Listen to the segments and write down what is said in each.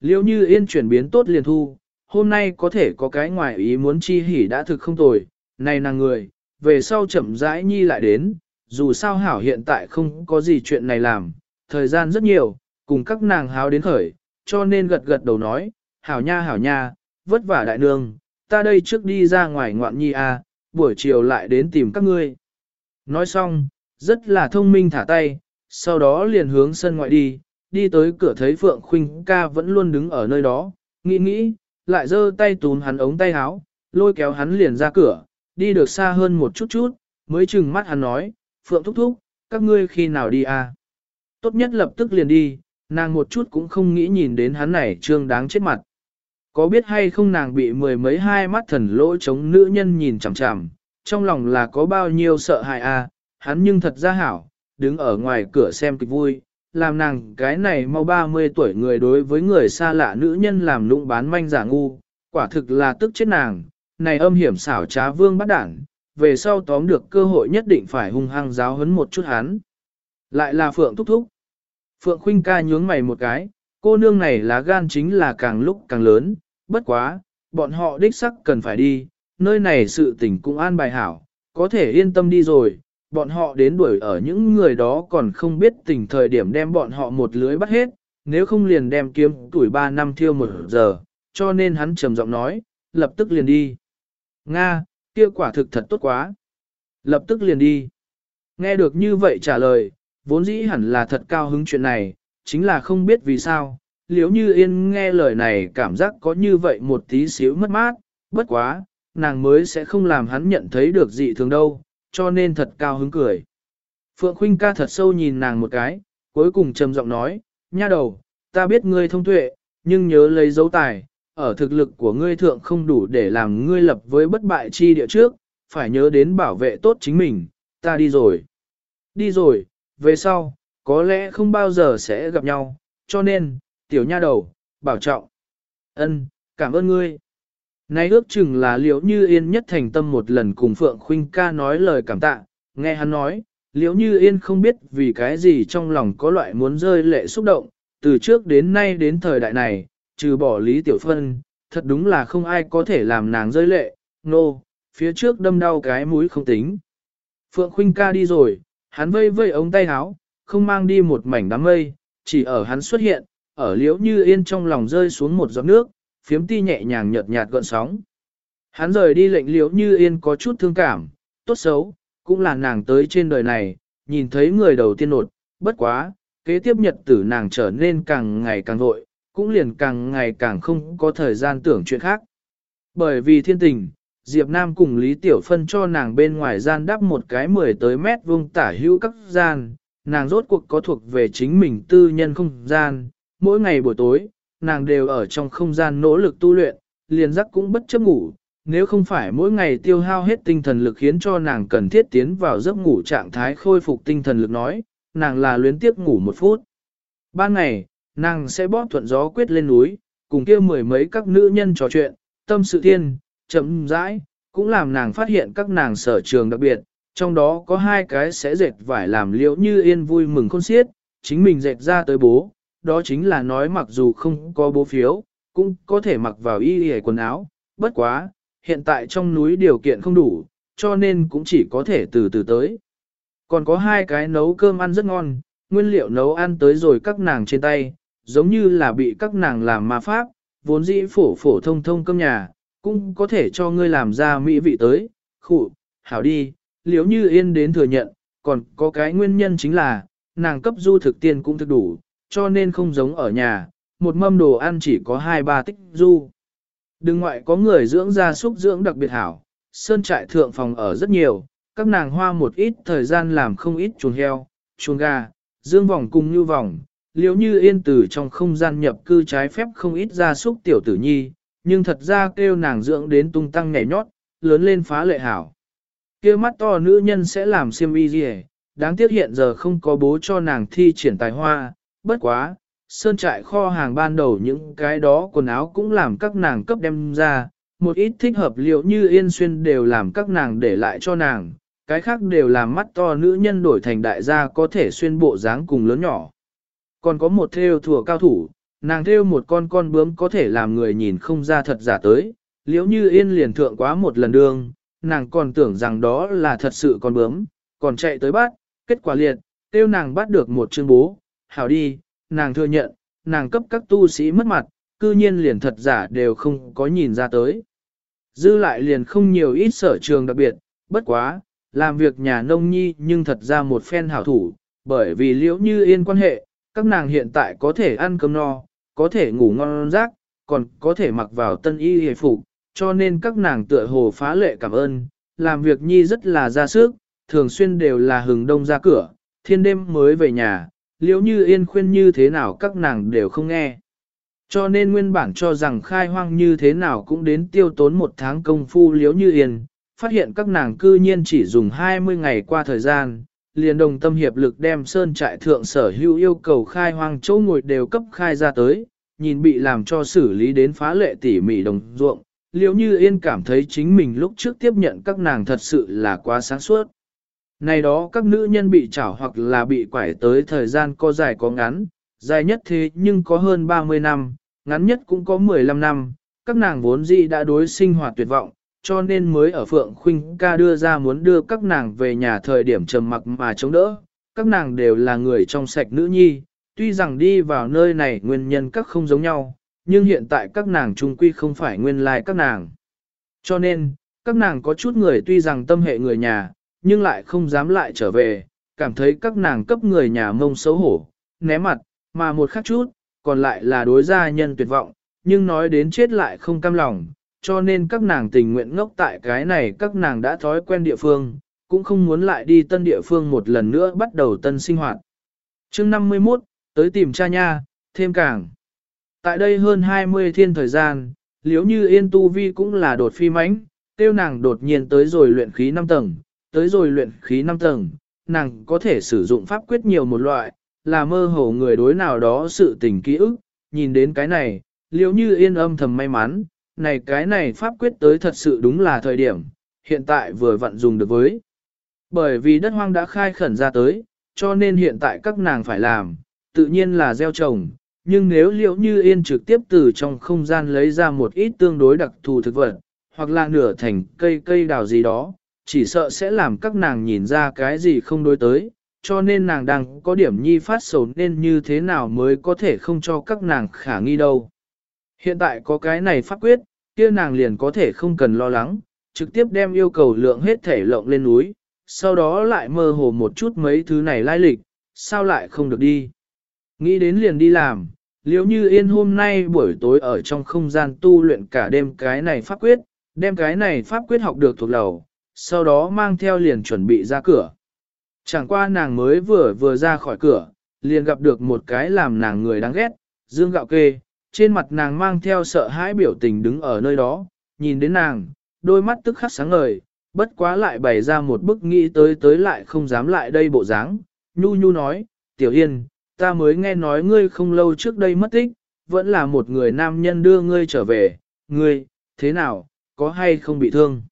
Liêu như yên chuyển biến tốt liền thu, hôm nay có thể có cái ngoài ý muốn chi hỉ đã thực không tồi, này nàng người, về sau chậm rãi nhi lại đến, dù sao hảo hiện tại không có gì chuyện này làm, thời gian rất nhiều, cùng các nàng háo đến khởi, cho nên gật gật đầu nói, hảo nha hảo nha, vất vả đại nương, ta đây trước đi ra ngoài ngoạn nhi a, à, buổi chiều lại đến tìm các ngươi. Nói xong, rất là thông minh thả tay, sau đó liền hướng sân ngoại đi, đi tới cửa thấy Phượng Khuynh ca vẫn luôn đứng ở nơi đó, nghĩ nghĩ, lại giơ tay túm hắn ống tay áo, lôi kéo hắn liền ra cửa, đi được xa hơn một chút chút, mới chừng mắt hắn nói, Phượng thúc thúc, các ngươi khi nào đi à? Tốt nhất lập tức liền đi, nàng một chút cũng không nghĩ nhìn đến hắn này trương đáng chết mặt. Có biết hay không nàng bị mười mấy hai mắt thần lỗ chống nữ nhân nhìn chằm chằm, trong lòng là có bao nhiêu sợ hãi à, hắn nhưng thật ra hảo, đứng ở ngoài cửa xem kịch vui, làm nàng cái này mau 30 tuổi người đối với người xa lạ nữ nhân làm lũng bán manh giả ngu, quả thực là tức chết nàng, này âm hiểm xảo trá vương bắt đảng, về sau tóm được cơ hội nhất định phải hung hăng giáo hấn một chút hắn. Lại là Phượng thúc thúc. Phượng khuynh ca nhướng mày một cái, cô nương này lá gan chính là càng lúc càng lớn, bất quá, bọn họ đích sắc cần phải đi, nơi này sự tình cũng an bài hảo, có thể yên tâm đi rồi, bọn họ đến đuổi ở những người đó còn không biết tình thời điểm đem bọn họ một lưới bắt hết, nếu không liền đem kiếm tuổi 3 năm thiêu một giờ, cho nên hắn trầm giọng nói, lập tức liền đi. Nga, kia quả thực thật tốt quá. Lập tức liền đi. Nghe được như vậy trả lời, vốn dĩ hẳn là thật cao hứng chuyện này, chính là không biết vì sao. Liếu như yên nghe lời này cảm giác có như vậy một tí xíu mất mát, bất quá, nàng mới sẽ không làm hắn nhận thấy được gì thường đâu, cho nên thật cao hứng cười. Phượng Khuynh ca thật sâu nhìn nàng một cái, cuối cùng trầm giọng nói, nha đầu, ta biết ngươi thông tuệ, nhưng nhớ lấy dấu tài, ở thực lực của ngươi thượng không đủ để làm ngươi lập với bất bại chi địa trước, phải nhớ đến bảo vệ tốt chính mình, ta đi rồi. Đi rồi, về sau, có lẽ không bao giờ sẽ gặp nhau, cho nên, tiểu nha đầu, bảo trọng. Ân, cảm ơn ngươi. Nay ước chừng là liễu như yên nhất thành tâm một lần cùng Phượng Khuynh ca nói lời cảm tạ, nghe hắn nói, liễu như yên không biết vì cái gì trong lòng có loại muốn rơi lệ xúc động, từ trước đến nay đến thời đại này, trừ bỏ Lý Tiểu Phân, thật đúng là không ai có thể làm nàng rơi lệ, nô, no, phía trước đâm đau cái mũi không tính. Phượng Khuynh ca đi rồi, hắn vây vây ống tay áo, không mang đi một mảnh đám mây, chỉ ở hắn xuất hiện, ở liễu như yên trong lòng rơi xuống một giọt nước, phiếm ti nhẹ nhàng nhợt nhạt gợn sóng. Hắn rời đi lệnh liễu như yên có chút thương cảm, tốt xấu, cũng là nàng tới trên đời này, nhìn thấy người đầu tiên nột, bất quá, kế tiếp nhật tử nàng trở nên càng ngày càng vội, cũng liền càng ngày càng không có thời gian tưởng chuyện khác. Bởi vì thiên tình, Diệp Nam cùng Lý Tiểu Phân cho nàng bên ngoài gian đắp một cái mười tới mét vuông tả hữu các gian, nàng rốt cuộc có thuộc về chính mình tư nhân không gian, mỗi ngày buổi tối, nàng đều ở trong không gian nỗ lực tu luyện, liền giấc cũng bất chấp ngủ, nếu không phải mỗi ngày tiêu hao hết tinh thần lực khiến cho nàng cần thiết tiến vào giấc ngủ trạng thái khôi phục tinh thần lực nói, nàng là luyến tiếp ngủ một phút. Ban ngày, nàng sẽ bóp thuận gió quyết lên núi, cùng kia mười mấy các nữ nhân trò chuyện, tâm sự thiên, chậm rãi, cũng làm nàng phát hiện các nàng sở trường đặc biệt, trong đó có hai cái sẽ dệt vải làm liễu như yên vui mừng khôn xiết, chính mình dệt ra tới bố, đó chính là nói mặc dù không có bố phiếu, cũng có thể mặc vào y y quần áo, bất quá, hiện tại trong núi điều kiện không đủ, cho nên cũng chỉ có thể từ từ tới. Còn có hai cái nấu cơm ăn rất ngon, nguyên liệu nấu ăn tới rồi các nàng trên tay, giống như là bị các nàng làm ma pháp, vốn dĩ phổ phổ thông thông cơm nhà, cũng có thể cho ngươi làm ra mỹ vị tới, khụ, hảo đi, liếu như yên đến thừa nhận, còn có cái nguyên nhân chính là, nàng cấp du thực tiền cũng thực đủ, cho nên không giống ở nhà, một mâm đồ ăn chỉ có 2-3 tích du. Đừng ngoại có người dưỡng gia súc dưỡng đặc biệt hảo, sơn trại thượng phòng ở rất nhiều, các nàng hoa một ít thời gian làm không ít chuồng heo, chuồng gà, dương vòng cùng như vòng, liếu như yên tử trong không gian nhập cư trái phép không ít gia súc tiểu tử nhi, nhưng thật ra kêu nàng dưỡng đến tung tăng nhảy nhót, lớn lên phá lệ hảo. kia mắt to nữ nhân sẽ làm xiêm y gì đáng tiếc hiện giờ không có bố cho nàng thi triển tài hoa, bất quá, sơn trại kho hàng ban đầu những cái đó quần áo cũng làm các nàng cấp đem ra, một ít thích hợp liệu như yên xuyên đều làm các nàng để lại cho nàng, cái khác đều làm mắt to nữ nhân đổi thành đại gia có thể xuyên bộ dáng cùng lớn nhỏ. Còn có một theo thùa cao thủ, nàng theo một con con bướm có thể làm người nhìn không ra thật giả tới, liễu như yên liền thượng quá một lần đường, nàng còn tưởng rằng đó là thật sự con bướm, còn chạy tới bắt, kết quả liệt, tiêu nàng bắt được một chương bố, hảo đi, nàng thừa nhận, nàng cấp các tu sĩ mất mặt, cư nhiên liền thật giả đều không có nhìn ra tới. Dư lại liền không nhiều ít sở trường đặc biệt, bất quá, làm việc nhà nông nhi nhưng thật ra một phen hảo thủ, bởi vì liễu như yên quan hệ, các nàng hiện tại có thể ăn cơm no, có thể ngủ ngon giấc, còn có thể mặc vào tân y hề phục, cho nên các nàng tựa hồ phá lệ cảm ơn, làm việc nhi rất là ra sức, thường xuyên đều là hừng đông ra cửa, thiên đêm mới về nhà, liễu như yên khuyên như thế nào các nàng đều không nghe. Cho nên nguyên bản cho rằng khai hoang như thế nào cũng đến tiêu tốn một tháng công phu liễu như yên, phát hiện các nàng cư nhiên chỉ dùng 20 ngày qua thời gian, liền đồng tâm hiệp lực đem sơn trại thượng sở hữu yêu cầu khai hoang chỗ ngồi đều cấp khai ra tới, nhìn bị làm cho xử lý đến phá lệ tỉ mỉ đồng ruộng, liếu như yên cảm thấy chính mình lúc trước tiếp nhận các nàng thật sự là quá sáng suốt. Này đó các nữ nhân bị chảo hoặc là bị quải tới thời gian có dài có ngắn, dài nhất thế nhưng có hơn 30 năm, ngắn nhất cũng có 15 năm, các nàng vốn dĩ đã đối sinh hoạt tuyệt vọng, cho nên mới ở Phượng Khuynh ca đưa ra muốn đưa các nàng về nhà thời điểm trầm mặc mà chống đỡ. Các nàng đều là người trong sạch nữ nhi, tuy rằng đi vào nơi này nguyên nhân các không giống nhau, nhưng hiện tại các nàng trung quy không phải nguyên lai like các nàng. Cho nên, các nàng có chút người tuy rằng tâm hệ người nhà, nhưng lại không dám lại trở về, cảm thấy các nàng cấp người nhà mông xấu hổ, né mặt, mà một khắc chút, còn lại là đối gia nhân tuyệt vọng, nhưng nói đến chết lại không cam lòng, cho nên các nàng tình nguyện ngốc tại cái này các nàng đã thói quen địa phương, cũng không muốn lại đi tân địa phương một lần nữa bắt đầu tân sinh hoạt. chương 51, tới tìm cha nha, thêm càng. Tại đây hơn 20 thiên thời gian, liếu như yên tu vi cũng là đột phi mãnh, tiêu nàng đột nhiên tới rồi luyện khí 5 tầng, tới rồi luyện khí 5 tầng, nàng có thể sử dụng pháp quyết nhiều một loại, là mơ hồ người đối nào đó sự tình ký ức, nhìn đến cái này, liếu như yên âm thầm may mắn, này cái này pháp quyết tới thật sự đúng là thời điểm, hiện tại vừa vận dùng được với. Bởi vì đất hoang đã khai khẩn ra tới, cho nên hiện tại các nàng phải làm, tự nhiên là gieo trồng, nhưng nếu liệu như yên trực tiếp từ trong không gian lấy ra một ít tương đối đặc thù thực vật, hoặc là nửa thành cây cây đào gì đó, chỉ sợ sẽ làm các nàng nhìn ra cái gì không đối tới, cho nên nàng đang có điểm nhi phát sầu nên như thế nào mới có thể không cho các nàng khả nghi đâu. Hiện tại có cái này pháp quyết, kia nàng liền có thể không cần lo lắng, trực tiếp đem yêu cầu lượng hết thể lộng lên núi, sau đó lại mơ hồ một chút mấy thứ này lai lịch, sao lại không được đi. Nghĩ đến liền đi làm, liếu như yên hôm nay buổi tối ở trong không gian tu luyện cả đêm cái này pháp quyết, đem cái này pháp quyết học được thuộc lầu, sau đó mang theo liền chuẩn bị ra cửa. Chẳng qua nàng mới vừa vừa ra khỏi cửa, liền gặp được một cái làm nàng người đáng ghét, dương gạo kê, trên mặt nàng mang theo sợ hãi biểu tình đứng ở nơi đó, nhìn đến nàng, đôi mắt tức khắc sáng ngời, bất quá lại bày ra một bức nghĩ tới tới lại không dám lại đây bộ dáng. Nhu Nhu nói, Tiểu Yên, ta mới nghe nói ngươi không lâu trước đây mất tích, vẫn là một người nam nhân đưa ngươi trở về, ngươi, thế nào, có hay không bị thương?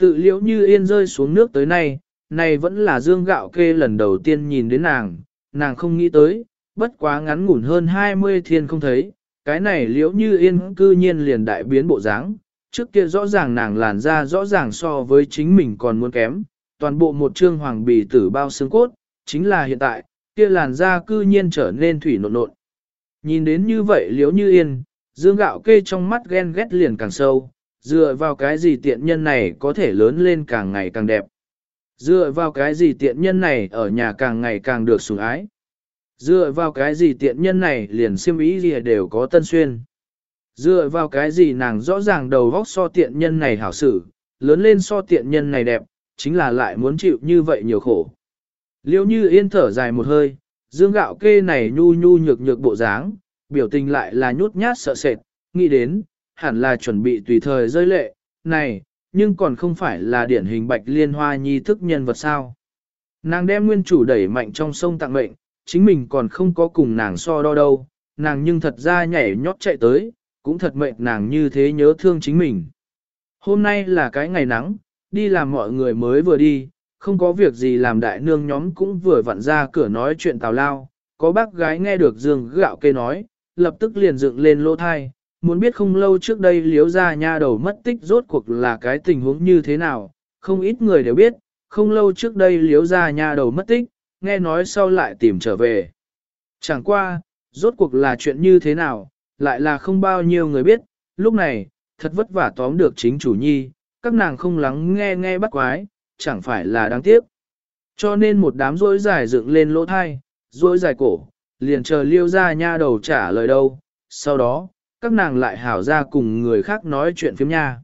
Tự liễu như Yên rơi xuống nước tới nay, này vẫn là dương gạo kê lần đầu tiên nhìn đến nàng, nàng không nghĩ tới, bất quá ngắn ngủn hơn 20 thiên không thấy, cái này liễu như yên cư nhiên liền đại biến bộ dáng, trước kia rõ ràng nàng làn da rõ ràng so với chính mình còn muốn kém, toàn bộ một trương hoàng bì tử bao xương cốt, chính là hiện tại, kia làn da cư nhiên trở nên thủy nộn nộn. Nhìn đến như vậy liễu như yên, dương gạo kê trong mắt ghen ghét liền càng sâu, dựa vào cái gì tiện nhân này có thể lớn lên càng ngày càng đẹp. Dựa vào cái gì tiện nhân này ở nhà càng ngày càng được sủng ái. Dựa vào cái gì tiện nhân này liền siêm ý gì đều có tân xuyên. Dựa vào cái gì nàng rõ ràng đầu vóc so tiện nhân này hảo xử, lớn lên so tiện nhân này đẹp, chính là lại muốn chịu như vậy nhiều khổ. Liêu như yên thở dài một hơi, dương gạo kê này nhu nhu nhược nhược bộ dáng, biểu tình lại là nhút nhát sợ sệt, nghĩ đến, hẳn là chuẩn bị tùy thời rơi lệ, này, nhưng còn không phải là điển hình bạch liên hoa nhi thức nhân vật sao. Nàng đem nguyên chủ đẩy mạnh trong sông tặng mệnh, chính mình còn không có cùng nàng so đo đâu, nàng nhưng thật ra nhảy nhót chạy tới, cũng thật mệt nàng như thế nhớ thương chính mình. Hôm nay là cái ngày nắng, đi làm mọi người mới vừa đi, không có việc gì làm đại nương nhóm cũng vừa vặn ra cửa nói chuyện tào lao, có bác gái nghe được dương gạo kê nói, lập tức liền dựng lên lỗ thai, muốn biết không lâu trước đây liếu ra nha đầu mất tích rốt cuộc là cái tình huống như thế nào, không ít người đều biết, không lâu trước đây liếu ra nha đầu mất tích, nghe nói sau lại tìm trở về. Chẳng qua, rốt cuộc là chuyện như thế nào, lại là không bao nhiêu người biết, lúc này, thật vất vả tóm được chính chủ nhi, các nàng không lắng nghe nghe bắt quái, chẳng phải là đáng tiếc. Cho nên một đám rỗi dài dựng lên lỗ thai, rỗi dài cổ, liền chờ liêu ra nha đầu trả lời đâu, sau đó, các nàng lại hảo ra cùng người khác nói chuyện phiếm nha.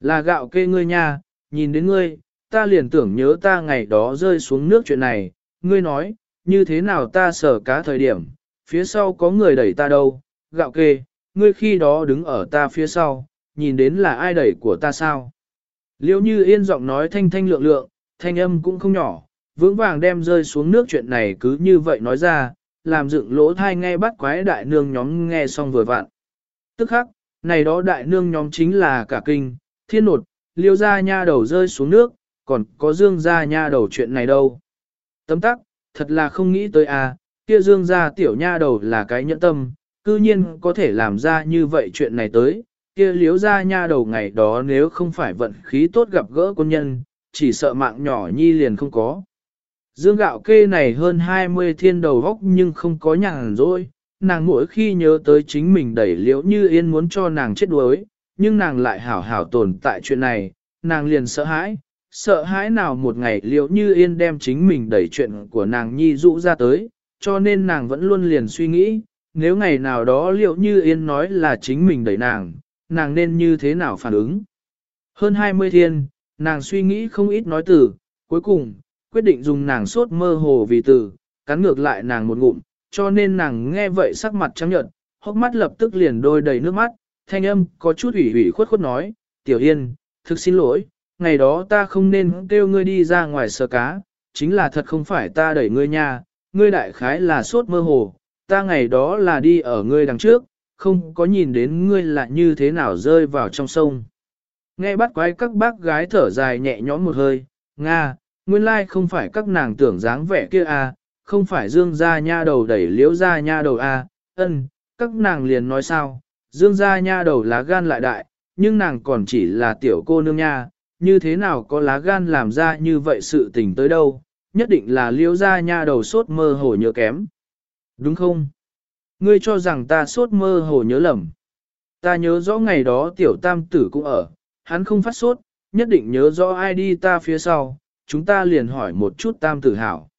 Là gạo kê ngươi nha, nhìn đến ngươi, ta liền tưởng nhớ ta ngày đó rơi xuống nước chuyện này, ngươi nói, như thế nào ta sở cá thời điểm, phía sau có người đẩy ta đâu, gạo kê, ngươi khi đó đứng ở ta phía sau, nhìn đến là ai đẩy của ta sao. Liêu như yên giọng nói thanh thanh lượng lượng, thanh âm cũng không nhỏ, vững vàng đem rơi xuống nước chuyện này cứ như vậy nói ra, làm dựng lỗ thai nghe bắt quái đại nương nhóm nghe xong vừa vặn. Tức khắc, này đó đại nương nhóm chính là cả kinh, thiên nột, liêu ra nha đầu rơi xuống nước, còn có dương ra nha đầu chuyện này đâu. Tấm tắc, thật là không nghĩ tới à, kia dương ra tiểu nha đầu là cái nhẫn tâm, cư nhiên có thể làm ra như vậy chuyện này tới, kia liếu ra nha đầu ngày đó nếu không phải vận khí tốt gặp gỡ quân nhân, chỉ sợ mạng nhỏ nhi liền không có. Dương gạo kê này hơn 20 thiên đầu góc nhưng không có nhàn rỗi, nàng mỗi khi nhớ tới chính mình đẩy liễu như yên muốn cho nàng chết đuối, nhưng nàng lại hảo hảo tồn tại chuyện này, nàng liền sợ hãi, sợ hãi nào một ngày liễu như yên đem chính mình đẩy chuyện của nàng nhi dụ ra tới, cho nên nàng vẫn luôn liền suy nghĩ, nếu ngày nào đó liễu như yên nói là chính mình đẩy nàng, nàng nên như thế nào phản ứng. Hơn 20 thiên, nàng suy nghĩ không ít nói từ, cuối cùng, quyết định dùng nàng sốt mơ hồ vì từ, cắn ngược lại nàng một ngụm, cho nên nàng nghe vậy sắc mặt trắng nhợt, hốc mắt lập tức liền đôi đầy nước mắt, thanh âm có chút ủy ủy khuất khuất nói, Tiểu Yên, thực xin lỗi, ngày đó ta không nên kêu ngươi đi ra ngoài sờ cá, chính là thật không phải ta đẩy ngươi nha, ngươi đại khái là sốt mơ hồ, ta ngày đó là đi ở ngươi đằng trước, không có nhìn đến ngươi là như thế nào rơi vào trong sông. Nghe bắt quái các bác gái thở dài nhẹ nhõm một hơi, Nga, nguyên lai không phải các nàng tưởng dáng vẻ kia à, không phải dương gia nha đầu đẩy liễu gia nha đầu à, ân, các nàng liền nói sao, dương gia nha đầu lá gan lại đại, nhưng nàng còn chỉ là tiểu cô nương nha, như thế nào có lá gan làm ra như vậy sự tình tới đâu, nhất định là liễu gia nha đầu sốt mơ hồ nhớ kém. Đúng không? Ngươi cho rằng ta sốt mơ hồ nhớ lầm. Ta nhớ rõ ngày đó tiểu tam tử cũng ở, hắn không phát sốt, nhất định nhớ rõ ai đi ta phía sau, chúng ta liền hỏi một chút tam tử hảo.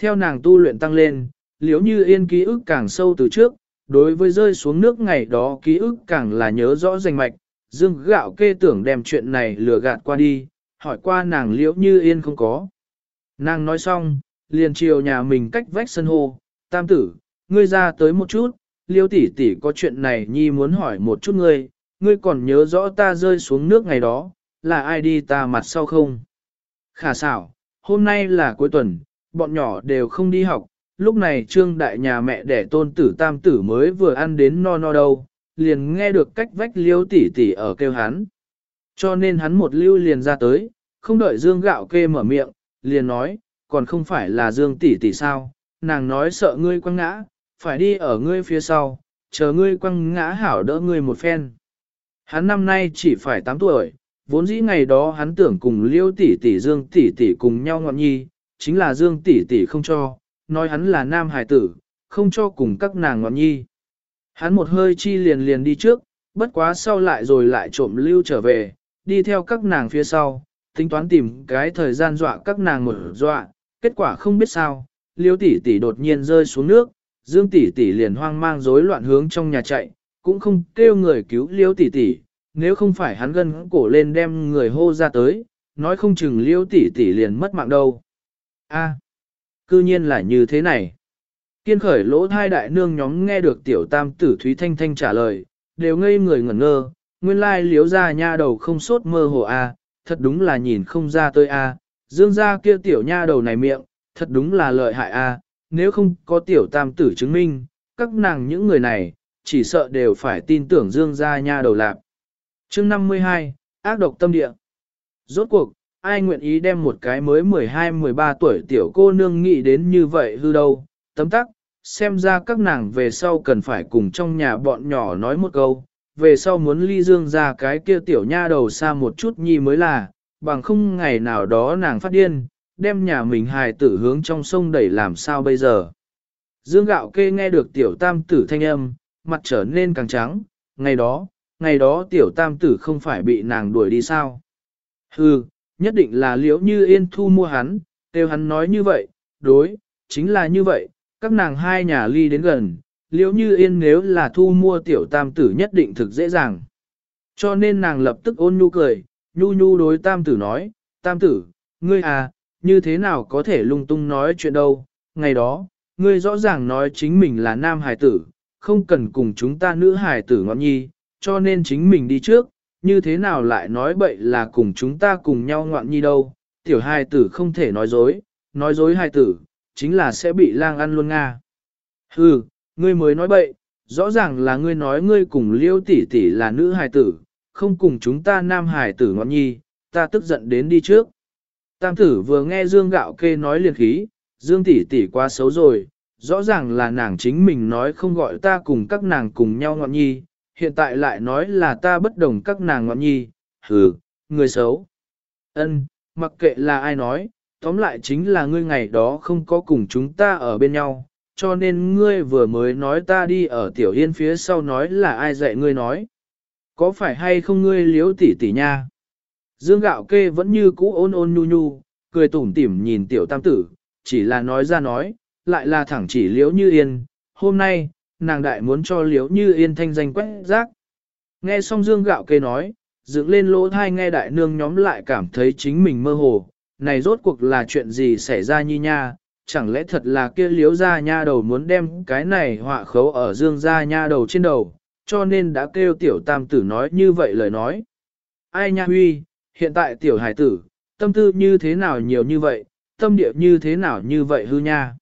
Theo nàng tu luyện tăng lên, liếu như yên ký ức càng sâu từ trước, đối với rơi xuống nước ngày đó ký ức càng là nhớ rõ rành mạch, dương gạo kê tưởng đem chuyện này lừa gạt qua đi, hỏi qua nàng liễu như yên không có. Nàng nói xong, liền chiều nhà mình cách vách sân hô, tam tử, ngươi ra tới một chút, liêu tỷ tỷ có chuyện này nhi muốn hỏi một chút ngươi, ngươi còn nhớ rõ ta rơi xuống nước ngày đó, là ai đi ta mặt sau không? Khả xảo, hôm nay là cuối tuần, bọn nhỏ đều không đi học, lúc này trương đại nhà mẹ đẻ tôn tử tam tử mới vừa ăn đến no no đâu, liền nghe được cách vách liêu tỷ tỷ ở kêu hắn. Cho nên hắn một lưu liền ra tới, không đợi dương gạo kê mở miệng, liền nói, còn không phải là dương tỷ tỷ sao, nàng nói sợ ngươi quăng ngã, phải đi ở ngươi phía sau, chờ ngươi quăng ngã hảo đỡ ngươi một phen. Hắn năm nay chỉ phải 8 tuổi, vốn dĩ ngày đó hắn tưởng cùng liêu tỷ tỷ dương tỷ tỷ cùng nhau ngọn nhi, chính là dương tỷ tỷ không cho, nói hắn là nam hải tử, không cho cùng các nàng ngọn nhi. Hắn một hơi chi liền liền đi trước, bất quá sau lại rồi lại trộm lưu trở về, đi theo các nàng phía sau, tính toán tìm cái thời gian dọa các nàng một dọa, kết quả không biết sao, liêu tỷ tỷ đột nhiên rơi xuống nước, dương tỷ tỷ liền hoang mang rối loạn hướng trong nhà chạy, cũng không kêu người cứu liêu tỷ tỷ, nếu không phải hắn gân cổ lên đem người hô ra tới, nói không chừng liêu tỷ tỷ liền mất mạng đâu. A, cư nhiên là như thế này. Kiên khởi lỗ thai đại nương nhóm nghe được tiểu tam tử Thúy Thanh Thanh trả lời, đều ngây người ngẩn ngơ, nguyên lai liếu ra nha đầu không sốt mơ hồ a, thật đúng là nhìn không ra tới a, dương ra kia tiểu nha đầu này miệng, thật đúng là lợi hại a, nếu không có tiểu tam tử chứng minh, các nàng những người này, chỉ sợ đều phải tin tưởng dương ra nha đầu lạp. chương 52, ác độc tâm địa. Rốt cuộc, ai nguyện ý đem một cái mới 12-13 tuổi tiểu cô nương nghĩ đến như vậy hư đâu, tấm tắc, xem ra các nàng về sau cần phải cùng trong nhà bọn nhỏ nói một câu, về sau muốn ly dương ra cái kia tiểu nha đầu xa một chút nhi mới là, bằng không ngày nào đó nàng phát điên, đem nhà mình hài tử hướng trong sông đẩy làm sao bây giờ. Dương gạo kê nghe được tiểu tam tử thanh âm, mặt trở nên càng trắng, ngày đó, ngày đó tiểu tam tử không phải bị nàng đuổi đi sao. Hừ, nhất định là liễu như yên thu mua hắn, đều hắn nói như vậy, đối, chính là như vậy, các nàng hai nhà ly đến gần, liễu như yên nếu là thu mua tiểu tam tử nhất định thực dễ dàng. Cho nên nàng lập tức ôn nhu cười, nhu nhu đối tam tử nói, tam tử, ngươi à, như thế nào có thể lung tung nói chuyện đâu, ngày đó, ngươi rõ ràng nói chính mình là nam hải tử, không cần cùng chúng ta nữ hải tử ngọn nhi, cho nên chính mình đi trước, như thế nào lại nói bậy là cùng chúng ta cùng nhau ngoạn nhi đâu, tiểu hài tử không thể nói dối, nói dối hài tử, chính là sẽ bị lang ăn luôn nga. Hừ, ngươi mới nói bậy, rõ ràng là ngươi nói ngươi cùng liêu tỷ tỷ là nữ hài tử, không cùng chúng ta nam hài tử ngoạn nhi, ta tức giận đến đi trước. Tam tử vừa nghe Dương gạo kê nói liền khí, Dương tỷ tỷ quá xấu rồi, rõ ràng là nàng chính mình nói không gọi ta cùng các nàng cùng nhau ngọn nhi, hiện tại lại nói là ta bất đồng các nàng ngọn nhi, hừ, người xấu. Ân, mặc kệ là ai nói, tóm lại chính là ngươi ngày đó không có cùng chúng ta ở bên nhau, cho nên ngươi vừa mới nói ta đi ở tiểu yên phía sau nói là ai dạy ngươi nói. Có phải hay không ngươi liếu tỉ tỉ nha? Dương gạo kê vẫn như cũ ôn ôn nhu nhu, cười tủm tỉm nhìn tiểu tam tử, chỉ là nói ra nói, lại là thẳng chỉ liếu như yên. Hôm nay, nàng đại muốn cho liếu như yên thanh danh quét rác. Nghe xong dương gạo kê nói, dựng lên lỗ thai nghe đại nương nhóm lại cảm thấy chính mình mơ hồ, này rốt cuộc là chuyện gì xảy ra như nha, chẳng lẽ thật là kia liếu ra nha đầu muốn đem cái này họa khấu ở dương ra nha đầu trên đầu, cho nên đã kêu tiểu tam tử nói như vậy lời nói. Ai nha huy, hiện tại tiểu hải tử, tâm tư như thế nào nhiều như vậy, tâm địa như thế nào như vậy hư nha.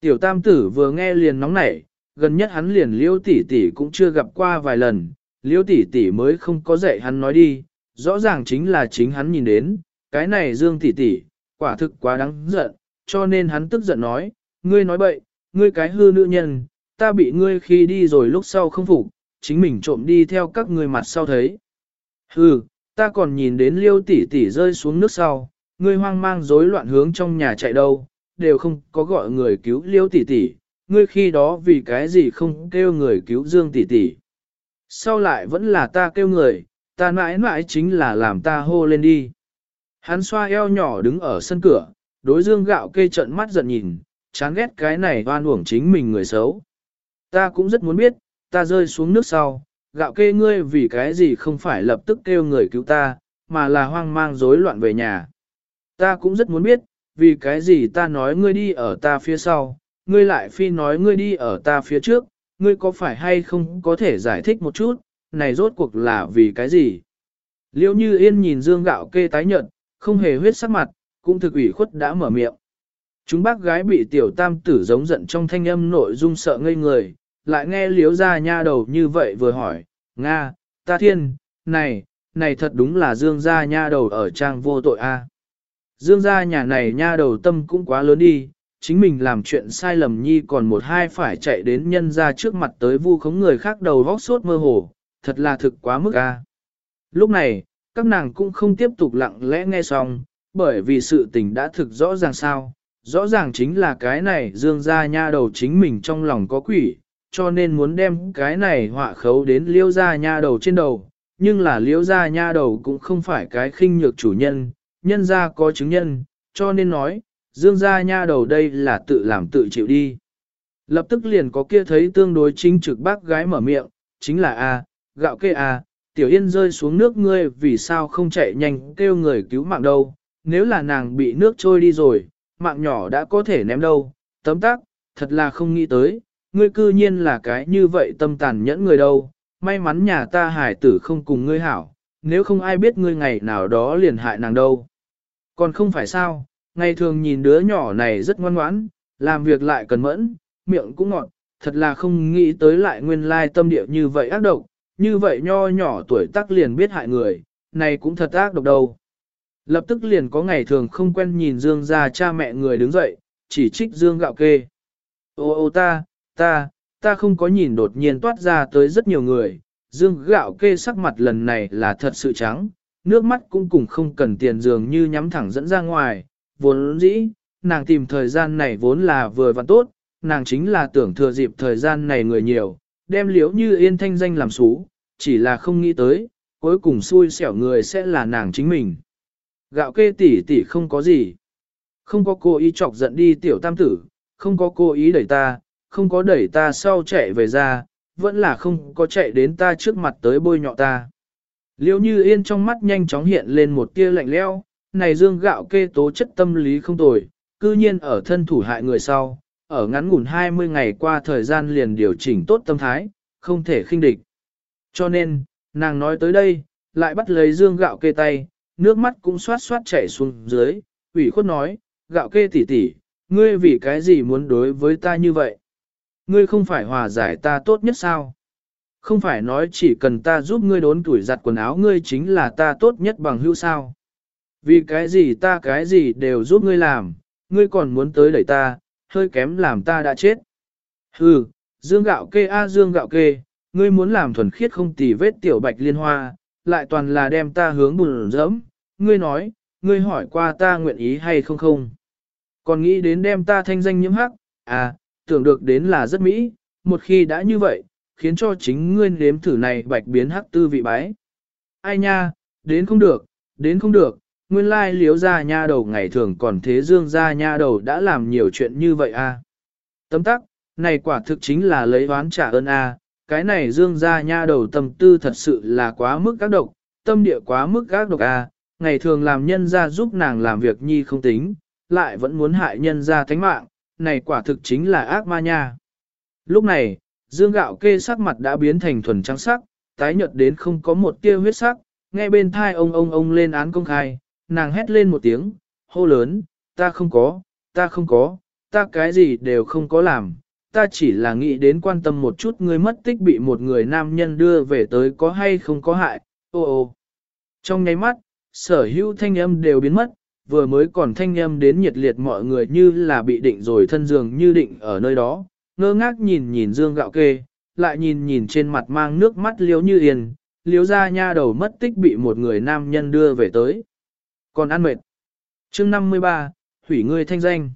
Tiểu tam tử vừa nghe liền nóng nảy, gần nhất hắn liền liêu tỷ tỷ cũng chưa gặp qua vài lần, liêu tỷ tỷ mới không có dạy hắn nói đi, rõ ràng chính là chính hắn nhìn đến, cái này dương tỷ tỷ, quả thực quá đáng giận, cho nên hắn tức giận nói, ngươi nói bậy, ngươi cái hư nữ nhân, ta bị ngươi khi đi rồi lúc sau không phục, chính mình trộm đi theo các ngươi mặt sau thấy. Hư, ta còn nhìn đến liêu tỷ tỷ rơi xuống nước sau, ngươi hoang mang rối loạn hướng trong nhà chạy đâu, đều không có gọi người cứu liêu tỷ tỷ, ngươi khi đó vì cái gì không kêu người cứu dương tỷ tỷ. Sau lại vẫn là ta kêu người, ta mãi mãi chính là làm ta hô lên đi. Hắn xoa eo nhỏ đứng ở sân cửa, đối dương gạo kê trận mắt giận nhìn, chán ghét cái này oan uổng chính mình người xấu. Ta cũng rất muốn biết, ta rơi xuống nước sau, gạo kê ngươi vì cái gì không phải lập tức kêu người cứu ta, mà là hoang mang rối loạn về nhà. Ta cũng rất muốn biết, vì cái gì ta nói ngươi đi ở ta phía sau, ngươi lại phi nói ngươi đi ở ta phía trước, ngươi có phải hay không có thể giải thích một chút, này rốt cuộc là vì cái gì? Liêu như yên nhìn dương gạo kê tái nhợt, không hề huyết sắc mặt, cũng thực ủy khuất đã mở miệng. Chúng bác gái bị tiểu tam tử giống giận trong thanh âm nội dung sợ ngây người, lại nghe liếu ra nha đầu như vậy vừa hỏi, Nga, ta thiên, này, này thật đúng là dương gia nha đầu ở trang vô tội a. Dương gia nhà này nha đầu tâm cũng quá lớn đi, chính mình làm chuyện sai lầm nhi còn một hai phải chạy đến nhân ra trước mặt tới vu khống người khác đầu vóc sốt mơ hồ, thật là thực quá mức a. Lúc này, các nàng cũng không tiếp tục lặng lẽ nghe xong, bởi vì sự tình đã thực rõ ràng sao, rõ ràng chính là cái này dương ra nha đầu chính mình trong lòng có quỷ, cho nên muốn đem cái này họa khấu đến liêu ra nha đầu trên đầu, nhưng là liêu ra nha đầu cũng không phải cái khinh nhược chủ nhân, nhân ra có chứng nhân, cho nên nói, dương gia nha đầu đây là tự làm tự chịu đi. Lập tức liền có kia thấy tương đối chính trực bác gái mở miệng, chính là A, gạo kê A, tiểu yên rơi xuống nước ngươi vì sao không chạy nhanh kêu người cứu mạng đâu, nếu là nàng bị nước trôi đi rồi, mạng nhỏ đã có thể ném đâu, tấm tắc, thật là không nghĩ tới, ngươi cư nhiên là cái như vậy tâm tàn nhẫn người đâu, may mắn nhà ta hải tử không cùng ngươi hảo, nếu không ai biết ngươi ngày nào đó liền hại nàng đâu. Còn không phải sao, ngày thường nhìn đứa nhỏ này rất ngoan ngoãn, làm việc lại cần mẫn, miệng cũng ngọt, thật là không nghĩ tới lại nguyên lai tâm địa như vậy ác độc, như vậy nho nhỏ tuổi tác liền biết hại người, này cũng thật ác độc đâu. Lập tức liền có ngày thường không quen nhìn Dương ra cha mẹ người đứng dậy, chỉ trích Dương gạo kê. Ô ô ta, ta, ta không có nhìn đột nhiên toát ra tới rất nhiều người, dương gạo kê sắc mặt lần này là thật sự trắng, nước mắt cũng cùng không cần tiền dường như nhắm thẳng dẫn ra ngoài, vốn dĩ, nàng tìm thời gian này vốn là vừa và tốt, nàng chính là tưởng thừa dịp thời gian này người nhiều, đem liễu như yên thanh danh làm xú, chỉ là không nghĩ tới, cuối cùng xui xẻo người sẽ là nàng chính mình. Gạo kê tỷ tỷ không có gì. Không có cô ý chọc giận đi tiểu tam tử, không có cô ý đẩy ta, không có đẩy ta sau chạy về ra, vẫn là không có chạy đến ta trước mặt tới bôi nhọ ta. liễu như yên trong mắt nhanh chóng hiện lên một tia lạnh leo, này dương gạo kê tố chất tâm lý không tồi, cư nhiên ở thân thủ hại người sau, ở ngắn ngủn 20 ngày qua thời gian liền điều chỉnh tốt tâm thái, không thể khinh địch. Cho nên, nàng nói tới đây, lại bắt lấy dương gạo kê tay, nước mắt cũng xoát xoát chảy xuống dưới, ủy khuất nói, gạo kê tỉ tỉ, ngươi vì cái gì muốn đối với ta như vậy? Ngươi không phải hòa giải ta tốt nhất sao? Không phải nói chỉ cần ta giúp ngươi đốn tuổi giặt quần áo ngươi chính là ta tốt nhất bằng hữu sao? Vì cái gì ta cái gì đều giúp ngươi làm, ngươi còn muốn tới đẩy ta, hơi kém làm ta đã chết. Hừ, dương gạo kê a dương gạo kê, ngươi muốn làm thuần khiết không tì vết tiểu bạch liên hoa, lại toàn là đem ta hướng bùn dẫm, ngươi nói, ngươi hỏi qua ta nguyện ý hay không không. Còn nghĩ đến đem ta thanh danh nhiễm hắc, à, tưởng được đến là rất mỹ, một khi đã như vậy, khiến cho chính ngươi nếm thử này bạch biến hắc tư vị bái. Ai nha, đến không được, đến không được, nguyên lai liếu ra nha đầu ngày thường còn thế dương ra nha đầu đã làm nhiều chuyện như vậy à. Tấm tắc, này quả thực chính là lấy oán trả ơn à, cái này dương ra nha đầu tâm tư thật sự là quá mức các độc, tâm địa quá mức các độc à, ngày thường làm nhân ra giúp nàng làm việc nhi không tính, lại vẫn muốn hại nhân ra thánh mạng, này quả thực chính là ác ma nha. Lúc này, dương gạo kê sắc mặt đã biến thành thuần trắng sắc, tái nhợt đến không có một tia huyết sắc, nghe bên thai ông ông ông lên án công khai, nàng hét lên một tiếng, hô lớn, ta không có, ta không có, ta cái gì đều không có làm, ta chỉ là nghĩ đến quan tâm một chút người mất tích bị một người nam nhân đưa về tới có hay không có hại, ô ô. Trong nháy mắt, sở hữu thanh âm đều biến mất, vừa mới còn thanh âm đến nhiệt liệt mọi người như là bị định rồi thân giường như định ở nơi đó, ngơ ngác nhìn nhìn dương gạo kê, lại nhìn nhìn trên mặt mang nước mắt liếu như yên, liếu ra nha đầu mất tích bị một người nam nhân đưa về tới. Còn ăn mệt. chương 53, hủy ngươi thanh danh.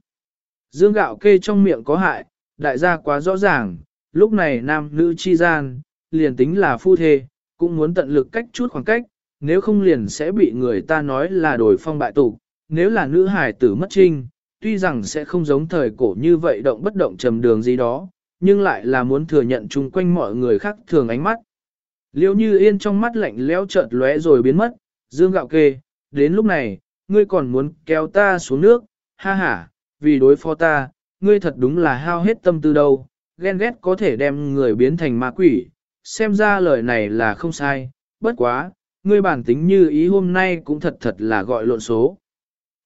Dương gạo kê trong miệng có hại, đại gia quá rõ ràng, lúc này nam nữ chi gian, liền tính là phu thê, cũng muốn tận lực cách chút khoảng cách, nếu không liền sẽ bị người ta nói là đổi phong bại tục, nếu là nữ hải tử mất trinh, tuy rằng sẽ không giống thời cổ như vậy động bất động trầm đường gì đó, nhưng lại là muốn thừa nhận chung quanh mọi người khác thường ánh mắt. Liêu như yên trong mắt lạnh lẽo chợt lóe rồi biến mất, dương gạo kê, đến lúc này, ngươi còn muốn kéo ta xuống nước, ha ha, vì đối phó ta, ngươi thật đúng là hao hết tâm tư đâu, ghen ghét có thể đem người biến thành ma quỷ, xem ra lời này là không sai, bất quá, ngươi bản tính như ý hôm nay cũng thật thật là gọi lộn số.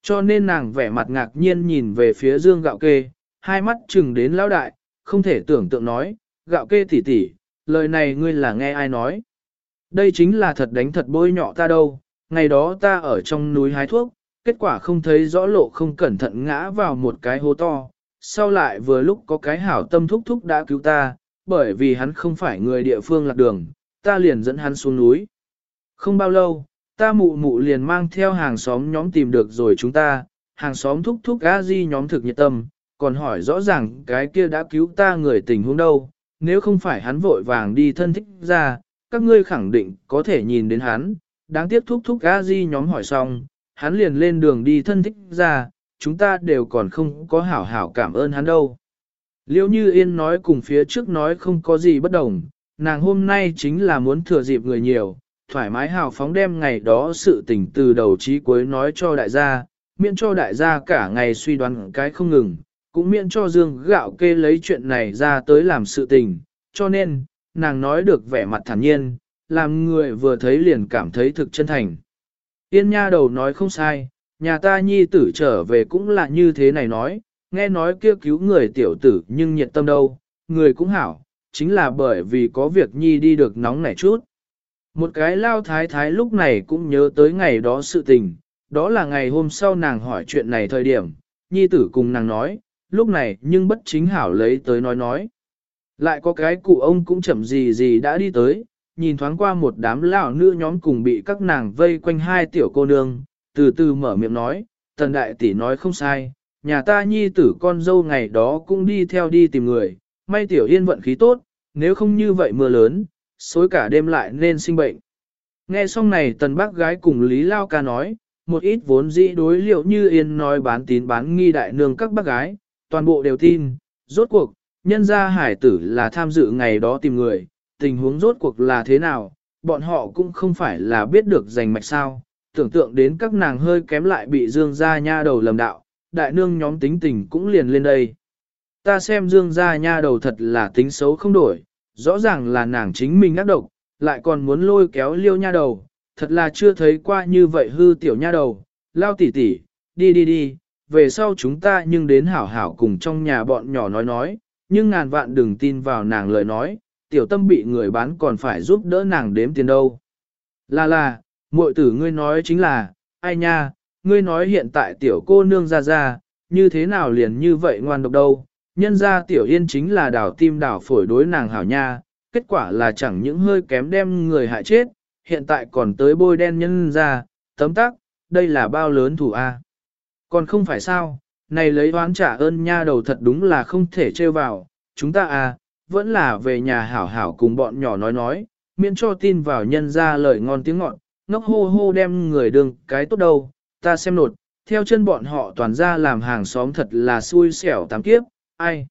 Cho nên nàng vẻ mặt ngạc nhiên nhìn về phía dương gạo kê, hai mắt chừng đến lão đại, không thể tưởng tượng nói, gạo kê tỉ tỉ, lời này ngươi là nghe ai nói. Đây chính là thật đánh thật bôi nhọ ta đâu, ngày đó ta ở trong núi hái thuốc, kết quả không thấy rõ lộ không cẩn thận ngã vào một cái hố to, sau lại vừa lúc có cái hảo tâm thúc thúc đã cứu ta, bởi vì hắn không phải người địa phương lạc đường, ta liền dẫn hắn xuống núi. Không bao lâu, ta mụ mụ liền mang theo hàng xóm nhóm tìm được rồi chúng ta, hàng xóm thúc thúc gã di nhóm thực nhiệt tâm, còn hỏi rõ ràng cái kia đã cứu ta người tình huống đâu, nếu không phải hắn vội vàng đi thân thích ra, các ngươi khẳng định có thể nhìn đến hắn, đáng tiếc thúc thúc a di nhóm hỏi xong, hắn liền lên đường đi thân thích ra, chúng ta đều còn không có hảo hảo cảm ơn hắn đâu. Liêu như yên nói cùng phía trước nói không có gì bất đồng, nàng hôm nay chính là muốn thừa dịp người nhiều, thoải mái hào phóng đem ngày đó sự tình từ đầu chí cuối nói cho đại gia, miễn cho đại gia cả ngày suy đoán cái không ngừng, cũng miễn cho dương gạo kê lấy chuyện này ra tới làm sự tình, cho nên, nàng nói được vẻ mặt thản nhiên, làm người vừa thấy liền cảm thấy thực chân thành. Yên nha đầu nói không sai, nhà ta nhi tử trở về cũng là như thế này nói, nghe nói kêu cứu người tiểu tử nhưng nhiệt tâm đâu, người cũng hảo, chính là bởi vì có việc nhi đi được nóng nảy chút. Một cái lao thái thái lúc này cũng nhớ tới ngày đó sự tình, đó là ngày hôm sau nàng hỏi chuyện này thời điểm, nhi tử cùng nàng nói, lúc này nhưng bất chính hảo lấy tới nói nói. Lại có cái cụ ông cũng chậm gì gì đã đi tới, nhìn thoáng qua một đám lão nữ nhóm cùng bị các nàng vây quanh hai tiểu cô nương, từ từ mở miệng nói, tần đại tỷ nói không sai, nhà ta nhi tử con dâu ngày đó cũng đi theo đi tìm người, may tiểu yên vận khí tốt, nếu không như vậy mưa lớn, xối cả đêm lại nên sinh bệnh. Nghe xong này tần bác gái cùng Lý Lao ca nói, một ít vốn dĩ đối liệu như yên nói bán tín bán nghi đại nương các bác gái, toàn bộ đều tin, rốt cuộc, nhân gia hải tử là tham dự ngày đó tìm người, tình huống rốt cuộc là thế nào, bọn họ cũng không phải là biết được giành mạch sao, tưởng tượng đến các nàng hơi kém lại bị dương gia nha đầu lầm đạo, đại nương nhóm tính tình cũng liền lên đây. Ta xem dương gia nha đầu thật là tính xấu không đổi, rõ ràng là nàng chính mình ác độc, lại còn muốn lôi kéo liêu nha đầu, thật là chưa thấy qua như vậy hư tiểu nha đầu, lao tỉ tỉ, đi đi đi, về sau chúng ta nhưng đến hảo hảo cùng trong nhà bọn nhỏ nói nói, nhưng ngàn vạn đừng tin vào nàng lời nói, tiểu tâm bị người bán còn phải giúp đỡ nàng đếm tiền đâu. Là là, muội tử ngươi nói chính là, ai nha, ngươi nói hiện tại tiểu cô nương ra ra, như thế nào liền như vậy ngoan độc đâu, nhân ra tiểu yên chính là đảo tim đảo phổi đối nàng hảo nha, kết quả là chẳng những hơi kém đem người hại chết, hiện tại còn tới bôi đen nhân ra, tấm tắc, đây là bao lớn thủ A. Còn không phải sao, này lấy oán trả ơn nha đầu thật đúng là không thể trêu vào, chúng ta à, vẫn là về nhà hảo hảo cùng bọn nhỏ nói nói, miễn cho tin vào nhân ra lời ngon tiếng ngọt, ngốc hô hô đem người đường cái tốt đâu, ta xem nột, theo chân bọn họ toàn ra làm hàng xóm thật là xui xẻo tám kiếp, ai.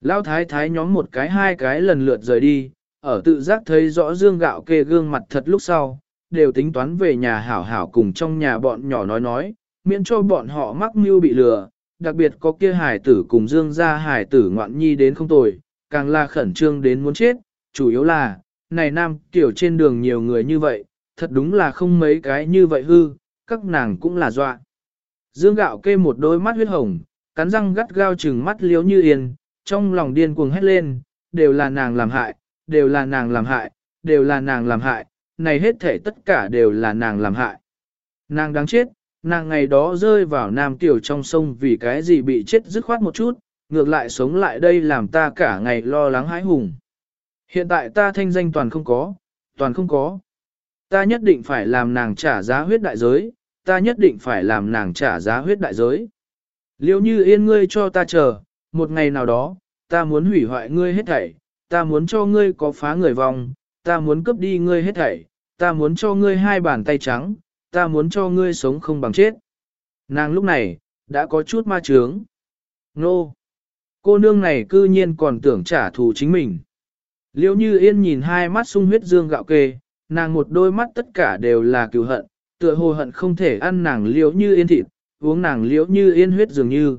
Lão thái thái nhóm một cái hai cái lần lượt rời đi, ở tự giác thấy rõ dương gạo kê gương mặt thật lúc sau, đều tính toán về nhà hảo hảo cùng trong nhà bọn nhỏ nói nói, miễn cho bọn họ mắc mưu bị lừa, đặc biệt có kia hải tử cùng dương gia hải tử ngoạn nhi đến không tồi, càng là khẩn trương đến muốn chết, chủ yếu là, này nam tiểu trên đường nhiều người như vậy, thật đúng là không mấy cái như vậy hư, các nàng cũng là dọa. Dương gạo kê một đôi mắt huyết hồng, cắn răng gắt gao chừng mắt liếu như yên, trong lòng điên cuồng hét lên, đều là nàng làm hại, đều là nàng làm hại, đều là nàng làm hại, này hết thể tất cả đều là nàng làm hại. Nàng đáng chết, nàng ngày đó rơi vào nam tiểu trong sông vì cái gì bị chết dứt khoát một chút, ngược lại sống lại đây làm ta cả ngày lo lắng hãi hùng. Hiện tại ta thanh danh toàn không có, toàn không có. Ta nhất định phải làm nàng trả giá huyết đại giới, ta nhất định phải làm nàng trả giá huyết đại giới. Liêu như yên ngươi cho ta chờ, một ngày nào đó, ta muốn hủy hoại ngươi hết thảy, ta muốn cho ngươi có phá người vòng ta muốn cướp đi ngươi hết thảy, ta muốn cho ngươi hai bàn tay trắng, ta muốn cho ngươi sống không bằng chết. Nàng lúc này, đã có chút ma trướng. Nô! Cô nương này cư nhiên còn tưởng trả thù chính mình. Liêu như yên nhìn hai mắt sung huyết dương gạo kê, nàng một đôi mắt tất cả đều là cựu hận, tựa hồ hận không thể ăn nàng liễu như yên thịt, uống nàng liễu như yên huyết dường như.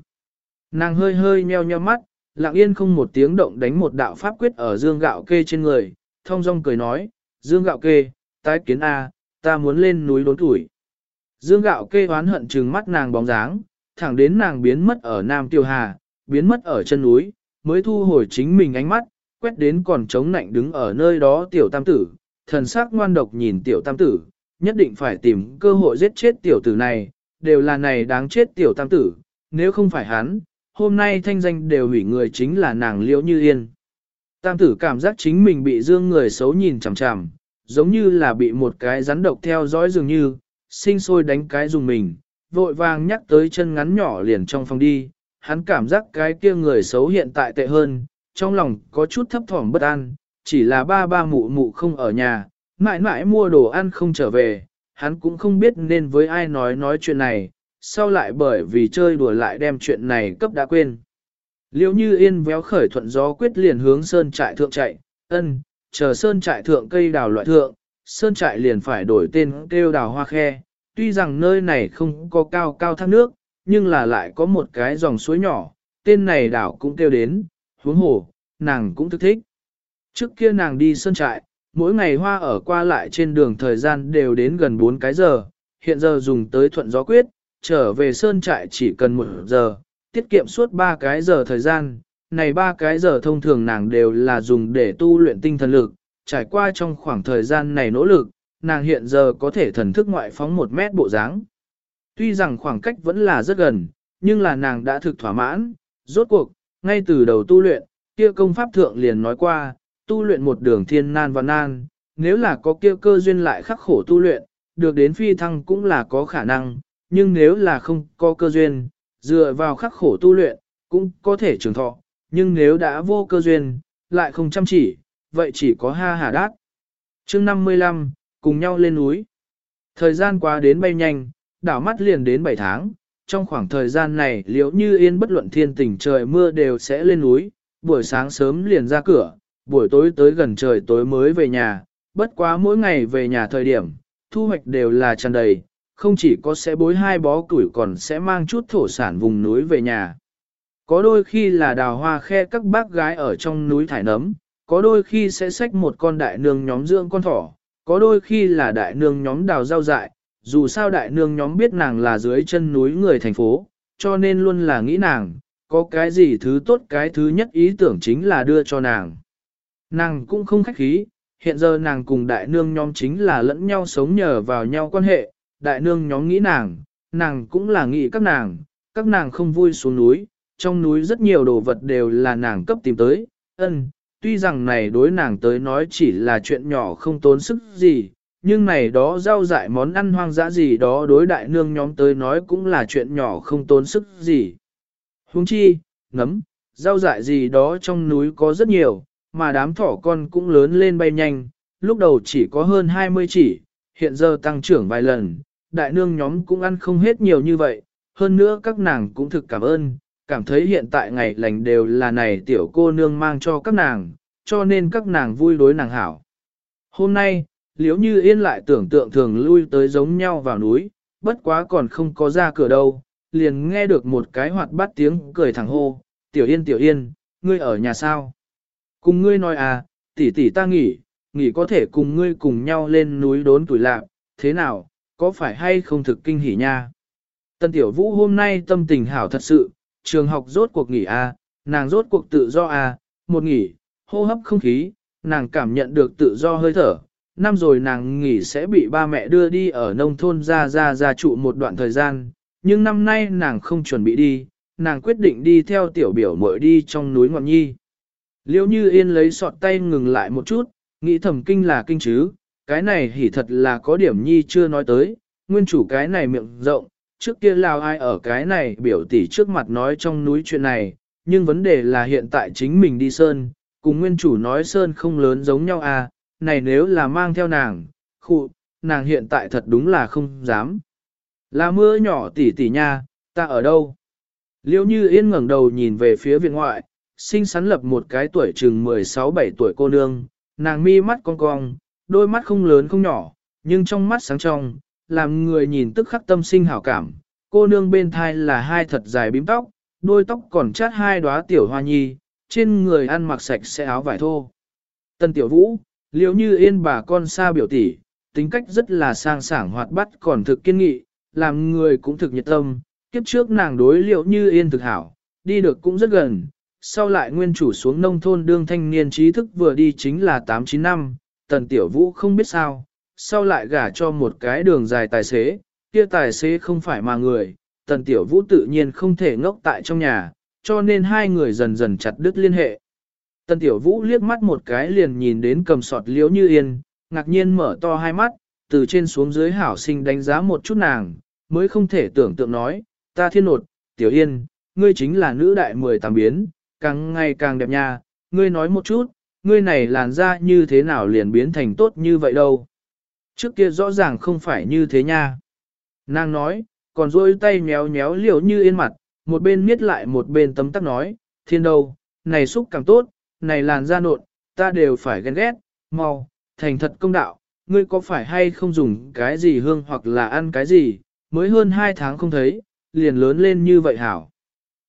Nàng hơi hơi nheo nheo mắt, lặng yên không một tiếng động đánh một đạo pháp quyết ở dương gạo kê trên người, thông dong cười nói, dương gạo kê, tái kiến A, ta muốn lên núi đốn tuổi. Dương gạo kê oán hận trừng mắt nàng bóng dáng, thẳng đến nàng biến mất ở Nam Tiêu Hà, biến mất ở chân núi, mới thu hồi chính mình ánh mắt, quét đến còn chống nạnh đứng ở nơi đó tiểu tam tử, thần sắc ngoan độc nhìn tiểu tam tử, nhất định phải tìm cơ hội giết chết tiểu tử này, đều là này đáng chết tiểu tam tử, nếu không phải hắn, hôm nay thanh danh đều hủy người chính là nàng liễu như yên. Tam tử cảm giác chính mình bị dương người xấu nhìn chằm chằm, giống như là bị một cái rắn độc theo dõi dường như, sinh sôi đánh cái dùng mình, vội vàng nhắc tới chân ngắn nhỏ liền trong phòng đi, hắn cảm giác cái kia người xấu hiện tại tệ hơn, trong lòng có chút thấp thỏm bất an, chỉ là ba ba mụ mụ không ở nhà, mãi mãi mua đồ ăn không trở về, hắn cũng không biết nên với ai nói nói chuyện này, sau lại bởi vì chơi đùa lại đem chuyện này cấp đã quên. Liễu như yên véo khởi thuận gió quyết liền hướng sơn trại thượng chạy, ân, chờ sơn trại thượng cây đào loại thượng, sơn trại liền phải đổi tên kêu đào hoa khe, tuy rằng nơi này không có cao cao thác nước, nhưng là lại có một cái dòng suối nhỏ, tên này đảo cũng kêu đến, huống hồ, nàng cũng thức thích. Trước kia nàng đi sơn trại, mỗi ngày hoa ở qua lại trên đường thời gian đều đến gần 4 cái giờ, hiện giờ dùng tới thuận gió quyết, trở về sơn trại chỉ cần 1 giờ, tiết kiệm suốt 3 cái giờ thời gian, này 3 cái giờ thông thường nàng đều là dùng để tu luyện tinh thần lực, trải qua trong khoảng thời gian này nỗ lực, nàng hiện giờ có thể thần thức ngoại phóng 1 mét bộ dáng. Tuy rằng khoảng cách vẫn là rất gần, nhưng là nàng đã thực thỏa mãn, Rốt cuộc, ngay từ đầu tu luyện, kia công pháp thượng liền nói qua, tu luyện một đường thiên nan và nan, nếu là có kia cơ duyên lại khắc khổ tu luyện, được đến phi thăng cũng là có khả năng, nhưng nếu là không có cơ duyên, dựa vào khắc khổ tu luyện, cũng có thể trường thọ, nhưng nếu đã vô cơ duyên, lại không chăm chỉ, vậy chỉ có ha hà đát. chương 55, cùng nhau lên núi. Thời gian qua đến bay nhanh, đảo mắt liền đến 7 tháng, trong khoảng thời gian này liễu như yên bất luận thiên tình trời mưa đều sẽ lên núi, buổi sáng sớm liền ra cửa, buổi tối tới gần trời tối mới về nhà, bất quá mỗi ngày về nhà thời điểm, thu hoạch đều là tràn đầy, không chỉ có sẽ bối hai bó củi còn sẽ mang chút thổ sản vùng núi về nhà. Có đôi khi là đào hoa khe các bác gái ở trong núi thải nấm, có đôi khi sẽ xách một con đại nương nhóm dưỡng con thỏ, có đôi khi là đại nương nhóm đào rau dại, dù sao đại nương nhóm biết nàng là dưới chân núi người thành phố, cho nên luôn là nghĩ nàng, có cái gì thứ tốt cái thứ nhất ý tưởng chính là đưa cho nàng. Nàng cũng không khách khí, hiện giờ nàng cùng đại nương nhóm chính là lẫn nhau sống nhờ vào nhau quan hệ, đại nương nhóm nghĩ nàng, nàng cũng là nghĩ các nàng, các nàng không vui xuống núi, trong núi rất nhiều đồ vật đều là nàng cấp tìm tới, ân, tuy rằng này đối nàng tới nói chỉ là chuyện nhỏ không tốn sức gì, nhưng này đó rau dại món ăn hoang dã gì đó đối đại nương nhóm tới nói cũng là chuyện nhỏ không tốn sức gì. Huống chi, nấm, rau dại gì đó trong núi có rất nhiều, mà đám thỏ con cũng lớn lên bay nhanh, lúc đầu chỉ có hơn 20 chỉ, hiện giờ tăng trưởng vài lần, đại nương nhóm cũng ăn không hết nhiều như vậy, hơn nữa các nàng cũng thực cảm ơn, cảm thấy hiện tại ngày lành đều là này tiểu cô nương mang cho các nàng, cho nên các nàng vui đối nàng hảo. Hôm nay, liếu như yên lại tưởng tượng thường lui tới giống nhau vào núi, bất quá còn không có ra cửa đâu, liền nghe được một cái hoạt bát tiếng cười thẳng hô, tiểu yên tiểu yên, ngươi ở nhà sao? Cùng ngươi nói à, tỷ tỷ ta nghỉ, nghỉ có thể cùng ngươi cùng nhau lên núi đốn tuổi lạc, thế nào, có phải hay không thực kinh hỉ nha? Tân tiểu vũ hôm nay tâm tình hảo thật sự, trường học rốt cuộc nghỉ à, nàng rốt cuộc tự do à, một nghỉ, hô hấp không khí, nàng cảm nhận được tự do hơi thở. Năm rồi nàng nghỉ sẽ bị ba mẹ đưa đi ở nông thôn ra ra ra trụ một đoạn thời gian, nhưng năm nay nàng không chuẩn bị đi, nàng quyết định đi theo tiểu biểu muội đi trong núi Ngọn Nhi. Liêu như yên lấy sọt tay ngừng lại một chút, nghĩ thầm kinh là kinh chứ, cái này hỉ thật là có điểm Nhi chưa nói tới, nguyên chủ cái này miệng rộng, trước kia lao ai ở cái này biểu tỷ trước mặt nói trong núi chuyện này, nhưng vấn đề là hiện tại chính mình đi sơn, cùng nguyên chủ nói sơn không lớn giống nhau à, này nếu là mang theo nàng, khụ, nàng hiện tại thật đúng là không dám. Là mưa nhỏ tỉ tỉ nha, ta ở đâu? Liêu như yên ngẩng đầu nhìn về phía viện ngoại, sinh sắn lập một cái tuổi chừng 16-17 tuổi cô nương, nàng mi mắt cong cong, đôi mắt không lớn không nhỏ, nhưng trong mắt sáng trong, làm người nhìn tức khắc tâm sinh hảo cảm. Cô nương bên thai là hai thật dài bím tóc, đôi tóc còn chát hai đóa tiểu hoa nhi, trên người ăn mặc sạch sẽ áo vải thô. Tân tiểu vũ, liếu như yên bà con xa biểu tỷ, tính cách rất là sang sảng hoạt bát còn thực kiên nghị, làm người cũng thực nhiệt tâm, kiếp trước nàng đối liệu như yên thực hảo, đi được cũng rất gần, sau lại nguyên chủ xuống nông thôn đương thanh niên trí thức vừa đi chính là 8-9 năm, tần tiểu vũ không biết sao, sau lại gả cho một cái đường dài tài xế, kia tài xế không phải mà người, tần tiểu vũ tự nhiên không thể ngốc tại trong nhà, cho nên hai người dần dần chặt đứt liên hệ. Tần tiểu vũ liếc mắt một cái liền nhìn đến cầm sọt liễu như yên, ngạc nhiên mở to hai mắt, từ trên xuống dưới hảo sinh đánh giá một chút nàng, mới không thể tưởng tượng nói, ta thiên nột, tiểu yên, ngươi chính là nữ đại mười tám biến, càng ngày càng đẹp nha, ngươi nói một chút, ngươi này làn da như thế nào liền biến thành tốt như vậy đâu. Trước kia rõ ràng không phải như thế nha. Nàng nói, còn rôi tay méo méo liều như yên mặt, một bên miết lại một bên tấm tắc nói, thiên đâu, này xúc càng tốt, này làn da nộn, ta đều phải ghen ghét, mau, thành thật công đạo, ngươi có phải hay không dùng cái gì hương hoặc là ăn cái gì, mới hơn hai tháng không thấy, liền lớn lên như vậy hảo.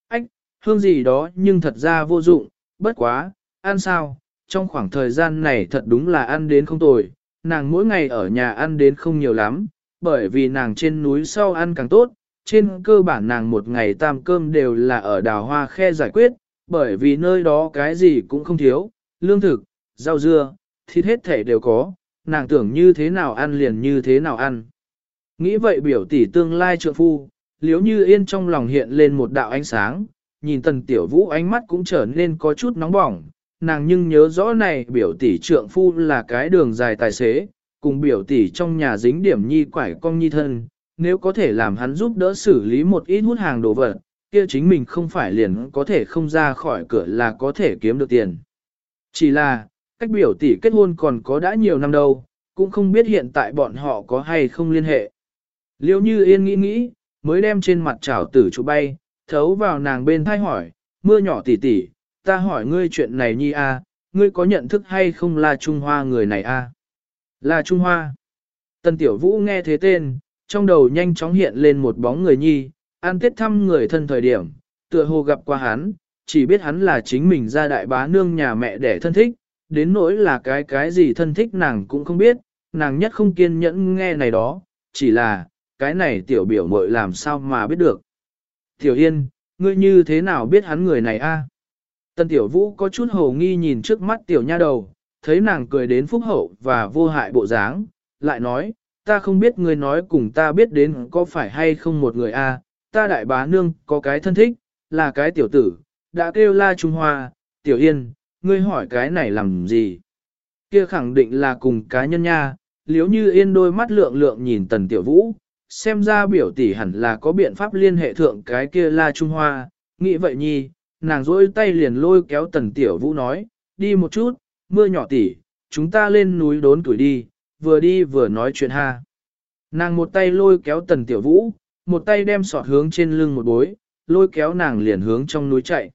Ách, hương gì đó nhưng thật ra vô dụng, bất quá, ăn sao, trong khoảng thời gian này thật đúng là ăn đến không tồi, nàng mỗi ngày ở nhà ăn đến không nhiều lắm, bởi vì nàng trên núi sau ăn càng tốt, trên cơ bản nàng một ngày tam cơm đều là ở đào hoa khe giải quyết, bởi vì nơi đó cái gì cũng không thiếu, lương thực, rau dưa, thịt hết thể đều có, nàng tưởng như thế nào ăn liền như thế nào ăn. Nghĩ vậy biểu tỷ tương lai trượng phu, liếu như yên trong lòng hiện lên một đạo ánh sáng, nhìn tần tiểu vũ ánh mắt cũng trở nên có chút nóng bỏng, nàng nhưng nhớ rõ này biểu tỷ trượng phu là cái đường dài tài xế, cùng biểu tỷ trong nhà dính điểm nhi quải cong nhi thân, nếu có thể làm hắn giúp đỡ xử lý một ít hút hàng đồ vật, kia chính mình không phải liền có thể không ra khỏi cửa là có thể kiếm được tiền. Chỉ là, cách biểu tỷ kết hôn còn có đã nhiều năm đâu, cũng không biết hiện tại bọn họ có hay không liên hệ. Liêu như yên nghĩ nghĩ, mới đem trên mặt trảo tử trụ bay, thấu vào nàng bên thai hỏi, mưa nhỏ tỷ tỷ, ta hỏi ngươi chuyện này nhi a, ngươi có nhận thức hay không là Trung Hoa người này à? a? Là Trung Hoa. Tần Tiểu Vũ nghe thế tên, trong đầu nhanh chóng hiện lên một bóng người nhi, an tết thăm người thân thời điểm, tựa hồ gặp qua hắn, chỉ biết hắn là chính mình ra đại bá nương nhà mẹ để thân thích, đến nỗi là cái cái gì thân thích nàng cũng không biết, nàng nhất không kiên nhẫn nghe này đó, chỉ là, cái này tiểu biểu mội làm sao mà biết được. Tiểu Yên, ngươi như thế nào biết hắn người này a? Tân Tiểu Vũ có chút hồ nghi nhìn trước mắt tiểu nha đầu, thấy nàng cười đến phúc hậu và vô hại bộ dáng, lại nói, ta không biết ngươi nói cùng ta biết đến có phải hay không một người a, ta đại bá nương có cái thân thích, là cái tiểu tử, đã kêu la Trung Hoa, tiểu yên, ngươi hỏi cái này làm gì? Kia khẳng định là cùng cá nhân nha, liếu như yên đôi mắt lượng lượng nhìn tần tiểu vũ, xem ra biểu tỷ hẳn là có biện pháp liên hệ thượng cái kia la Trung Hoa, nghĩ vậy nhi, nàng rỗi tay liền lôi kéo tần tiểu vũ nói, đi một chút, mưa nhỏ tỷ, chúng ta lên núi đốn tuổi đi, vừa đi vừa nói chuyện ha. Nàng một tay lôi kéo tần tiểu vũ, một tay đem sọt hướng trên lưng một bối, lôi kéo nàng liền hướng trong núi chạy.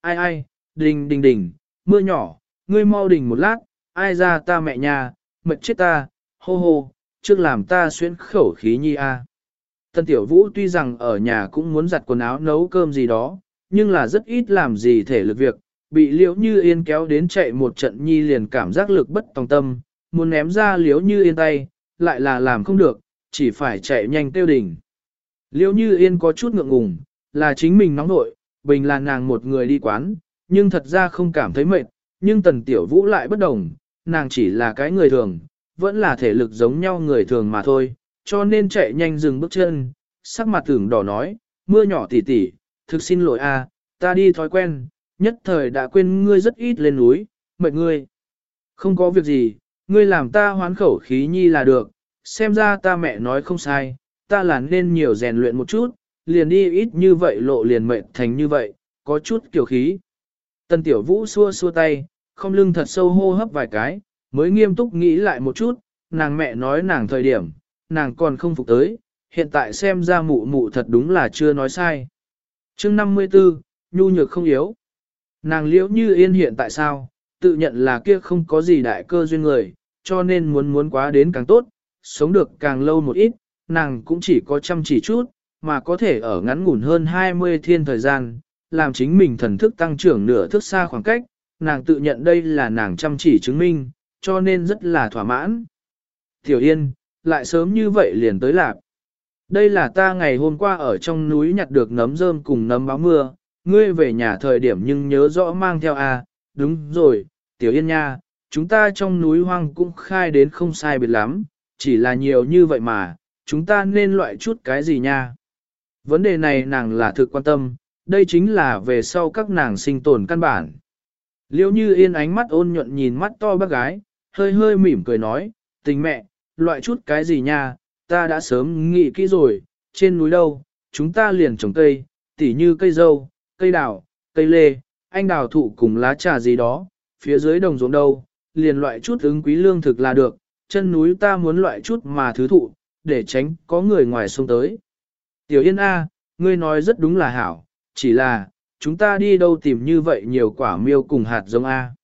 Ai ai, đình đình đình, mưa nhỏ, ngươi mau đình một lát, ai ra ta mẹ nhà, mệt chết ta, hô hô, trước làm ta xuyên khẩu khí nhi a. Tân tiểu vũ tuy rằng ở nhà cũng muốn giặt quần áo nấu cơm gì đó, nhưng là rất ít làm gì thể lực việc, bị liễu như yên kéo đến chạy một trận nhi liền cảm giác lực bất tòng tâm, muốn ném ra liễu như yên tay, lại là làm không được, chỉ phải chạy nhanh tiêu đỉnh. Liêu như yên có chút ngượng ngùng, là chính mình nóng nội, bình là nàng một người đi quán, nhưng thật ra không cảm thấy mệt, nhưng tần tiểu vũ lại bất đồng, nàng chỉ là cái người thường, vẫn là thể lực giống nhau người thường mà thôi, cho nên chạy nhanh dừng bước chân, sắc mặt tưởng đỏ nói, mưa nhỏ tỉ tỉ, thực xin lỗi a, ta đi thói quen, nhất thời đã quên ngươi rất ít lên núi, mệt ngươi. Không có việc gì, ngươi làm ta hoán khẩu khí nhi là được, xem ra ta mẹ nói không sai, ta là nên nhiều rèn luyện một chút, liền đi ít như vậy lộ liền mệt thành như vậy, có chút kiểu khí. Tần tiểu vũ xua xua tay, không lưng thật sâu hô hấp vài cái, mới nghiêm túc nghĩ lại một chút, nàng mẹ nói nàng thời điểm, nàng còn không phục tới, hiện tại xem ra mụ mụ thật đúng là chưa nói sai. chương 54, nhu nhược không yếu. Nàng liễu như yên hiện tại sao, tự nhận là kia không có gì đại cơ duyên người, cho nên muốn muốn quá đến càng tốt, sống được càng lâu một ít, nàng cũng chỉ có chăm chỉ chút, mà có thể ở ngắn ngủn hơn 20 thiên thời gian, làm chính mình thần thức tăng trưởng nửa thước xa khoảng cách, nàng tự nhận đây là nàng chăm chỉ chứng minh, cho nên rất là thỏa mãn. Tiểu Yên, lại sớm như vậy liền tới lạc. Đây là ta ngày hôm qua ở trong núi nhặt được nấm rơm cùng nấm báo mưa, ngươi về nhà thời điểm nhưng nhớ rõ mang theo à, đúng rồi, Tiểu Yên nha, chúng ta trong núi hoang cũng khai đến không sai biệt lắm, chỉ là nhiều như vậy mà, chúng ta nên loại chút cái gì nha. Vấn đề này nàng là thực quan tâm, đây chính là về sau các nàng sinh tồn căn bản. Liêu như yên ánh mắt ôn nhuận nhìn mắt to bác gái, hơi hơi mỉm cười nói, tình mẹ, loại chút cái gì nha, ta đã sớm nghĩ kỹ rồi, trên núi đâu, chúng ta liền trồng cây, tỉ như cây dâu, cây đào, cây lê, anh đào thụ cùng lá trà gì đó, phía dưới đồng ruộng đâu, liền loại chút ứng quý lương thực là được, chân núi ta muốn loại chút mà thứ thụ, để tránh có người ngoài sông tới. Tiểu Yên A, ngươi nói rất đúng là hảo, chỉ là, chúng ta đi đâu tìm như vậy nhiều quả miêu cùng hạt giống A.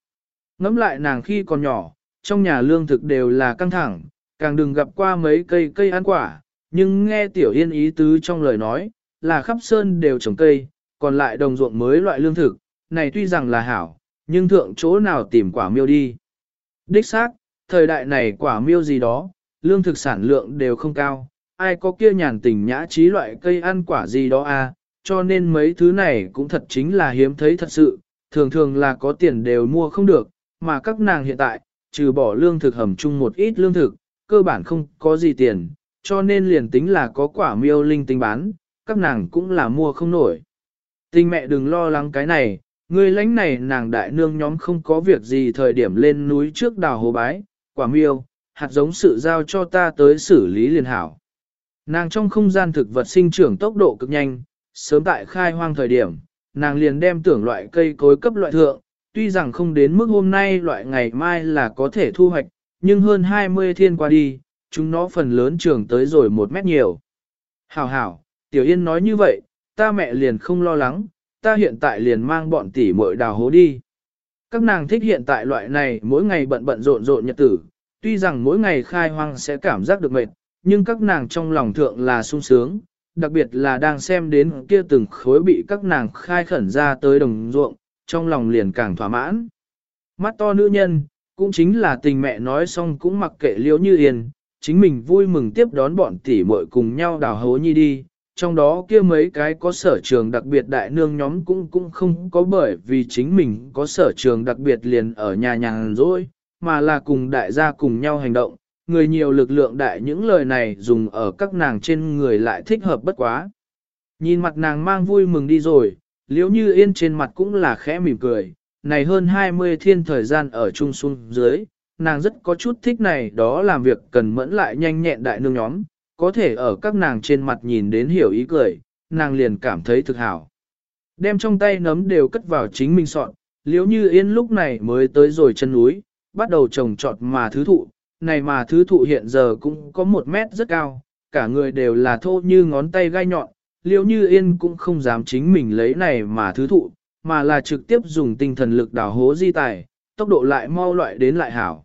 Ngắm lại nàng khi còn nhỏ, trong nhà lương thực đều là căng thẳng, càng đừng gặp qua mấy cây cây ăn quả, nhưng nghe Tiểu Yên ý tứ trong lời nói, là khắp sơn đều trồng cây, còn lại đồng ruộng mới loại lương thực, này tuy rằng là hảo, nhưng thượng chỗ nào tìm quả miêu đi. Đích xác, thời đại này quả miêu gì đó, lương thực sản lượng đều không cao, ai có kia nhàn tình nhã trí loại cây ăn quả gì đó à, cho nên mấy thứ này cũng thật chính là hiếm thấy thật sự, thường thường là có tiền đều mua không được, mà các nàng hiện tại, trừ bỏ lương thực hầm chung một ít lương thực, cơ bản không có gì tiền, cho nên liền tính là có quả miêu linh tinh bán, các nàng cũng là mua không nổi. Tình mẹ đừng lo lắng cái này, người lãnh này nàng đại nương nhóm không có việc gì thời điểm lên núi trước đào hồ bái, quả miêu, hạt giống sự giao cho ta tới xử lý liền hảo. Nàng trong không gian thực vật sinh trưởng tốc độ cực nhanh, sớm tại khai hoang thời điểm, nàng liền đem tưởng loại cây cối cấp loại thượng, tuy rằng không đến mức hôm nay loại ngày mai là có thể thu hoạch, nhưng hơn 20 thiên qua đi, chúng nó phần lớn trưởng tới rồi một mét nhiều. Hảo hảo, Tiểu Yên nói như vậy, ta mẹ liền không lo lắng, ta hiện tại liền mang bọn tỷ muội đào hố đi. Các nàng thích hiện tại loại này mỗi ngày bận bận rộn rộn nhật tử, tuy rằng mỗi ngày khai hoang sẽ cảm giác được mệt, nhưng các nàng trong lòng thượng là sung sướng, đặc biệt là đang xem đến kia từng khối bị các nàng khai khẩn ra tới đồng ruộng, trong lòng liền càng thỏa mãn. Mắt to nữ nhân, cũng chính là tình mẹ nói xong cũng mặc kệ liễu như yên, chính mình vui mừng tiếp đón bọn tỷ muội cùng nhau đào hố nhi đi, trong đó kia mấy cái có sở trường đặc biệt đại nương nhóm cũng cũng không có bởi vì chính mình có sở trường đặc biệt liền ở nhà nhàn rồi, mà là cùng đại gia cùng nhau hành động, người nhiều lực lượng đại những lời này dùng ở các nàng trên người lại thích hợp bất quá. Nhìn mặt nàng mang vui mừng đi rồi, liếu như yên trên mặt cũng là khẽ mỉm cười, này hơn 20 thiên thời gian ở trung xuân dưới, nàng rất có chút thích này đó làm việc cần mẫn lại nhanh nhẹn đại nương nhóm, có thể ở các nàng trên mặt nhìn đến hiểu ý cười, nàng liền cảm thấy thực hảo. Đem trong tay nấm đều cất vào chính mình soạn, liếu như yên lúc này mới tới rồi chân núi, bắt đầu trồng trọt mà thứ thụ, này mà thứ thụ hiện giờ cũng có một mét rất cao, cả người đều là thô như ngón tay gai nhọn, liêu như yên cũng không dám chính mình lấy này mà thứ thụ, mà là trực tiếp dùng tinh thần lực đào hố di tài, tốc độ lại mau loại đến lại hảo.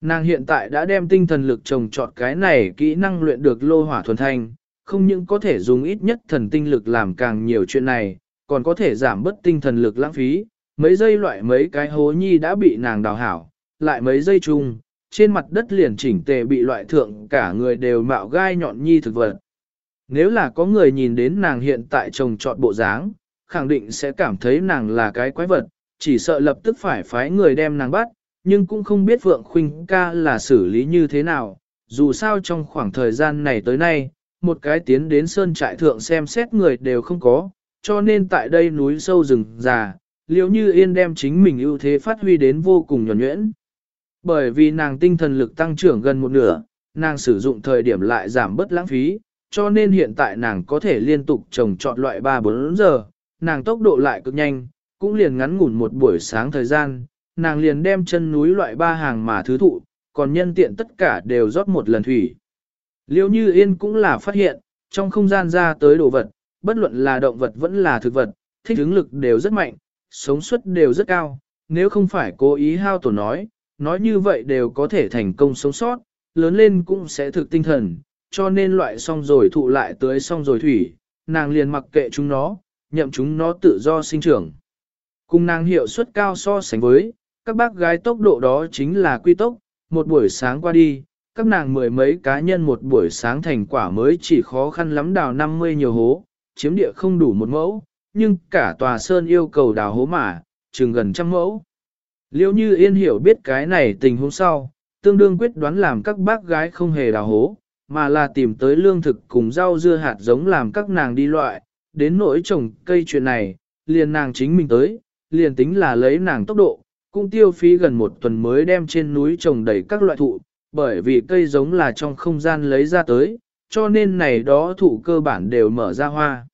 Nàng hiện tại đã đem tinh thần lực trồng trọt cái này kỹ năng luyện được lô hỏa thuần thanh, không những có thể dùng ít nhất thần tinh lực làm càng nhiều chuyện này, còn có thể giảm bớt tinh thần lực lãng phí. Mấy giây loại mấy cái hố nhi đã bị nàng đào hảo, lại mấy giây chung, trên mặt đất liền chỉnh tề bị loại thượng cả người đều mạo gai nhọn nhi thực vật. Nếu là có người nhìn đến nàng hiện tại trồng trọt bộ dáng, khẳng định sẽ cảm thấy nàng là cái quái vật, chỉ sợ lập tức phải phái người đem nàng bắt, nhưng cũng không biết vượng Khuynh ca là xử lý như thế nào, dù sao trong khoảng thời gian này tới nay, một cái tiến đến sơn trại thượng xem xét người đều không có, cho nên tại đây núi sâu rừng già, liếu như yên đem chính mình ưu thế phát huy đến vô cùng nhuẩn nhuyễn. Bởi vì nàng tinh thần lực tăng trưởng gần một nửa, nàng sử dụng thời điểm lại giảm bớt lãng phí, cho nên hiện tại nàng có thể liên tục trồng trọt loại 3-4 giờ, nàng tốc độ lại cực nhanh, cũng liền ngắn ngủn một buổi sáng thời gian, nàng liền đem chân núi loại ba hàng mà thứ thụ, còn nhân tiện tất cả đều rót một lần thủy. Liêu như yên cũng là phát hiện, trong không gian ra tới đồ vật, bất luận là động vật vẫn là thực vật, thích ứng lực đều rất mạnh, sống suất đều rất cao, nếu không phải cố ý hao tổn nói, nói như vậy đều có thể thành công sống sót, lớn lên cũng sẽ thực tinh thần, cho nên loại xong rồi thụ lại tới xong rồi thủy, nàng liền mặc kệ chúng nó, nhậm chúng nó tự do sinh trưởng. Cùng nàng hiệu suất cao so sánh với, các bác gái tốc độ đó chính là quy tốc, một buổi sáng qua đi, các nàng mười mấy cá nhân một buổi sáng thành quả mới chỉ khó khăn lắm đào 50 nhiều hố, chiếm địa không đủ một mẫu, nhưng cả tòa sơn yêu cầu đào hố mà, chừng gần trăm mẫu. Liêu như yên hiểu biết cái này tình huống sau, tương đương quyết đoán làm các bác gái không hề đào hố, mà là tìm tới lương thực cùng rau dưa hạt giống làm các nàng đi loại, đến nỗi trồng cây chuyện này, liền nàng chính mình tới, liền tính là lấy nàng tốc độ, cũng tiêu phí gần một tuần mới đem trên núi trồng đầy các loại thụ, bởi vì cây giống là trong không gian lấy ra tới, cho nên này đó thụ cơ bản đều mở ra hoa.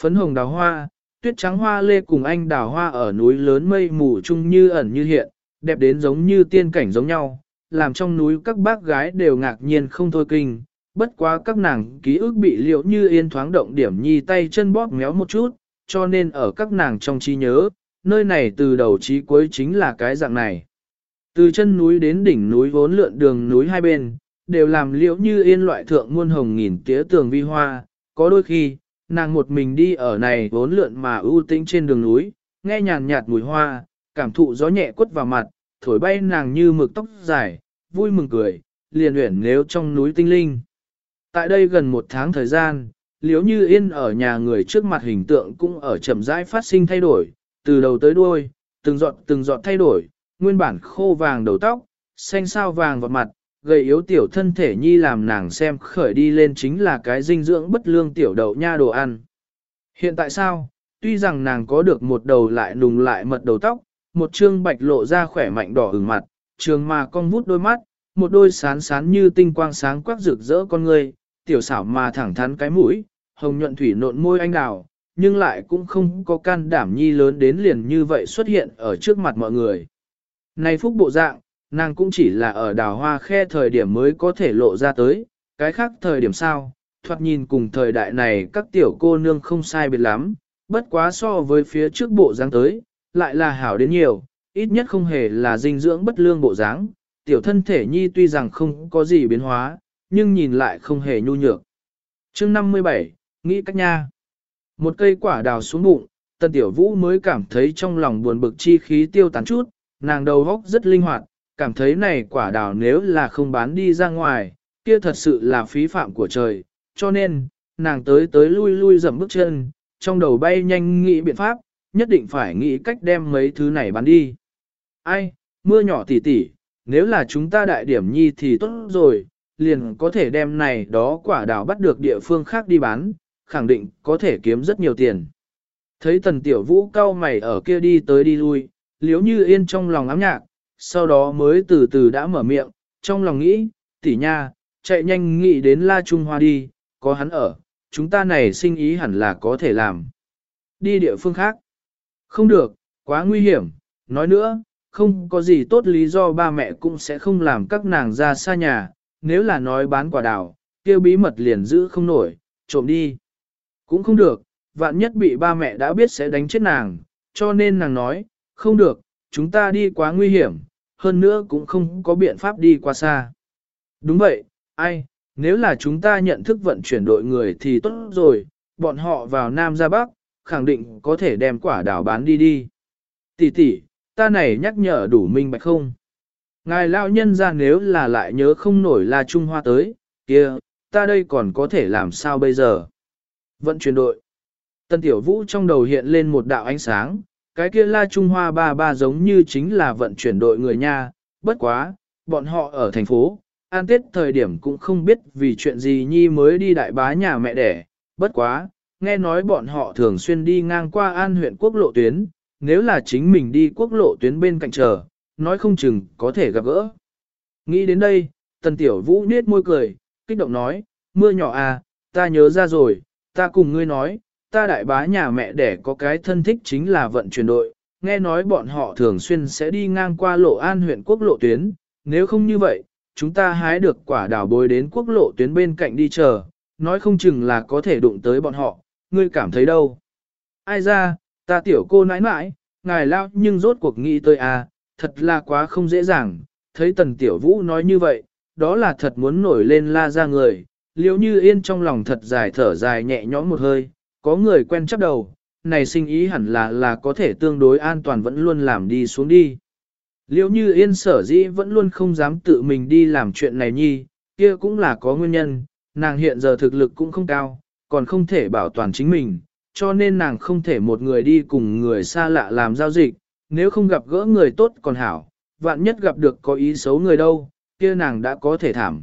Phấn hồng đào hoa, tuyết trắng hoa lê cùng anh đào hoa ở núi lớn mây mù chung như ẩn như hiện, đẹp đến giống như tiên cảnh giống nhau, làm trong núi các bác gái đều ngạc nhiên không thôi kinh. Bất quá các nàng ký ức bị liệu như yên thoáng động điểm nhi tay chân bóp méo một chút, cho nên ở các nàng trong trí nhớ, nơi này từ đầu chí cuối chính là cái dạng này. Từ chân núi đến đỉnh núi vốn lượn đường núi hai bên, đều làm liễu như yên loại thượng muôn hồng nghìn tía tường vi hoa, có đôi khi, nàng một mình đi ở này vốn lượn mà ưu tĩnh trên đường núi, nghe nhàn nhạt mùi hoa, cảm thụ gió nhẹ quất vào mặt, thổi bay nàng như mực tóc dài, vui mừng cười, liền uyển nếu trong núi tinh linh. Tại đây gần một tháng thời gian, liếu như yên ở nhà người trước mặt hình tượng cũng ở chậm rãi phát sinh thay đổi, từ đầu tới đuôi, từng giọt từng giọt thay đổi, nguyên bản khô vàng đầu tóc, xanh sao vàng vào mặt, gầy yếu tiểu thân thể nhi làm nàng xem khởi đi lên chính là cái dinh dưỡng bất lương tiểu đậu nha đồ ăn. Hiện tại sao, tuy rằng nàng có được một đầu lại nùng lại mật đầu tóc, một trương bạch lộ ra khỏe mạnh đỏ ửng mặt, trường mà cong vút đôi mắt, một đôi sán sán như tinh quang sáng quắc rực rỡ con người, tiểu xảo mà thẳng thắn cái mũi, hồng nhuận thủy nộn môi anh đào, nhưng lại cũng không có can đảm nhi lớn đến liền như vậy xuất hiện ở trước mặt mọi người. Này phúc bộ dạng, nàng cũng chỉ là ở đào hoa khe thời điểm mới có thể lộ ra tới, cái khác thời điểm sao, thoạt nhìn cùng thời đại này các tiểu cô nương không sai biệt lắm, bất quá so với phía trước bộ dáng tới, lại là hảo đến nhiều, ít nhất không hề là dinh dưỡng bất lương bộ dáng, tiểu thân thể nhi tuy rằng không có gì biến hóa, nhưng nhìn lại không hề nhu nhược. chương 57, nghĩ cách nha. Một cây quả đào xuống bụng, tần tiểu vũ mới cảm thấy trong lòng buồn bực chi khí tiêu tán chút, nàng đầu góc rất linh hoạt, cảm thấy này quả đào nếu là không bán đi ra ngoài, kia thật sự là phí phạm của trời, cho nên, nàng tới tới lui lui dầm bước chân, trong đầu bay nhanh nghĩ biện pháp, nhất định phải nghĩ cách đem mấy thứ này bán đi. Ai, mưa nhỏ tỉ tỉ, nếu là chúng ta đại điểm nhi thì tốt rồi, liền có thể đem này đó quả đào bắt được địa phương khác đi bán, khẳng định có thể kiếm rất nhiều tiền. Thấy tần tiểu vũ cao mày ở kia đi tới đi lui, liếu như yên trong lòng ám nhạc, sau đó mới từ từ đã mở miệng, trong lòng nghĩ, tỷ nha, chạy nhanh nghĩ đến La Trung Hoa đi, có hắn ở, chúng ta này sinh ý hẳn là có thể làm. Đi địa phương khác. Không được, quá nguy hiểm, nói nữa, không có gì tốt lý do ba mẹ cũng sẽ không làm các nàng ra xa nhà, nếu là nói bán quả đào, kêu bí mật liền giữ không nổi, trộm đi. Cũng không được, vạn nhất bị ba mẹ đã biết sẽ đánh chết nàng, cho nên nàng nói, không được, chúng ta đi quá nguy hiểm, hơn nữa cũng không có biện pháp đi qua xa. Đúng vậy, ai, nếu là chúng ta nhận thức vận chuyển đội người thì tốt rồi, bọn họ vào Nam ra Bắc, khẳng định có thể đem quả đảo bán đi đi. Tỷ tỷ, ta này nhắc nhở đủ minh bạch không? Ngài lão nhân ra nếu là lại nhớ không nổi là Trung Hoa tới, kia, ta đây còn có thể làm sao bây giờ? Vận chuyển đội. Tân Tiểu Vũ trong đầu hiện lên một đạo ánh sáng, cái kia La Trung Hoa ba ba giống như chính là vận chuyển đội người nha, bất quá, bọn họ ở thành phố, an tết thời điểm cũng không biết vì chuyện gì nhi mới đi đại bá nhà mẹ đẻ, bất quá, nghe nói bọn họ thường xuyên đi ngang qua an huyện quốc lộ tuyến, nếu là chính mình đi quốc lộ tuyến bên cạnh chờ, nói không chừng có thể gặp gỡ. Nghĩ đến đây, tần tiểu vũ nết môi cười, kích động nói, mưa nhỏ à, ta nhớ ra rồi, ta cùng ngươi nói, ta đại bá nhà mẹ đẻ có cái thân thích chính là vận chuyển đội, nghe nói bọn họ thường xuyên sẽ đi ngang qua lộ an huyện quốc lộ tuyến, nếu không như vậy, chúng ta hái được quả đào bối đến quốc lộ tuyến bên cạnh đi chờ, nói không chừng là có thể đụng tới bọn họ, ngươi cảm thấy đâu. Ai ra, ta tiểu cô nãi nãi, ngài lao nhưng rốt cuộc nghĩ tới à, thật là quá không dễ dàng, thấy tần tiểu vũ nói như vậy, đó là thật muốn nổi lên la ra người, liếu như yên trong lòng thật dài thở dài nhẹ nhõm một hơi, có người quen chấp đầu, này sinh ý hẳn là là có thể tương đối an toàn vẫn luôn làm đi xuống đi. Liêu như yên sở dĩ vẫn luôn không dám tự mình đi làm chuyện này nhi, kia cũng là có nguyên nhân, nàng hiện giờ thực lực cũng không cao, còn không thể bảo toàn chính mình, cho nên nàng không thể một người đi cùng người xa lạ làm giao dịch, nếu không gặp gỡ người tốt còn hảo, vạn nhất gặp được có ý xấu người đâu, kia nàng đã có thể thảm.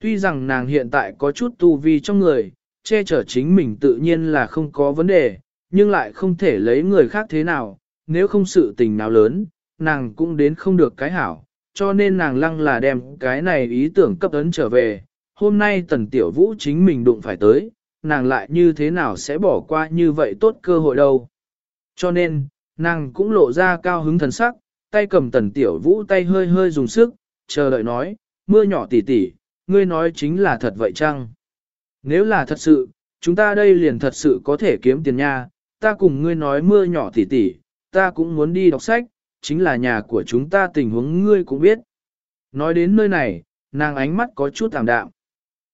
Tuy rằng nàng hiện tại có chút tu vi trong người, che chở chính mình tự nhiên là không có vấn đề, nhưng lại không thể lấy người khác thế nào, nếu không sự tình nào lớn, nàng cũng đến không được cái hảo, cho nên nàng lăng là đem cái này ý tưởng cấp ấn trở về. Hôm nay tần tiểu vũ chính mình đụng phải tới, nàng lại như thế nào sẽ bỏ qua như vậy tốt cơ hội đâu. Cho nên, nàng cũng lộ ra cao hứng thần sắc, tay cầm tần tiểu vũ tay hơi hơi dùng sức, chờ đợi nói, mưa nhỏ tỉ tỉ, ngươi nói chính là thật vậy chăng? Nếu là thật sự, chúng ta đây liền thật sự có thể kiếm tiền nha, ta cùng ngươi nói mưa nhỏ tỉ tỉ, ta cũng muốn đi đọc sách, chính là nhà của chúng ta tình huống ngươi cũng biết. Nói đến nơi này, nàng ánh mắt có chút tạm đạm.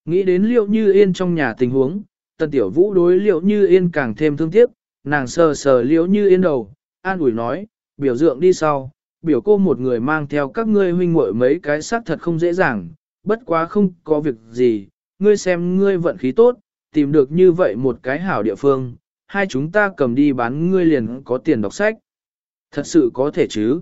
Nghĩ đến liệu như yên trong nhà tình huống, tần tiểu vũ đối liệu như yên càng thêm thương tiếc, nàng sờ sờ liệu như yên đầu, an ủi nói, biểu dượng đi sau, biểu cô một người mang theo các ngươi huynh muội mấy cái xác thật không dễ dàng, bất quá không có việc gì, ngươi xem ngươi vận khí tốt, tìm được như vậy một cái hảo địa phương, hai chúng ta cầm đi bán ngươi liền có tiền đọc sách. Thật sự có thể chứ.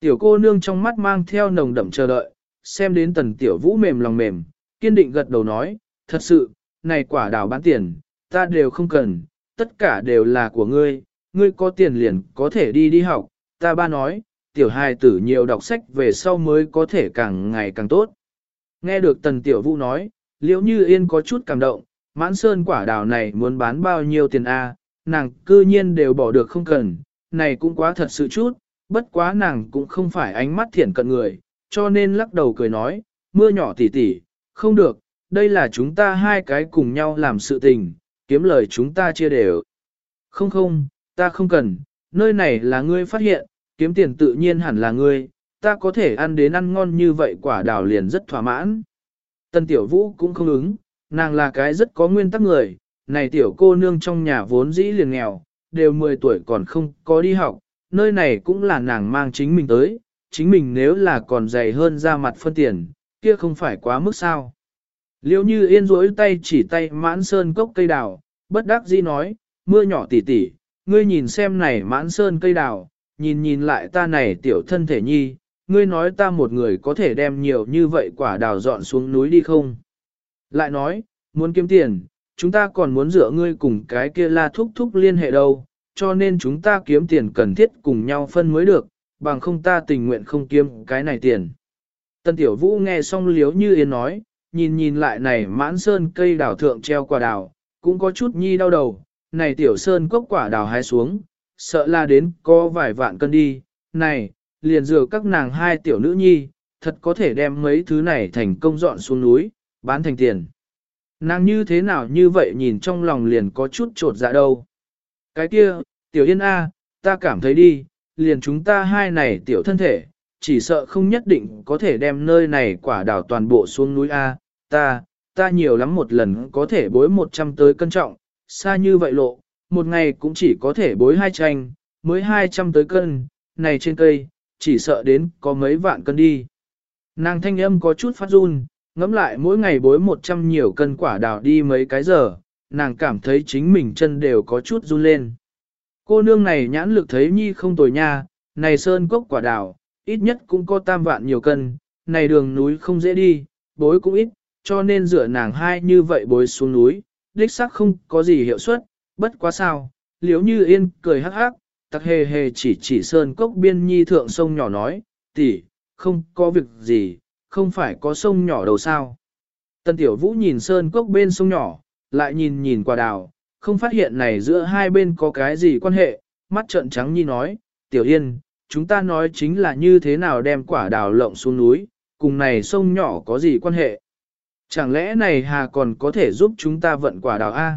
Tiểu cô nương trong mắt mang theo nồng đậm chờ đợi, xem đến tần tiểu vũ mềm lòng mềm, kiên định gật đầu nói, thật sự, này quả đào bán tiền, ta đều không cần, tất cả đều là của ngươi, ngươi có tiền liền có thể đi đi học, ta ba nói, tiểu hài tử nhiều đọc sách về sau mới có thể càng ngày càng tốt. Nghe được tần tiểu vũ nói, liễu như yên có chút cảm động, mãn sơn quả đào này muốn bán bao nhiêu tiền a nàng cư nhiên đều bỏ được không cần, này cũng quá thật sự chút, bất quá nàng cũng không phải ánh mắt thiện cận người, cho nên lắc đầu cười nói, mưa nhỏ tỉ tỉ, không được, đây là chúng ta hai cái cùng nhau làm sự tình, kiếm lời chúng ta chia đều. Không không, ta không cần, nơi này là ngươi phát hiện, kiếm tiền tự nhiên hẳn là ngươi, ta có thể ăn đến ăn ngon như vậy quả đào liền rất thỏa mãn. Tân tiểu vũ cũng không ứng, nàng là cái rất có nguyên tắc người, này tiểu cô nương trong nhà vốn dĩ liền nghèo, đều 10 tuổi còn không có đi học, nơi này cũng là nàng mang chính mình tới, chính mình nếu là còn dày hơn ra mặt phân tiền, kia không phải quá mức sao. Liêu như yên rỗi tay chỉ tay mãn sơn cốc cây đào, bất đắc dĩ nói, mưa nhỏ tỉ tỉ, ngươi nhìn xem này mãn sơn cây đào, nhìn nhìn lại ta này tiểu thân thể nhi, ngươi nói ta một người có thể đem nhiều như vậy quả đào dọn xuống núi đi không? Lại nói, muốn kiếm tiền, chúng ta còn muốn dựa ngươi cùng cái kia la thúc thúc liên hệ đâu, cho nên chúng ta kiếm tiền cần thiết cùng nhau phân mới được, bằng không ta tình nguyện không kiếm cái này tiền. Tân Tiểu Vũ nghe xong liếu như yên nói, nhìn nhìn lại này mãn sơn cây đào thượng treo quả đào, cũng có chút nhi đau đầu, này Tiểu Sơn cốc quả đào hái xuống, sợ là đến có vài vạn cân đi, này, liền dừa các nàng hai tiểu nữ nhi, thật có thể đem mấy thứ này thành công dọn xuống núi, bán thành tiền. Nàng như thế nào như vậy nhìn trong lòng liền có chút trột dạ đâu. Cái kia, tiểu yên A, ta cảm thấy đi, liền chúng ta hai này tiểu thân thể, chỉ sợ không nhất định có thể đem nơi này quả đảo toàn bộ xuống núi A, ta, ta nhiều lắm một lần có thể bối một trăm tới cân trọng, xa như vậy lộ, một ngày cũng chỉ có thể bối hai tranh, mới hai trăm tới cân, này trên cây, chỉ sợ đến có mấy vạn cân đi. Nàng thanh âm có chút phát run, ngẫm lại mỗi ngày bối một trăm nhiều cân quả đào đi mấy cái giờ, nàng cảm thấy chính mình chân đều có chút run lên. Cô nương này nhãn lực thấy nhi không tồi nha, này sơn cốc quả đào, ít nhất cũng có tam vạn nhiều cân, này đường núi không dễ đi, bối cũng ít, cho nên dựa nàng hai như vậy bối xuống núi, đích xác không có gì hiệu suất, bất quá sao, liếu như yên cười hắc hắc, tắc hề hề chỉ chỉ sơn cốc biên nhi thượng sông nhỏ nói, tỷ, không có việc gì, không phải có sông nhỏ đầu sao. tân tiểu vũ nhìn sơn cốc bên sông nhỏ, lại nhìn nhìn quả đào, không phát hiện này giữa hai bên có cái gì quan hệ, mắt trợn trắng nhi nói, tiểu yên, chúng ta nói chính là như thế nào đem quả đào lộng xuống núi, cùng này sông nhỏ có gì quan hệ. Chẳng lẽ này hà còn có thể giúp chúng ta vận quả đào A?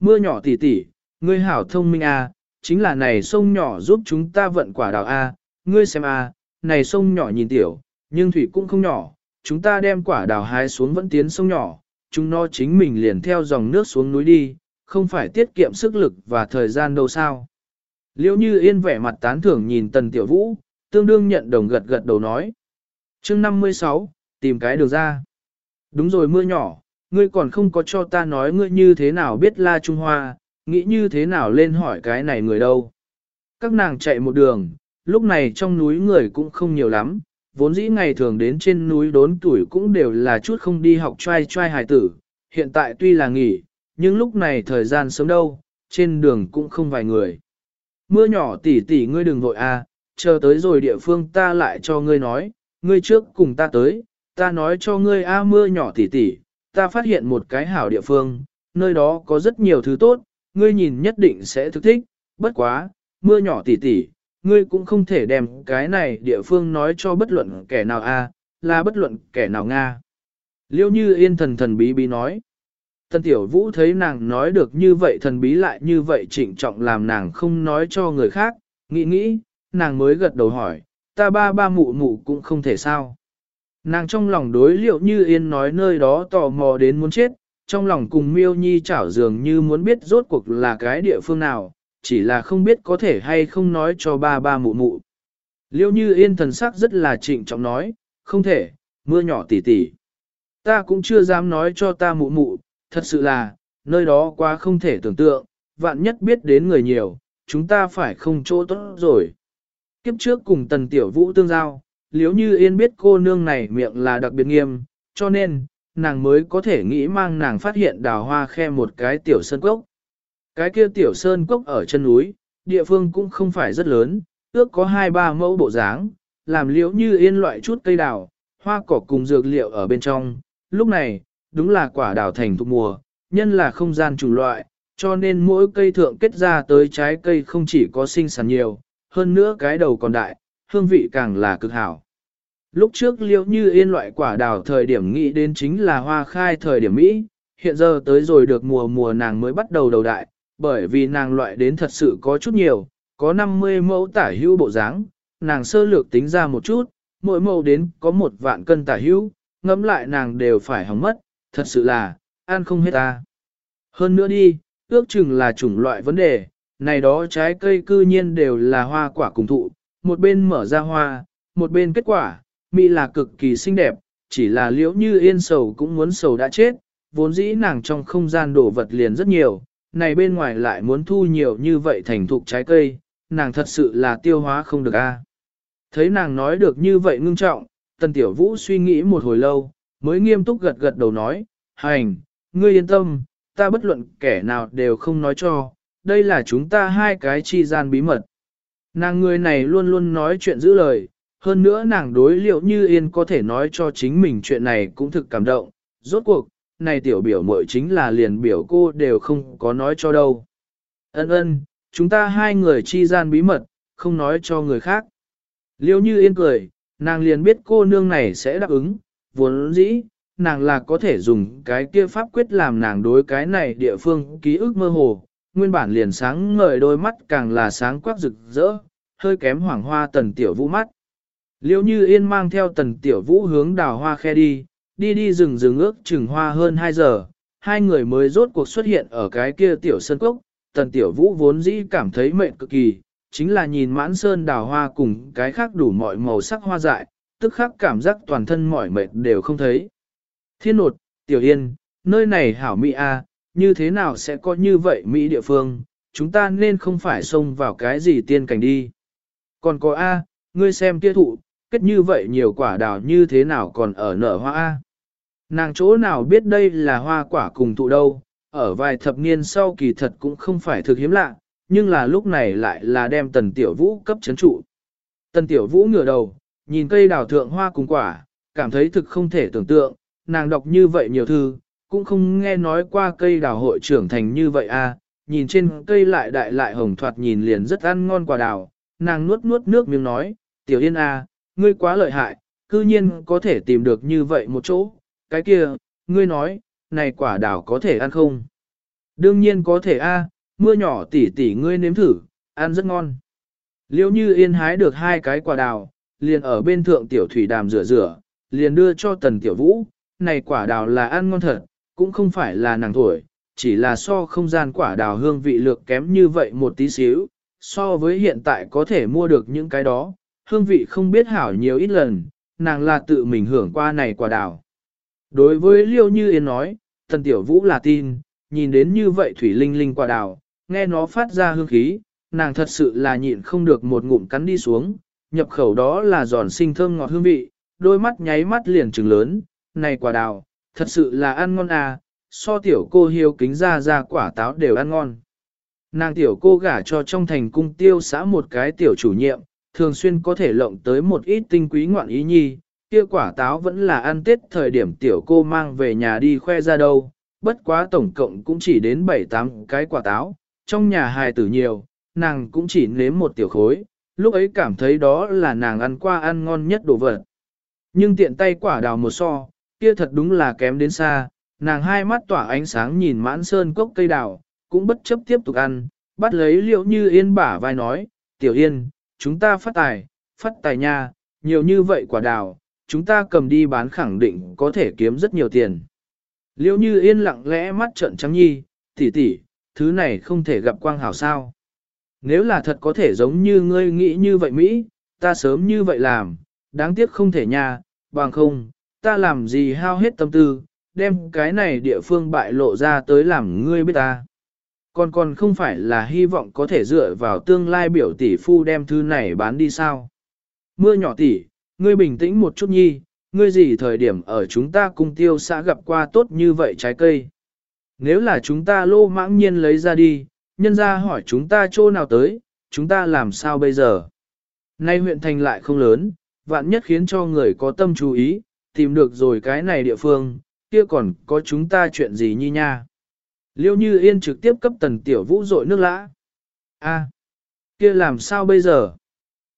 Mưa nhỏ tỉ tỉ, ngươi hảo thông minh A, chính là này sông nhỏ giúp chúng ta vận quả đào A, ngươi xem A, này sông nhỏ nhìn tiểu, nhưng thủy cũng không nhỏ, chúng ta đem quả đào hái xuống vẫn tiến sông nhỏ, chúng nó chính mình liền theo dòng nước xuống núi đi, không phải tiết kiệm sức lực và thời gian đâu sao. Liêu như yên vẻ mặt tán thưởng nhìn tần tiểu vũ, tương đương nhận đồng gật gật đầu nói. chương 56, tìm cái được ra. Đúng rồi mưa nhỏ, ngươi còn không có cho ta nói ngươi như thế nào biết la Trung Hoa, nghĩ như thế nào lên hỏi cái này người đâu. Các nàng chạy một đường, lúc này trong núi người cũng không nhiều lắm, vốn dĩ ngày thường đến trên núi đốn tuổi cũng đều là chút không đi học trai trai hài tử, hiện tại tuy là nghỉ, nhưng lúc này thời gian sớm đâu, trên đường cũng không vài người. Mưa nhỏ tỉ tỉ ngươi đừng vội a, à, chờ tới rồi địa phương ta lại cho ngươi nói, ngươi trước cùng ta tới, ta nói cho ngươi a mưa nhỏ tỉ tỉ, ta phát hiện một cái hảo địa phương, nơi đó có rất nhiều thứ tốt, ngươi nhìn nhất định sẽ thức thích, bất quá, mưa nhỏ tỉ tỉ, ngươi cũng không thể đem cái này địa phương nói cho bất luận kẻ nào a, là bất luận kẻ nào Nga. Liêu như yên thần thần bí bí nói. Tân tiểu vũ thấy nàng nói được như vậy thần bí lại như vậy trịnh trọng làm nàng không nói cho người khác, nghĩ nghĩ, nàng mới gật đầu hỏi, ta ba ba mụ mụ cũng không thể sao. Nàng trong lòng đối liệu như yên nói nơi đó tò mò đến muốn chết, trong lòng cùng miêu nhi chảo dường như muốn biết rốt cuộc là cái địa phương nào, chỉ là không biết có thể hay không nói cho ba ba mụ mụ. Liêu như yên thần sắc rất là trịnh trọng nói, không thể, mưa nhỏ tỉ tỉ. Ta cũng chưa dám nói cho ta mụ mụ, thật sự là, nơi đó quá không thể tưởng tượng, vạn nhất biết đến người nhiều, chúng ta phải không chỗ tốt rồi. Kiếp trước cùng tần tiểu vũ tương giao, liếu như yên biết cô nương này miệng là đặc biệt nghiêm, cho nên, nàng mới có thể nghĩ mang nàng phát hiện đào hoa khe một cái tiểu sơn cốc. Cái kia tiểu sơn cốc ở chân núi, địa phương cũng không phải rất lớn, ước có hai ba mẫu bộ dáng, làm liễu như yên loại chút cây đào, hoa cỏ cùng dược liệu ở bên trong. Lúc này, đúng là quả đào thành thuộc mùa, nhân là không gian chủng loại, cho nên mỗi cây thượng kết ra tới trái cây không chỉ có sinh sản nhiều, hơn nữa cái đầu còn đại, hương vị càng là cực hảo. Lúc trước liễu như yên loại quả đào thời điểm nghĩ đến chính là hoa khai thời điểm Mỹ, hiện giờ tới rồi được mùa mùa nàng mới bắt đầu đầu đại, bởi vì nàng loại đến thật sự có chút nhiều, có 50 mẫu tả hữu bộ dáng, nàng sơ lược tính ra một chút, mỗi mẫu đến có một vạn cân tả hữu, ngẫm lại nàng đều phải hỏng mất, thật sự là, ăn không hết ta. Hơn nữa đi, ước chừng là chủng loại vấn đề, này đó trái cây cư nhiên đều là hoa quả cùng thụ, một bên mở ra hoa, một bên kết quả, mỹ là cực kỳ xinh đẹp, chỉ là liễu như yên sầu cũng muốn sầu đã chết, vốn dĩ nàng trong không gian đổ vật liền rất nhiều, này bên ngoài lại muốn thu nhiều như vậy thành thục trái cây, nàng thật sự là tiêu hóa không được a. Thấy nàng nói được như vậy ngưng trọng, tần tiểu vũ suy nghĩ một hồi lâu, mới nghiêm túc gật gật đầu nói, hành, ngươi yên tâm, ta bất luận kẻ nào đều không nói cho, đây là chúng ta hai cái chi gian bí mật. Nàng người này luôn luôn nói chuyện giữ lời, hơn nữa nàng đối liệu như yên có thể nói cho chính mình chuyện này cũng thực cảm động, rốt cuộc, này tiểu biểu muội chính là liền biểu cô đều không có nói cho đâu. Ân ân, chúng ta hai người chi gian bí mật, không nói cho người khác. Liêu như yên cười, nàng liền biết cô nương này sẽ đáp ứng, vốn dĩ, nàng là có thể dùng cái kia pháp quyết làm nàng đối cái này địa phương ký ức mơ hồ, nguyên bản liền sáng ngời đôi mắt càng là sáng quắc rực rỡ, hơi kém hoảng hoa tần tiểu vũ mắt. Liêu như yên mang theo tần tiểu vũ hướng đào hoa khe đi, đi đi rừng rừng ước chừng hoa hơn 2 giờ, hai người mới rốt cuộc xuất hiện ở cái kia tiểu sân cốc, tần tiểu vũ vốn dĩ cảm thấy mệt cực kỳ, chính là nhìn mãn sơn đào hoa cùng cái khác đủ mọi màu sắc hoa dại, tức khắc cảm giác toàn thân mỏi mệt đều không thấy. Thiên nột, tiểu yên, nơi này hảo Mỹ A, như thế nào sẽ có như vậy Mỹ địa phương, chúng ta nên không phải xông vào cái gì tiên cảnh đi. Còn có A, ngươi xem kia thụ, kết như vậy nhiều quả đào như thế nào còn ở nở hoa A. Nàng chỗ nào biết đây là hoa quả cùng thụ đâu, ở vài thập niên sau kỳ thật cũng không phải thực hiếm lạ, nhưng là lúc này lại là đem tần tiểu vũ cấp chấn trụ. Tần tiểu vũ ngửa đầu, nhìn cây đào thượng hoa cùng quả, cảm thấy thực không thể tưởng tượng, nàng đọc như vậy nhiều thư, cũng không nghe nói qua cây đào hội trưởng thành như vậy a. nhìn trên cây lại đại lại hồng thoạt nhìn liền rất ăn ngon quả đào, nàng nuốt nuốt nước miếng nói, tiểu yên a, ngươi quá lợi hại, cư nhiên có thể tìm được như vậy một chỗ, cái kia, ngươi nói, này quả đào có thể ăn không? Đương nhiên có thể a, mưa nhỏ tỉ tỉ ngươi nếm thử, ăn rất ngon. Liêu như yên hái được hai cái quả đào, liền ở bên thượng tiểu thủy đàm rửa rửa, liền đưa cho tần tiểu vũ, này quả đào là ăn ngon thật, cũng không phải là nàng thổi, chỉ là so không gian quả đào hương vị lược kém như vậy một tí xíu, so với hiện tại có thể mua được những cái đó, hương vị không biết hảo nhiều ít lần, nàng là tự mình hưởng qua này quả đào. Đối với Liêu Như Yên nói, Tần Tiểu Vũ là tin, nhìn đến như vậy Thủy Linh Linh quả đào, nghe nó phát ra hương khí, nàng thật sự là nhịn không được một ngụm cắn đi xuống, nhập khẩu đó là giòn sinh thơm ngọt hương vị, đôi mắt nháy mắt liền trừng lớn, này quả đào, thật sự là ăn ngon à, so tiểu cô hiếu kính ra ra quả táo đều ăn ngon. Nàng tiểu cô gả cho trong thành cung tiêu xã một cái tiểu chủ nhiệm, thường xuyên có thể lộng tới một ít tinh quý ngoạn ý nhi, kia quả táo vẫn là ăn tết thời điểm tiểu cô mang về nhà đi khoe ra đâu, bất quá tổng cộng cũng chỉ đến 7-8 cái quả táo, trong nhà hài tử nhiều, nàng cũng chỉ nếm một tiểu khối, lúc ấy cảm thấy đó là nàng ăn qua ăn ngon nhất đồ vật. Nhưng tiện tay quả đào một so, kia thật đúng là kém đến xa, nàng hai mắt tỏa ánh sáng nhìn mãn sơn cốc cây đào, cũng bất chấp tiếp tục ăn, bắt lấy liệu như yên bả vai nói, tiểu yên, chúng ta phát tài, phát tài nha, nhiều như vậy quả đào, chúng ta cầm đi bán khẳng định có thể kiếm rất nhiều tiền. Liêu như yên lặng lẽ mắt trợn trắng nhi, tỷ tỷ, thứ này không thể gặp quang hảo sao. Nếu là thật có thể giống như ngươi nghĩ như vậy Mỹ, ta sớm như vậy làm, đáng tiếc không thể nha, bằng không, ta làm gì hao hết tâm tư, đem cái này địa phương bại lộ ra tới làm ngươi biết ta. Còn còn không phải là hy vọng có thể dựa vào tương lai biểu tỷ phu đem thứ này bán đi sao. Mưa nhỏ tỷ, ngươi bình tĩnh một chút nhi, ngươi gì thời điểm ở chúng ta cung tiêu xã gặp qua tốt như vậy trái cây. Nếu là chúng ta lô mãng nhiên lấy ra đi, nhân ra hỏi chúng ta chỗ nào tới, chúng ta làm sao bây giờ. Nay huyện thành lại không lớn, vạn nhất khiến cho người có tâm chú ý, tìm được rồi cái này địa phương, kia còn có chúng ta chuyện gì nhi nha. Liêu như yên trực tiếp cấp tần tiểu vũ rội nước lã. a kia làm sao bây giờ?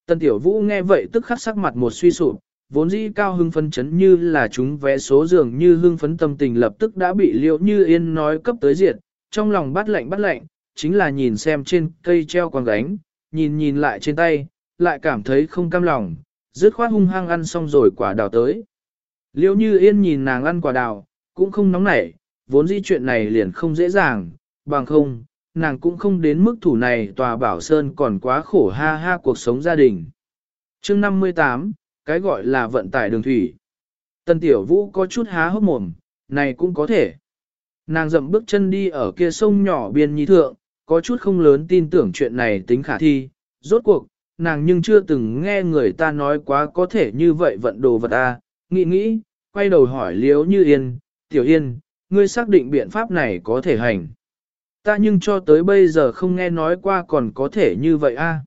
Tần tiểu vũ nghe vậy tức khắc sắc mặt một suy sụp, vốn dĩ cao hưng phấn chấn như là chúng vé số dường như hưng phấn tâm tình lập tức đã bị liễu như yên nói cấp tới diệt, trong lòng bắt lạnh bắt lạnh, chính là nhìn xem trên cây treo quàng gánh, nhìn nhìn lại trên tay, lại cảm thấy không cam lòng, dứt khoát hung hăng ăn xong rồi quả đào tới. Liễu như yên nhìn nàng ăn quả đào, cũng không nóng nảy, vốn dĩ chuyện này liền không dễ dàng, bằng không, nàng cũng không đến mức thủ này tòa bảo sơn còn quá khổ ha ha cuộc sống gia đình. chương 58, cái gọi là vận tải đường thủy. Tần Tiểu Vũ có chút há hốc mồm, này cũng có thể. Nàng dậm bước chân đi ở kia sông nhỏ biên nhi thượng, có chút không lớn tin tưởng chuyện này tính khả thi. Rốt cuộc, nàng nhưng chưa từng nghe người ta nói quá có thể như vậy vận đồ vật a. nghĩ nghĩ, quay đầu hỏi liếu như yên, tiểu yên, ngươi xác định biện pháp này có thể hành. Ta nhưng cho tới bây giờ không nghe nói qua còn có thể như vậy a.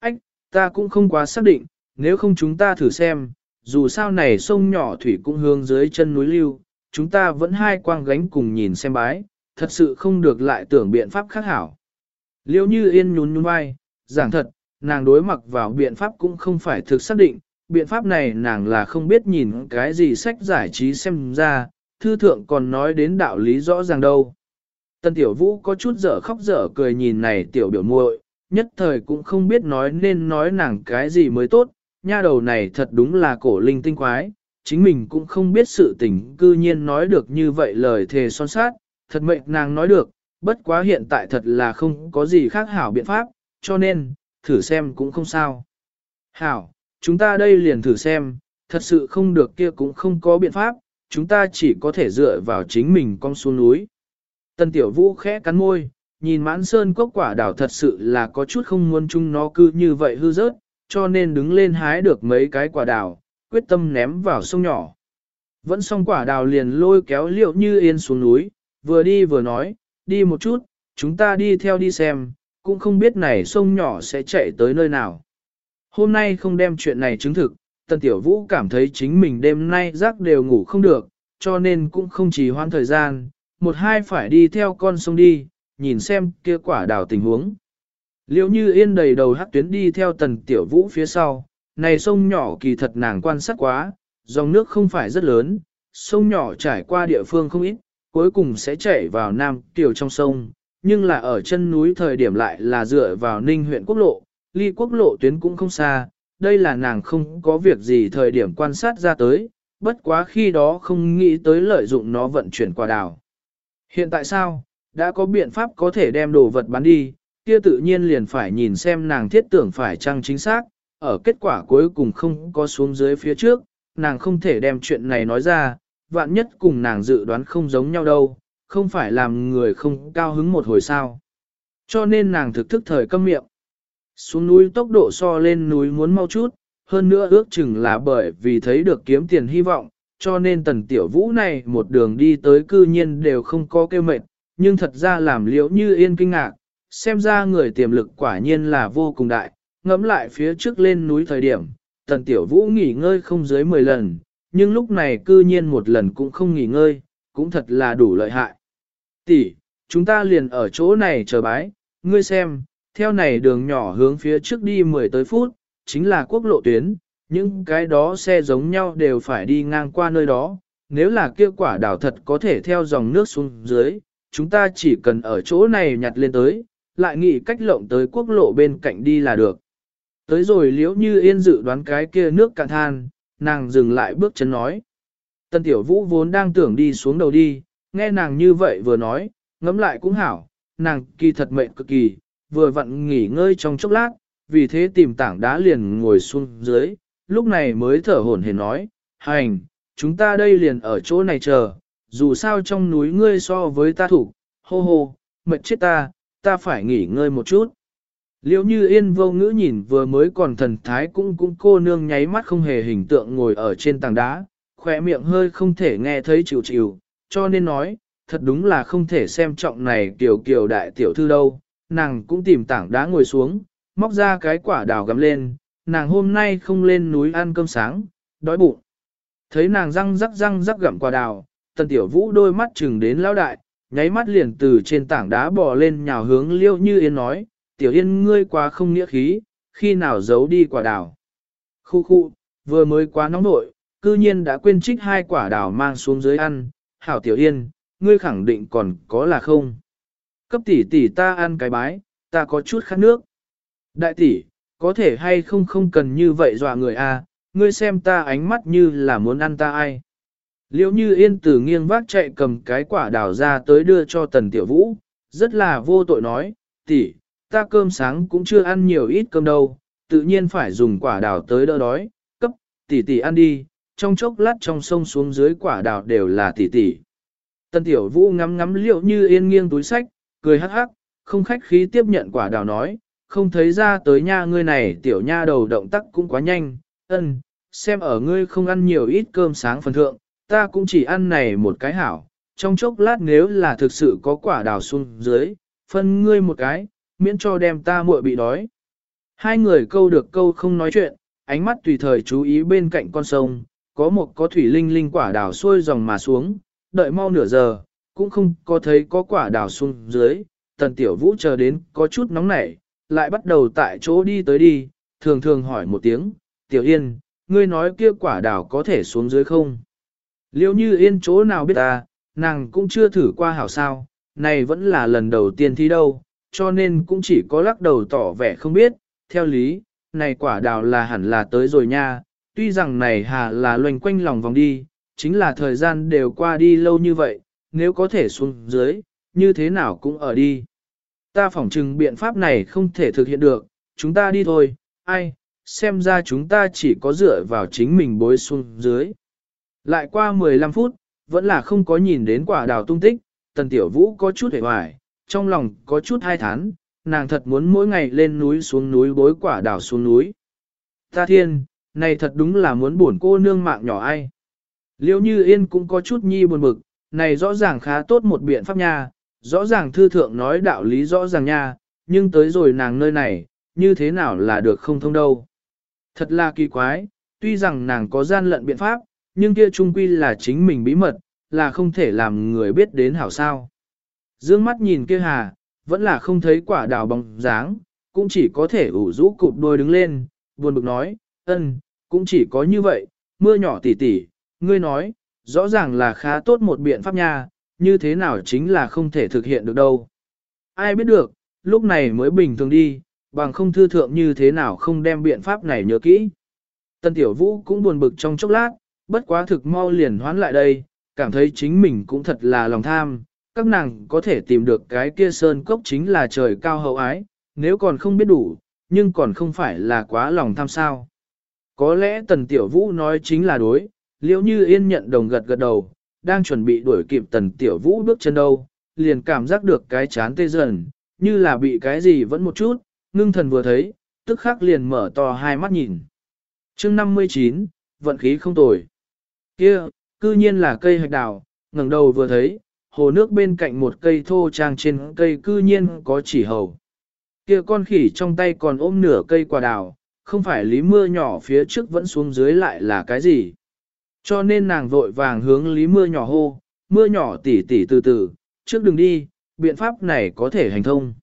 Ách, ta cũng không quá xác định, nếu không chúng ta thử xem, dù sao này sông nhỏ thủy cũng hướng dưới chân núi lưu, chúng ta vẫn hai quang gánh cùng nhìn xem bái, thật sự không được lại tưởng biện pháp khác hảo. Liêu như yên nhún nhún vai, giảng thật, nàng đối mặt vào biện pháp cũng không phải thực xác định, biện pháp này nàng là không biết nhìn cái gì sách giải trí xem ra, thư thượng còn nói đến đạo lý rõ ràng đâu. Tân tiểu vũ có chút dở khóc dở cười nhìn này tiểu biểu muội, nhất thời cũng không biết nói nên nói nàng cái gì mới tốt, nha đầu này thật đúng là cổ linh tinh quái, chính mình cũng không biết sự tình cư nhiên nói được như vậy lời thề son sát, thật mệnh nàng nói được, bất quá hiện tại thật là không có gì khác hảo biện pháp, cho nên, thử xem cũng không sao. Hảo, chúng ta đây liền thử xem, thật sự không được kia cũng không có biện pháp, chúng ta chỉ có thể dựa vào chính mình con xuống núi. Tân tiểu vũ khẽ cắn môi, nhìn mãn sơn cốc quả đảo thật sự là có chút không muốn chung nó cứ như vậy hư rớt, cho nên đứng lên hái được mấy cái quả đào, quyết tâm ném vào sông nhỏ. Vẫn xong quả đào liền lôi kéo liệu như yên xuống núi, vừa đi vừa nói, đi một chút, chúng ta đi theo đi xem, cũng không biết này sông nhỏ sẽ chạy tới nơi nào. Hôm nay không đem chuyện này chứng thực, Tần Tiểu Vũ cảm thấy chính mình đêm nay giấc đều ngủ không được, cho nên cũng không chỉ hoãn thời gian, một hai phải đi theo con sông đi, nhìn xem kia quả đào tình huống. Liễu như yên đầy đầu hắc tuyến đi theo tần tiểu vũ phía sau, này sông nhỏ kỳ thật nàng quan sát quá, dòng nước không phải rất lớn, sông nhỏ trải qua địa phương không ít, cuối cùng sẽ chảy vào nam tiểu trong sông, nhưng là ở chân núi thời điểm lại là dựa vào ninh huyện quốc lộ, ly quốc lộ tuyến cũng không xa, đây là nàng không có việc gì thời điểm quan sát ra tới, bất quá khi đó không nghĩ tới lợi dụng nó vận chuyển qua đảo. Hiện tại sao, đã có biện pháp có thể đem đồ vật bán đi, kia tự nhiên liền phải nhìn xem nàng thiết tưởng phải chăng chính xác, ở kết quả cuối cùng không có xuống dưới phía trước, nàng không thể đem chuyện này nói ra, vạn nhất cùng nàng dự đoán không giống nhau đâu, không phải làm người không cao hứng một hồi sao. Cho nên nàng thực thức thời câm miệng. Xuống núi tốc độ so lên núi muốn mau chút, hơn nữa ước chừng là bởi vì thấy được kiếm tiền hy vọng, cho nên tần tiểu vũ này một đường đi tới cư nhiên đều không có kêu mệt, nhưng thật ra làm liễu như yên kinh ngạc, xem ra người tiềm lực quả nhiên là vô cùng đại, ngẫm lại phía trước lên núi thời điểm, tần tiểu vũ nghỉ ngơi không dưới 10 lần, nhưng lúc này cư nhiên một lần cũng không nghỉ ngơi, cũng thật là đủ lợi hại. Tỷ, chúng ta liền ở chỗ này chờ bái, ngươi xem, theo này đường nhỏ hướng phía trước đi 10 tới phút, chính là quốc lộ tuyến, những cái đó xe giống nhau đều phải đi ngang qua nơi đó, nếu là kia quả đảo thật có thể theo dòng nước xuống dưới, chúng ta chỉ cần ở chỗ này nhặt lên tới, lại nghĩ cách lộng tới quốc lộ bên cạnh đi là được. Tới rồi liễu như yên dự đoán cái kia nước cạn than, nàng dừng lại bước chân nói. Tân tiểu vũ vốn đang tưởng đi xuống đầu đi, nghe nàng như vậy vừa nói, ngẫm lại cũng hảo, nàng kỳ thật mệnh cực kỳ, vừa vặn nghỉ ngơi trong chốc lát, vì thế tìm tảng đá liền ngồi xuống dưới, lúc này mới thở hổn hển nói, hành, chúng ta đây liền ở chỗ này chờ, dù sao trong núi ngươi so với ta thủ, hô hô, mệt chết ta, ta phải nghỉ ngơi một chút. Liêu như yên vô ngữ nhìn vừa mới còn thần thái cũng cũng cô nương nháy mắt không hề hình tượng ngồi ở trên tảng đá, khỏe miệng hơi không thể nghe thấy chịu chịu, cho nên nói, thật đúng là không thể xem trọng này kiểu kiểu đại tiểu thư đâu, nàng cũng tìm tảng đá ngồi xuống, móc ra cái quả đào gắm lên, nàng hôm nay không lên núi ăn cơm sáng, đói bụng. Thấy nàng răng rắc răng rắc gặm quả đào, tần tiểu vũ đôi mắt chừng đến lão đại, nháy mắt liền từ trên tảng đá bò lên nhào hướng liêu như yên nói, tiểu yên ngươi quá không nghĩa khí, khi nào giấu đi quả đào. Khu khu, vừa mới quá nóng nội, cư nhiên đã quên trích hai quả đào mang xuống dưới ăn, hảo tiểu yên, ngươi khẳng định còn có là không. Cấp tỷ tỷ ta ăn cái bái, ta có chút khát nước. Đại tỷ, có thể hay không không cần như vậy dọa người a, à, ngươi xem ta ánh mắt như là muốn ăn ta ai. Liễu như yên từ nghiêng vác chạy cầm cái quả đào ra tới đưa cho tần tiểu vũ, rất là vô tội nói, tỷ, ta cơm sáng cũng chưa ăn nhiều ít cơm đâu, tự nhiên phải dùng quả đào tới đỡ đói, cấp, tỷ tỷ ăn đi, trong chốc lát trong sông xuống dưới quả đào đều là tỷ tỷ. Tần tiểu vũ ngắm ngắm liệu như yên nghiêng túi sách, cười hắc hắc, không khách khí tiếp nhận quả đào nói, không thấy ra tới nha ngươi này tiểu nha đầu động tác cũng quá nhanh, ân, xem ở ngươi không ăn nhiều ít cơm sáng phần thượng, ta cũng chỉ ăn này một cái hảo, trong chốc lát nếu là thực sự có quả đào xuống dưới, phân ngươi một cái, miễn cho đem ta muội bị đói. Hai người câu được câu không nói chuyện, ánh mắt tùy thời chú ý bên cạnh con sông, có một có thủy linh linh quả đào xuôi dòng mà xuống, đợi mau nửa giờ, cũng không có thấy có quả đào xuống dưới, tần tiểu vũ chờ đến có chút nóng nảy, lại bắt đầu tại chỗ đi tới đi, thường thường hỏi một tiếng, tiểu yên, ngươi nói kia quả đào có thể xuống dưới không? Liêu như yên chỗ nào biết ta, nàng cũng chưa thử qua hảo sao, này vẫn là lần đầu tiên thi đâu, cho nên cũng chỉ có lắc đầu tỏ vẻ không biết, theo lý, này quả đào là hẳn là tới rồi nha, tuy rằng này hà là loành quanh lòng vòng đi, chính là thời gian đều qua đi lâu như vậy, nếu có thể xuống dưới, như thế nào cũng ở đi. Ta phỏng chừng biện pháp này không thể thực hiện được, chúng ta đi thôi, ai, xem ra chúng ta chỉ có dựa vào chính mình bối xuống dưới. Lại qua 15 phút, vẫn là không có nhìn đến quả đào tung tích, tần tiểu vũ có chút hề hoài, trong lòng có chút hai thán, nàng thật muốn mỗi ngày lên núi xuống núi bối quả đào xuống núi. Ta thiên, này thật đúng là muốn buồn cô nương mạng nhỏ ai. Liêu như yên cũng có chút nhi buồn bực, này rõ ràng khá tốt một biện pháp nha, rõ ràng thư thượng nói đạo lý rõ ràng nha, nhưng tới rồi nàng nơi này, như thế nào là được không thông đâu. Thật là kỳ quái, tuy rằng nàng có gian lận biện pháp, nhưng kia trung quy là chính mình bí mật, là không thể làm người biết đến hảo sao. Dương mắt nhìn kia hà, vẫn là không thấy quả đào bóng dáng, cũng chỉ có thể ủ rũ cụp đôi đứng lên, buồn bực nói, ân, cũng chỉ có như vậy, mưa nhỏ tỉ tỉ, ngươi nói, rõ ràng là khá tốt một biện pháp nha, như thế nào chính là không thể thực hiện được đâu. Ai biết được, lúc này mới bình thường đi, bằng không thư thượng như thế nào không đem biện pháp này nhớ kỹ. Tân Tiểu Vũ cũng buồn bực trong chốc lát, bất quá thực mau liền hoán lại đây, cảm thấy chính mình cũng thật là lòng tham, các nàng có thể tìm được cái kia sơn cốc chính là trời cao hậu ái, nếu còn không biết đủ, nhưng còn không phải là quá lòng tham sao. Có lẽ Tần Tiểu Vũ nói chính là đối, liễu như yên nhận đồng gật gật đầu, đang chuẩn bị đuổi kịp Tần Tiểu Vũ bước chân đâu, liền cảm giác được cái chán tê dần, như là bị cái gì vẫn một chút, ngưng thần vừa thấy, tức khắc liền mở to hai mắt nhìn. chương 59, vận khí không tồi. kia cư nhiên là cây hạch đào, ngẩng đầu vừa thấy, hồ nước bên cạnh một cây thô trang trên cây cư nhiên có chỉ hầu. kia con khỉ trong tay còn ôm nửa cây quả đào, không phải lý mưa nhỏ phía trước vẫn xuống dưới lại là cái gì. Cho nên nàng vội vàng hướng lý mưa nhỏ hô, mưa nhỏ tỉ tỉ từ từ, trước đừng đi, biện pháp này có thể hành thông.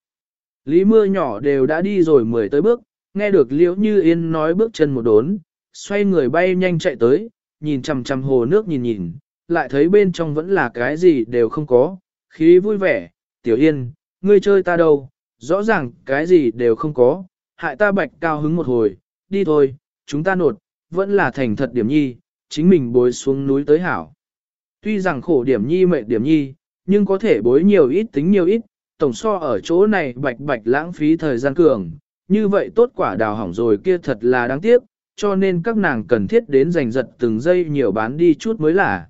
Lý mưa nhỏ đều đã đi rồi mười tới bước, nghe được liễu như yên nói bước chân một đốn, xoay người bay nhanh chạy tới, nhìn chằm chằm hồ nước nhìn nhìn, lại thấy bên trong vẫn là cái gì đều không có, khí vui vẻ, tiểu yên, ngươi chơi ta đâu, rõ ràng cái gì đều không có, hại ta bạch cao hứng một hồi, đi thôi, chúng ta nột, vẫn là thành thật điểm nhi, chính mình bối xuống núi tới hảo. Tuy rằng khổ điểm nhi mệt điểm nhi, nhưng có thể bối nhiều ít tính nhiều ít, tổng so ở chỗ này bạch bạch lãng phí thời gian cường, như vậy tốt quả đào hỏng rồi kia thật là đáng tiếc, cho nên các nàng cần thiết đến giành giật từng giây nhiều bán đi chút mới là.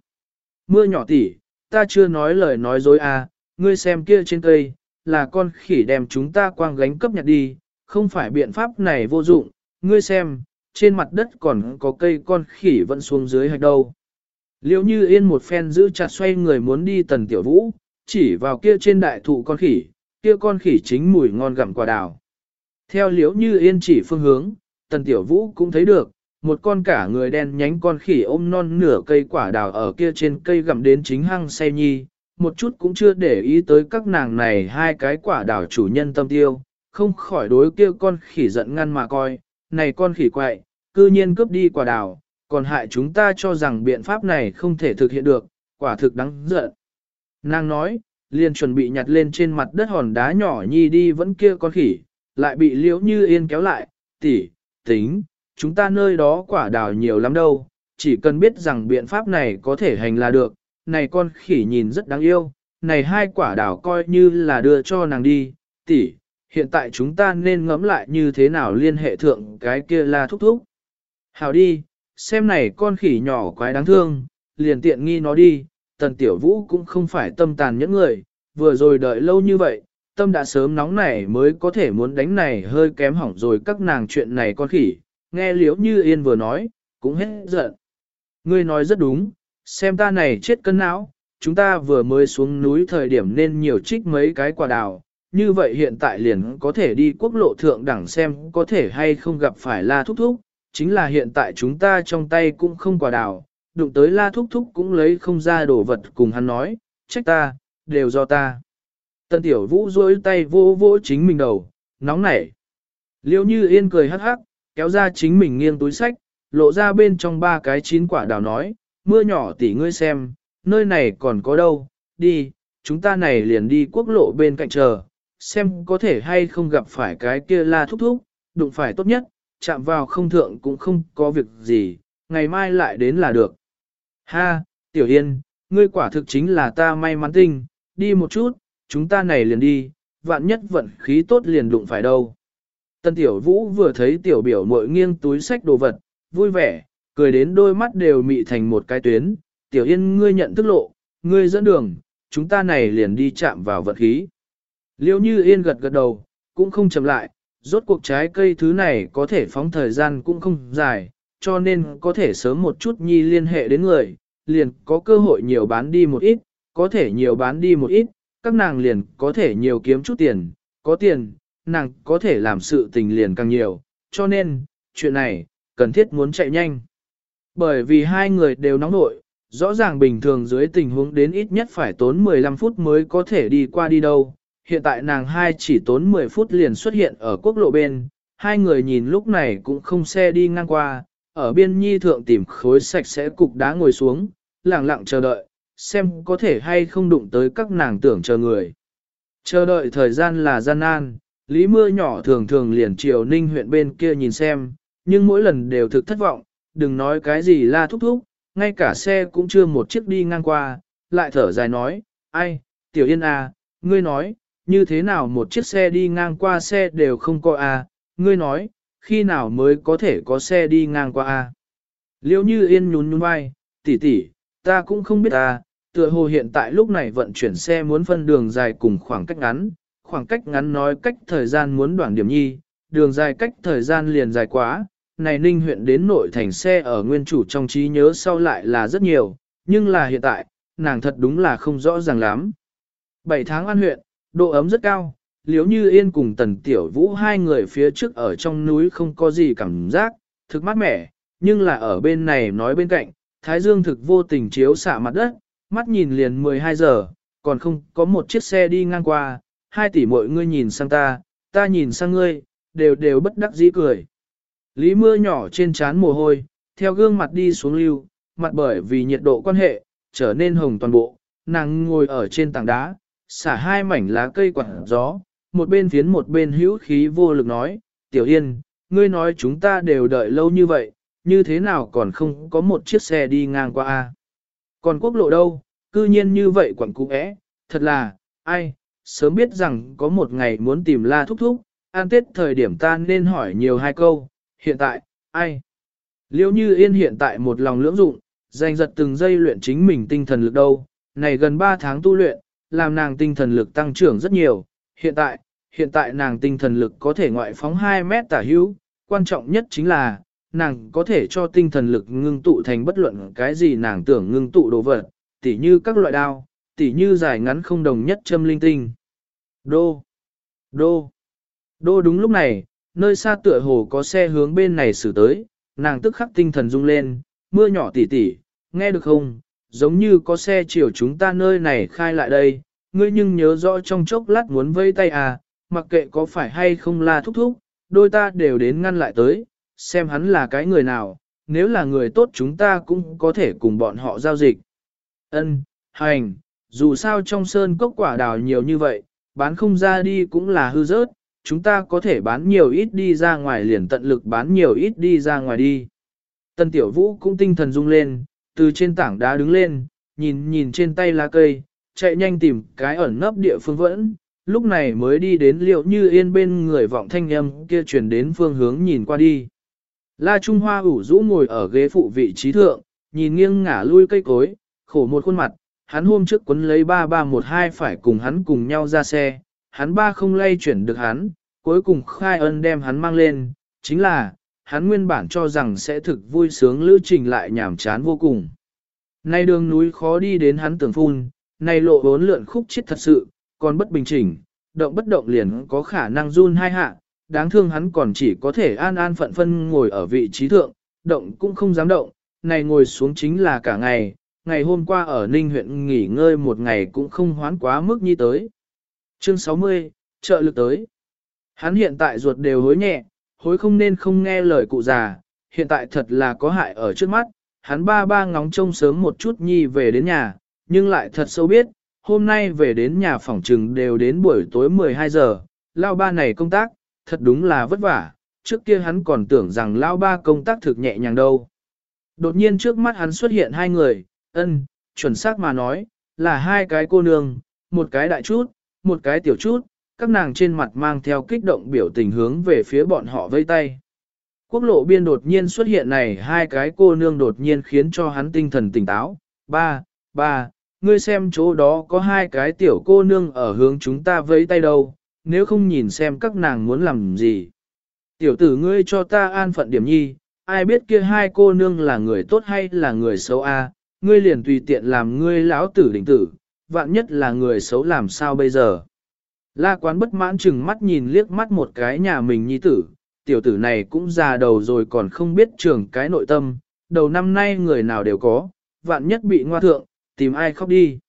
Mưa nhỏ tỉ, ta chưa nói lời nói dối à, ngươi xem kia trên cây, là con khỉ đem chúng ta quang gánh cấp nhặt đi, không phải biện pháp này vô dụng, ngươi xem, trên mặt đất còn có cây con khỉ vẫn xuống dưới hạch đâu. Liễu như yên một phen giữ chặt xoay người muốn đi tần tiểu vũ, chỉ vào kia trên đại thụ con khỉ, kia con khỉ chính mùi ngon gặm quả đào. Theo liễu như yên chỉ phương hướng, tần tiểu vũ cũng thấy được, một con cả người đen nhánh con khỉ ôm non nửa cây quả đào ở kia trên cây gặm đến chính hăng say nhi, một chút cũng chưa để ý tới các nàng này hai cái quả đào chủ nhân tâm tiêu, không khỏi đối kia con khỉ giận ngăn mà coi, này con khỉ quậy, cư nhiên cướp đi quả đào, còn hại chúng ta cho rằng biện pháp này không thể thực hiện được, quả thực đáng giận. Nàng nói, liền chuẩn bị nhặt lên trên mặt đất hòn đá nhỏ nhi đi vẫn kia con khỉ, lại bị liễu như yên kéo lại, tỉ, tính, chúng ta nơi đó quả đào nhiều lắm đâu, chỉ cần biết rằng biện pháp này có thể hành là được, này con khỉ nhìn rất đáng yêu, này hai quả đào coi như là đưa cho nàng đi, tỷ, hiện tại chúng ta nên ngẫm lại như thế nào liên hệ thượng cái kia là thúc thúc. Hào đi, xem này con khỉ nhỏ quái đáng thương, liền tiện nghi nó đi, tần tiểu vũ cũng không phải tâm tàn những người, vừa rồi đợi lâu như vậy, tâm đã sớm nóng nảy mới có thể muốn đánh này hơi kém hỏng rồi các nàng chuyện này con khỉ, nghe liễu như yên vừa nói, cũng hết giận. Ngươi nói rất đúng, xem ta này chết cân não, chúng ta vừa mới xuống núi thời điểm nên nhiều trích mấy cái quả đào, như vậy hiện tại liền có thể đi quốc lộ thượng đẳng xem có thể hay không gặp phải la thúc thúc, chính là hiện tại chúng ta trong tay cũng không quả đào, đụng tới la thúc thúc cũng lấy không ra đồ vật cùng hắn nói, trách ta, đều do ta. Tân tiểu vũ rôi tay vô vô chính mình đầu, nóng nảy. Liêu như yên cười hắc hắc, kéo ra chính mình nghiêng túi sách, lộ ra bên trong ba cái chín quả đào nói, mưa nhỏ tỉ ngươi xem, nơi này còn có đâu, đi, chúng ta này liền đi quốc lộ bên cạnh chờ, xem có thể hay không gặp phải cái kia la thúc thúc, đụng phải tốt nhất, chạm vào không thượng cũng không có việc gì, ngày mai lại đến là được. Ha, Tiểu Yên, ngươi quả thực chính là ta may mắn tinh, đi một chút, chúng ta này liền đi, vạn nhất vận khí tốt liền đụng phải đâu. Tân Tiểu Vũ vừa thấy Tiểu Biểu mội nghiêng túi sách đồ vật, vui vẻ, cười đến đôi mắt đều mị thành một cái tuyến. Tiểu Yên ngươi nhận thức lộ, ngươi dẫn đường, chúng ta này liền đi chạm vào vật khí. Liêu như Yên gật gật đầu, cũng không chậm lại, rốt cuộc trái cây thứ này có thể phóng thời gian cũng không dài, cho nên có thể sớm một chút nhi liên hệ đến người, liền có cơ hội nhiều bán đi một ít, có thể nhiều bán đi một ít, các nàng liền có thể nhiều kiếm chút tiền, có tiền, nàng có thể làm sự tình liền càng nhiều, cho nên, chuyện này, cần thiết muốn chạy nhanh. Bởi vì hai người đều nóng nội, rõ ràng bình thường dưới tình huống đến ít nhất phải tốn 15 phút mới có thể đi qua đi đâu. Hiện tại nàng hai chỉ tốn 10 phút liền xuất hiện ở quốc lộ bên, hai người nhìn lúc này cũng không xe đi ngang qua, ở biên nhi thượng tìm khối sạch sẽ cục đá ngồi xuống, lặng lặng chờ đợi, xem có thể hay không đụng tới các nàng tưởng chờ người. Chờ đợi thời gian là gian nan, lý mưa nhỏ thường thường liền chiều ninh huyện bên kia nhìn xem, nhưng mỗi lần đều thực thất vọng, đừng nói cái gì la thúc thúc, ngay cả xe cũng chưa một chiếc đi ngang qua, lại thở dài nói, ai, tiểu yên à, ngươi nói, như thế nào một chiếc xe đi ngang qua xe đều không có à, ngươi nói, khi nào mới có thể có xe đi ngang qua à. Liêu như yên nhún nhún vai, tỷ tỷ, ta cũng không biết a. tựa hồ hiện tại lúc này vận chuyển xe muốn phân đường dài cùng khoảng cách ngắn, khoảng cách ngắn nói cách thời gian muốn đoạn điểm nhi, đường dài cách thời gian liền dài quá, này ninh huyện đến nội thành xe ở nguyên chủ trong trí nhớ sau lại là rất nhiều, nhưng là hiện tại, nàng thật đúng là không rõ ràng lắm. 7 tháng an huyện, độ ấm rất cao, liếu như yên cùng tần tiểu vũ hai người phía trước ở trong núi không có gì cảm giác, thực mát mẻ, nhưng là ở bên này nói bên cạnh, thái dương thực vô tình chiếu xạ mặt đất, mắt nhìn liền 12 giờ, còn không có một chiếc xe đi ngang qua, hai tỷ mọi ngươi nhìn sang ta, ta nhìn sang ngươi, đều đều bất đắc dĩ cười. Lý mưa nhỏ trên trán mồ hôi, theo gương mặt đi xuống lưu, mặt bởi vì nhiệt độ quan hệ, trở nên hồng toàn bộ, nàng ngồi ở trên tảng đá, xả hai mảnh lá cây quạt gió, một bên phiến một bên hữu khí vô lực nói, Tiểu Yên, ngươi nói chúng ta đều đợi lâu như vậy, như thế nào còn không có một chiếc xe đi ngang qua a? Còn quốc lộ đâu, cư nhiên như vậy quẩn cũ ẽ, thật là, ai, sớm biết rằng có một ngày muốn tìm la thúc thúc, an tết thời điểm ta nên hỏi nhiều hai câu, hiện tại, ai? Liêu như yên hiện tại một lòng lưỡng dụng, dành giật từng giây luyện chính mình tinh thần lực đâu, này gần 3 tháng tu luyện, làm nàng tinh thần lực tăng trưởng rất nhiều, hiện tại, hiện tại nàng tinh thần lực có thể ngoại phóng 2 mét tả hữu, quan trọng nhất chính là, nàng có thể cho tinh thần lực ngưng tụ thành bất luận cái gì nàng tưởng ngưng tụ đồ vật, tỉ như các loại đao, tỉ như dài ngắn không đồng nhất châm linh tinh. Đô, Đô. Đô đúng lúc này, nơi xa tựa hồ có xe hướng bên này xử tới, nàng tức khắc tinh thần rung lên, mưa nhỏ tỉ tỉ, nghe được không, giống như có xe chiều chúng ta nơi này khai lại đây, ngươi nhưng nhớ rõ trong chốc lát muốn vây tay à, mặc kệ có phải hay không là thúc thúc, đôi ta đều đến ngăn lại tới, xem hắn là cái người nào, nếu là người tốt chúng ta cũng có thể cùng bọn họ giao dịch. Ân, hành, dù sao trong sơn cốc quả đào nhiều như vậy, bán không ra đi cũng là hư rớt, chúng ta có thể bán nhiều ít đi ra ngoài liền tận lực bán nhiều ít đi ra ngoài đi. Tân tiểu vũ cũng tinh thần rung lên, từ trên tảng đá đứng lên, nhìn nhìn trên tay lá cây, chạy nhanh tìm cái ẩn nấp địa phương vẫn, lúc này mới đi đến liệu như yên bên người vọng thanh âm kia truyền đến phương hướng nhìn qua đi. La Trung Hoa ủ rũ ngồi ở ghế phụ vị trí thượng, nhìn nghiêng ngả lui cây cối, khổ một khuôn mặt, hắn hôm trước quấn lấy ba ba một hai phải cùng hắn cùng nhau ra xe, hắn ba không lay chuyển được hắn, cuối cùng khai ân đem hắn mang lên, chính là, hắn nguyên bản cho rằng sẽ thực vui sướng lữ trình lại nhảm chán vô cùng. Nay đường núi khó đi đến hắn tưởng phun, nay lộ bốn lượn khúc chết thật sự, còn bất bình chỉnh, động bất động liền có khả năng run hai hạ, đáng thương hắn còn chỉ có thể an an phận phân ngồi ở vị trí thượng, động cũng không dám động, này ngồi xuống chính là cả ngày, ngày hôm qua ở Ninh huyện nghỉ ngơi một ngày cũng không hoán quá mức như tới. Chương 60, trợ lực tới. Hắn hiện tại ruột đều hối nhẹ, hối không nên không nghe lời cụ già, hiện tại thật là có hại ở trước mắt, hắn ba ba ngóng trông sớm một chút nhi về đến nhà, nhưng lại thật sâu biết, hôm nay về đến nhà phòng trừng đều đến buổi tối 12 giờ, lao ba này công tác, thật đúng là vất vả, trước kia hắn còn tưởng rằng lao ba công tác thực nhẹ nhàng đâu. Đột nhiên trước mắt hắn xuất hiện hai người, ân, chuẩn xác mà nói, là hai cái cô nương, một cái đại chút, một cái tiểu chút, các nàng trên mặt mang theo kích động biểu tình hướng về phía bọn họ vây tay. Quốc lộ biên đột nhiên xuất hiện này hai cái cô nương đột nhiên khiến cho hắn tinh thần tỉnh táo. Ba, ba, ngươi xem chỗ đó có hai cái tiểu cô nương ở hướng chúng ta vây tay đâu, nếu không nhìn xem các nàng muốn làm gì. Tiểu tử ngươi cho ta an phận điểm nhi, ai biết kia hai cô nương là người tốt hay là người xấu a? ngươi liền tùy tiện làm ngươi lão tử đỉnh tử, vạn nhất là người xấu làm sao bây giờ. La quán bất mãn chừng mắt nhìn liếc mắt một cái nhà mình nhi tử, tiểu tử này cũng già đầu rồi còn không biết trưởng cái nội tâm, đầu năm nay người nào đều có, vạn nhất bị ngoa thượng, tìm ai khóc đi.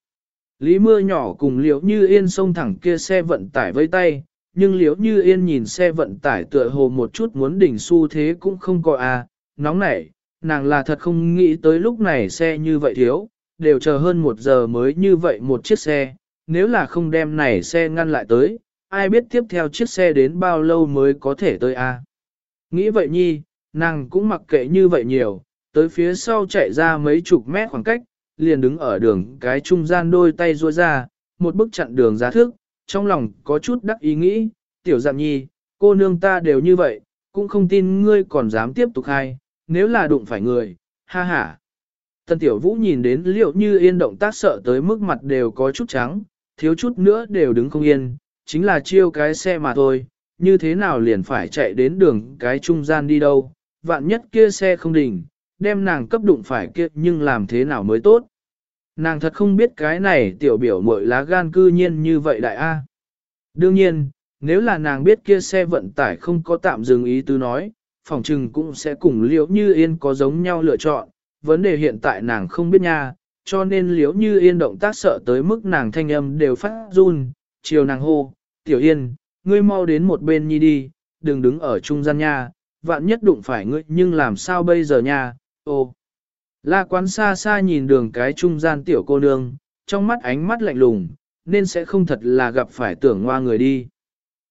Lý mưa nhỏ cùng liễu như yên xông thẳng kia xe vận tải với tay, nhưng liễu như yên nhìn xe vận tải tựa hồ một chút muốn đỉnh xu thế cũng không có à, nóng nảy, nàng là thật không nghĩ tới lúc này xe như vậy thiếu, đều chờ hơn một giờ mới như vậy một chiếc xe, nếu là không đem này xe ngăn lại tới, ai biết tiếp theo chiếc xe đến bao lâu mới có thể tới a? À? Nghĩ vậy nhi, nàng cũng mặc kệ như vậy nhiều, tới phía sau chạy ra mấy chục mét khoảng cách, liền đứng ở đường cái trung gian đôi tay ruôi ra, một bức chặn đường giá thước, trong lòng có chút đắc ý nghĩ, tiểu dạng nhi, cô nương ta đều như vậy, cũng không tin ngươi còn dám tiếp tục hay, nếu là đụng phải người, ha ha. Tần tiểu vũ nhìn đến liệu như yên động tác sợ tới mức mặt đều có chút trắng, thiếu chút nữa đều đứng không yên, chính là chiêu cái xe mà thôi, như thế nào liền phải chạy đến đường cái trung gian đi đâu, vạn nhất kia xe không đỉnh, đem nàng cấp đụng phải kia nhưng làm thế nào mới tốt. Nàng thật không biết cái này tiểu biểu mội lá gan cư nhiên như vậy đại A. Đương nhiên, nếu là nàng biết kia xe vận tải không có tạm dừng ý tứ nói, phòng trừng cũng sẽ cùng liễu như yên có giống nhau lựa chọn, vấn đề hiện tại nàng không biết nha, cho nên liếu như yên động tác sợ tới mức nàng thanh âm đều phát run, chiều nàng hô, tiểu yên, ngươi mau đến một bên nhi đi, đừng đứng ở trung gian nha, vạn nhất đụng phải ngươi nhưng làm sao bây giờ nha, ô. La quán xa xa nhìn đường cái trung gian tiểu cô nương, trong mắt ánh mắt lạnh lùng, nên sẽ không thật là gặp phải tưởng ngoa người đi.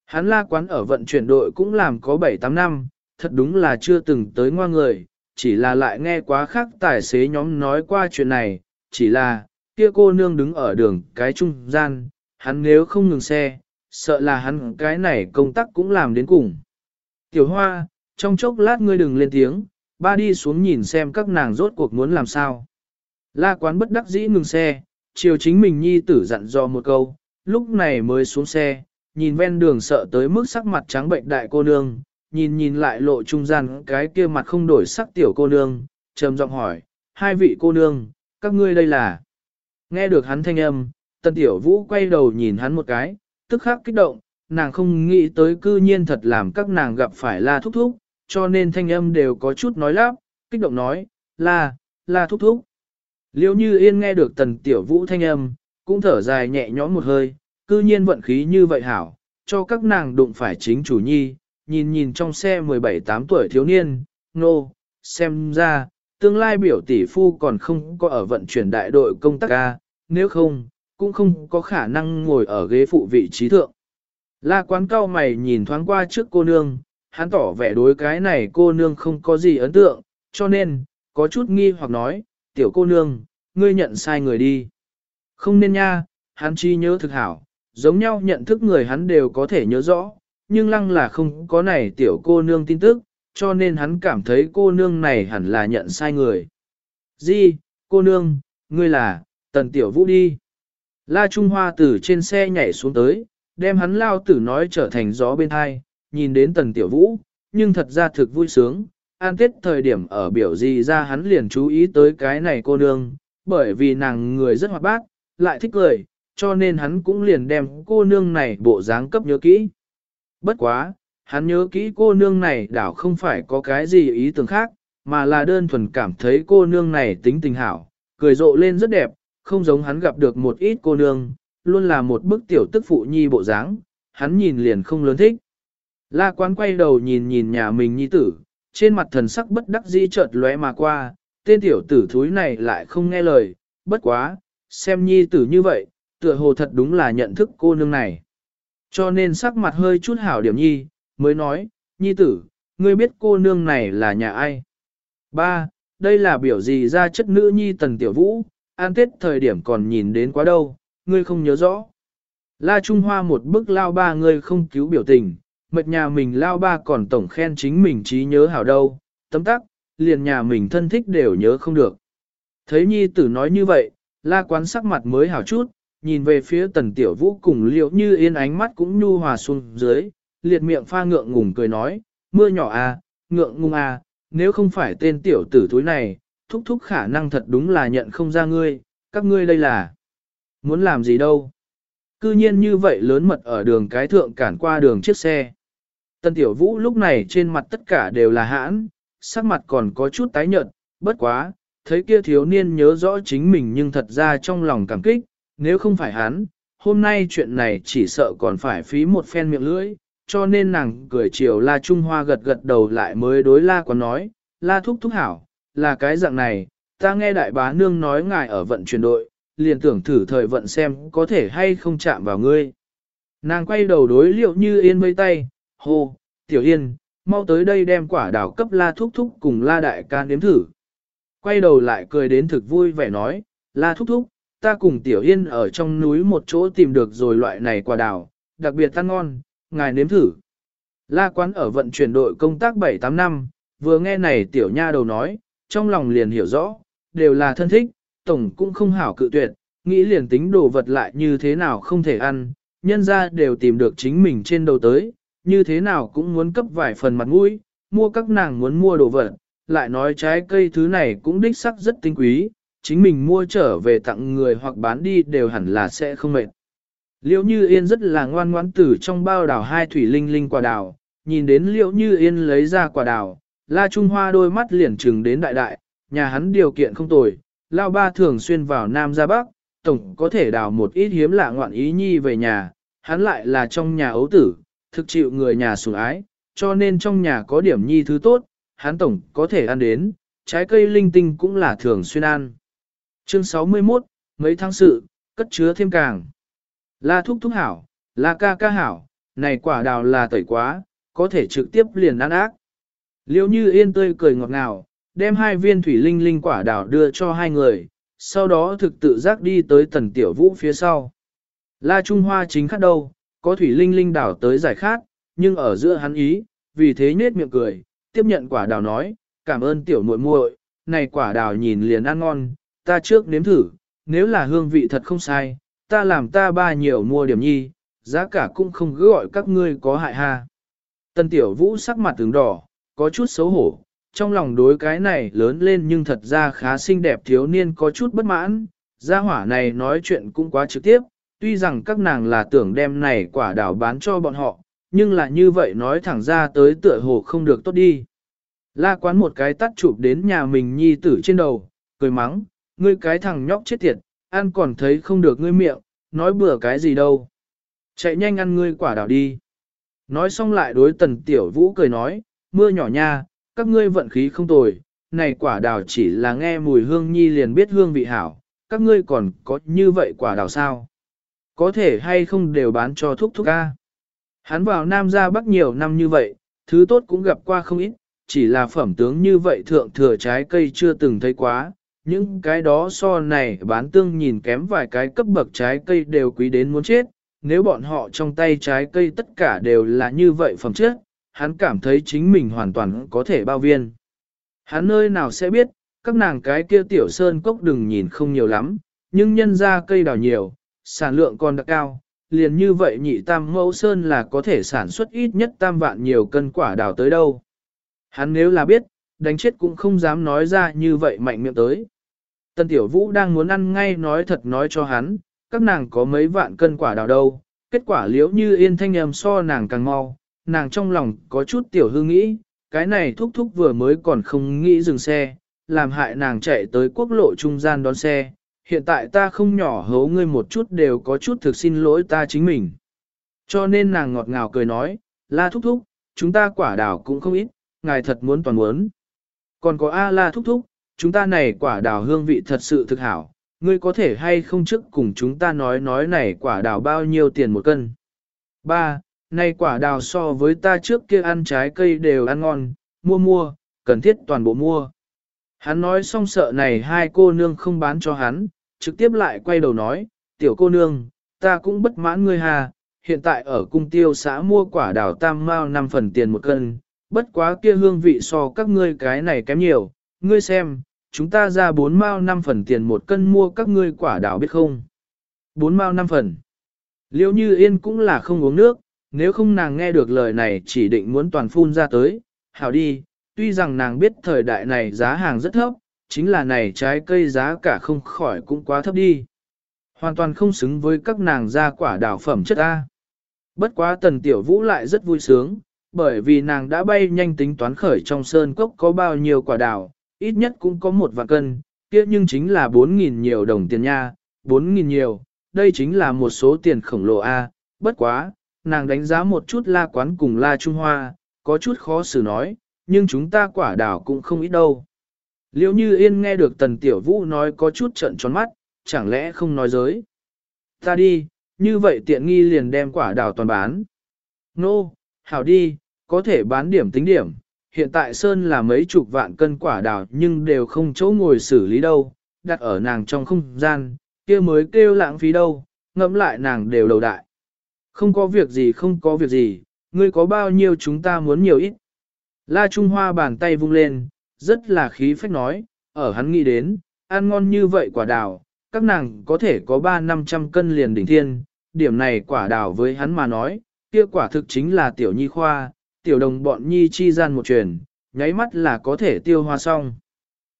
Hắn la quán ở vận chuyển đội cũng làm có 7-8 năm, thật đúng là chưa từng tới ngoa người, chỉ là lại nghe quá khác tài xế nhóm nói qua chuyện này, chỉ là, kia cô nương đứng ở đường cái trung gian, hắn nếu không ngừng xe, sợ là hắn cái này công tác cũng làm đến cùng. Tiểu hoa, trong chốc lát ngươi đừng lên tiếng, ba đi xuống nhìn xem các nàng rốt cuộc muốn làm sao. La quán bất đắc dĩ ngừng xe, chiều chính mình nhi tử dặn dò một câu, lúc này mới xuống xe, nhìn ven đường sợ tới mức sắc mặt trắng bệnh đại cô nương, nhìn nhìn lại lộ trung gian cái kia mặt không đổi sắc tiểu cô nương, trầm giọng hỏi, hai vị cô nương, các ngươi đây là. Nghe được hắn thanh âm, tần tiểu vũ quay đầu nhìn hắn một cái, tức khắc kích động, nàng không nghĩ tới cư nhiên thật làm các nàng gặp phải la thúc thúc, cho nên thanh âm đều có chút nói lắp, kích động nói, la, la thúc thúc. Liêu như yên nghe được tần tiểu vũ thanh âm, cũng thở dài nhẹ nhõm một hơi, cư nhiên vận khí như vậy hảo, cho các nàng đụng phải chính chủ nhi, nhìn nhìn trong xe 17-8 tuổi thiếu niên, nô, no, xem ra, tương lai biểu tỷ phu còn không có ở vận chuyển đại đội công tác ca, nếu không, cũng không có khả năng ngồi ở ghế phụ vị trí thượng. La quán cao mày nhìn thoáng qua trước cô nương, hắn tỏ vẻ đối cái này cô nương không có gì ấn tượng, cho nên, có chút nghi hoặc nói, tiểu cô nương, ngươi nhận sai người đi. Không nên nha, hắn chi nhớ thực hảo, giống nhau nhận thức người hắn đều có thể nhớ rõ, nhưng lăng là không có này tiểu cô nương tin tức, cho nên hắn cảm thấy cô nương này hẳn là nhận sai người. Di, cô nương, ngươi là, tần tiểu vũ đi. La Trung Hoa từ trên xe nhảy xuống tới, đem hắn lao tử nói trở thành gió bên hai, nhìn đến tần tiểu vũ, nhưng thật ra thực vui sướng. An tết thời điểm ở biểu gì ra hắn liền chú ý tới cái này cô nương, bởi vì nàng người rất hoạt bát, lại thích cười, cho nên hắn cũng liền đem cô nương này bộ dáng cấp nhớ kỹ. Bất quá, hắn nhớ kỹ cô nương này đảo không phải có cái gì ý tưởng khác, mà là đơn thuần cảm thấy cô nương này tính tình hảo, cười rộ lên rất đẹp, không giống hắn gặp được một ít cô nương, luôn là một bức tiểu tức phụ nhi bộ dáng, hắn nhìn liền không lớn thích. La quán quay đầu nhìn nhìn nhà mình nhi tử, trên mặt thần sắc bất đắc dĩ chợt lóe mà qua, tên tiểu tử thúi này lại không nghe lời, bất quá, xem nhi tử như vậy, tựa hồ thật đúng là nhận thức cô nương này. Cho nên sắc mặt hơi chút hảo điểm nhi, mới nói, nhi tử, ngươi biết cô nương này là nhà ai? Ba, đây là biểu gì ra chất nữ nhi tần tiểu vũ, an tết thời điểm còn nhìn đến quá đâu, ngươi không nhớ rõ. La Trung Hoa một bức lao ba ngươi không cứu biểu tình, mệt nhà mình lao ba còn tổng khen chính mình trí nhớ hảo đâu, tấm tắc, liền nhà mình thân thích đều nhớ không được. Thấy nhi tử nói như vậy, la quán sắc mặt mới hảo chút, nhìn về phía tần tiểu vũ cùng liễu như yên ánh mắt cũng nhu hòa xuống dưới, liệt miệng pha ngượng ngùng cười nói, mưa nhỏ à, ngượng ngùng à, nếu không phải tên tiểu tử thúi này, thúc thúc khả năng thật đúng là nhận không ra ngươi, các ngươi đây là muốn làm gì đâu. Cư nhiên như vậy lớn mật ở đường cái thượng cản qua đường chiếc xe. Tần tiểu vũ lúc này trên mặt tất cả đều là hãn, sắc mặt còn có chút tái nhợt, bất quá, thấy kia thiếu niên nhớ rõ chính mình nhưng thật ra trong lòng cảm kích, nếu không phải hắn, hôm nay chuyện này chỉ sợ còn phải phí một phen miệng lưỡi, cho nên nàng cười chiều La Trung Hoa gật gật đầu lại mới đối La còn nói, La Thúc Thúc Hảo, là cái dạng này, ta nghe đại bá nương nói ngài ở vận chuyển đội, liền tưởng thử thời vận xem có thể hay không chạm vào ngươi. Nàng quay đầu đối liệu như yên vây tay, hô, tiểu yên, mau tới đây đem quả đào cấp La Thúc Thúc cùng La Đại ca nếm thử. Quay đầu lại cười đến thực vui vẻ nói, La Thúc Thúc, ta cùng Tiểu Yên ở trong núi một chỗ tìm được rồi loại này quả đào, đặc biệt ăn ngon, ngài nếm thử. La quán ở vận chuyển đội công tác 7-8 năm, vừa nghe này Tiểu Nha đầu nói, trong lòng liền hiểu rõ, đều là thân thích, tổng cũng không hảo cự tuyệt, nghĩ liền tính đồ vật lại như thế nào không thể ăn, nhân ra đều tìm được chính mình trên đầu tới, như thế nào cũng muốn cấp vài phần mặt mũi, mua các nàng muốn mua đồ vật, lại nói trái cây thứ này cũng đích sắc rất tinh quý, chính mình mua trở về tặng người hoặc bán đi đều hẳn là sẽ không mệt. Liễu Như Yên rất là ngoan ngoãn từ trong bao đào hai thủy linh linh quả đào, nhìn đến Liễu Như Yên lấy ra quả đào, La Trung Hoa đôi mắt liền trừng đến đại đại, nhà hắn điều kiện không tồi, lao ba thường xuyên vào Nam ra Bắc, tổng có thể đào một ít hiếm lạ ngoạn ý nhi về nhà, hắn lại là trong nhà ấu tử, thực chịu người nhà sủng ái, cho nên trong nhà có điểm nhi thứ tốt, hắn tổng có thể ăn đến, trái cây linh tinh cũng là thường xuyên ăn. Chương 61, mấy tháng sự, cất chứa thêm càng. La thúc thúc hảo, la ca ca hảo, này quả đào là tẩy quá, có thể trực tiếp liền ăn ác. Liêu như yên tươi cười ngọt ngào, đem hai viên thủy linh linh quả đào đưa cho hai người, sau đó thực tự giác đi tới tần tiểu vũ phía sau. La Trung Hoa chính khát đâu, có thủy linh linh đảo tới giải khát, nhưng ở giữa hắn ý, vì thế nết miệng cười, tiếp nhận quả đào nói, cảm ơn tiểu muội muội, này quả đào nhìn liền ăn ngon, ta trước nếm thử, nếu là hương vị thật không sai, ta làm ta ba nhiều mua điểm nhi, giá cả cũng không cứ gọi các ngươi có hại ha. Tân tiểu vũ sắc mặt tướng đỏ, có chút xấu hổ, trong lòng đối cái này lớn lên nhưng thật ra khá xinh đẹp thiếu niên có chút bất mãn, gia hỏa này nói chuyện cũng quá trực tiếp, tuy rằng các nàng là tưởng đem này quả đào bán cho bọn họ, nhưng là như vậy nói thẳng ra tới tựa hồ không được tốt đi. La quán một cái tắt chụp đến nhà mình nhi tử trên đầu, cười mắng, ngươi cái thằng nhóc chết tiệt, ăn còn thấy không được ngươi miệng, nói bừa cái gì đâu. Chạy nhanh ăn ngươi quả đào đi. Nói xong lại đối tần tiểu vũ cười nói, mưa nhỏ nha, các ngươi vận khí không tồi, này quả đào chỉ là nghe mùi hương nhi liền biết hương vị hảo, các ngươi còn có như vậy quả đào sao? Có thể hay không đều bán cho thúc thúc ca. Hắn vào Nam ra Bắc nhiều năm như vậy, thứ tốt cũng gặp qua không ít, chỉ là phẩm tướng như vậy thượng thừa trái cây chưa từng thấy quá. Những cái đó so này bán tương nhìn kém vài cái cấp bậc trái cây đều quý đến muốn chết, nếu bọn họ trong tay trái cây tất cả đều là như vậy phẩm chất, hắn cảm thấy chính mình hoàn toàn có thể bao viên. Hắn nơi nào sẽ biết, các nàng cái kia tiểu sơn cốc đừng nhìn không nhiều lắm, nhưng nhân ra cây đào nhiều, sản lượng còn đặc cao, liền như vậy nhị tam mẫu sơn là có thể sản xuất ít nhất tam vạn nhiều cân quả đào tới đâu. Hắn nếu là biết, đánh chết cũng không dám nói ra như vậy mạnh miệng tới. Tân Tiểu Vũ đang muốn ăn ngay nói thật nói cho hắn, các nàng có mấy vạn cân quả đào đâu, kết quả liếu như yên thanh âm so nàng càng mau, nàng trong lòng có chút tiểu hư nghĩ, cái này thúc thúc vừa mới còn không nghĩ dừng xe, làm hại nàng chạy tới quốc lộ trung gian đón xe, hiện tại ta không nhỏ hấu ngươi một chút đều có chút thực xin lỗi ta chính mình. Cho nên nàng ngọt ngào cười nói, la thúc thúc, chúng ta quả đào cũng không ít, ngài thật muốn toàn muốn. Còn có A la thúc thúc, chúng ta này quả đào hương vị thật sự thực hảo, ngươi có thể hay không trước cùng chúng ta nói nói này quả đào bao nhiêu tiền một cân. Ba, Này quả đào so với ta trước kia ăn trái cây đều ăn ngon, mua mua, cần thiết toàn bộ mua. Hắn nói xong sợ này hai cô nương không bán cho hắn, trực tiếp lại quay đầu nói, tiểu cô nương, ta cũng bất mãn ngươi hà, hiện tại ở cung tiêu xã mua quả đào tam mao 5 phần tiền một cân, bất quá kia hương vị so các ngươi cái này kém nhiều, ngươi xem, chúng ta ra 4 mao 5 phần tiền một cân mua các ngươi quả đào biết không? 4 mao 5 phần. Liêu như yên cũng là không uống nước, nếu không nàng nghe được lời này chỉ định muốn toàn phun ra tới, hảo đi, tuy rằng nàng biết thời đại này giá hàng rất thấp, chính là này trái cây giá cả không khỏi cũng quá thấp đi. Hoàn toàn không xứng với các nàng ra quả đào phẩm chất A. Bất quá tần tiểu vũ lại rất vui sướng, bởi vì nàng đã bay nhanh tính toán khởi trong sơn cốc có bao nhiêu quả đào, ít nhất cũng có một vạn cân, kia nhưng chính là 4.000 nhiều đồng tiền nha, 4.000 nhiều, đây chính là một số tiền khổng lồ A, bất quá, nàng đánh giá một chút la quán cùng la Trung Hoa, có chút khó xử nói, nhưng chúng ta quả đào cũng không ít đâu. Liêu như yên nghe được tần tiểu vũ nói có chút trận tròn mắt, chẳng lẽ không nói dối. Ta đi, như vậy tiện nghi liền đem quả đào toàn bán. Nô, no, hảo đi, có thể bán điểm tính điểm. Hiện tại Sơn là mấy chục vạn cân quả đào nhưng đều không chỗ ngồi xử lý đâu, đặt ở nàng trong không gian, kia mới kêu lãng phí đâu, ngẫm lại nàng đều đầu đại. Không có việc gì không có việc gì, ngươi có bao nhiêu chúng ta muốn nhiều ít. La Trung Hoa bàn tay vung lên, rất là khí phách nói, ở hắn nghĩ đến, ăn ngon như vậy quả đào, các nàng có thể có 3-500 cân liền đỉnh thiên, điểm này quả đào với hắn mà nói, kia quả thực chính là tiểu nhi khoa, tiểu đồng bọn nhi chi gian một truyền, nháy mắt là có thể tiêu hoa xong.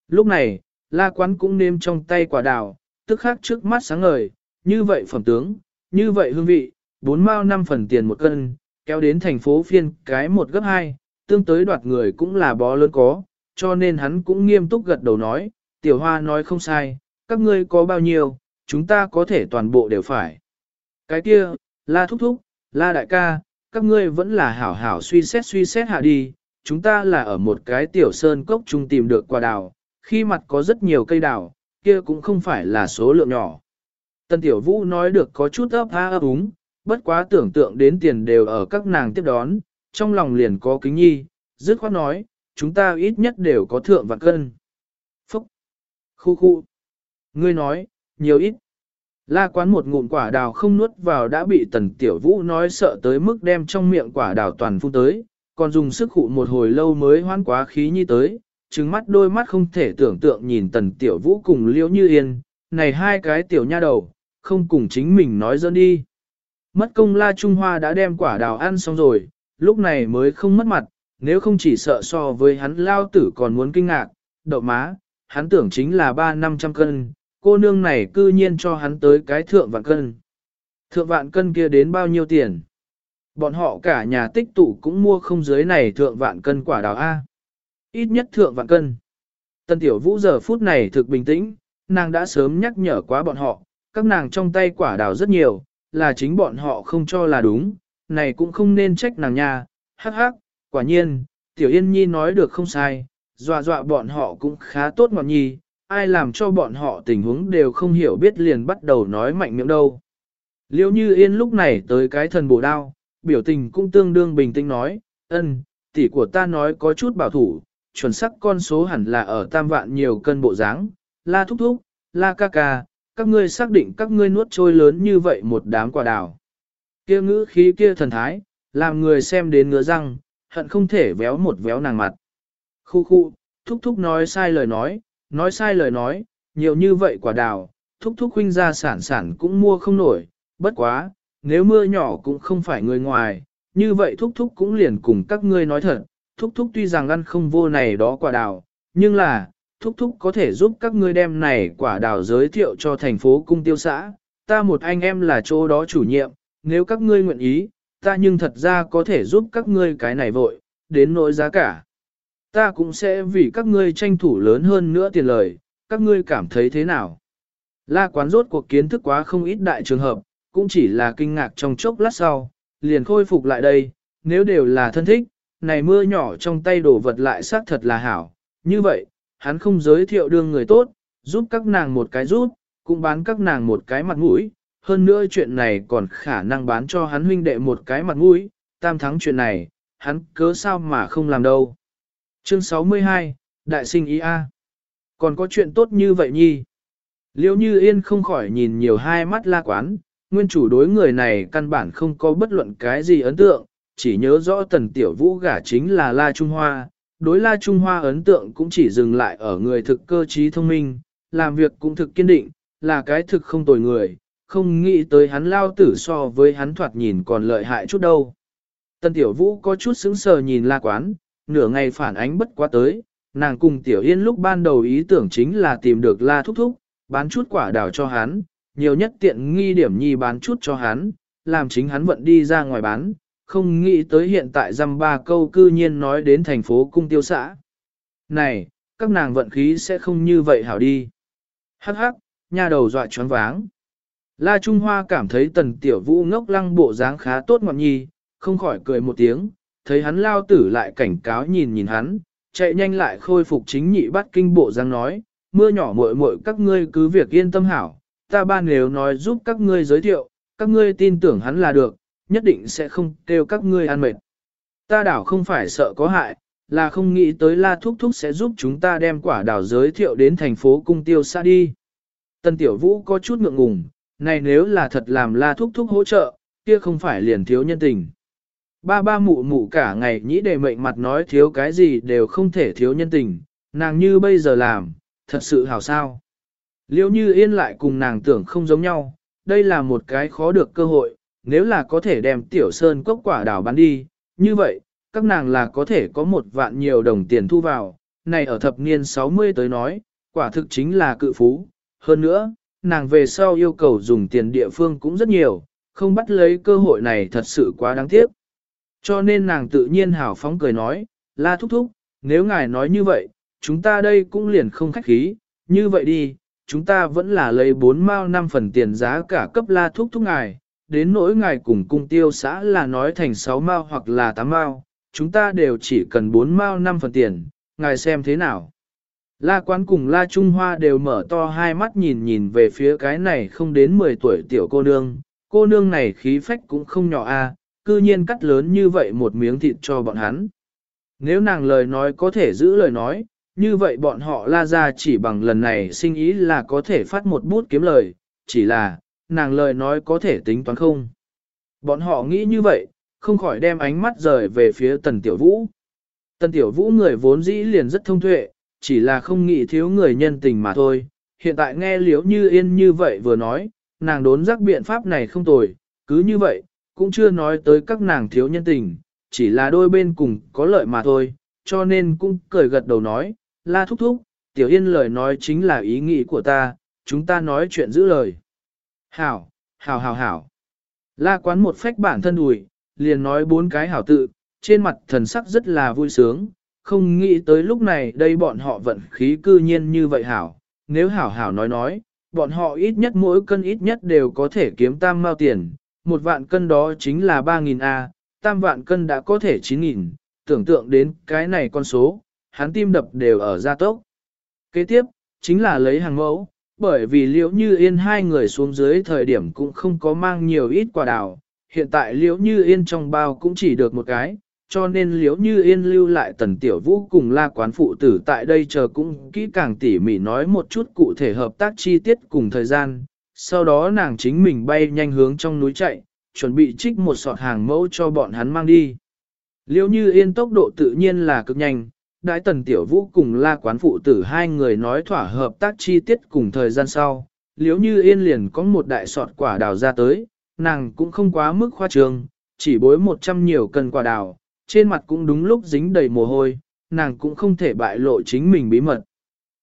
Lúc này, la quán cũng nêm trong tay quả đào, tức khắc trước mắt sáng ngời, như vậy phẩm tướng, như vậy hương vị, bốn mao năm phần tiền một cân, kéo đến thành phố phiên cái một gấp hai, tương tới đoạt người cũng là bó lớn có, cho nên hắn cũng nghiêm túc gật đầu nói, tiểu hoa nói không sai, các ngươi có bao nhiêu, chúng ta có thể toàn bộ đều phải. Cái kia, la thúc thúc, la đại ca, các ngươi vẫn là hảo hảo suy xét suy xét hạ đi, chúng ta là ở một cái tiểu sơn cốc chung tìm được quả đào, khi mặt có rất nhiều cây đào, kia cũng không phải là số lượng nhỏ. Tân tiểu vũ nói được có chút ấp há ấp úng, bất quá tưởng tượng đến tiền đều ở các nàng tiếp đón, trong lòng liền có kính nhi, dứt khoát nói, chúng ta ít nhất đều có thượng vạn cân. Phúc! Khu khu! Ngươi nói, nhiều ít. La quán một ngụm quả đào không nuốt vào đã bị tần tiểu vũ nói sợ tới mức đem trong miệng quả đào toàn phun tới, còn dùng sức hụ một hồi lâu mới hoan quá khí nhi tới, trừng mắt đôi mắt không thể tưởng tượng nhìn tần tiểu vũ cùng liễu như yên, này hai cái tiểu nha đầu, không cùng chính mình nói dẫn đi. Mất công la Trung Hoa đã đem quả đào ăn xong rồi, lúc này mới không mất mặt, nếu không chỉ sợ so với hắn lao tử còn muốn kinh ngạc, đậu má, hắn tưởng chính là ba năm trăm cân, cô nương này cư nhiên cho hắn tới cái thượng vạn cân. Thượng vạn cân kia đến bao nhiêu tiền? Bọn họ cả nhà tích tụ cũng mua không dưới này thượng vạn cân quả đào A. Ít nhất thượng vạn cân. Tân tiểu vũ giờ phút này thực bình tĩnh, nàng đã sớm nhắc nhở quá bọn họ, các nàng trong tay quả đào rất nhiều, là chính bọn họ không cho là đúng, này cũng không nên trách nàng nha, hắc hắc, quả nhiên, tiểu yên nhi nói được không sai, dọa dọa bọn họ cũng khá tốt ngọt nhi, ai làm cho bọn họ tình huống đều không hiểu biết liền bắt đầu nói mạnh miệng đâu. Liêu như yên lúc này tới cái thần bổ đao, biểu tình cũng tương đương bình tĩnh nói, ân, tỷ của ta nói có chút bảo thủ, chuẩn xác con số hẳn là ở tam vạn nhiều cân bộ dáng, la thúc thúc, la ca ca, các ngươi xác định các ngươi nuốt trôi lớn như vậy một đám quả đào. Kia ngữ khí kia thần thái, làm người xem đến ngứa răng, hận không thể véo một véo nàng mặt. Khu khu, thúc thúc nói sai lời nói, nói sai lời nói, nhiều như vậy quả đào, thúc thúc huynh ra sản sản cũng mua không nổi, bất quá, nếu mưa nhỏ cũng không phải người ngoài, như vậy thúc thúc cũng liền cùng các ngươi nói thật, thúc thúc tuy rằng ăn không vô này đó quả đào, nhưng là, thúc thúc có thể giúp các ngươi đem này quả đào giới thiệu cho thành phố cung tiêu xã, ta một anh em là chỗ đó chủ nhiệm, nếu các ngươi nguyện ý, ta nhưng thật ra có thể giúp các ngươi cái này vội, đến nỗi giá cả. Ta cũng sẽ vì các ngươi tranh thủ lớn hơn nữa tiền lời, các ngươi cảm thấy thế nào? La quán rốt cuộc kiến thức quá không ít đại trường hợp, cũng chỉ là kinh ngạc trong chốc lát sau, liền khôi phục lại đây, nếu đều là thân thích, này mưa nhỏ trong tay đổ vật lại xác thật là hảo. Như vậy, hắn không giới thiệu đương người tốt, giúp các nàng một cái giúp, cũng bán các nàng một cái mặt mũi. Hơn nữa chuyện này còn khả năng bán cho hắn huynh đệ một cái mặt mũi, tam thắng chuyện này, hắn cớ sao mà không làm đâu. Chương 62, Đại sinh ý A. Còn có chuyện tốt như vậy nhi. Liêu như yên không khỏi nhìn nhiều hai mắt la quán, nguyên chủ đối người này căn bản không có bất luận cái gì ấn tượng, chỉ nhớ rõ tần tiểu vũ gả chính là La Trung Hoa, đối La Trung Hoa ấn tượng cũng chỉ dừng lại ở người thực cơ trí thông minh, làm việc cũng thực kiên định, là cái thực không tồi người, không nghĩ tới hắn lao tử so với hắn thoạt nhìn còn lợi hại chút đâu. Tần tiểu vũ có chút sững sờ nhìn La Quán, nửa ngày phản ánh bất quá tới, nàng cùng tiểu yên lúc ban đầu ý tưởng chính là tìm được La Thúc Thúc, bán chút quả đào cho hắn, nhiều nhất tiện nghi điểm nhi bán chút cho hắn, làm chính hắn vận đi ra ngoài bán, không nghĩ tới hiện tại dăm ba câu cư nhiên nói đến thành phố cung tiêu xã. Này, các nàng vận khí sẽ không như vậy hảo đi. Hắc hắc, nhà đầu dọa choáng váng. La Trung Hoa cảm thấy tần tiểu vũ ngốc lăng bộ dáng khá tốt ngọn nhi, không khỏi cười một tiếng, thấy hắn lao tử lại cảnh cáo nhìn nhìn hắn, chạy nhanh lại khôi phục chính nhị bắt kinh bộ giang nói, mưa nhỏ muội muội các ngươi cứ việc yên tâm hảo, ta ban nếu nói giúp các ngươi giới thiệu, các ngươi tin tưởng hắn là được, nhất định sẽ không kêu các ngươi ăn mệt. Ta đảo không phải sợ có hại, là không nghĩ tới La Thúc Thúc sẽ giúp chúng ta đem quả đảo giới thiệu đến thành phố cung tiêu xa đi. Tân Tiểu Vũ có chút ngượng ngùng, này nếu là thật làm La Thúc Thúc hỗ trợ, kia không phải liền thiếu nhân tình. Ba ba mụ mụ cả ngày nhĩ đề mệnh mặt nói thiếu cái gì đều không thể thiếu nhân tình, nàng như bây giờ làm, thật sự hảo sao. Liêu như yên lại cùng nàng tưởng không giống nhau, đây là một cái khó được cơ hội, nếu là có thể đem tiểu sơn cốc quả đào bán đi, như vậy, các nàng là có thể có một vạn nhiều đồng tiền thu vào, này ở thập niên 60 tới nói, quả thực chính là cự phú. Hơn nữa, nàng về sau yêu cầu dùng tiền địa phương cũng rất nhiều, không bắt lấy cơ hội này thật sự quá đáng tiếc. Cho nên nàng tự nhiên hào phóng cười nói, la thúc thúc, nếu ngài nói như vậy, chúng ta đây cũng liền không khách khí, như vậy đi, chúng ta vẫn là lấy 4 mao 5 phần tiền giá cả cấp la thúc thúc ngài, đến nỗi ngài cùng cung tiêu xã là nói thành 6 mao hoặc là 8 mao, chúng ta đều chỉ cần 4 mao 5 phần tiền, ngài xem thế nào. La quán cùng La Trung Hoa đều mở to hai mắt nhìn nhìn về phía cái này không đến 10 tuổi tiểu cô nương, cô nương này khí phách cũng không nhỏ a, cư nhiên cắt lớn như vậy một miếng thịt cho bọn hắn. Nếu nàng lời nói có thể giữ lời nói, như vậy bọn họ la ra chỉ bằng lần này sinh ý là có thể phát một bút kiếm lời, chỉ là, nàng lời nói có thể tính toán không. Bọn họ nghĩ như vậy, không khỏi đem ánh mắt rời về phía tần tiểu vũ. Tần tiểu vũ người vốn dĩ liền rất thông tuệ, chỉ là không nghĩ thiếu người nhân tình mà thôi. Hiện tại nghe liếu như yên như vậy vừa nói, nàng đốn giác biện pháp này không tồi, cứ như vậy, cũng chưa nói tới các nàng thiếu nhân tình, chỉ là đôi bên cùng có lợi mà thôi, cho nên cũng cười gật đầu nói, la thúc thúc, tiểu yên lời nói chính là ý nghĩ của ta, chúng ta nói chuyện giữ lời. Hảo, hảo hảo hảo. La quán một phách bản thân đùi, liền nói bốn cái hảo tự, trên mặt thần sắc rất là vui sướng, không nghĩ tới lúc này đây bọn họ vận khí cư nhiên như vậy hảo, nếu hảo hảo nói nói, bọn họ ít nhất mỗi cân ít nhất đều có thể kiếm tam mao tiền, một vạn cân đó chính là 3.000 A, tam vạn cân đã có thể 9.000, tưởng tượng đến cái này con số, hắn tim đập đều ở gia tốc. Kế tiếp, chính là lấy hàng mẫu, bởi vì liễu như yên hai người xuống dưới thời điểm cũng không có mang nhiều ít quả đào, hiện tại liễu như yên trong bao cũng chỉ được một cái, cho nên liễu như yên lưu lại tần tiểu vũ cùng la quán phụ tử tại đây chờ cũng kỹ càng tỉ mỉ nói một chút cụ thể hợp tác chi tiết cùng thời gian, sau đó nàng chính mình bay nhanh hướng trong núi chạy, chuẩn bị trích một sọt hàng mẫu cho bọn hắn mang đi. Liễu như yên tốc độ tự nhiên là cực nhanh, đại tần tiểu vũ cùng la quán phụ tử hai người nói thỏa hợp tác chi tiết cùng thời gian sau, liễu như yên liền có một đại sọt quả đào ra tới, nàng cũng không quá mức khoa trương, chỉ bối một trăm nhiều cân quả đào, trên mặt cũng đúng lúc dính đầy mồ hôi, nàng cũng không thể bại lộ chính mình bí mật.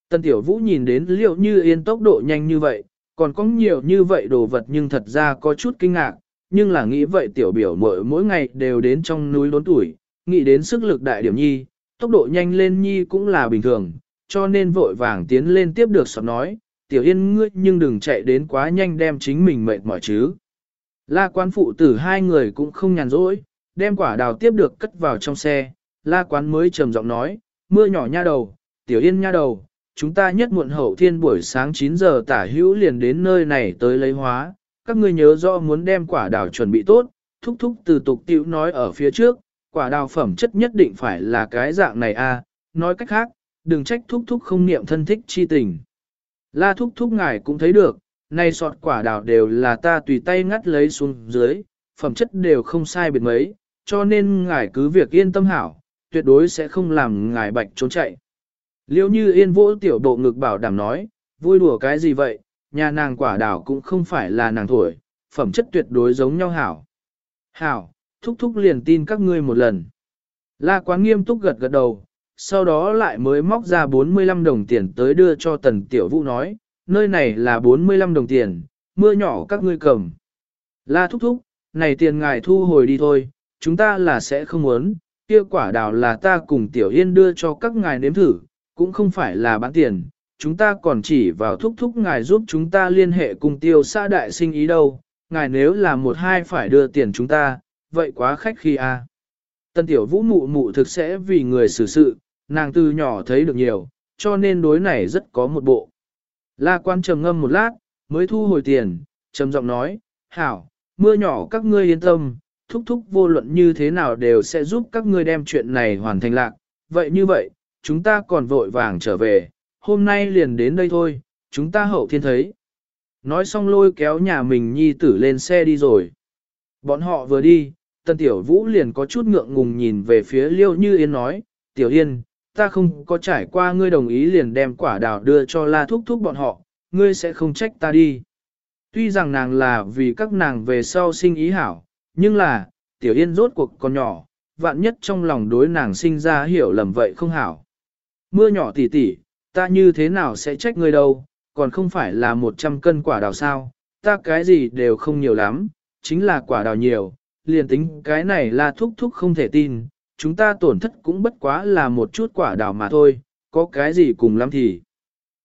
Tần tiểu vũ nhìn đến liễu như yên tốc độ nhanh như vậy, còn có nhiều như vậy đồ vật nhưng thật ra có chút kinh ngạc, nhưng là nghĩ vậy tiểu biểu mỗi mỗi ngày đều đến trong núi đốn tuổi, nghĩ đến sức lực đại điểm nhi, tốc độ nhanh lên nhi cũng là bình thường, cho nên vội vàng tiến lên tiếp được sọt nói, tiểu yên ngươi nhưng đừng chạy đến quá nhanh đem chính mình mệt mỏi chứ. La quán phụ tử hai người cũng không nhàn rỗi, đem quả đào tiếp được cất vào trong xe, la quán mới trầm giọng nói, mưa nhỏ nha đầu, tiểu yên nha đầu, chúng ta nhất muộn hậu thiên buổi sáng 9 giờ tả hữu liền đến nơi này tới lấy hóa, các ngươi nhớ rõ muốn đem quả đào chuẩn bị tốt, thúc thúc từ tục tiểu nói ở phía trước, quả đào phẩm chất nhất định phải là cái dạng này a. À, nói cách khác, đừng trách thúc thúc không niệm thân thích chi tình. La thúc thúc ngài cũng thấy được, nay sọt quả đào đều là ta tùy tay ngắt lấy xuống dưới, phẩm chất đều không sai biệt mấy, cho nên ngài cứ việc yên tâm hảo, tuyệt đối sẽ không làm ngài bạch trốn chạy. Liêu như yên vỗ tiểu bộ ngực bảo đảm nói, vui đùa cái gì vậy, nhà nàng quả đào cũng không phải là nàng thổi, phẩm chất tuyệt đối giống nhau hảo. Hảo, thúc thúc liền tin các ngươi một lần. La quán nghiêm túc gật gật đầu, sau đó lại mới móc ra 45 đồng tiền tới đưa cho tần tiểu vũ nói, nơi này là 45 đồng tiền, mưa nhỏ các ngươi cầm. La thúc thúc, này tiền ngài thu hồi đi thôi, chúng ta là sẽ không muốn, kia quả đào là ta cùng tiểu yên đưa cho các ngài nếm thử, cũng không phải là bán tiền, chúng ta còn chỉ vào thúc thúc ngài giúp chúng ta liên hệ cùng tiêu xã đại sinh ý đâu, ngài nếu là một hai phải đưa tiền chúng ta, vậy quá khách khi a. À. Tân tiểu vũ mụ mụ thực sẽ vì người xử sự, nàng từ nhỏ thấy được nhiều, cho nên đối này rất có một bộ. La quan trầm ngâm một lát, mới thu hồi tiền, trầm giọng nói, hảo, mưa nhỏ các ngươi yên tâm, thúc thúc vô luận như thế nào đều sẽ giúp các ngươi đem chuyện này hoàn thành lạc. Vậy như vậy, chúng ta còn vội vàng trở về, hôm nay liền đến đây thôi, chúng ta hậu thiên thấy. Nói xong lôi kéo nhà mình nhi tử lên xe đi rồi. Bọn họ vừa đi, Tân Tiểu Vũ liền có chút ngượng ngùng nhìn về phía Liêu Như Yên nói, Tiểu Yên, ta không có trải qua ngươi đồng ý liền đem quả đào đưa cho la thúc thúc bọn họ, ngươi sẽ không trách ta đi. Tuy rằng nàng là vì các nàng về sau sinh ý hảo, nhưng là, Tiểu Yên rốt cuộc còn nhỏ, vạn nhất trong lòng đối nàng sinh ra hiểu lầm vậy không hảo. Mưa nhỏ tỉ tỉ, ta như thế nào sẽ trách ngươi đâu, còn không phải là một trăm cân quả đào sao, ta cái gì đều không nhiều lắm, chính là quả đào nhiều, liền tính cái này là thúc thúc không thể tin, chúng ta tổn thất cũng bất quá là một chút quả đào mà thôi, có cái gì cùng lắm thì.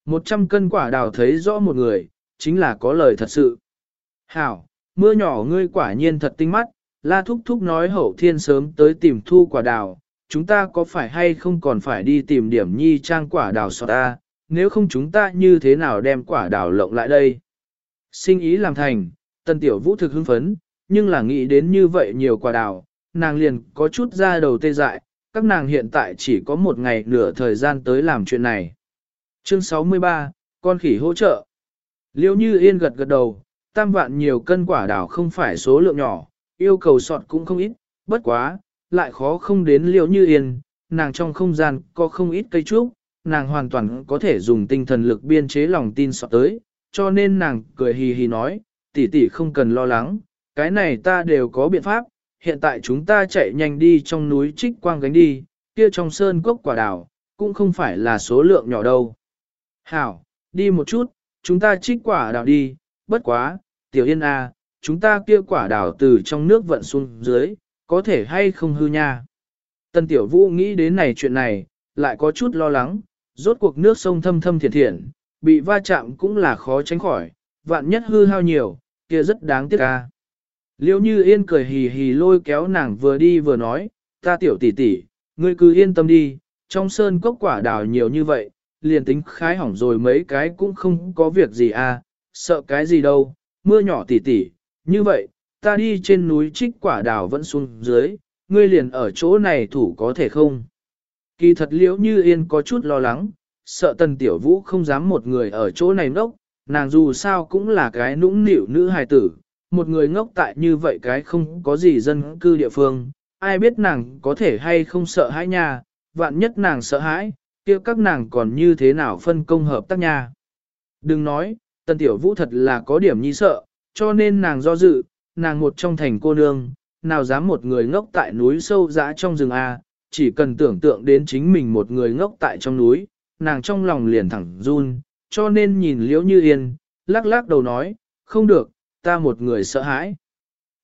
Một trăm cân quả đào thấy rõ một người, chính là có lời thật sự. Hảo, mưa nhỏ ngươi quả nhiên thật tinh mắt, la thúc thúc nói hậu thiên sớm tới tìm thu quả đào, chúng ta có phải hay không còn phải đi tìm điểm nhi trang quả đào sọt ta, nếu không chúng ta như thế nào đem quả đào lộng lại đây. Sinh ý làm thành, tân tiểu vũ thực hưng phấn, nhưng là nghĩ đến như vậy nhiều quả đào, nàng liền có chút ra đầu tê dại, các nàng hiện tại chỉ có một ngày nửa thời gian tới làm chuyện này. Chương 63, con khỉ hỗ trợ. Liêu như yên gật gật đầu, tam vạn nhiều cân quả đào không phải số lượng nhỏ, yêu cầu sọt cũng không ít, bất quá, lại khó không đến liễu như yên, nàng trong không gian có không ít cây trúc, nàng hoàn toàn có thể dùng tinh thần lực biên chế lòng tin sọt tới, cho nên nàng cười hì hì nói, tỷ tỷ không cần lo lắng, cái này ta đều có biện pháp, hiện tại chúng ta chạy nhanh đi trong núi trích quang gánh đi, kia trong sơn cốc quả đào, cũng không phải là số lượng nhỏ đâu. Hảo, đi một chút, chúng ta trích quả đào đi, bất quá, tiểu yên à, chúng ta kia quả đào từ trong nước vận xuống dưới, có thể hay không hư nha. Tân Tiểu Vũ nghĩ đến này chuyện này, lại có chút lo lắng, rốt cuộc nước sông thâm thâm thiệt thiện, bị va chạm cũng là khó tránh khỏi, vạn nhất hư hao nhiều, kia rất đáng tiếc ca. Liêu như yên cười hì hì lôi kéo nàng vừa đi vừa nói, ta tiểu tỷ tỷ, ngươi cứ yên tâm đi, trong sơn cốc quả đào nhiều như vậy, liền tính khái hỏng rồi mấy cái cũng không có việc gì à, sợ cái gì đâu, mưa nhỏ tỷ tỷ, như vậy, ta đi trên núi trích quả đào vẫn xuống dưới, ngươi liền ở chỗ này thủ có thể không? Kỳ thật liễu như yên có chút lo lắng, sợ tần tiểu vũ không dám một người ở chỗ này ngốc, nàng dù sao cũng là cái nũng nịu nữ hài tử, một người ngốc tại như vậy cái không có gì dân cư địa phương, ai biết nàng có thể hay không sợ hãi nha, vạn nhất nàng sợ hãi, kia các nàng còn như thế nào phân công hợp tác nha. Đừng nói, tần tiểu vũ thật là có điểm nhi sợ, cho nên nàng do dự, nàng một trong thành cô nương, nào dám một người ngốc tại núi sâu dã trong rừng A, chỉ cần tưởng tượng đến chính mình một người ngốc tại trong núi, nàng trong lòng liền thẳng run, cho nên nhìn liễu như yên, lắc lắc đầu nói, không được, ta một người sợ hãi.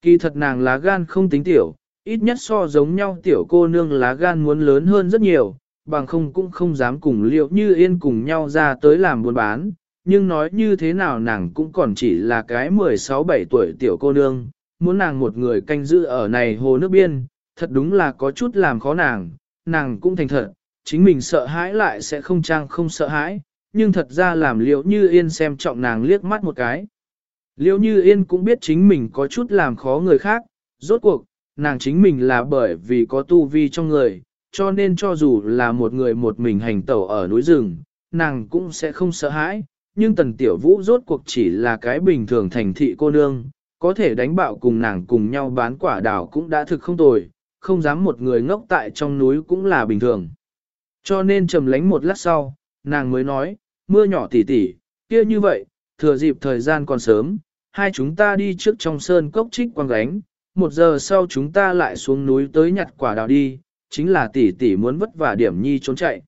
Kỳ thật nàng lá gan không tính tiểu, ít nhất so giống nhau tiểu cô nương lá gan muốn lớn hơn rất nhiều, bằng không cũng không dám cùng liễu như yên cùng nhau ra tới làm buôn bán, nhưng nói như thế nào nàng cũng còn chỉ là cái 16-17 tuổi tiểu cô nương, muốn nàng một người canh giữ ở này hồ nước biên, thật đúng là có chút làm khó nàng, nàng cũng thành thật, chính mình sợ hãi lại sẽ không trang không sợ hãi, nhưng thật ra làm liễu như yên xem trọng nàng liếc mắt một cái. Liễu như yên cũng biết chính mình có chút làm khó người khác, rốt cuộc, nàng chính mình là bởi vì có tu vi trong người, cho nên cho dù là một người một mình hành tẩu ở núi rừng, nàng cũng sẽ không sợ hãi, nhưng tần tiểu vũ rốt cuộc chỉ là cái bình thường thành thị cô nương, có thể đánh bạo cùng nàng cùng nhau bán quả đào cũng đã thực không tồi, không dám một người ngốc tại trong núi cũng là bình thường. Cho nên trầm lánh một lát sau, nàng mới nói, mưa nhỏ tỉ tỉ, kia như vậy, thừa dịp thời gian còn sớm, hai chúng ta đi trước trong sơn cốc trích quang gánh, một giờ sau chúng ta lại xuống núi tới nhặt quả đào đi, chính là tỷ tỷ muốn vất vả điểm nhi trốn chạy.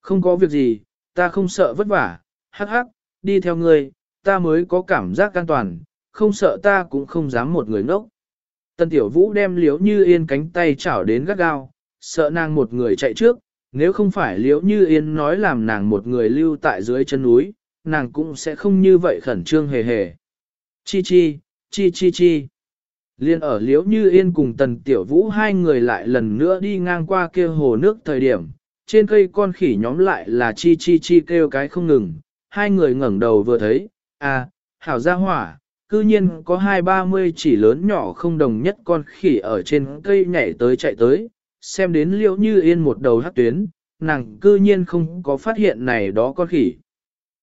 Không có việc gì, ta không sợ vất vả, hắc hắc, đi theo ngươi, ta mới có cảm giác an toàn, không sợ ta cũng không dám một người ngốc. Tần Tiểu Vũ đem liếu như yên cánh tay chảo đến gắt gao, sợ nàng một người chạy trước, nếu không phải liếu như yên nói làm nàng một người lưu tại dưới chân núi, nàng cũng sẽ không như vậy khẩn trương hề hề. Chi chi, chi chi chi. Liên ở liếu như yên cùng tần tiểu vũ hai người lại lần nữa đi ngang qua kia hồ nước thời điểm, trên cây con khỉ nhóm lại là chi chi chi kêu cái không ngừng, hai người ngẩng đầu vừa thấy, à, hảo gia hỏa, cư nhiên có hai ba mươi chỉ lớn nhỏ không đồng nhất con khỉ ở trên cây nhảy tới chạy tới, xem đến liễu như yên một đầu hát tuyến, nàng cư nhiên không có phát hiện này đó con khỉ.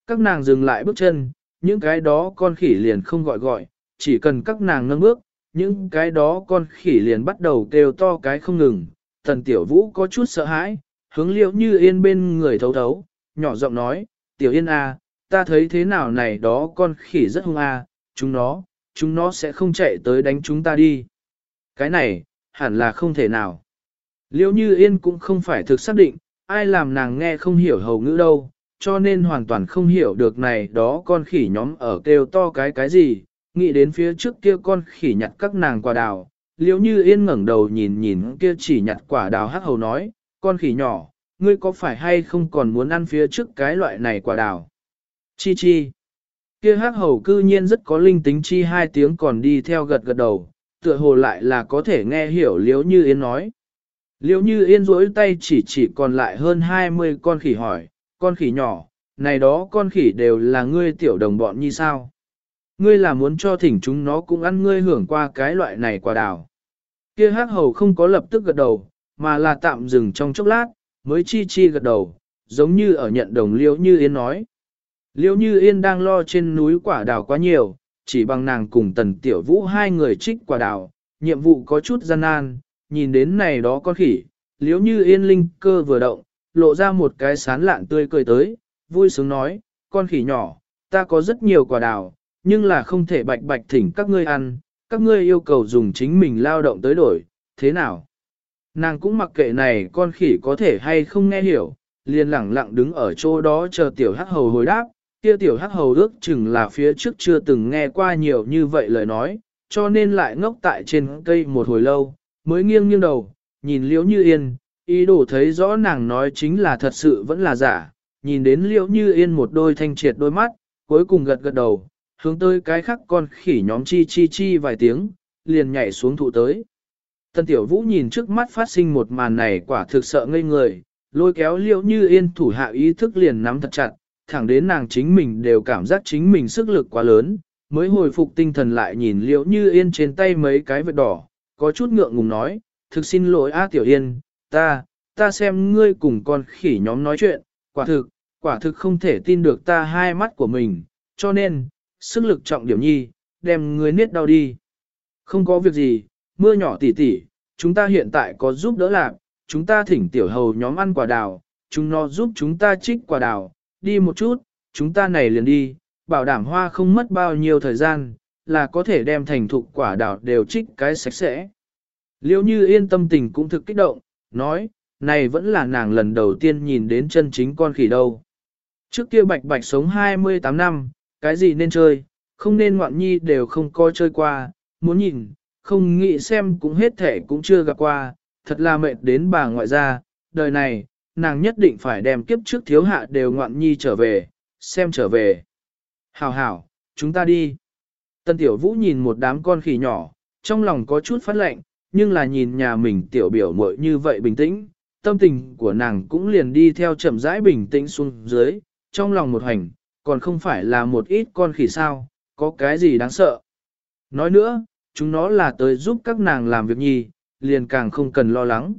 Các nàng dừng lại bước chân, những cái đó con khỉ liền không gọi gọi, chỉ cần các nàng nâng bước, những cái đó con khỉ liền bắt đầu kêu to cái không ngừng. Tần Tiểu Vũ có chút sợ hãi, hướng liễu như yên bên người thấu thấu, nhỏ giọng nói, Tiểu Yên à, ta thấy thế nào này đó con khỉ rất hung à, chúng nó, chúng nó sẽ không chạy tới đánh chúng ta đi. Cái này, hẳn là không thể nào. Liễu như yên cũng không phải thực xác định, ai làm nàng nghe không hiểu hầu ngữ đâu, cho nên hoàn toàn không hiểu được này đó con khỉ nhóm ở kêu to cái cái gì, nghĩ đến phía trước kia con khỉ nhặt các nàng quả đào. Liễu như yên ngẩng đầu nhìn nhìn kia chỉ nhặt quả đào hắc hầu nói, con khỉ nhỏ, ngươi có phải hay không còn muốn ăn phía trước cái loại này quả đào? Chi chi. Kia hắc hầu cư nhiên rất có linh tính chi hai tiếng còn đi theo gật gật đầu, tựa hồ lại là có thể nghe hiểu liếu như yên nói. Liếu như yên rỗi tay chỉ chỉ còn lại hơn 20 con khỉ hỏi, con khỉ nhỏ, này đó con khỉ đều là ngươi tiểu đồng bọn như sao? Ngươi là muốn cho thỉnh chúng nó cũng ăn ngươi hưởng qua cái loại này quả đào. Kia hắc hầu không có lập tức gật đầu, mà là tạm dừng trong chốc lát, mới chi chi gật đầu, giống như ở nhận đồng liễu như yên nói. Liêu như yên đang lo trên núi quả đào quá nhiều, chỉ bằng nàng cùng tần tiểu vũ hai người trích quả đào, nhiệm vụ có chút gian nan, nhìn đến này đó con khỉ, liếu như yên linh cơ vừa động, lộ ra một cái sán lạn tươi cười tới, vui sướng nói, con khỉ nhỏ, ta có rất nhiều quả đào, nhưng là không thể bạch bạch thỉnh các ngươi ăn, các ngươi yêu cầu dùng chính mình lao động tới đổi, thế nào? Nàng cũng mặc kệ này con khỉ có thể hay không nghe hiểu, liền lẳng lặng đứng ở chỗ đó chờ tiểu hắc hầu hồi đáp, kia tiểu hắc hầu ước chừng là phía trước chưa từng nghe qua nhiều như vậy lời nói, cho nên lại ngốc tại trên cây một hồi lâu, mới nghiêng nghiêng đầu, nhìn liễu như yên, ý đồ thấy rõ nàng nói chính là thật sự vẫn là giả, nhìn đến liễu như yên một đôi thanh triệt đôi mắt, cuối cùng gật gật đầu, hướng tới cái khắc con khỉ nhóm chi chi chi vài tiếng, liền nhảy xuống thụ tới. Tân tiểu vũ nhìn trước mắt phát sinh một màn này quả thực sợ ngây người, lôi kéo liễu như yên thủ hạ ý thức liền nắm thật chặt, thẳng đến nàng chính mình đều cảm giác chính mình sức lực quá lớn, mới hồi phục tinh thần lại nhìn liễu như yên trên tay mấy cái vết đỏ, có chút ngượng ngùng nói, thực xin lỗi A Tiểu Yên, ta, ta xem ngươi cùng con khỉ nhóm nói chuyện, quả thực, quả thực không thể tin được ta hai mắt của mình, cho nên, sức lực trọng điểm nhi, đem ngươi niết đau đi. Không có việc gì, mưa nhỏ tỉ tỉ, chúng ta hiện tại có giúp đỡ lạc, chúng ta thỉnh tiểu hầu nhóm ăn quả đào, chúng nó giúp chúng ta trích quả đào, đi một chút, chúng ta này liền đi, bảo đảm hoa không mất bao nhiêu thời gian, là có thể đem thành thục quả đào đều trích cái sạch sẽ. Liêu như yên tâm tình cũng thực kích động, nói, này vẫn là nàng lần đầu tiên nhìn đến chân chính con khỉ đâu. Trước kia bạch bạch sống 28 năm, cái gì nên chơi, không nên ngoạn nhi đều không coi chơi qua, muốn nhìn, không nghĩ xem cũng hết thể cũng chưa gặp qua, thật là mệt đến bà ngoại gia, đời này, nàng nhất định phải đem kiếp trước thiếu hạ đều ngoạn nhi trở về, xem trở về. Hảo hảo, chúng ta đi. Tân tiểu vũ nhìn một đám con khỉ nhỏ, trong lòng có chút phát lệnh, nhưng là nhìn nhà mình tiểu biểu muội như vậy bình tĩnh, tâm tình của nàng cũng liền đi theo chậm rãi bình tĩnh xuống dưới, trong lòng một hành, còn không phải là một ít con khỉ sao, có cái gì đáng sợ. Nói nữa, chúng nó là tới giúp các nàng làm việc nhi, liền càng không cần lo lắng.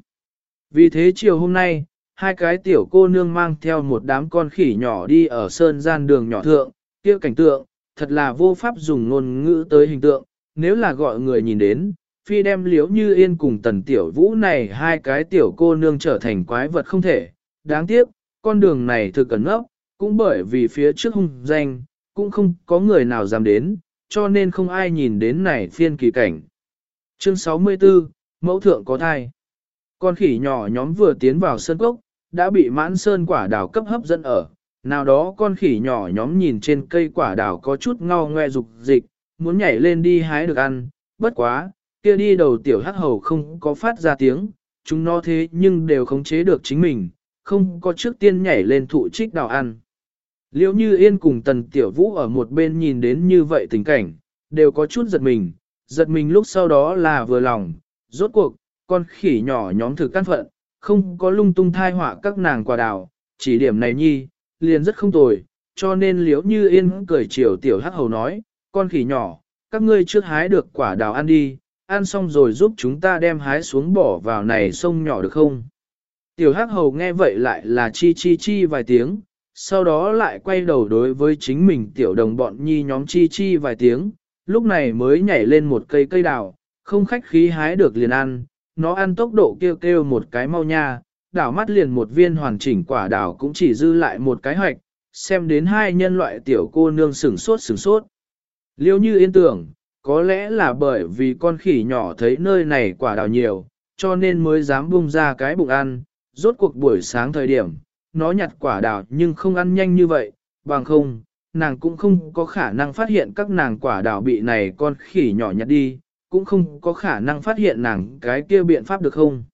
Vì thế chiều hôm nay, hai cái tiểu cô nương mang theo một đám con khỉ nhỏ đi ở sơn gian đường nhỏ thượng, kia cảnh tượng, thật là vô pháp dùng ngôn ngữ tới hình tượng, nếu là gọi người nhìn đến, phi đem liếu như yên cùng tần tiểu vũ này hai cái tiểu cô nương trở thành quái vật không thể. Đáng tiếc, con đường này thực cẩn ngốc, cũng bởi vì phía trước hung danh, cũng không có người nào dám đến, cho nên không ai nhìn đến này phiên kỳ cảnh. Chương 64, Mẫu Thượng có thai. Con khỉ nhỏ nhóm vừa tiến vào sân cốc, đã bị mãn sơn quả đào cấp hấp dẫn ở. Nào đó con khỉ nhỏ nhóm nhìn trên cây quả đào có chút ngao ngoe dục dịch, muốn nhảy lên đi hái được ăn, bất quá, kia đi đầu tiểu hắc hầu không có phát ra tiếng, chúng nó thế nhưng đều khống chế được chính mình, không có trước tiên nhảy lên thụ trích đào ăn. Liễu như yên cùng tần tiểu vũ ở một bên nhìn đến như vậy tình cảnh, đều có chút giật mình, giật mình lúc sau đó là vừa lòng, rốt cuộc, con khỉ nhỏ nhóm thực căn phận, không có lung tung thai họa các nàng quả đào, chỉ điểm này nhi, liền rất không tồi, cho nên liễu như yên cười chiều tiểu hắc hầu nói, con khỉ nhỏ, các ngươi trước hái được quả đào ăn đi, ăn xong rồi giúp chúng ta đem hái xuống bỏ vào này sông nhỏ được không? Tiểu hắc hầu nghe vậy lại là chi chi chi vài tiếng, sau đó lại quay đầu đối với chính mình tiểu đồng bọn nhi nhóm chi chi vài tiếng, lúc này mới nhảy lên một cây cây đào, không khách khí hái được liền ăn, nó ăn tốc độ kêu kêu một cái mau nha, đảo mắt liền một viên hoàn chỉnh quả đào cũng chỉ dư lại một cái hoạch, xem đến hai nhân loại tiểu cô nương sửng sốt sửng sốt. Liêu như yên tưởng, có lẽ là bởi vì con khỉ nhỏ thấy nơi này quả đào nhiều, cho nên mới dám bung ra cái bụng ăn, rốt cuộc buổi sáng thời điểm, nó nhặt quả đào nhưng không ăn nhanh như vậy, bằng không, nàng cũng không có khả năng phát hiện các nàng quả đào bị này con khỉ nhỏ nhặt đi, cũng không có khả năng phát hiện nàng cái kia biện pháp được không.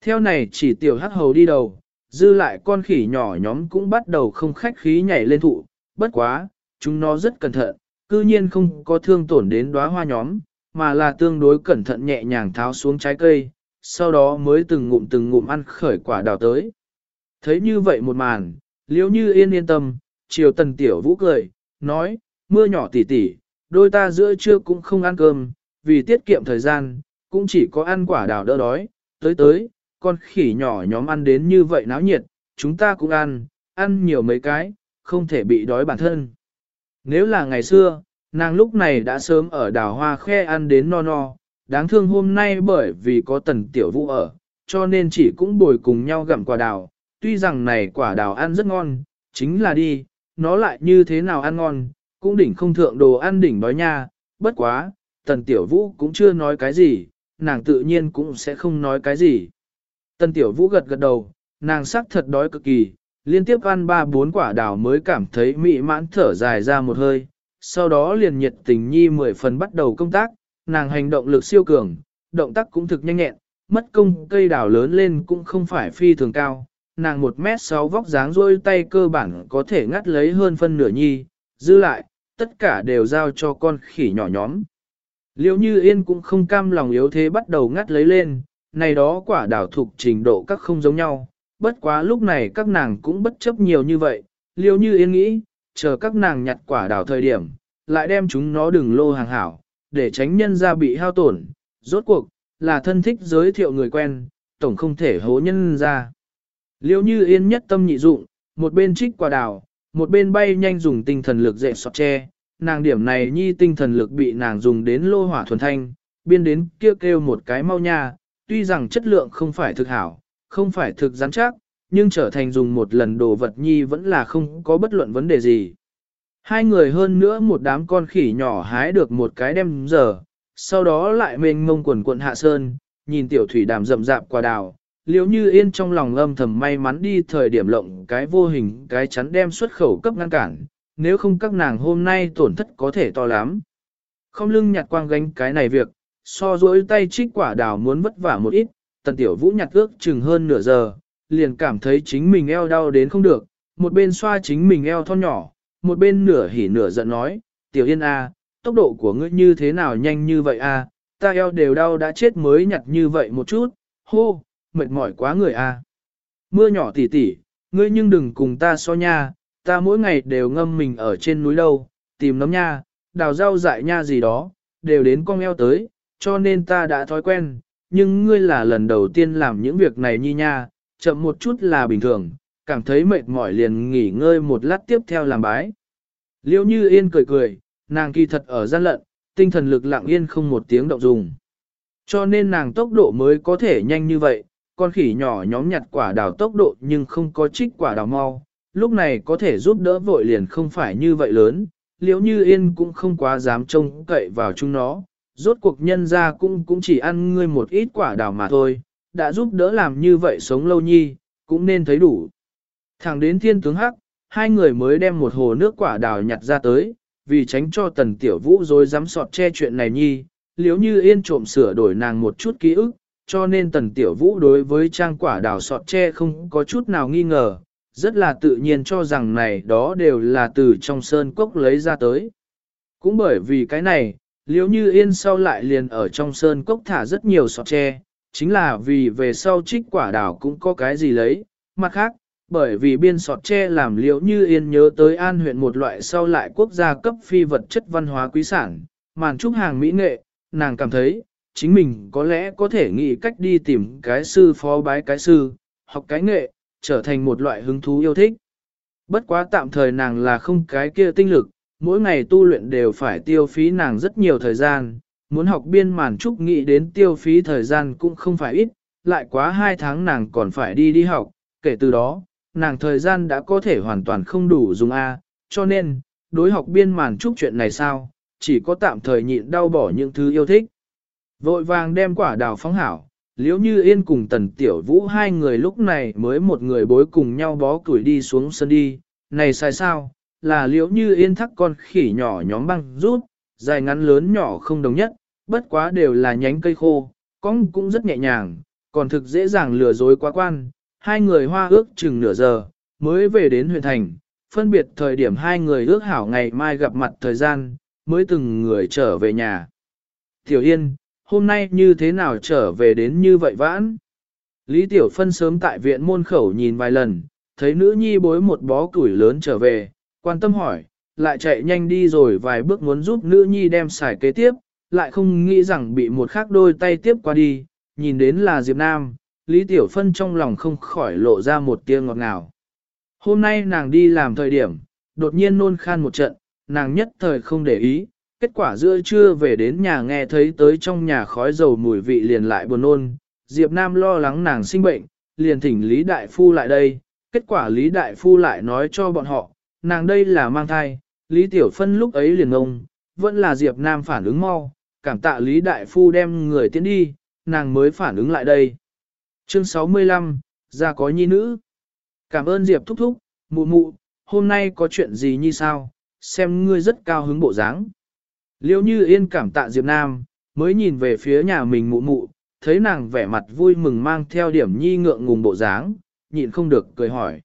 Theo này chỉ tiểu hắc hầu đi đầu, dư lại con khỉ nhỏ nhóm cũng bắt đầu không khách khí nhảy lên thụ, bất quá, chúng nó rất cẩn thận, cư nhiên không có thương tổn đến đóa hoa nhóm, mà là tương đối cẩn thận nhẹ nhàng tháo xuống trái cây, sau đó mới từng ngụm từng ngụm ăn khởi quả đào tới. Thấy như vậy một màn, liếu như yên yên tâm, chiều tần tiểu vũ cười, nói, mưa nhỏ tỉ tỉ, đôi ta giữa trưa cũng không ăn cơm, vì tiết kiệm thời gian, cũng chỉ có ăn quả đào đỡ đói, tới tới, con khỉ nhỏ nhóm ăn đến như vậy náo nhiệt, chúng ta cũng ăn, ăn nhiều mấy cái, không thể bị đói bản thân. Nếu là ngày xưa, nàng lúc này đã sớm ở đào hoa khe ăn đến no no, đáng thương hôm nay bởi vì có tần tiểu vũ ở, cho nên chỉ cũng bồi cùng nhau gặm quả đào, tuy rằng này quả đào ăn rất ngon, chính là đi, nó lại như thế nào ăn ngon, cũng đỉnh không thượng đồ ăn đỉnh đói nha, bất quá, tần tiểu vũ cũng chưa nói cái gì, nàng tự nhiên cũng sẽ không nói cái gì. Tần tiểu vũ gật gật đầu, nàng sắc thật đói cực kỳ, liên tiếp ăn ba bốn quả đào mới cảm thấy mị mãn thở dài ra một hơi, sau đó liền nhiệt tình nhi mười phần bắt đầu công tác, nàng hành động lực siêu cường, động tác cũng thực nhanh nhẹn, mất công cây đào lớn lên cũng không phải phi thường cao, nàng 1 mét 6 vóc dáng rôi tay cơ bản có thể ngắt lấy hơn phân nửa nhi, dư lại, tất cả đều giao cho con khỉ nhỏ nhóm. Liêu như yên cũng không cam lòng yếu thế bắt đầu ngắt lấy lên, này đó quả đào thuộc trình độ các không giống nhau, bất quá lúc này các nàng cũng bất chấp nhiều như vậy, liêu như yên nghĩ, chờ các nàng nhặt quả đào thời điểm, lại đem chúng nó đừng lô hàng hảo, để tránh nhân ra bị hao tổn, rốt cuộc, là thân thích giới thiệu người quen, tổng không thể hố nhân ra. Liêu như yên nhất tâm nhị dụng, một bên trích quả đào, một bên bay nhanh dùng tinh thần lực dệ sọt tre, nàng điểm này nhi tinh thần lực bị nàng dùng đến lô hỏa thuần thanh, biên đến kêu kêu một cái mau nha, tuy rằng chất lượng không phải thực hảo, không phải thực rắn chắc, nhưng trở thành dùng một lần đồ vật nhi vẫn là không có bất luận vấn đề gì. Hai người hơn nữa một đám con khỉ nhỏ hái được một cái đem giờ, sau đó lại mênh mông quần quận hạ sơn, nhìn tiểu thủy đàm rậm rạp qua đào, liếu như yên trong lòng âm thầm may mắn đi thời điểm lộng cái vô hình cái chắn đem xuất khẩu cấp ngăn cản, nếu không các nàng hôm nay tổn thất có thể to lắm. Không lưng nhặt quang gánh cái này việc, so dỗi tay trích quả đào muốn vất vả một ít, tần tiểu vũ nhặt ước chừng hơn nửa giờ, liền cảm thấy chính mình eo đau đến không được, một bên xoa chính mình eo thon nhỏ, một bên nửa hỉ nửa giận nói, tiểu yên a, tốc độ của ngươi như thế nào nhanh như vậy a, ta eo đều đau đã chết mới nhặt như vậy một chút, hô, mệt mỏi quá người a. Mưa nhỏ tỉ tỉ, ngươi nhưng đừng cùng ta so nha, ta mỗi ngày đều ngâm mình ở trên núi đâu, tìm nấm nha, đào rau dại nha gì đó, đều đến con eo tới, cho nên ta đã thói quen, nhưng ngươi là lần đầu tiên làm những việc này nhi nha, chậm một chút là bình thường, cảm thấy mệt mỏi liền nghỉ ngơi một lát tiếp theo làm bái. Liêu như yên cười cười, nàng kỳ thật ở gian lận, tinh thần lực lặng yên không một tiếng động dùng. Cho nên nàng tốc độ mới có thể nhanh như vậy, con khỉ nhỏ nhóm nhặt quả đào tốc độ nhưng không có trích quả đào mau, lúc này có thể giúp đỡ vội liền không phải như vậy lớn, liễu như yên cũng không quá dám trông cậy vào chúng nó, rốt cuộc nhân ra cũng cũng chỉ ăn ngươi một ít quả đào mà thôi, đã giúp đỡ làm như vậy sống lâu nhi, cũng nên thấy đủ. Thẳng đến thiên tướng hắc, hai người mới đem một hồ nước quả đào nhặt ra tới, vì tránh cho tần tiểu vũ rồi dám sọt che chuyện này nhi, liếu như yên trộm sửa đổi nàng một chút ký ức, cho nên tần tiểu vũ đối với trang quả đào sọt che không có chút nào nghi ngờ, rất là tự nhiên cho rằng này đó đều là từ trong sơn cốc lấy ra tới. Cũng bởi vì cái này, liếu như yên sau lại liền ở trong sơn cốc thả rất nhiều sọt tre, chính là vì về sau trích quả đào cũng có cái gì lấy, mặt khác, bởi vì biên sọt tre làm liễu như yên nhớ tới an huyện một loại sau lại quốc gia cấp phi vật chất văn hóa quý sản, màn trúc hàng mỹ nghệ, nàng cảm thấy, chính mình có lẽ có thể nghĩ cách đi tìm cái sư phó bái cái sư, học cái nghệ, trở thành một loại hứng thú yêu thích. Bất quá tạm thời nàng là không cái kia tinh lực, mỗi ngày tu luyện đều phải tiêu phí nàng rất nhiều thời gian, muốn học biên màn trúc nghĩ đến tiêu phí thời gian cũng không phải ít, lại quá hai tháng nàng còn phải đi đi học, kể từ đó, nàng thời gian đã có thể hoàn toàn không đủ dùng A, cho nên, đối học biên màn trúc chuyện này sao, chỉ có tạm thời nhịn đau bỏ những thứ yêu thích. Vội vàng đem quả đào phóng hảo, liếu như yên cùng tần tiểu vũ hai người lúc này mới một người bối cùng nhau bó củi đi xuống sân đi, này sai sao, là liếu như yên thắc con khỉ nhỏ nhóm băng rút, dài ngắn lớn nhỏ không đồng nhất, bất quá đều là nhánh cây khô, cong cũng rất nhẹ nhàng, còn thực dễ dàng lừa dối quá quan, hai người hoa ước chừng nửa giờ, mới về đến huyện thành, phân biệt thời điểm hai người ước hảo ngày mai gặp mặt thời gian, mới từng người trở về nhà. Tiểu Yên, hôm nay như thế nào trở về đến như vậy vãn? Lý Tiểu Phân sớm tại viện môn khẩu nhìn vài lần, thấy nữ nhi bối một bó củi lớn trở về, quan tâm hỏi, lại chạy nhanh đi rồi vài bước muốn giúp nữ nhi đem xài kế tiếp, lại không nghĩ rằng bị một khác đôi tay tiếp qua đi, nhìn đến là Diệp Nam, Lý Tiểu Phân trong lòng không khỏi lộ ra một tia ngọt ngào. Hôm nay nàng đi làm thời điểm, đột nhiên nôn khan một trận, nàng nhất thời không để ý, kết quả giữa trưa về đến nhà nghe thấy tới trong nhà khói dầu mùi vị liền lại buồn nôn, Diệp Nam lo lắng nàng sinh bệnh, liền thỉnh Lý Đại Phu lại đây, kết quả Lý Đại Phu lại nói cho bọn họ, nàng đây là mang thai, Lý Tiểu Phân lúc ấy liền ngông, vẫn là Diệp Nam phản ứng mau, cảm tạ Lý Đại Phu đem người tiến đi, nàng mới phản ứng lại đây. Chương 65, ra có nhi nữ. Cảm ơn Diệp thúc thúc, mụ mụ, hôm nay có chuyện gì như sao, xem ngươi rất cao hứng bộ dáng. Liêu như yên cảm tạ Diệp Nam, mới nhìn về phía nhà mình mụ mụ, thấy nàng vẻ mặt vui mừng mang theo điểm nhi ngượng ngùng bộ dáng, nhịn không được cười hỏi.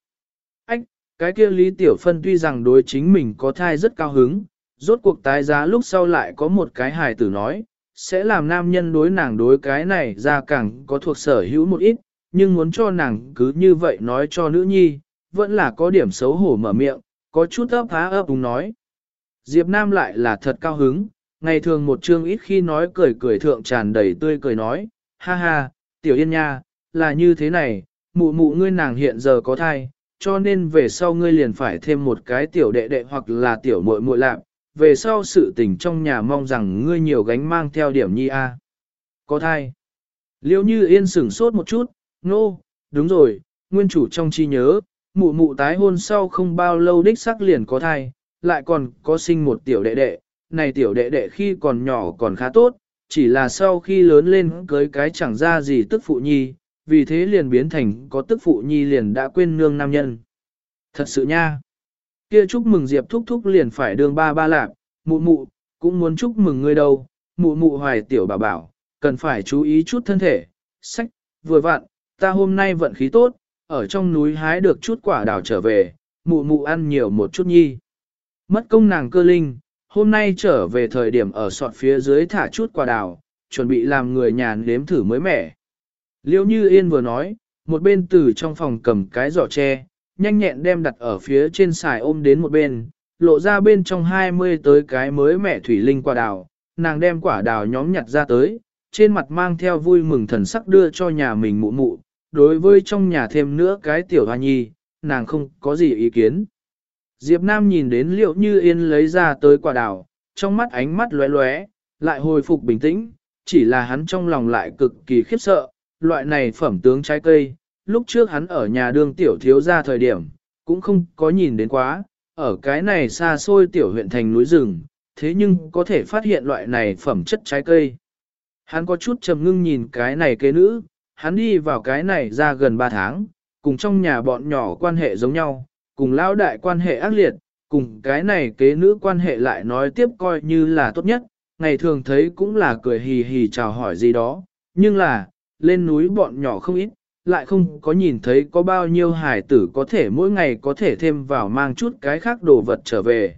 Ách, cái kia Lý Tiểu Phân tuy rằng đối chính mình có thai rất cao hứng, rốt cuộc tái giá lúc sau lại có một cái hài tử nói, sẽ làm nam nhân đối nàng đối cái này ra càng có thuộc sở hữu một ít, nhưng muốn cho nàng cứ như vậy nói cho nữ nhi, vẫn là có điểm xấu hổ mở miệng, có chút ấp há ấp đúng nói. Diệp Nam lại là thật cao hứng, ngày thường một chương ít khi nói cười cười thượng tràn đầy tươi cười nói, ha ha, tiểu yên nha, là như thế này, mụ mụ ngươi nàng hiện giờ có thai, cho nên về sau ngươi liền phải thêm một cái tiểu đệ đệ hoặc là tiểu muội muội lạc, về sau sự tình trong nhà mong rằng ngươi nhiều gánh mang theo điểm nhi a. Có thai. Liêu như yên sửng sốt một chút, nô, no, đúng rồi, nguyên chủ trong chi nhớ, mụ mụ tái hôn sau không bao lâu đích xác liền có thai, lại còn có sinh một tiểu đệ đệ, này tiểu đệ đệ khi còn nhỏ còn khá tốt, chỉ là sau khi lớn lên cưới cái chẳng ra gì tức phụ nhi, vì thế liền biến thành có tức phụ nhi liền đã quên nương nam nhân. Thật sự nha. Kia chúc mừng Diệp thúc thúc liền phải đường ba ba lạc, mụ mụ, cũng muốn chúc mừng ngươi đâu, mụ mụ hoài tiểu bảo bảo, cần phải chú ý chút thân thể, sách, vừa vặn, ta hôm nay vận khí tốt, ở trong núi hái được chút quả đào trở về, mụ mụ ăn nhiều một chút nhi. Mất công nàng cơ linh, hôm nay trở về thời điểm ở sọt phía dưới thả chút quả đào, chuẩn bị làm người nhà nếm thử mới mẻ. Liêu như yên vừa nói, một bên từ trong phòng cầm cái giỏ tre, nhanh nhẹn đem đặt ở phía trên xài ôm đến một bên, lộ ra bên trong 20 tới cái mới mẻ thủy linh quả đào, nàng đem quả đào nhóm nhặt ra tới, trên mặt mang theo vui mừng thần sắc đưa cho nhà mình mụ mụ, đối với trong nhà thêm nữa cái tiểu hoa nhi, nàng không có gì ý kiến. Diệp Nam nhìn đến liệu như yên lấy ra tới quả đào, trong mắt ánh mắt lóe lóe, lại hồi phục bình tĩnh, chỉ là hắn trong lòng lại cực kỳ khiếp sợ, loại này phẩm tướng trái cây, lúc trước hắn ở nhà đương tiểu thiếu ra thời điểm, cũng không có nhìn đến quá, ở cái này xa xôi tiểu huyện thành núi rừng, thế nhưng có thể phát hiện loại này phẩm chất trái cây. Hắn có chút trầm ngưng nhìn cái này kế nữ, hắn đi vào cái này ra gần 3 tháng, cùng trong nhà bọn nhỏ quan hệ giống nhau, cùng lão đại quan hệ ác liệt, cùng cái này kế nữ quan hệ lại nói tiếp coi như là tốt nhất, ngày thường thấy cũng là cười hì hì chào hỏi gì đó, nhưng là, lên núi bọn nhỏ không ít, lại không có nhìn thấy có bao nhiêu hải tử có thể mỗi ngày có thể thêm vào mang chút cái khác đồ vật trở về.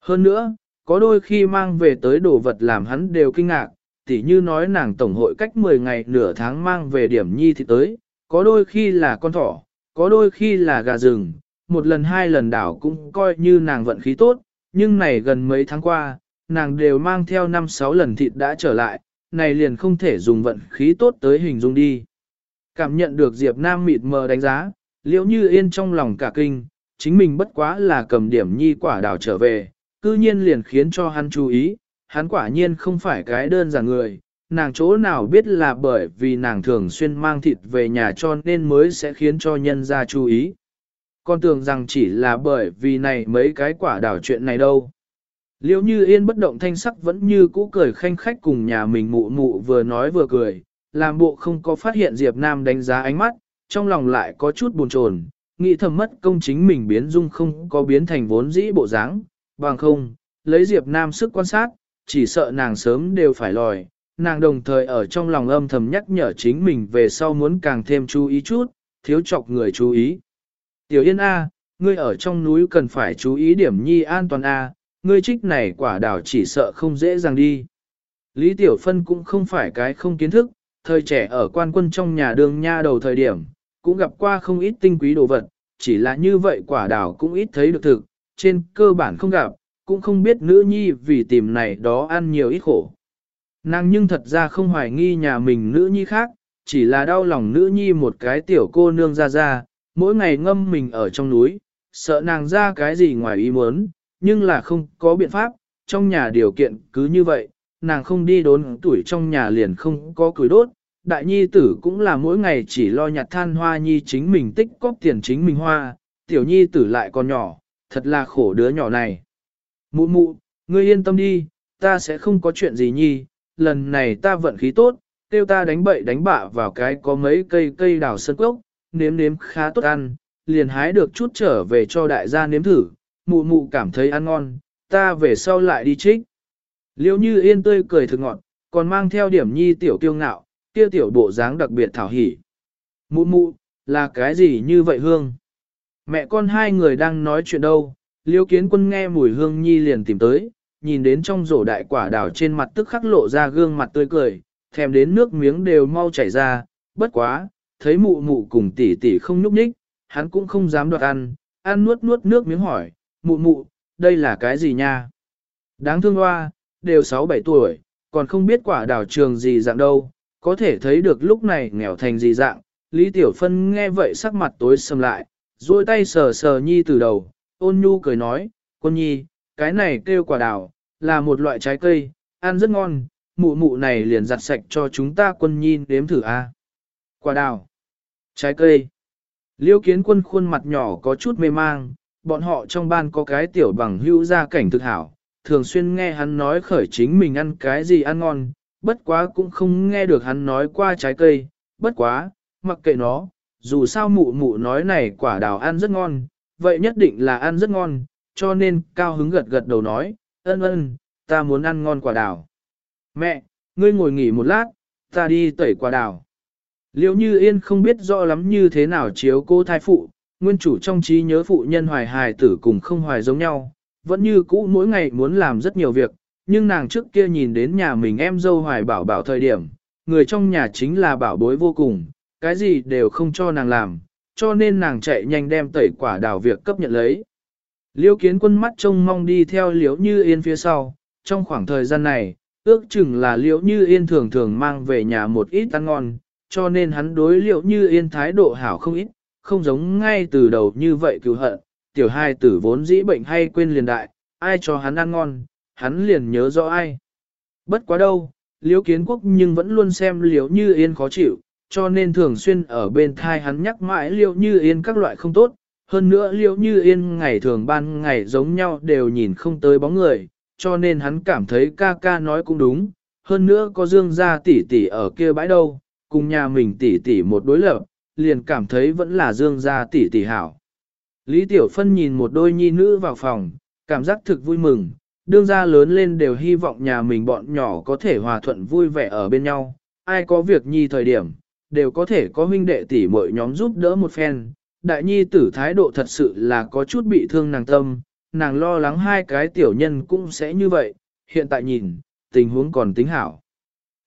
Hơn nữa, có đôi khi mang về tới đồ vật làm hắn đều kinh ngạc, tỉ như nói nàng tổng hội cách 10 ngày nửa tháng mang về điểm nhi thì tới, có đôi khi là con thỏ, có đôi khi là gà rừng, một lần hai lần đảo cũng coi như nàng vận khí tốt, nhưng này gần mấy tháng qua, nàng đều mang theo 5-6 lần thịt đã trở lại, này liền không thể dùng vận khí tốt tới hình dung đi. Cảm nhận được Diệp Nam mịt mờ đánh giá, liễu như yên trong lòng cả kinh, chính mình bất quá là cầm điểm nhi quả đảo trở về, cư nhiên liền khiến cho hắn chú ý, hắn quả nhiên không phải cái đơn giản người, nàng chỗ nào biết là bởi vì nàng thường xuyên mang thịt về nhà cho nên mới sẽ khiến cho nhân gia chú ý. Con tưởng rằng chỉ là bởi vì này mấy cái quả đảo chuyện này đâu. Liễu như yên bất động thanh sắc vẫn như cũ cười khanh khách cùng nhà mình mụ mụ vừa nói vừa cười, làm bộ không có phát hiện Diệp Nam đánh giá ánh mắt, trong lòng lại có chút buồn chồn, nghĩ thầm mất công chính mình biến dung không có biến thành vốn dĩ bộ dáng, bằng không, lấy Diệp Nam sức quan sát, chỉ sợ nàng sớm đều phải lòi, nàng đồng thời ở trong lòng âm thầm nhắc nhở chính mình về sau muốn càng thêm chú ý chút, thiếu chọc người chú ý. Tiểu Yên A, ngươi ở trong núi cần phải chú ý điểm nhi an toàn A, ngươi trích này quả đào chỉ sợ không dễ dàng đi. Lý Tiểu Phân cũng không phải cái không kiến thức, thời trẻ ở quan quân trong nhà đường nha đầu thời điểm, cũng gặp qua không ít tinh quý đồ vật, chỉ là như vậy quả đào cũng ít thấy được thực, trên cơ bản không gặp, cũng không biết nữ nhi vì tìm này đó ăn nhiều ít khổ. Nàng nhưng thật ra không hoài nghi nhà mình nữ nhi khác, chỉ là đau lòng nữ nhi một cái tiểu cô nương ra ra, mỗi ngày ngâm mình ở trong núi, sợ nàng ra cái gì ngoài ý muốn, nhưng là không có biện pháp, trong nhà điều kiện cứ như vậy, nàng không đi đốn tuổi trong nhà liền không có củi đốt, đại nhi tử cũng là mỗi ngày chỉ lo nhặt than hoa nhi chính mình tích cóp tiền chính mình hoa, tiểu nhi tử lại còn nhỏ, thật là khổ đứa nhỏ này. Mụ mụ, ngươi yên tâm đi, ta sẽ không có chuyện gì nhi, lần này ta vận khí tốt, tiêu ta đánh bậy đánh bạ vào cái có mấy cây cây đào sân cốc, nếm nếm khá tốt ăn, liền hái được chút trở về cho đại gia nếm thử, mụ mụ cảm thấy ăn ngon, ta về sau lại đi trích. Liêu như yên tươi cười thực ngọn, còn mang theo điểm nhi tiểu kiêu ngạo, kia tiểu bộ dáng đặc biệt thảo hỉ. Mụ mụ, là cái gì như vậy hương? Mẹ con hai người đang nói chuyện đâu, liêu kiến quân nghe mùi hương nhi liền tìm tới, nhìn đến trong rổ đại quả đào trên mặt tức khắc lộ ra gương mặt tươi cười, thèm đến nước miếng đều mau chảy ra, bất quá, thấy mụ mụ cùng tỷ tỷ không nhúc nhích, hắn cũng không dám đoạt ăn, ăn nuốt nuốt nước miếng hỏi, mụ mụ, đây là cái gì nha? Đáng thương hoa, đều 6-7 tuổi, còn không biết quả đào trường gì dạng đâu, có thể thấy được lúc này nghèo thành gì dạng. Lý Tiểu Phân nghe vậy sắc mặt tối sầm lại, duỗi tay sờ sờ nhi từ đầu, ôn nhu cười nói, con nhi, cái này kêu quả đào, là một loại trái cây, ăn rất ngon, mụ mụ này liền giặt sạch cho chúng ta quân nhi đếm thử a. Quả đào, trái cây. Liêu kiến quân khuôn mặt nhỏ có chút mê mang, bọn họ trong ban có cái tiểu bằng hữu gia cảnh thực hảo, thường xuyên nghe hắn nói khởi chính mình ăn cái gì ăn ngon, bất quá cũng không nghe được hắn nói qua trái cây, bất quá, mặc kệ nó, dù sao mụ mụ nói này quả đào ăn rất ngon, vậy nhất định là ăn rất ngon, cho nên cao hứng gật gật đầu nói, ân ân, ta muốn ăn ngon quả đào. Mẹ, ngươi ngồi nghỉ một lát, ta đi tẩy quả đào. Liệu như yên không biết rõ lắm như thế nào chiếu cô thai phụ, nguyên chủ trong trí nhớ phụ nhân hoài hài tử cùng không hoài giống nhau, vẫn như cũ mỗi ngày muốn làm rất nhiều việc, nhưng nàng trước kia nhìn đến nhà mình em dâu hoài bảo bảo thời điểm, người trong nhà chính là bảo bối vô cùng, cái gì đều không cho nàng làm, cho nên nàng chạy nhanh đem tẩy quả đào việc cấp nhận lấy. Liêu kiến quân mắt trông mong đi theo liễu như yên phía sau, trong khoảng thời gian này, ước chừng là liễu như yên thường thường mang về nhà một ít ăn ngon, cho nên hắn đối liễu như yên thái độ hảo không ít, không giống ngay từ đầu như vậy cứu hận, tiểu hai tử vốn dĩ bệnh hay quên liền đại, ai cho hắn ăn ngon, hắn liền nhớ rõ ai. Bất quá đâu, liễu kiến quốc nhưng vẫn luôn xem liễu như yên khó chịu, cho nên thường xuyên ở bên thai hắn nhắc mãi liễu như yên các loại không tốt, hơn nữa liễu như yên ngày thường ban ngày giống nhau đều nhìn không tới bóng người, cho nên hắn cảm thấy ca ca nói cũng đúng, hơn nữa có dương gia tỷ tỷ ở kia bãi đâu, cùng nhà mình tỷ tỷ một đối lập, liền cảm thấy vẫn là dương gia tỷ tỷ hảo. Lý Tiểu Phân nhìn một đôi nhi nữ vào phòng, cảm giác thực vui mừng, đương gia lớn lên đều hy vọng nhà mình bọn nhỏ có thể hòa thuận vui vẻ ở bên nhau, ai có việc nhi thời điểm, đều có thể có huynh đệ tỷ muội nhóm giúp đỡ một phen. Đại nhi tử thái độ thật sự là có chút bị thương nàng tâm, nàng lo lắng hai cái tiểu nhân cũng sẽ như vậy, hiện tại nhìn, tình huống còn tính hảo.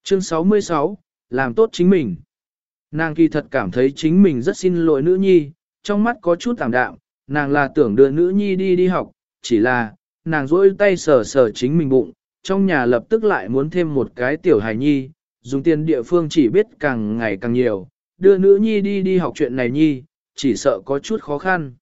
Chương 66, làm tốt chính mình. Nàng kỳ thật cảm thấy chính mình rất xin lỗi nữ nhi, trong mắt có chút tạm đạm, nàng là tưởng đưa nữ nhi đi đi học, chỉ là, nàng rỗi tay sờ sờ chính mình bụng, trong nhà lập tức lại muốn thêm một cái tiểu hài nhi, dùng tiền địa phương chỉ biết càng ngày càng nhiều, đưa nữ nhi đi đi học chuyện này nhi, chỉ sợ có chút khó khăn.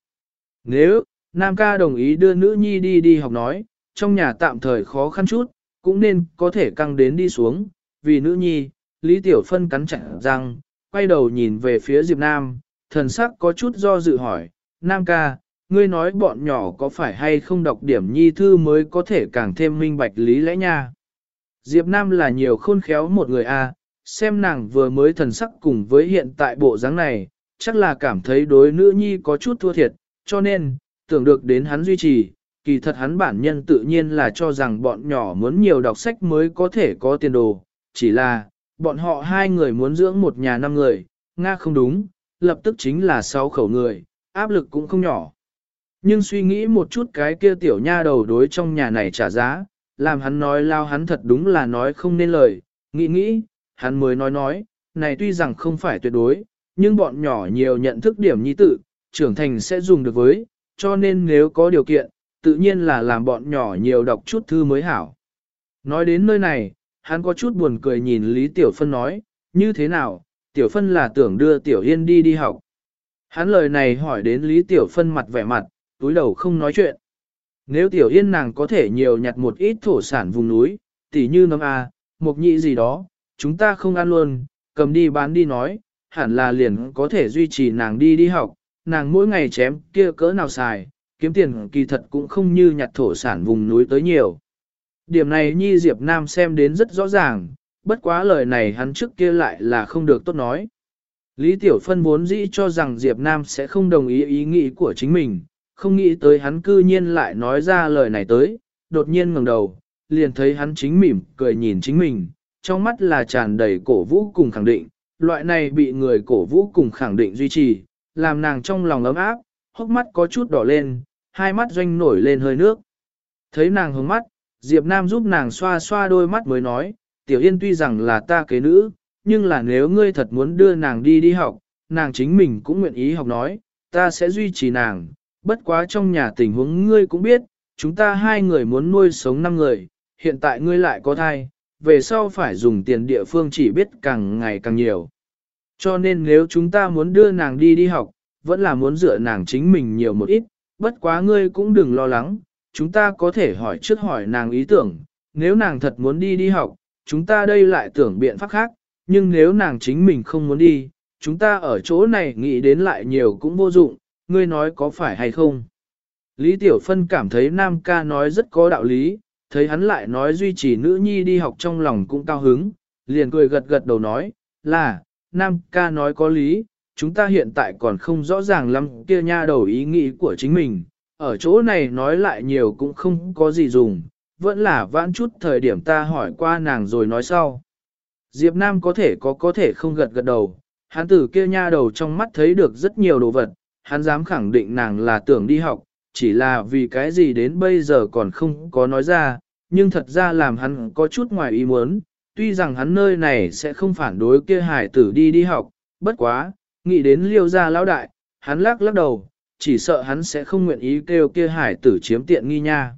Nếu, Nam ca đồng ý đưa nữ nhi đi đi học nói, trong nhà tạm thời khó khăn chút, cũng nên có thể căng đến đi xuống, vì nữ nhi, Lý Tiểu Phân cắn chặt răng, quay đầu nhìn về phía Diệp Nam, thần sắc có chút do dự hỏi, Nam ca, ngươi nói bọn nhỏ có phải hay không đọc điểm nhi thư mới có thể càng thêm minh bạch lý lẽ nha. Diệp Nam là nhiều khôn khéo một người a, xem nàng vừa mới thần sắc cùng với hiện tại bộ dáng này, chắc là cảm thấy đối nữ nhi có chút thua thiệt, cho nên, tưởng được đến hắn duy trì, kỳ thật hắn bản nhân tự nhiên là cho rằng bọn nhỏ muốn nhiều đọc sách mới có thể có tiền đồ, chỉ là, bọn họ hai người muốn dưỡng một nhà năm người, Nga không đúng, lập tức chính là sáu khẩu người, áp lực cũng không nhỏ. Nhưng suy nghĩ một chút cái kia tiểu nha đầu đối trong nhà này trả giá, làm hắn nói lao hắn thật đúng là nói không nên lời, nghĩ nghĩ, hắn mới nói nói, này tuy rằng không phải tuyệt đối, nhưng bọn nhỏ nhiều nhận thức điểm nhi tự, trưởng thành sẽ dùng được với, cho nên nếu có điều kiện, tự nhiên là làm bọn nhỏ nhiều đọc chút thư mới hảo. Nói đến nơi này, hắn có chút buồn cười nhìn Lý Tiểu Phân nói, như thế nào, Tiểu Phân là tưởng đưa Tiểu Yên đi đi học. Hắn lời này hỏi đến Lý Tiểu Phân mặt vẻ mặt, túi đầu không nói chuyện. Nếu Tiểu Yên nàng có thể nhiều nhặt một ít thổ sản vùng núi, tỉ như nấm A, mộc nhị gì đó, chúng ta không ăn luôn, cầm đi bán đi nói, hẳn là liền có thể duy trì nàng đi đi học, nàng mỗi ngày chém kia cỡ nào xài, kiếm tiền kỳ thật cũng không như nhặt thổ sản vùng núi tới nhiều. Điểm này Nhi Diệp Nam xem đến rất rõ ràng, bất quá lời này hắn trước kia lại là không được tốt nói. Lý Tiểu Phân vốn dĩ cho rằng Diệp Nam sẽ không đồng ý ý nghĩ của chính mình, không nghĩ tới hắn cư nhiên lại nói ra lời này tới, đột nhiên ngẩng đầu, liền thấy hắn chính mỉm cười nhìn chính mình, trong mắt là tràn đầy cổ vũ cùng khẳng định, loại này bị người cổ vũ cùng khẳng định duy trì, làm nàng trong lòng ấm áp, hốc mắt có chút đỏ lên, hai mắt doanh nổi lên hơi nước. Thấy nàng hướng mắt, Diệp Nam giúp nàng xoa xoa đôi mắt mới nói, Tiểu Yên tuy rằng là ta kế nữ, nhưng là nếu ngươi thật muốn đưa nàng đi đi học, nàng chính mình cũng nguyện ý học nói, ta sẽ duy trì nàng, bất quá trong nhà tình huống ngươi cũng biết, chúng ta hai người muốn nuôi sống năm người, hiện tại ngươi lại có thai, về sau phải dùng tiền địa phương chỉ biết càng ngày càng nhiều. Cho nên nếu chúng ta muốn đưa nàng đi đi học, vẫn là muốn dựa nàng chính mình nhiều một ít, bất quá ngươi cũng đừng lo lắng, chúng ta có thể hỏi trước hỏi nàng ý tưởng, nếu nàng thật muốn đi đi học, chúng ta đây lại tưởng biện pháp khác, nhưng nếu nàng chính mình không muốn đi, chúng ta ở chỗ này nghĩ đến lại nhiều cũng vô dụng, ngươi nói có phải hay không? Lý Tiểu Phân cảm thấy Nam ca nói rất có đạo lý, thấy hắn lại nói duy trì nữ nhi đi học trong lòng cũng cao hứng, liền cười gật gật đầu nói, là, Nam ca nói có lý, chúng ta hiện tại còn không rõ ràng lắm kia nha đầu ý nghĩ của chính mình, ở chỗ này nói lại nhiều cũng không có gì dùng, vẫn là vãn chút thời điểm ta hỏi qua nàng rồi nói sau. Diệp Nam có thể có có thể không gật gật đầu, hắn tử kia nha đầu trong mắt thấy được rất nhiều đồ vật, hắn dám khẳng định nàng là tưởng đi học, chỉ là vì cái gì đến bây giờ còn không có nói ra, nhưng thật ra làm hắn có chút ngoài ý muốn, tuy rằng hắn nơi này sẽ không phản đối kia hải tử đi đi học, bất quá, nghĩ đến liêu gia lão đại, hắn lắc lắc đầu, chỉ sợ hắn sẽ không nguyện ý kêu kia hải tử chiếm tiện nghi nha.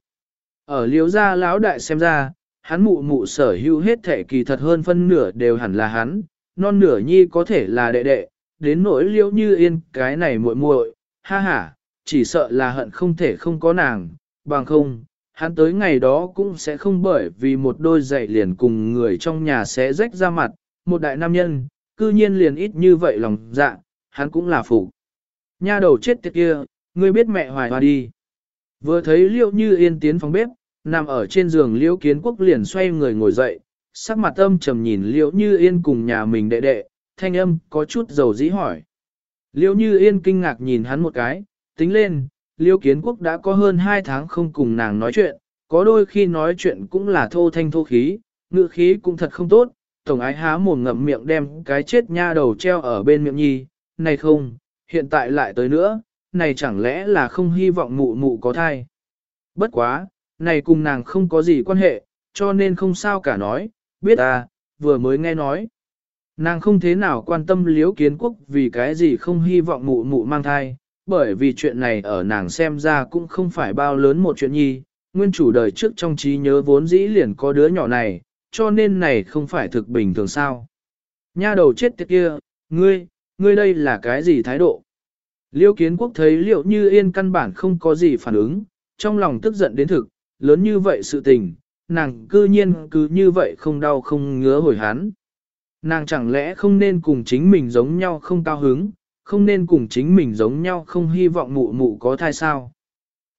Ở liếu gia lão đại xem ra, hắn mụ mụ sở hữu hết thể kỳ thật hơn phân nửa đều hẳn là hắn, non nửa nhi có thể là đệ đệ, đến nỗi liếu như yên cái này muội muội, ha ha, chỉ sợ là hận không thể không có nàng, bằng không, hắn tới ngày đó cũng sẽ không bởi vì một đôi giày liền cùng người trong nhà sẽ rách ra mặt, một đại nam nhân, cư nhiên liền ít như vậy lòng dạ, hắn cũng là phụ. Nha đầu chết tiệt kia, ngươi biết mẹ hoài hoa đi. Vừa thấy liễu như yên tiến phòng bếp, nằm ở trên giường liễu kiến quốc liền xoay người ngồi dậy, sắc mặt âm trầm nhìn liễu như yên cùng nhà mình đệ đệ, thanh âm có chút dầu dĩ hỏi. liễu như yên kinh ngạc nhìn hắn một cái, tính lên, liễu kiến quốc đã có hơn 2 tháng không cùng nàng nói chuyện, có đôi khi nói chuyện cũng là thô thanh thô khí, ngữ khí cũng thật không tốt, tổng ái há mồm ngậm miệng đem cái chết nha đầu treo ở bên miệng nhi, này không, hiện tại lại tới nữa, này chẳng lẽ là không hy vọng mụ mụ có thai. Bất quá, này cùng nàng không có gì quan hệ, cho nên không sao cả nói, biết à, vừa mới nghe nói. Nàng không thế nào quan tâm liếu kiến quốc vì cái gì không hy vọng mụ mụ mang thai, bởi vì chuyện này ở nàng xem ra cũng không phải bao lớn một chuyện nhi, nguyên chủ đời trước trong trí nhớ vốn dĩ liền có đứa nhỏ này, cho nên này không phải thực bình thường sao. Nha đầu chết tiệt kia, ngươi, ngươi đây là cái gì thái độ? Liêu kiến quốc thấy liệu như yên căn bản không có gì phản ứng, trong lòng tức giận đến thực, lớn như vậy sự tình, nàng cư nhiên cứ như vậy không đau không ngứa hồi hắn. Nàng chẳng lẽ không nên cùng chính mình giống nhau không cao hứng, không nên cùng chính mình giống nhau không hy vọng mụ mụ có thai sao.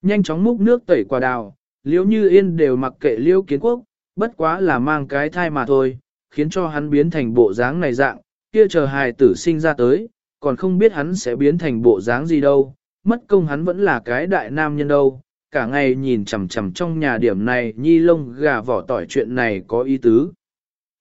Nhanh chóng múc nước tẩy quả đào, liễu như yên đều mặc kệ liễu kiến quốc, bất quá là mang cái thai mà thôi, khiến cho hắn biến thành bộ dáng này dạng, kia chờ hài tử sinh ra tới, còn không biết hắn sẽ biến thành bộ dáng gì đâu, mất công hắn vẫn là cái đại nam nhân đâu, cả ngày nhìn chằm chằm trong nhà điểm này nhi lông gà vỏ tỏi chuyện này có ý tứ.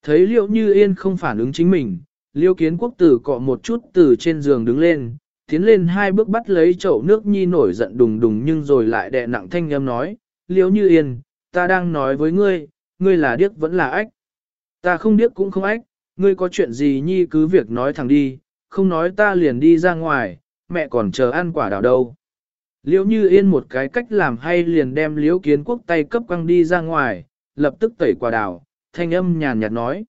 Thấy liệu như yên không phản ứng chính mình, liêu kiến quốc tử cọ một chút từ trên giường đứng lên, tiến lên hai bước bắt lấy chậu nước nhi nổi giận đùng đùng nhưng rồi lại đè nặng thanh âm nói, liêu như yên, ta đang nói với ngươi, ngươi là điếc vẫn là ách. Ta không điếc cũng không ách, ngươi có chuyện gì nhi cứ việc nói thẳng đi, không nói ta liền đi ra ngoài, mẹ còn chờ ăn quả đào đâu. Liễu như yên một cái cách làm hay liền đem liễu kiến quốc tay cấp quăng đi ra ngoài, lập tức tẩy quả đào, thanh âm nhàn nhạt nói.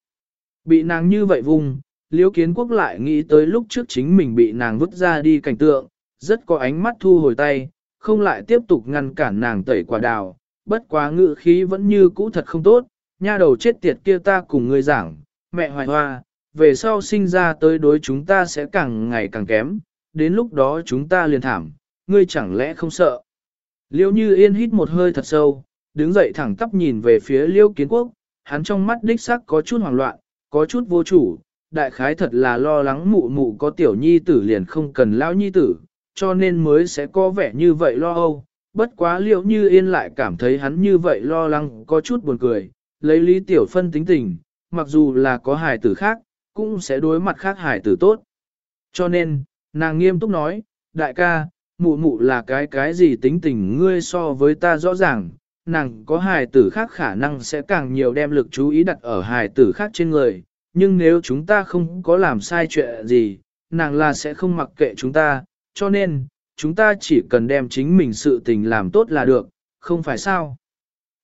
Bị nàng như vậy vùng, liễu kiến quốc lại nghĩ tới lúc trước chính mình bị nàng vứt ra đi cảnh tượng, rất có ánh mắt thu hồi tay, không lại tiếp tục ngăn cản nàng tẩy quả đào, bất quá ngự khí vẫn như cũ thật không tốt, nha đầu chết tiệt kia ta cùng ngươi giảng, mẹ hoài hoa, về sau sinh ra tới đối chúng ta sẽ càng ngày càng kém, đến lúc đó chúng ta liền thảm, ngươi chẳng lẽ không sợ. Liêu như yên hít một hơi thật sâu, đứng dậy thẳng tắp nhìn về phía liêu kiến quốc, hắn trong mắt đích sắc có chút hoảng loạn, có chút vô chủ, đại khái thật là lo lắng mụ mụ có tiểu nhi tử liền không cần lao nhi tử, cho nên mới sẽ có vẻ như vậy lo âu. Bất quá liệu như yên lại cảm thấy hắn như vậy lo lắng có chút buồn cười, lấy lý tiểu phân tính tình, mặc dù là có hài tử khác, cũng sẽ đối mặt khác hài tử tốt. Cho nên, nàng nghiêm túc nói, đại ca, mụ mụ là cái cái gì tính tình ngươi so với ta rõ ràng, nàng có hài tử khác khả năng sẽ càng nhiều đem lực chú ý đặt ở hài tử khác trên người, nhưng nếu chúng ta không có làm sai chuyện gì, nàng là sẽ không mặc kệ chúng ta, cho nên, chúng ta chỉ cần đem chính mình sự tình làm tốt là được, không phải sao.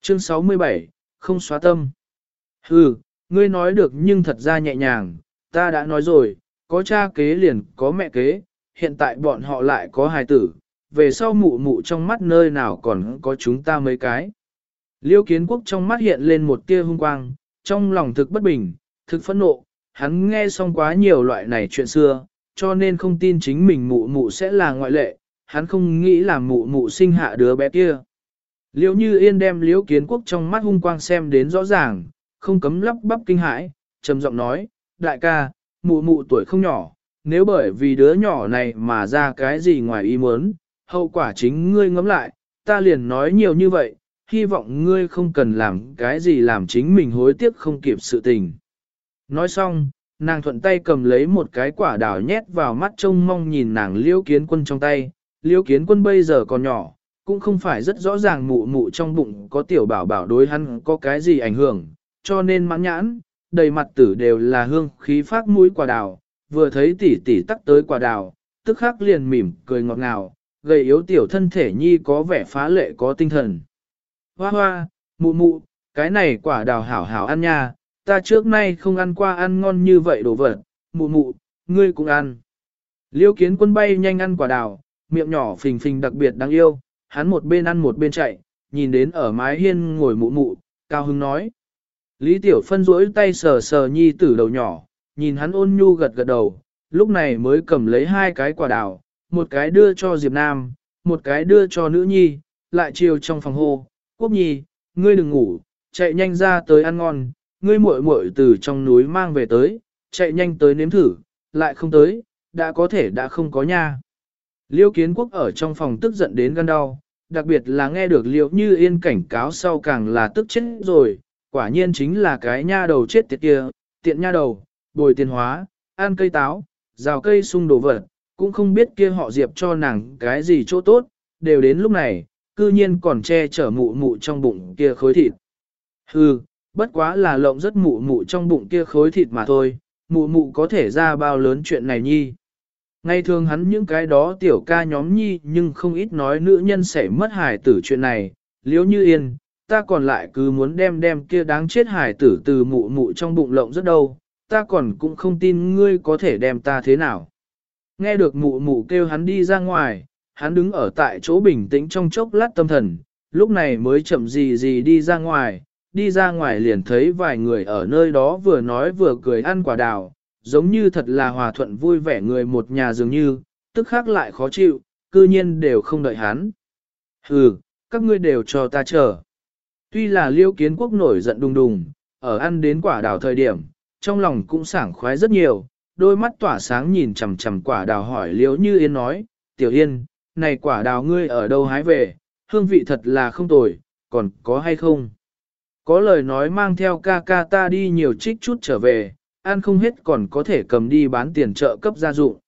Chương 67, không xóa tâm. Hừ, ngươi nói được nhưng thật ra nhẹ nhàng, ta đã nói rồi, có cha kế liền có mẹ kế, hiện tại bọn họ lại có hài tử, về sau mụ mụ trong mắt nơi nào còn có chúng ta mấy cái. Liêu kiến quốc trong mắt hiện lên một tia hung quang, trong lòng thực bất bình, thực phẫn nộ, hắn nghe xong quá nhiều loại này chuyện xưa, cho nên không tin chính mình mụ mụ sẽ là ngoại lệ, hắn không nghĩ là mụ mụ sinh hạ đứa bé kia. Liêu như yên đem liêu kiến quốc trong mắt hung quang xem đến rõ ràng, không cấm lắp bắp kinh hãi, trầm giọng nói, đại ca, mụ mụ tuổi không nhỏ, nếu bởi vì đứa nhỏ này mà ra cái gì ngoài ý muốn, hậu quả chính ngươi ngẫm lại, ta liền nói nhiều như vậy, hy vọng ngươi không cần làm cái gì làm chính mình hối tiếc không kịp sự tình. Nói xong, nàng thuận tay cầm lấy một cái quả đào nhét vào mắt trông mong nhìn nàng liêu kiến quân trong tay, liêu kiến quân bây giờ còn nhỏ, cũng không phải rất rõ ràng mụ mụ trong bụng có tiểu bảo bảo đối hắn có cái gì ảnh hưởng, cho nên mãn nhãn, đầy mặt tử đều là hương khí phát mũi quả đào, vừa thấy tỷ tỷ tắc tới quả đào, tức khắc liền mỉm, cười ngọt ngào, gầy yếu tiểu thân thể nhi có vẻ phá lệ có tinh thần. Hoa hoa, mụ mụ, cái này quả đào hảo hảo ăn nha, ta trước nay không ăn qua ăn ngon như vậy đồ vật, mụ mụ, ngươi cũng ăn. Liêu kiến quân bay nhanh ăn quả đào, miệng nhỏ phình phình đặc biệt đáng yêu, hắn một bên ăn một bên chạy, nhìn đến ở mái hiên ngồi mụ mụ, cao hứng nói. Lý Tiểu Phân duỗi tay sờ sờ nhi tử đầu nhỏ, nhìn hắn ôn nhu gật gật đầu, lúc này mới cầm lấy hai cái quả đào, một cái đưa cho Diệp Nam, một cái đưa cho nữ nhi, lại chiều trong phòng hô, quốc nhi, ngươi đừng ngủ, chạy nhanh ra tới ăn ngon, ngươi muội muội từ trong núi mang về tới, chạy nhanh tới nếm thử, lại không tới, đã có thể đã không có nha. Liêu kiến quốc ở trong phòng tức giận đến gan đau, đặc biệt là nghe được liệu như yên cảnh cáo sau càng là tức chết rồi, quả nhiên chính là cái nha đầu chết tiệt kia, tiện nha đầu, bồi tiền hóa, ăn cây táo, rào cây sung đồ vật, cũng không biết kia họ diệp cho nàng cái gì chỗ tốt, đều đến lúc này, cư nhiên còn che chở mụ mụ trong bụng kia khối thịt. Hừ, bất quá là lộng rất mụ mụ trong bụng kia khối thịt mà thôi, mụ mụ có thể ra bao lớn chuyện này nhi. Ngày thường hắn những cái đó tiểu ca nhóm nhi nhưng không ít nói nữ nhân sẽ mất hài tử chuyện này, liếu như yên, ta còn lại cứ muốn đem đem kia đáng chết hài tử từ mụ mụ trong bụng lộng rất đâu, ta còn cũng không tin ngươi có thể đem ta thế nào. Nghe được mụ mụ kêu hắn đi ra ngoài, hắn đứng ở tại chỗ bình tĩnh trong chốc lát tâm thần, lúc này mới chậm gì gì đi ra ngoài, đi ra ngoài liền thấy vài người ở nơi đó vừa nói vừa cười ăn quả đào, giống như thật là hòa thuận vui vẻ người một nhà dường như, tức khác lại khó chịu, cư nhiên đều không đợi hắn. Hừ, các ngươi đều cho ta chờ. Tuy là liêu kiến quốc nổi giận đùng đùng, ở ăn đến quả đào thời điểm, trong lòng cũng sảng khoái rất nhiều, đôi mắt tỏa sáng nhìn chằm chằm quả đào hỏi liêu như yên nói, tiểu yên, này quả đào ngươi ở đâu hái về, hương vị thật là không tồi, còn có hay không? Có lời nói mang theo ca ca ta đi nhiều trích chút trở về, ăn không hết còn có thể cầm đi bán tiền trợ cấp gia dụng.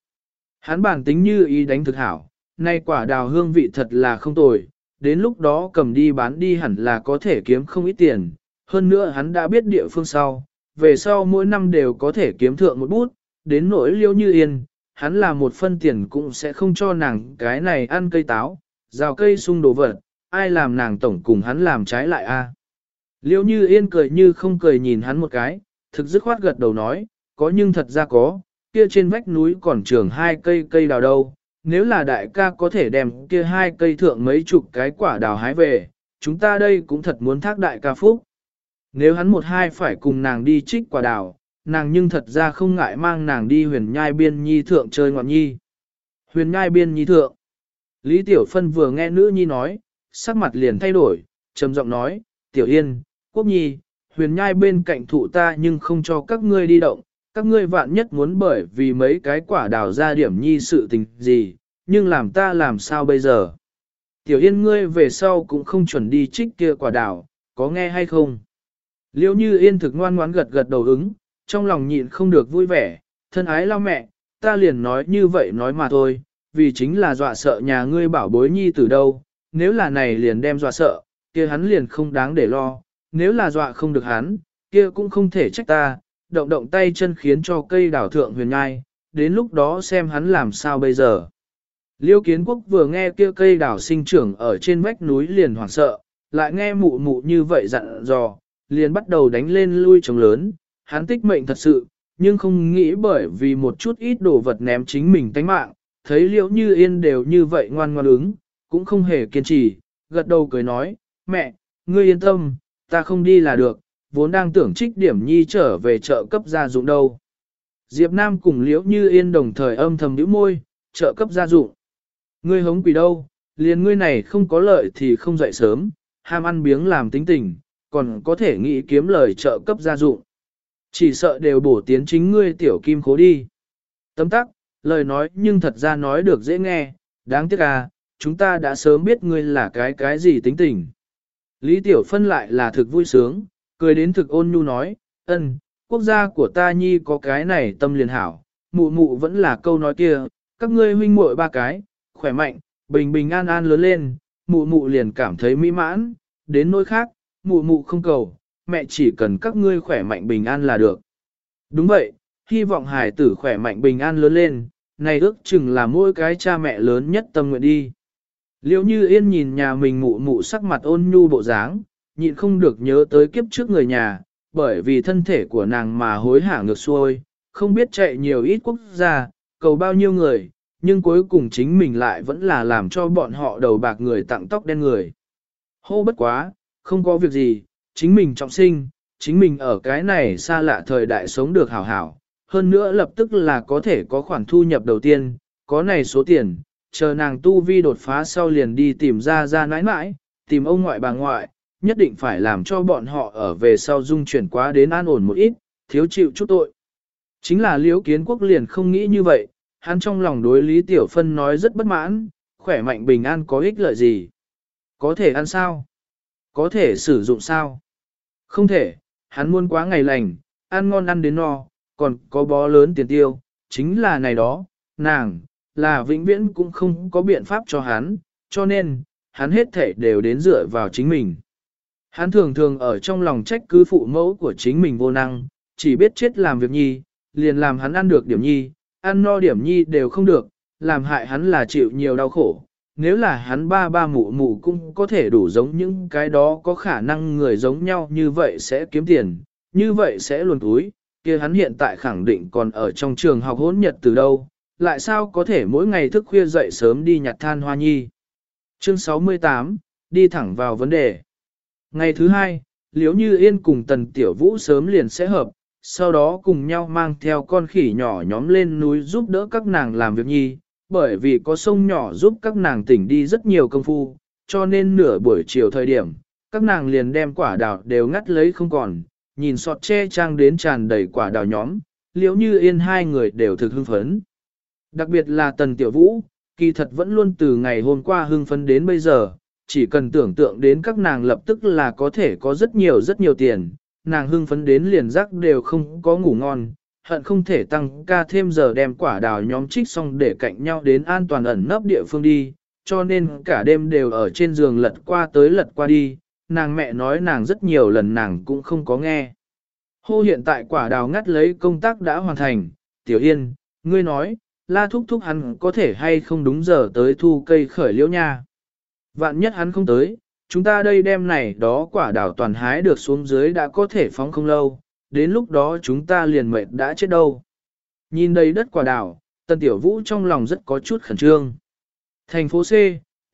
Hắn bản tính như ý đánh thực hảo, nay quả đào hương vị thật là không tồi, đến lúc đó cầm đi bán đi hẳn là có thể kiếm không ít tiền. Hơn nữa hắn đã biết địa phương sau, về sau mỗi năm đều có thể kiếm thượng một bút, đến nỗi liêu như yên, hắn là một phân tiền cũng sẽ không cho nàng cái này ăn cây táo, rào cây sung đồ vật, ai làm nàng tổng cùng hắn làm trái lại a? Liêu như yên cười như không cười nhìn hắn một cái, thực dứt khoát gật đầu nói, có nhưng thật ra có, kia trên vách núi còn trường hai cây cây đào đâu, nếu là đại ca có thể đem kia hai cây thượng mấy chục cái quả đào hái về, chúng ta đây cũng thật muốn thác đại ca phúc. Nếu hắn một hai phải cùng nàng đi trích quả đào, nàng nhưng thật ra không ngại mang nàng đi huyền nhai biên nhi thượng chơi ngọn nhi. Huyền nhai biên nhi thượng. Lý Tiểu Phân vừa nghe nữ nhi nói, sắc mặt liền thay đổi, trầm giọng nói, Tiểu Yên, Quốc Nhi, huyền nhai bên cạnh thụ ta nhưng không cho các ngươi đi động, các ngươi vạn nhất muốn bởi vì mấy cái quả đào ra điểm nhi sự tình gì, nhưng làm ta làm sao bây giờ? Tiểu Yên ngươi về sau cũng không chuẩn đi trích kia quả đào, có nghe hay không? Liễu như yên thực ngoan ngoãn gật gật đầu ứng, trong lòng nhịn không được vui vẻ, thân ái lao mẹ, ta liền nói như vậy nói mà thôi, vì chính là dọa sợ nhà ngươi bảo bối nhi từ đâu, nếu là này liền đem dọa sợ, kia hắn liền không đáng để lo, nếu là dọa không được hắn, kia cũng không thể trách ta, động động tay chân khiến cho cây đảo thượng huyền ngai, đến lúc đó xem hắn làm sao bây giờ. Liêu kiến quốc vừa nghe kia cây đảo sinh trưởng ở trên vách núi liền hoảng sợ, lại nghe mụ mụ như vậy dặn dò, liền bắt đầu đánh lên lui trống lớn, hắn tích mệnh thật sự, nhưng không nghĩ bởi vì một chút ít đồ vật ném chính mình tánh mạng, thấy liễu như yên đều như vậy ngoan ngoan ứng, cũng không hề kiên trì, gật đầu cười nói, mẹ, ngươi yên tâm, ta không đi là được, vốn đang tưởng trích điểm nhi trở về chợ cấp gia dụng đâu. Diệp Nam cùng liễu như yên đồng thời âm thầm nhíu môi, chợ cấp gia dụng. Ngươi hống quỷ đâu, liền ngươi này không có lợi thì không dậy sớm, ham ăn biếng làm tính tình, còn có thể nghĩ kiếm lời trợ cấp gia dụng. Chỉ sợ đều bổ tiến chính ngươi tiểu kim khố đi. Tấm tắc, lời nói nhưng thật ra nói được dễ nghe, đáng tiếc à, chúng ta đã sớm biết ngươi là cái cái gì tính tình. Lý Tiểu Phân lại là thực vui sướng, cười đến thực ôn nhu nói, ân, quốc gia của ta nhi có cái này tâm liền hảo, mụ mụ vẫn là câu nói kia, các ngươi huynh muội ba cái, khỏe mạnh, bình bình an an lớn lên, mụ mụ liền cảm thấy mỹ mãn, đến nỗi khác, mụ mụ không cầu, mẹ chỉ cần các ngươi khỏe mạnh bình an là được. Đúng vậy, hy vọng hải tử khỏe mạnh bình an lớn lên, này ước chừng là mỗi cái cha mẹ lớn nhất tâm nguyện đi. Liêu như yên nhìn nhà mình mụ mụ sắc mặt ôn nhu bộ dáng, nhịn không được nhớ tới kiếp trước người nhà, bởi vì thân thể của nàng mà hối hả ngược xuôi, không biết chạy nhiều ít quốc gia, cầu bao nhiêu người, nhưng cuối cùng chính mình lại vẫn là làm cho bọn họ đầu bạc người tặng tóc đen người. Hô bất quá, không có việc gì, chính mình trọng sinh, chính mình ở cái này xa lạ thời đại sống được hảo hảo, hơn nữa lập tức là có thể có khoản thu nhập đầu tiên, có này số tiền, chờ nàng tu vi đột phá sau liền đi tìm ra ra nãi nãi, tìm ông ngoại bà ngoại, nhất định phải làm cho bọn họ ở về sau dung chuyển quá đến an ổn một ít, thiếu chịu chút tội. Chính là liễu kiến quốc liền không nghĩ như vậy, hắn trong lòng đối Lý Tiểu Phân nói rất bất mãn, khỏe mạnh bình an có ích lợi gì? Có thể ăn sao? Có thể sử dụng sao? Không thể, hắn muốn quá ngày lành, ăn ngon ăn đến no, còn có bó lớn tiền tiêu, chính là này đó, nàng, là vĩnh viễn cũng không có biện pháp cho hắn, cho nên, hắn hết thể đều đến dựa vào chính mình. Hắn thường thường ở trong lòng trách cứ phụ mẫu của chính mình vô năng, chỉ biết chết làm việc nhi, liền làm hắn ăn được điểm nhi, ăn no điểm nhi đều không được, làm hại hắn là chịu nhiều đau khổ. Nếu là hắn ba ba mụ mụ cũng có thể đủ giống những cái đó có khả năng người giống nhau như vậy sẽ kiếm tiền, như vậy sẽ luồn túi, kia hắn hiện tại khẳng định còn ở trong trường học hỗn nhật từ đâu, lại sao có thể mỗi ngày thức khuya dậy sớm đi nhặt than hoa nhi. Chương 68, đi thẳng vào vấn đề. Ngày thứ hai, liếu như yên cùng tần tiểu vũ sớm liền sẽ hợp, sau đó cùng nhau mang theo con khỉ nhỏ nhóm lên núi giúp đỡ các nàng làm việc nhi, bởi vì có sông nhỏ giúp các nàng tỉnh đi rất nhiều công phu, cho nên nửa buổi chiều thời điểm, các nàng liền đem quả đào đều ngắt lấy không còn, nhìn sọt che trang đến tràn đầy quả đào nhóm, liếu như yên hai người đều thực hưng phấn. Đặc biệt là tần tiểu vũ, kỳ thật vẫn luôn từ ngày hôm qua hưng phấn đến bây giờ, chỉ cần tưởng tượng đến các nàng lập tức là có thể có rất nhiều rất nhiều tiền, nàng hưng phấn đến liền giấc đều không có ngủ ngon, hận không thể tăng ca thêm giờ đem quả đào nhóm trích xong để cạnh nhau đến an toàn ẩn nấp địa phương đi, cho nên cả đêm đều ở trên giường lật qua tới lật qua đi, nàng mẹ nói nàng rất nhiều lần nàng cũng không có nghe. Hô hiện tại quả đào ngắt lấy công tác đã hoàn thành, Tiểu Yên, ngươi nói, la thúc thúc hắn có thể hay không đúng giờ tới thu cây khởi liễu nha. Vạn nhất hắn không tới, chúng ta đây đem này đó quả đào toàn hái được xuống dưới đã có thể phóng không lâu, đến lúc đó chúng ta liền mệt đã chết đâu. Nhìn đây đất quả đào, Tân Tiểu Vũ trong lòng rất có chút khẩn trương. Thành phố C,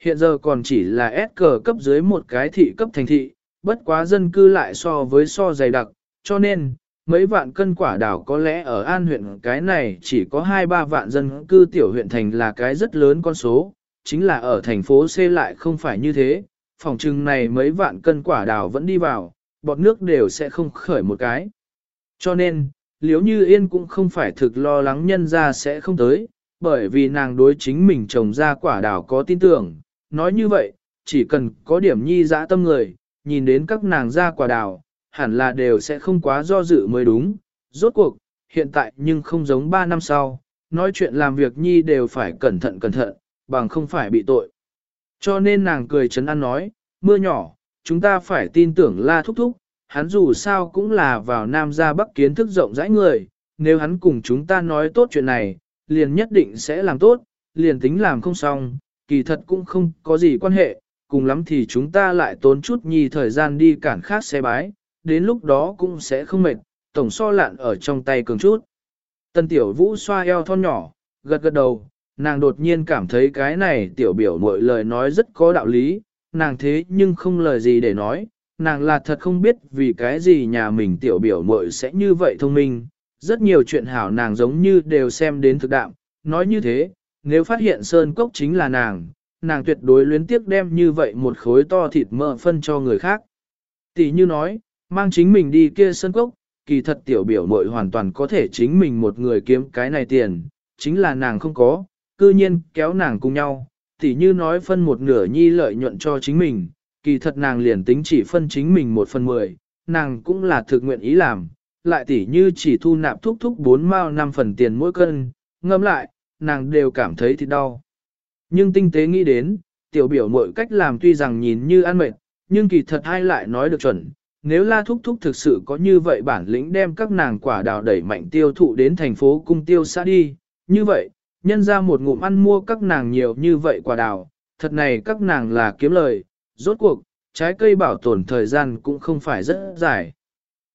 hiện giờ còn chỉ là S cờ cấp dưới một cái thị cấp thành thị, bất quá dân cư lại so với so dày đặc, cho nên, mấy vạn cân quả đào có lẽ ở An huyện cái này chỉ có 2-3 vạn dân cư tiểu huyện thành là cái rất lớn con số, chính là ở thành phố C lại không phải như thế, phòng trừng này mấy vạn cân quả đào vẫn đi vào, bọt nước đều sẽ không khởi một cái. Cho nên, liếu như yên cũng không phải thực lo lắng nhân ra sẽ không tới, bởi vì nàng đối chính mình trồng ra quả đào có tin tưởng, nói như vậy, chỉ cần có điểm nhi dã tâm người, nhìn đến các nàng ra quả đào, hẳn là đều sẽ không quá do dự mới đúng. Rốt cuộc, hiện tại nhưng không giống 3 năm sau, nói chuyện làm việc nhi đều phải cẩn thận cẩn thận, bằng không phải bị tội. Cho nên nàng cười chấn an nói, mưa nhỏ, chúng ta phải tin tưởng la thúc thúc, hắn dù sao cũng là vào Nam ra Bắc kiến thức rộng rãi người, nếu hắn cùng chúng ta nói tốt chuyện này, liền nhất định sẽ làm tốt, liền tính làm không xong, kỳ thật cũng không có gì quan hệ, cùng lắm thì chúng ta lại tốn chút nhì thời gian đi cản khác xe bái, đến lúc đó cũng sẽ không mệt, tổng so lạn ở trong tay cường chút. Tân tiểu vũ xoa eo thon nhỏ, gật gật đầu, nàng đột nhiên cảm thấy cái này tiểu biểu mọi lời nói rất có đạo lý, nàng thế nhưng không lời gì để nói, nàng là thật không biết vì cái gì nhà mình tiểu biểu muội sẽ như vậy thông minh, rất nhiều chuyện hảo nàng giống như đều xem đến thực đạm, nói như thế, nếu phát hiện sơn cốc chính là nàng, nàng tuyệt đối luyến tiếc đem như vậy một khối to thịt mỡ phân cho người khác. Tỷ như nói, mang chính mình đi kia sơn cốc, kỳ thật tiểu biểu muội hoàn toàn có thể chính mình một người kiếm cái này tiền, chính là nàng không có, cư nhiên kéo nàng cùng nhau, tỷ như nói phân một nửa nhi lợi nhuận cho chính mình, kỳ thật nàng liền tính chỉ phân chính mình một phần mười, nàng cũng là thực nguyện ý làm, lại tỷ như chỉ thu nạp thúc thúc bốn mao năm phần tiền mỗi cân, ngâm lại, nàng đều cảm thấy thì đau. Nhưng tinh tế nghĩ đến, tiểu biểu mọi cách làm tuy rằng nhìn như ăn mệt, nhưng kỳ thật ai lại nói được chuẩn. Nếu la thúc thúc thực sự có như vậy bản lĩnh đem các nàng quả đào đẩy mạnh tiêu thụ đến thành phố cung tiêu xã đi, như vậy, nhân ra một ngụm ăn mua các nàng nhiều như vậy quả đào, thật này các nàng là kiếm lời, rốt cuộc, trái cây bảo tồn thời gian cũng không phải rất dài.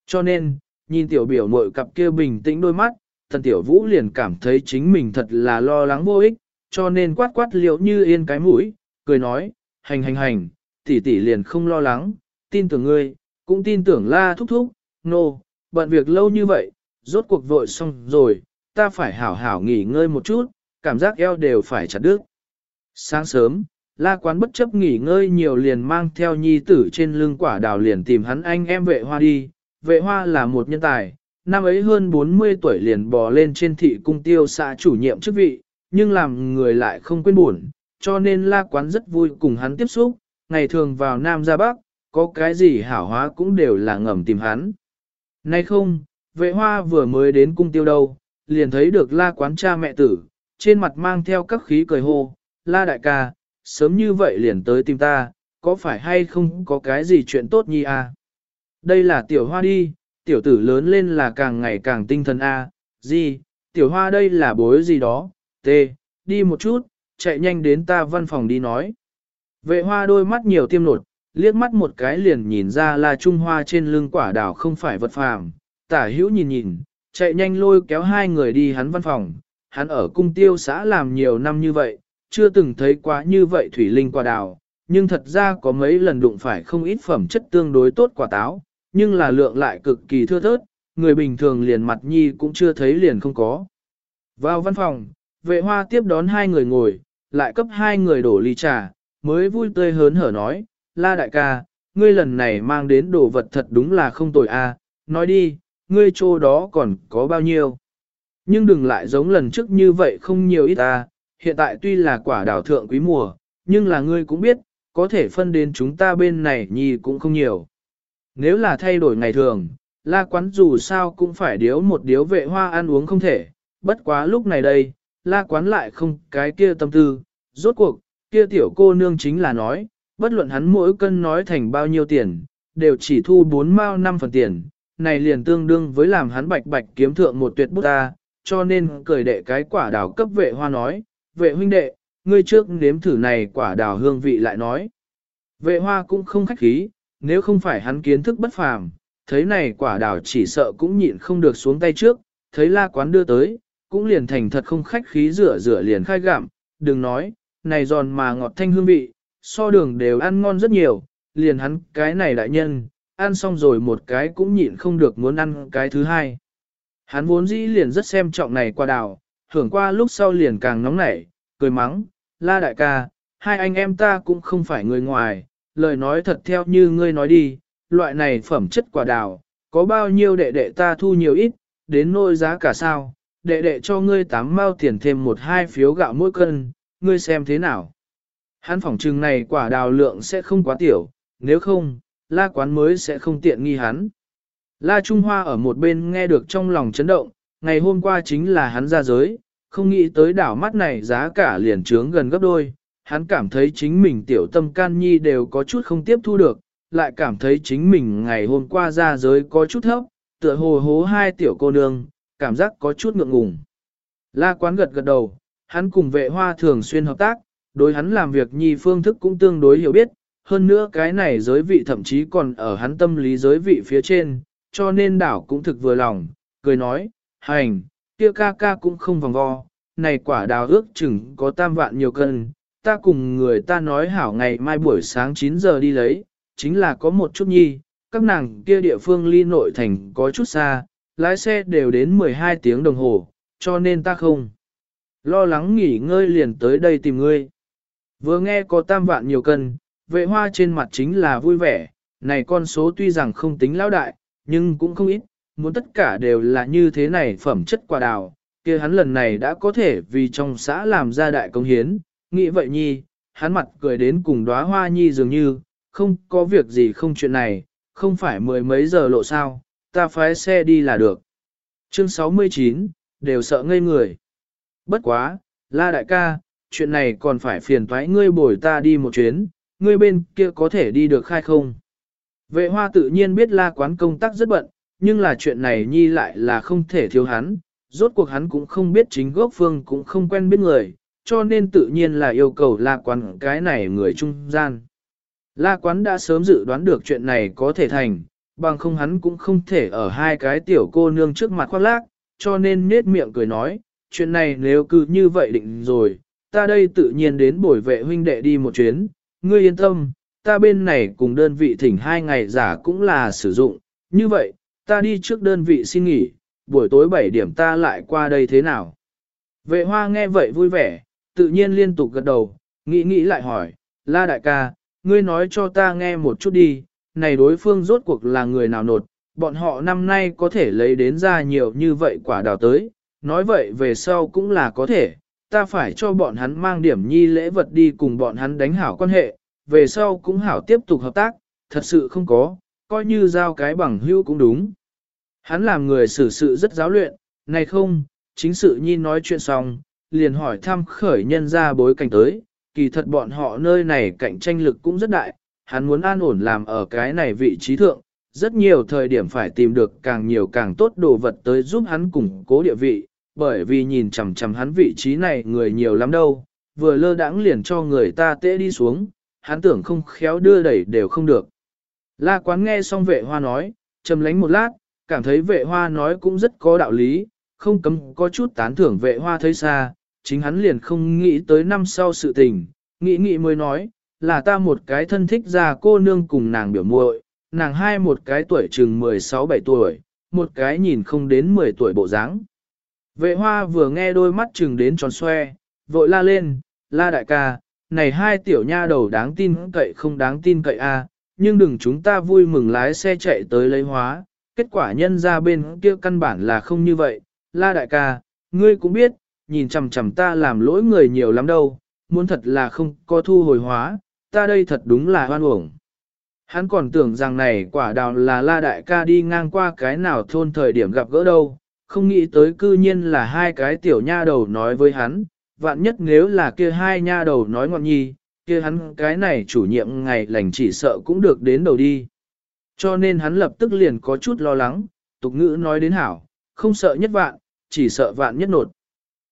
Cho nên, nhìn tiểu biểu mội cặp kia bình tĩnh đôi mắt, thần tiểu vũ liền cảm thấy chính mình thật là lo lắng vô ích, cho nên quát quát liệu như yên cái mũi, cười nói, hành hành hành, tỷ tỷ liền không lo lắng, tin tưởng ngươi, cũng tin tưởng la thúc thúc, nô, no, bận việc lâu như vậy, rốt cuộc vội xong rồi, ta phải hảo hảo nghỉ ngơi một chút, cảm giác eo đều phải chặt đứt. Sáng sớm, la quán bất chấp nghỉ ngơi nhiều liền mang theo nhi tử trên lưng quả đào liền tìm hắn anh em vệ hoa đi, vệ hoa là một nhân tài, năm ấy hơn 40 tuổi liền bò lên trên thị cung tiêu xã chủ nhiệm chức vị, nhưng làm người lại không quên buồn, cho nên la quán rất vui cùng hắn tiếp xúc, ngày thường vào Nam ra Bắc, có cái gì hảo hóa cũng đều là ngầm tìm hắn. Nay không, vệ hoa vừa mới đến cung tiêu đâu, liền thấy được la quán cha mẹ tử, trên mặt mang theo các khí cười hô, la đại ca, sớm như vậy liền tới tìm ta, có phải hay không có cái gì chuyện tốt nhi à? Đây là tiểu hoa đi, tiểu tử lớn lên là càng ngày càng tinh thần a, à? gì, tiểu hoa đây là bối gì đó, tê đi một chút, chạy nhanh đến ta văn phòng đi nói. Vệ hoa đôi mắt nhiều tiêm nột, liếc mắt một cái liền nhìn ra là trung hoa trên lưng quả đảo không phải vật phàm, tả hữu nhìn nhìn, chạy nhanh lôi kéo hai người đi hắn văn phòng, hắn ở cung tiêu xã làm nhiều năm như vậy, chưa từng thấy quá như vậy thủy linh quả đào, nhưng thật ra có mấy lần đụng phải không ít phẩm chất tương đối tốt quả táo, nhưng là lượng lại cực kỳ thưa thớt, người bình thường liền mặt nhi cũng chưa thấy liền không có. Vào văn phòng, vệ hoa tiếp đón hai người ngồi, lại cấp hai người đổ ly trà, mới vui tươi hớn hở nói, la đại ca, ngươi lần này mang đến đồ vật thật đúng là không tồi a, nói đi, ngươi chỗ đó còn có bao nhiêu. Nhưng đừng lại giống lần trước như vậy không nhiều ít ta, hiện tại tuy là quả đào thượng quý mùa, nhưng là ngươi cũng biết, có thể phân đến chúng ta bên này nhì cũng không nhiều. Nếu là thay đổi ngày thường, la quán dù sao cũng phải điếu một điếu vệ hoa ăn uống không thể, bất quá lúc này đây, la quán lại không cái kia tâm tư, rốt cuộc, kia tiểu cô nương chính là nói, bất luận hắn mỗi cân nói thành bao nhiêu tiền, đều chỉ thu 4 mao 5 phần tiền, này liền tương đương với làm hắn bạch bạch kiếm thượng một tuyệt bút ta, cho nên cười đệ cái quả đào cấp vệ hoa nói, vệ huynh đệ, ngươi trước nếm thử này quả đào hương vị lại nói. Vệ hoa cũng không khách khí, nếu không phải hắn kiến thức bất phàm, thấy này quả đào chỉ sợ cũng nhịn không được xuống tay trước, thấy la quán đưa tới, cũng liền thành thật không khách khí rửa rửa liền khai gặm, đừng nói, này giòn mà ngọt thanh hương vị, so đường đều ăn ngon rất nhiều, liền hắn cái này đại nhân, ăn xong rồi một cái cũng nhịn không được muốn ăn cái thứ hai. Hắn vốn dĩ liền rất xem trọng này quả đào, hưởng qua lúc sau liền càng nóng nảy, cười mắng, la đại ca, hai anh em ta cũng không phải người ngoài, lời nói thật theo như ngươi nói đi, loại này phẩm chất quả đào, có bao nhiêu đệ đệ ta thu nhiều ít, đến nỗi giá cả sao, đệ đệ cho ngươi tám mao tiền thêm một hai phiếu gạo mỗi cân, ngươi xem thế nào. Hắn phỏng trừng này quả đào lượng sẽ không quá tiểu, nếu không, la quán mới sẽ không tiện nghi hắn. La Trung Hoa ở một bên nghe được trong lòng chấn động, ngày hôm qua chính là hắn ra giới, không nghĩ tới đảo mắt này giá cả liền trướng gần gấp đôi, hắn cảm thấy chính mình tiểu tâm can nhi đều có chút không tiếp thu được, lại cảm thấy chính mình ngày hôm qua ra giới có chút thấp, tựa hồ hố hai tiểu cô nương, cảm giác có chút ngượng ngùng. La quán gật gật đầu, hắn cùng vệ hoa thường xuyên hợp tác, đối hắn làm việc nhi phương thức cũng tương đối hiểu biết, hơn nữa cái này giới vị thậm chí còn ở hắn tâm lý giới vị phía trên, cho nên đảo cũng thực vừa lòng, cười nói, hành, kia ca ca cũng không vòng vo, này quả đào ước chừng có tam vạn nhiều cân, ta cùng người ta nói hảo ngày mai buổi sáng 9 giờ đi lấy, chính là có một chút nhi, các nàng kia địa phương ly nội thành có chút xa, lái xe đều đến 12 tiếng đồng hồ, cho nên ta không. Lo lắng nghỉ ngơi liền tới đây tìm ngươi. Vừa nghe có tam vạn nhiều cân, vệ hoa trên mặt chính là vui vẻ, này con số tuy rằng không tính lão đại, nhưng cũng không ít, muốn tất cả đều là như thế này phẩm chất quả đào, kia hắn lần này đã có thể vì trong xã làm ra đại công hiến, nghĩ vậy nhi, hắn mặt cười đến cùng đóa hoa nhi dường như, không có việc gì không chuyện này, không phải mười mấy giờ lộ sao, ta phái xe đi là được. Chương 69, đều sợ ngây người. Bất quá, la đại ca, chuyện này còn phải phiền thoái ngươi bồi ta đi một chuyến, ngươi bên kia có thể đi được khai không? Vệ hoa tự nhiên biết la quán công tác rất bận, nhưng là chuyện này nhi lại là không thể thiếu hắn, rốt cuộc hắn cũng không biết chính gốc phương cũng không quen biết người, cho nên tự nhiên là yêu cầu la quán cái này người trung gian. La quán đã sớm dự đoán được chuyện này có thể thành, bằng không hắn cũng không thể ở hai cái tiểu cô nương trước mặt khoác lác, cho nên nết miệng cười nói, chuyện này nếu cứ như vậy định rồi, ta đây tự nhiên đến bồi vệ huynh đệ đi một chuyến, ngươi yên tâm, ta bên này cùng đơn vị thỉnh hai ngày giả cũng là sử dụng, như vậy, ta đi trước đơn vị xin nghỉ, buổi tối 7 điểm ta lại qua đây thế nào? Vệ hoa nghe vậy vui vẻ, tự nhiên liên tục gật đầu, nghĩ nghĩ lại hỏi, la đại ca, ngươi nói cho ta nghe một chút đi, này đối phương rốt cuộc là người nào nột, bọn họ năm nay có thể lấy đến ra nhiều như vậy quả đào tới, nói vậy về sau cũng là có thể, ta phải cho bọn hắn mang điểm nhi lễ vật đi cùng bọn hắn đánh hảo quan hệ, về sau cũng hảo tiếp tục hợp tác, thật sự không có, coi như giao cái bằng hữu cũng đúng. Hắn làm người xử sự rất giáo luyện, này không, chính sự nhi nói chuyện xong, liền hỏi thăm khởi nhân ra bối cảnh tới, kỳ thật bọn họ nơi này cạnh tranh lực cũng rất đại, hắn muốn an ổn làm ở cái này vị trí thượng, rất nhiều thời điểm phải tìm được càng nhiều càng tốt đồ vật tới giúp hắn củng cố địa vị, bởi vì nhìn chằm chằm hắn vị trí này người nhiều lắm đâu, vừa lơ đãng liền cho người ta tễ đi xuống, hắn tưởng không khéo đưa đẩy đều không được. La quán nghe xong vệ hoa nói, trầm lánh một lát, cảm thấy vệ hoa nói cũng rất có đạo lý, không cấm có chút tán thưởng vệ hoa thấy xa, chính hắn liền không nghĩ tới năm sau sự tình, nghĩ nghĩ mới nói, là ta một cái thân thích già cô nương cùng nàng biểu muội, nàng hai một cái tuổi chừng 16-17 tuổi, một cái nhìn không đến 10 tuổi bộ dáng. Vệ hoa vừa nghe đôi mắt chừng đến tròn xoe, vội la lên, la đại ca, này hai tiểu nha đầu đáng tin cậy không đáng tin cậy a, nhưng đừng chúng ta vui mừng lái xe chạy tới lấy hóa, kết quả nhân ra bên kia căn bản là không như vậy, la đại ca, ngươi cũng biết, nhìn chằm chằm ta làm lỗi người nhiều lắm đâu, muốn thật là không có thu hồi hóa, ta đây thật đúng là hoan uổng. Hắn còn tưởng rằng này quả đào là la đại ca đi ngang qua cái nào thôn thời điểm gặp gỡ đâu, không nghĩ tới cư nhiên là hai cái tiểu nha đầu nói với hắn, vạn nhất nếu là kia hai nha đầu nói ngọn nhi, kia hắn cái này chủ nhiệm ngày lành chỉ sợ cũng được đến đầu đi. Cho nên hắn lập tức liền có chút lo lắng, tục ngữ nói đến hảo, không sợ nhất vạn, chỉ sợ vạn nhất nột.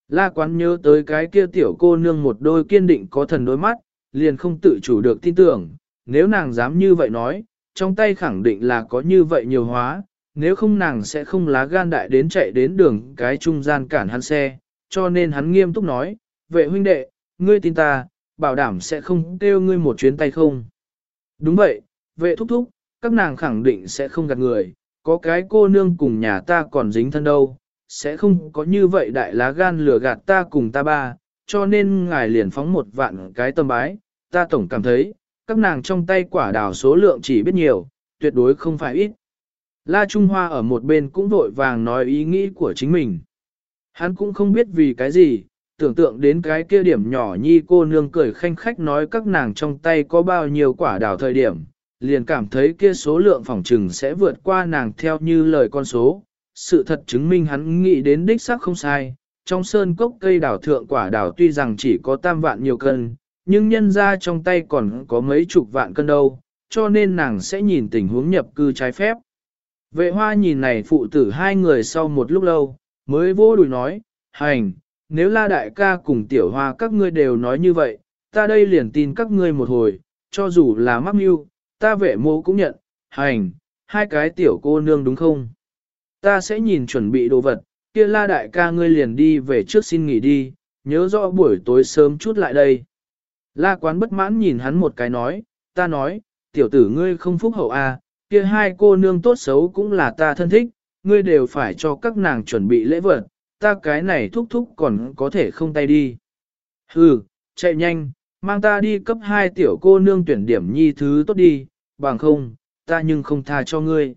La quán nhớ tới cái kia tiểu cô nương một đôi kiên định có thần đôi mắt, liền không tự chủ được tin tưởng, nếu nàng dám như vậy nói, trong tay khẳng định là có như vậy nhiều hóa, nếu không nàng sẽ không lá gan đại đến chạy đến đường cái trung gian cản hắn xe, cho nên hắn nghiêm túc nói, vệ huynh đệ, ngươi tin ta, bảo đảm sẽ không kêu ngươi một chuyến tay không. Đúng vậy, vệ thúc thúc, các nàng khẳng định sẽ không gạt người, có cái cô nương cùng nhà ta còn dính thân đâu, sẽ không có như vậy đại lá gan lừa gạt ta cùng ta ba, cho nên ngài liền phóng một vạn cái tâm bái, ta tổng cảm thấy, các nàng trong tay quả đào số lượng chỉ biết nhiều, tuyệt đối không phải ít. La Trung Hoa ở một bên cũng vội vàng nói ý nghĩ của chính mình. Hắn cũng không biết vì cái gì, tưởng tượng đến cái kia điểm nhỏ nhi cô nương cười khanh khách nói các nàng trong tay có bao nhiêu quả đào thời điểm, liền cảm thấy kia số lượng phòng trừng sẽ vượt qua nàng theo như lời con số. Sự thật chứng minh hắn nghĩ đến đích xác không sai, trong sơn cốc cây đào thượng quả đào tuy rằng chỉ có tam vạn nhiều cân, nhưng nhân ra trong tay còn có mấy chục vạn cân đâu, cho nên nàng sẽ nhìn tình huống nhập cư trái phép. Vệ hoa nhìn này phụ tử hai người sau một lúc lâu, mới vô đùi nói, hành, nếu la đại ca cùng tiểu hoa các ngươi đều nói như vậy, ta đây liền tin các ngươi một hồi, cho dù là mắc mưu, ta vệ mô cũng nhận, hành, hai cái tiểu cô nương đúng không? Ta sẽ nhìn chuẩn bị đồ vật, kia la đại ca ngươi liền đi về trước xin nghỉ đi, nhớ rõ buổi tối sớm chút lại đây. La quán bất mãn nhìn hắn một cái nói, ta nói, tiểu tử ngươi không phúc hậu à, kia hai cô nương tốt xấu cũng là ta thân thích, ngươi đều phải cho các nàng chuẩn bị lễ vật, ta cái này thúc thúc còn có thể không tay đi. Hừ, chạy nhanh, mang ta đi cấp hai tiểu cô nương tuyển điểm nhi thứ tốt đi, bằng không, ta nhưng không tha cho ngươi.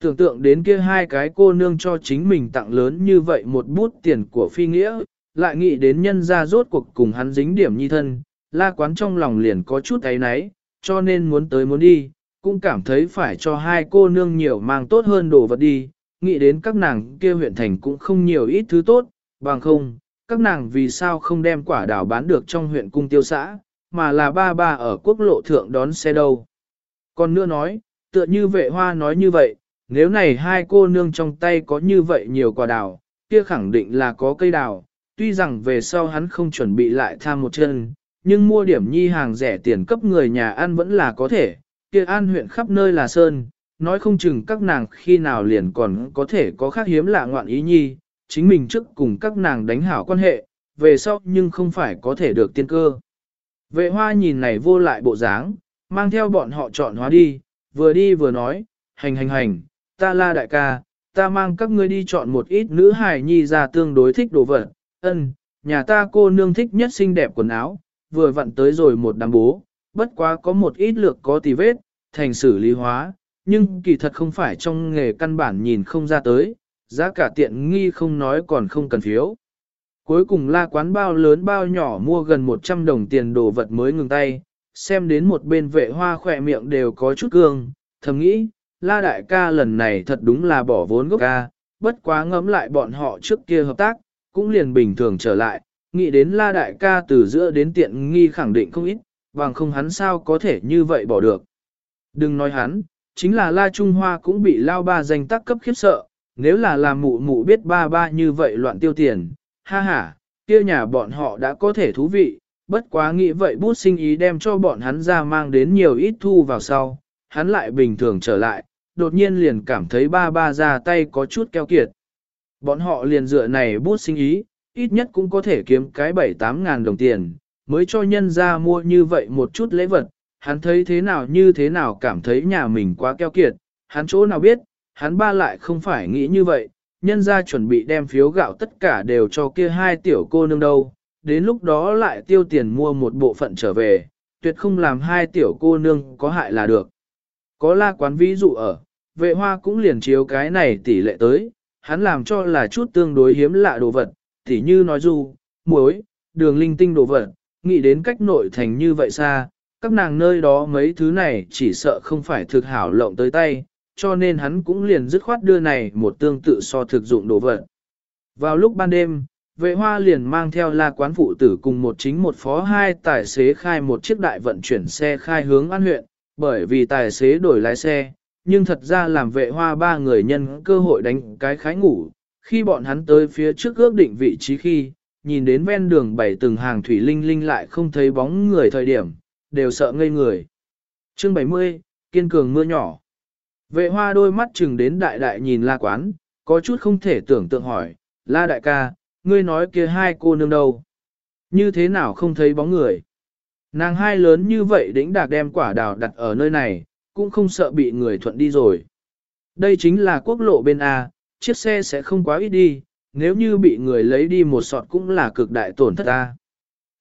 Tưởng tượng đến kia hai cái cô nương cho chính mình tặng lớn như vậy một bút tiền của phi nghĩa, lại nghĩ đến nhân ra rốt cuộc cùng hắn dính điểm nhi thân, la quán trong lòng liền có chút ấy náy, cho nên muốn tới muốn đi, cũng cảm thấy phải cho hai cô nương nhiều mang tốt hơn đồ vật đi, nghĩ đến các nàng kia huyện thành cũng không nhiều ít thứ tốt, bằng không, các nàng vì sao không đem quả đào bán được trong huyện cung tiêu xã, mà là ba ba ở quốc lộ thượng đón xe đâu. Còn nữa nói, tựa như vệ hoa nói như vậy, nếu này hai cô nương trong tay có như vậy nhiều quả đào, kia khẳng định là có cây đào, tuy rằng về sau hắn không chuẩn bị lại tham một chân, nhưng mua điểm nhi hàng rẻ tiền cấp người nhà ăn vẫn là có thể, kia an huyện khắp nơi là sơn, nói không chừng các nàng khi nào liền còn có thể có khác hiếm lạ ngoạn ý nhi, chính mình trước cùng các nàng đánh hảo quan hệ, về sau nhưng không phải có thể được tiên cơ. Vệ hoa nhìn này vô lại bộ dáng, mang theo bọn họ chọn hóa đi, vừa đi vừa nói, hành hành hành, ta la đại ca, ta mang các ngươi đi chọn một ít nữ hài nhi ra tương đối thích đồ vật, ân, nhà ta cô nương thích nhất xinh đẹp quần áo, vừa vặn tới rồi một đám bố, bất quá có một ít lược có tì vết, thành xử lý hóa, nhưng kỳ thật không phải trong nghề căn bản nhìn không ra tới, giá cả tiện nghi không nói còn không cần phiếu. Cuối cùng la quán bao lớn bao nhỏ mua gần 100 đồng tiền đồ vật mới ngừng tay, xem đến một bên vệ hoa khỏe miệng đều có chút cương, thầm nghĩ, la đại ca lần này thật đúng là bỏ vốn gốc ca, bất quá ngẫm lại bọn họ trước kia hợp tác, cũng liền bình thường trở lại, nghĩ đến la đại ca từ giữa đến tiện nghi khẳng định không ít, bằng không hắn sao có thể như vậy bỏ được. Đừng nói hắn, chính là la Trung Hoa cũng bị lao ba danh tác cấp khiếp sợ, nếu là làm mụ mụ biết ba ba như vậy loạn tiêu tiền, ha ha, kia nhà bọn họ đã có thể thú vị, bất quá nghĩ vậy bút sinh ý đem cho bọn hắn ra mang đến nhiều ít thu vào sau, hắn lại bình thường trở lại, đột nhiên liền cảm thấy ba ba ra tay có chút keo kiệt. Bọn họ liền dựa này bút sinh ý, ít nhất cũng có thể kiếm cái 7-8 ngàn đồng tiền, mới cho nhân ra mua như vậy một chút lễ vật, hắn thấy thế nào như thế nào cảm thấy nhà mình quá keo kiệt, hắn chỗ nào biết, hắn ba lại không phải nghĩ như vậy, nhân ra chuẩn bị đem phiếu gạo tất cả đều cho kia hai tiểu cô nương đâu, đến lúc đó lại tiêu tiền mua một bộ phận trở về, tuyệt không làm hai tiểu cô nương có hại là được. Có la quán ví dụ ở, vệ hoa cũng liền chiếu cái này tỷ lệ tới, hắn làm cho là chút tương đối hiếm lạ đồ vật, tỉ như nói du, muối, đường linh tinh đồ vật, nghĩ đến cách nội thành như vậy xa, các nàng nơi đó mấy thứ này chỉ sợ không phải thực hảo lộng tới tay, cho nên hắn cũng liền dứt khoát đưa này một tương tự so thực dụng đồ vật. Vào lúc ban đêm, vệ hoa liền mang theo la quán phụ tử cùng một chính một phó hai tài xế khai một chiếc đại vận chuyển xe khai hướng an huyện, bởi vì tài xế đổi lái xe, nhưng thật ra làm vệ hoa ba người nhân cơ hội đánh cái khái ngủ, khi bọn hắn tới phía trước ước định vị trí khi, nhìn đến ven đường bảy từng hàng thủy linh linh lại không thấy bóng người thời điểm, đều sợ ngây người. Chương 70, kiên cường mưa nhỏ. Vệ hoa đôi mắt chừng đến đại đại nhìn la quán, có chút không thể tưởng tượng hỏi, la đại ca, ngươi nói kia hai cô nương đâu? Như thế nào không thấy bóng người? Nàng hai lớn như vậy đĩnh đạc đem quả đào đặt ở nơi này, cũng không sợ bị người thuận đi rồi. Đây chính là quốc lộ bên A, chiếc xe sẽ không quá ít đi, nếu như bị người lấy đi một sọt cũng là cực đại tổn thất A.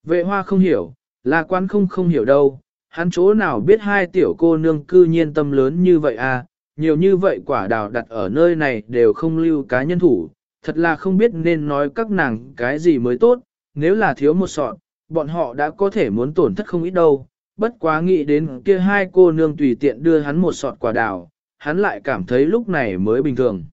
Vệ hoa không hiểu, là quan không không hiểu đâu, hắn chỗ nào biết hai tiểu cô nương cư nhiên tâm lớn như vậy a nhiều như vậy quả đào đặt ở nơi này đều không lưu cá nhân thủ, thật là không biết nên nói các nàng cái gì mới tốt, nếu là thiếu một sọt, bọn họ đã có thể muốn tổn thất không ít đâu, bất quá nghĩ đến kia hai cô nương tùy tiện đưa hắn một sọt quả đào, hắn lại cảm thấy lúc này mới bình thường.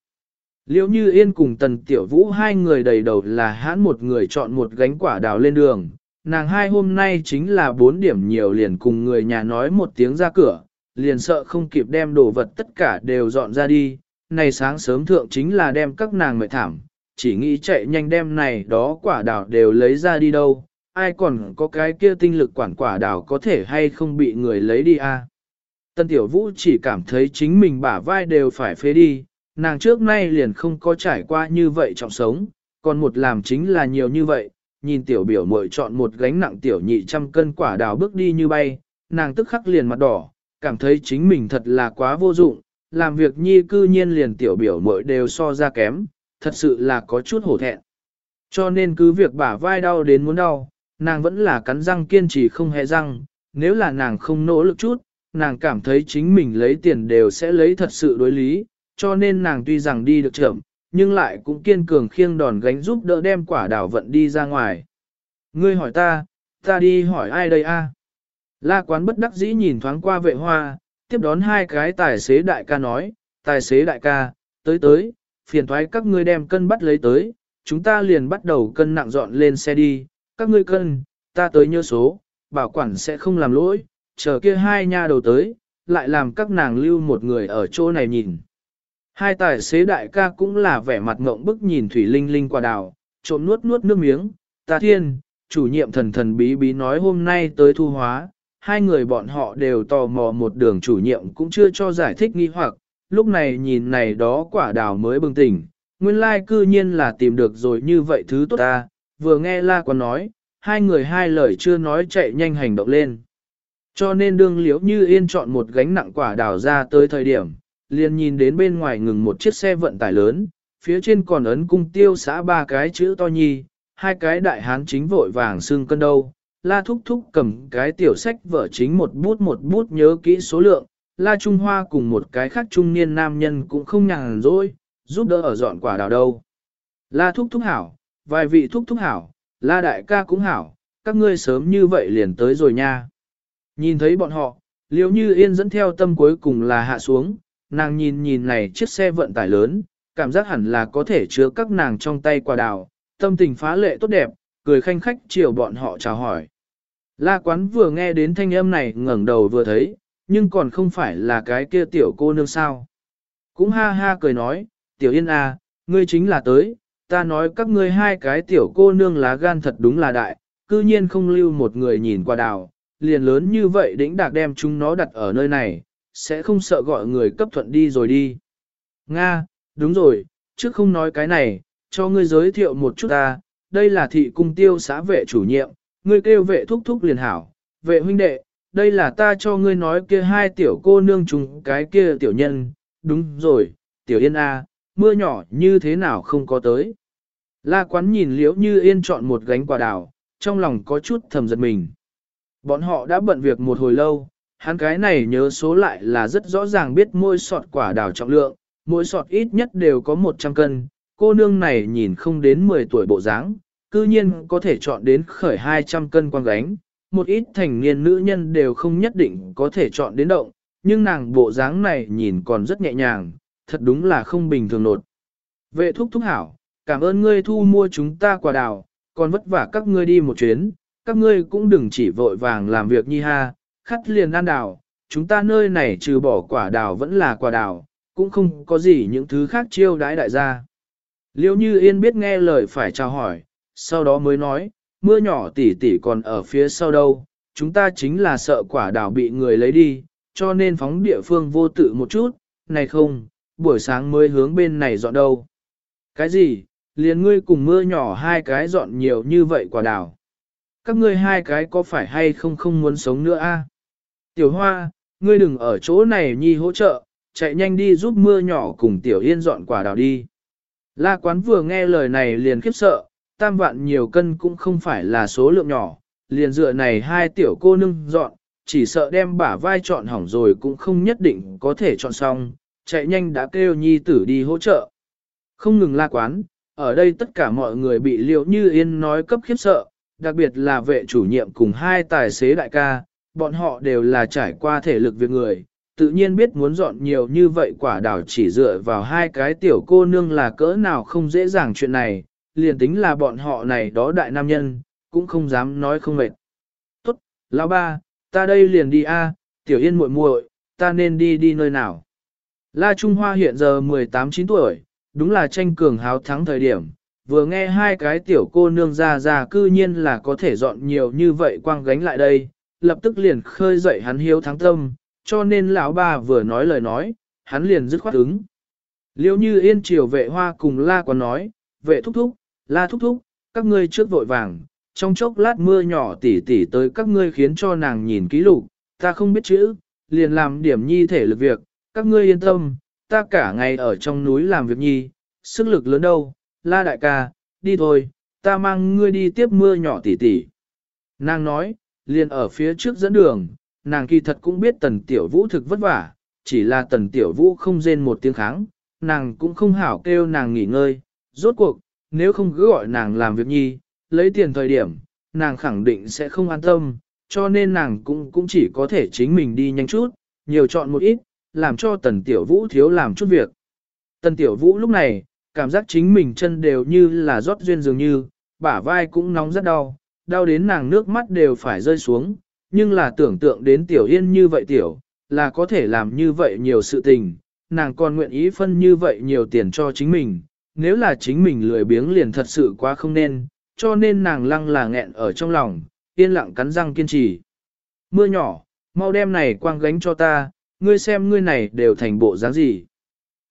Liễu như yên cùng tần tiểu vũ hai người đầy đầu là hắn một người chọn một gánh quả đào lên đường, nàng hai hôm nay chính là bốn điểm nhiều liền cùng người nhà nói một tiếng ra cửa, liền sợ không kịp đem đồ vật tất cả đều dọn ra đi, này sáng sớm thượng chính là đem các nàng mệt thảm, chỉ nghĩ chạy nhanh đem này đó quả đào đều lấy ra đi đâu, ai còn có cái kia tinh lực quản quả đào có thể hay không bị người lấy đi à. Tân Tiểu Vũ chỉ cảm thấy chính mình bả vai đều phải phế đi, nàng trước nay liền không có trải qua như vậy trọng sống, còn một làm chính là nhiều như vậy, nhìn tiểu biểu muội chọn một gánh nặng tiểu nhị trăm cân quả đào bước đi như bay, nàng tức khắc liền mặt đỏ, cảm thấy chính mình thật là quá vô dụng, làm việc nhi cư nhiên liền tiểu biểu muội đều so ra kém, thật sự là có chút hổ thẹn. Cho nên cứ việc bả vai đau đến muốn đau, nàng vẫn là cắn răng kiên trì không hề răng, nếu là nàng không nỗ lực chút, nàng cảm thấy chính mình lấy tiền đều sẽ lấy thật sự đối lý, cho nên nàng tuy rằng đi được chậm, nhưng lại cũng kiên cường khiêng đòn gánh giúp đỡ đem quả đào vận đi ra ngoài. Ngươi hỏi ta, ta đi hỏi ai đây a? La quán bất đắc dĩ nhìn thoáng qua vệ hoa, tiếp đón hai cái tài xế đại ca nói, tài xế đại ca, tới tới, phiền thoái các ngươi đem cân bắt lấy tới, chúng ta liền bắt đầu cân nặng dọn lên xe đi, các ngươi cân, ta tới nhớ số, bảo quản sẽ không làm lỗi, chờ kia hai nha đầu tới, lại làm các nàng lưu một người ở chỗ này nhìn. Hai tài xế đại ca cũng là vẻ mặt ngộng bức nhìn Thủy Linh Linh qua đào, trộm nuốt nuốt nước miếng, ta thiên, chủ nhiệm thần thần bí bí nói hôm nay tới thu hóa, hai người bọn họ đều tò mò một đường chủ nhiệm cũng chưa cho giải thích nghi hoặc, lúc này nhìn này đó quả đào mới bừng tỉnh, nguyên lai cư nhiên là tìm được rồi như vậy thứ tốt ta, vừa nghe la còn nói, hai người hai lời chưa nói chạy nhanh hành động lên. Cho nên đương liễu như yên chọn một gánh nặng quả đào ra tới thời điểm, liền nhìn đến bên ngoài ngừng một chiếc xe vận tải lớn, phía trên còn ấn cung tiêu xã ba cái chữ to nhi, hai cái đại hán chính vội vàng xương cân đâu. La Thúc Thúc cầm cái tiểu sách vở chính một bút một bút nhớ kỹ số lượng, La Trung Hoa cùng một cái khác trung niên nam nhân cũng không nhàn rỗi, giúp đỡ ở dọn quả đào đâu. La Thúc Thúc hảo, vài vị Thúc Thúc hảo, La Đại ca cũng hảo, các ngươi sớm như vậy liền tới rồi nha. Nhìn thấy bọn họ, liếu như yên dẫn theo tâm cuối cùng là hạ xuống, nàng nhìn nhìn này chiếc xe vận tải lớn, cảm giác hẳn là có thể chứa các nàng trong tay quả đào, tâm tình phá lệ tốt đẹp, cười khanh khách chiều bọn họ chào hỏi. La quán vừa nghe đến thanh âm này ngẩng đầu vừa thấy, nhưng còn không phải là cái kia tiểu cô nương sao. Cũng ha ha cười nói, tiểu yên à, ngươi chính là tới, ta nói các ngươi hai cái tiểu cô nương lá gan thật đúng là đại, cư nhiên không lưu một người nhìn qua đào, liền lớn như vậy đĩnh đạc đem chúng nó đặt ở nơi này, sẽ không sợ gọi người cấp thuận đi rồi đi. Nga, đúng rồi, trước không nói cái này, cho ngươi giới thiệu một chút ta, đây là thị cung tiêu xã vệ chủ nhiệm, ngươi kêu vệ thúc thúc liền hảo, vệ huynh đệ, đây là ta cho ngươi nói kia hai tiểu cô nương chúng cái kia tiểu nhân, đúng rồi, tiểu yên A, mưa nhỏ như thế nào không có tới. La quán nhìn liễu như yên chọn một gánh quả đào, trong lòng có chút thầm giật mình. Bọn họ đã bận việc một hồi lâu, hắn cái này nhớ số lại là rất rõ ràng biết mỗi sọt quả đào trọng lượng, mỗi sọt ít nhất đều có 100 cân, cô nương này nhìn không đến 10 tuổi bộ dáng, cư nhiên có thể chọn đến khởi 200 cân quang gánh, một ít thành niên nữ nhân đều không nhất định có thể chọn đến động, nhưng nàng bộ dáng này nhìn còn rất nhẹ nhàng, thật đúng là không bình thường nột. Vệ thúc thúc hảo, cảm ơn ngươi thu mua chúng ta quả đào, còn vất vả các ngươi đi một chuyến, các ngươi cũng đừng chỉ vội vàng làm việc nhi ha, khắt liền ăn đào, chúng ta nơi này trừ bỏ quả đào vẫn là quả đào, cũng không có gì những thứ khác chiêu đãi đại gia. Liêu như yên biết nghe lời phải chào hỏi, sau đó mới nói, mưa nhỏ tỉ tỉ còn ở phía sau đâu, chúng ta chính là sợ quả đào bị người lấy đi, cho nên phóng địa phương vô tự một chút, này không, buổi sáng mới hướng bên này dọn đâu. Cái gì, liền ngươi cùng mưa nhỏ hai cái dọn nhiều như vậy quả đào. Các ngươi hai cái có phải hay không không muốn sống nữa a? Tiểu hoa, ngươi đừng ở chỗ này nhi hỗ trợ, chạy nhanh đi giúp mưa nhỏ cùng tiểu yên dọn quả đào đi. La quán vừa nghe lời này liền khiếp sợ, tam vạn nhiều cân cũng không phải là số lượng nhỏ, liền dựa này hai tiểu cô nương dọn, chỉ sợ đem bả vai chọn hỏng rồi cũng không nhất định có thể chọn xong, chạy nhanh đã kêu nhi tử đi hỗ trợ. Không ngừng la quán, ở đây tất cả mọi người bị liệu như yên nói cấp khiếp sợ, đặc biệt là vệ chủ nhiệm cùng hai tài xế đại ca, bọn họ đều là trải qua thể lực việc người, tự nhiên biết muốn dọn nhiều như vậy quả đảo chỉ dựa vào hai cái tiểu cô nương là cỡ nào không dễ dàng chuyện này, liền tính là bọn họ này đó đại nam nhân, cũng không dám nói không mệt. Tốt, lão ba, ta đây liền đi a, tiểu yên muội muội, ta nên đi đi nơi nào. La Trung Hoa hiện giờ 18-9 tuổi, đúng là tranh cường háo thắng thời điểm, vừa nghe hai cái tiểu cô nương ra ra cư nhiên là có thể dọn nhiều như vậy quang gánh lại đây, lập tức liền khơi dậy hắn hiếu thắng tâm, cho nên lão ba vừa nói lời nói, hắn liền dứt khoát ứng. Liêu như yên triều vệ hoa cùng la còn nói, vệ thúc thúc, la thúc thúc, các ngươi trước vội vàng, trong chốc lát mưa nhỏ tỉ tỉ tới các ngươi khiến cho nàng nhìn ký lục, ta không biết chữ, liền làm điểm nhi thể lực việc, các ngươi yên tâm, ta cả ngày ở trong núi làm việc nhi, sức lực lớn đâu, la đại ca, đi thôi, ta mang ngươi đi tiếp mưa nhỏ tỉ tỉ. Nàng nói, liền ở phía trước dẫn đường, nàng kỳ thật cũng biết tần tiểu vũ thực vất vả, chỉ là tần tiểu vũ không rên một tiếng kháng, nàng cũng không hảo kêu nàng nghỉ ngơi, rốt cuộc, nếu không cứ gọi nàng làm việc nhi, lấy tiền thời điểm, nàng khẳng định sẽ không an tâm, cho nên nàng cũng cũng chỉ có thể chính mình đi nhanh chút, nhiều chọn một ít, làm cho tần tiểu vũ thiếu làm chút việc. Tần tiểu vũ lúc này, cảm giác chính mình chân đều như là rót duyên dường như, bả vai cũng nóng rất đau, đau đến nàng nước mắt đều phải rơi xuống, nhưng là tưởng tượng đến tiểu yên như vậy tiểu, là có thể làm như vậy nhiều sự tình, nàng còn nguyện ý phân như vậy nhiều tiền cho chính mình, nếu là chính mình lười biếng liền thật sự quá không nên, cho nên nàng lăng là nghẹn ở trong lòng, yên lặng cắn răng kiên trì. Mưa nhỏ, mau đem này quang gánh cho ta, ngươi xem ngươi này đều thành bộ dáng gì.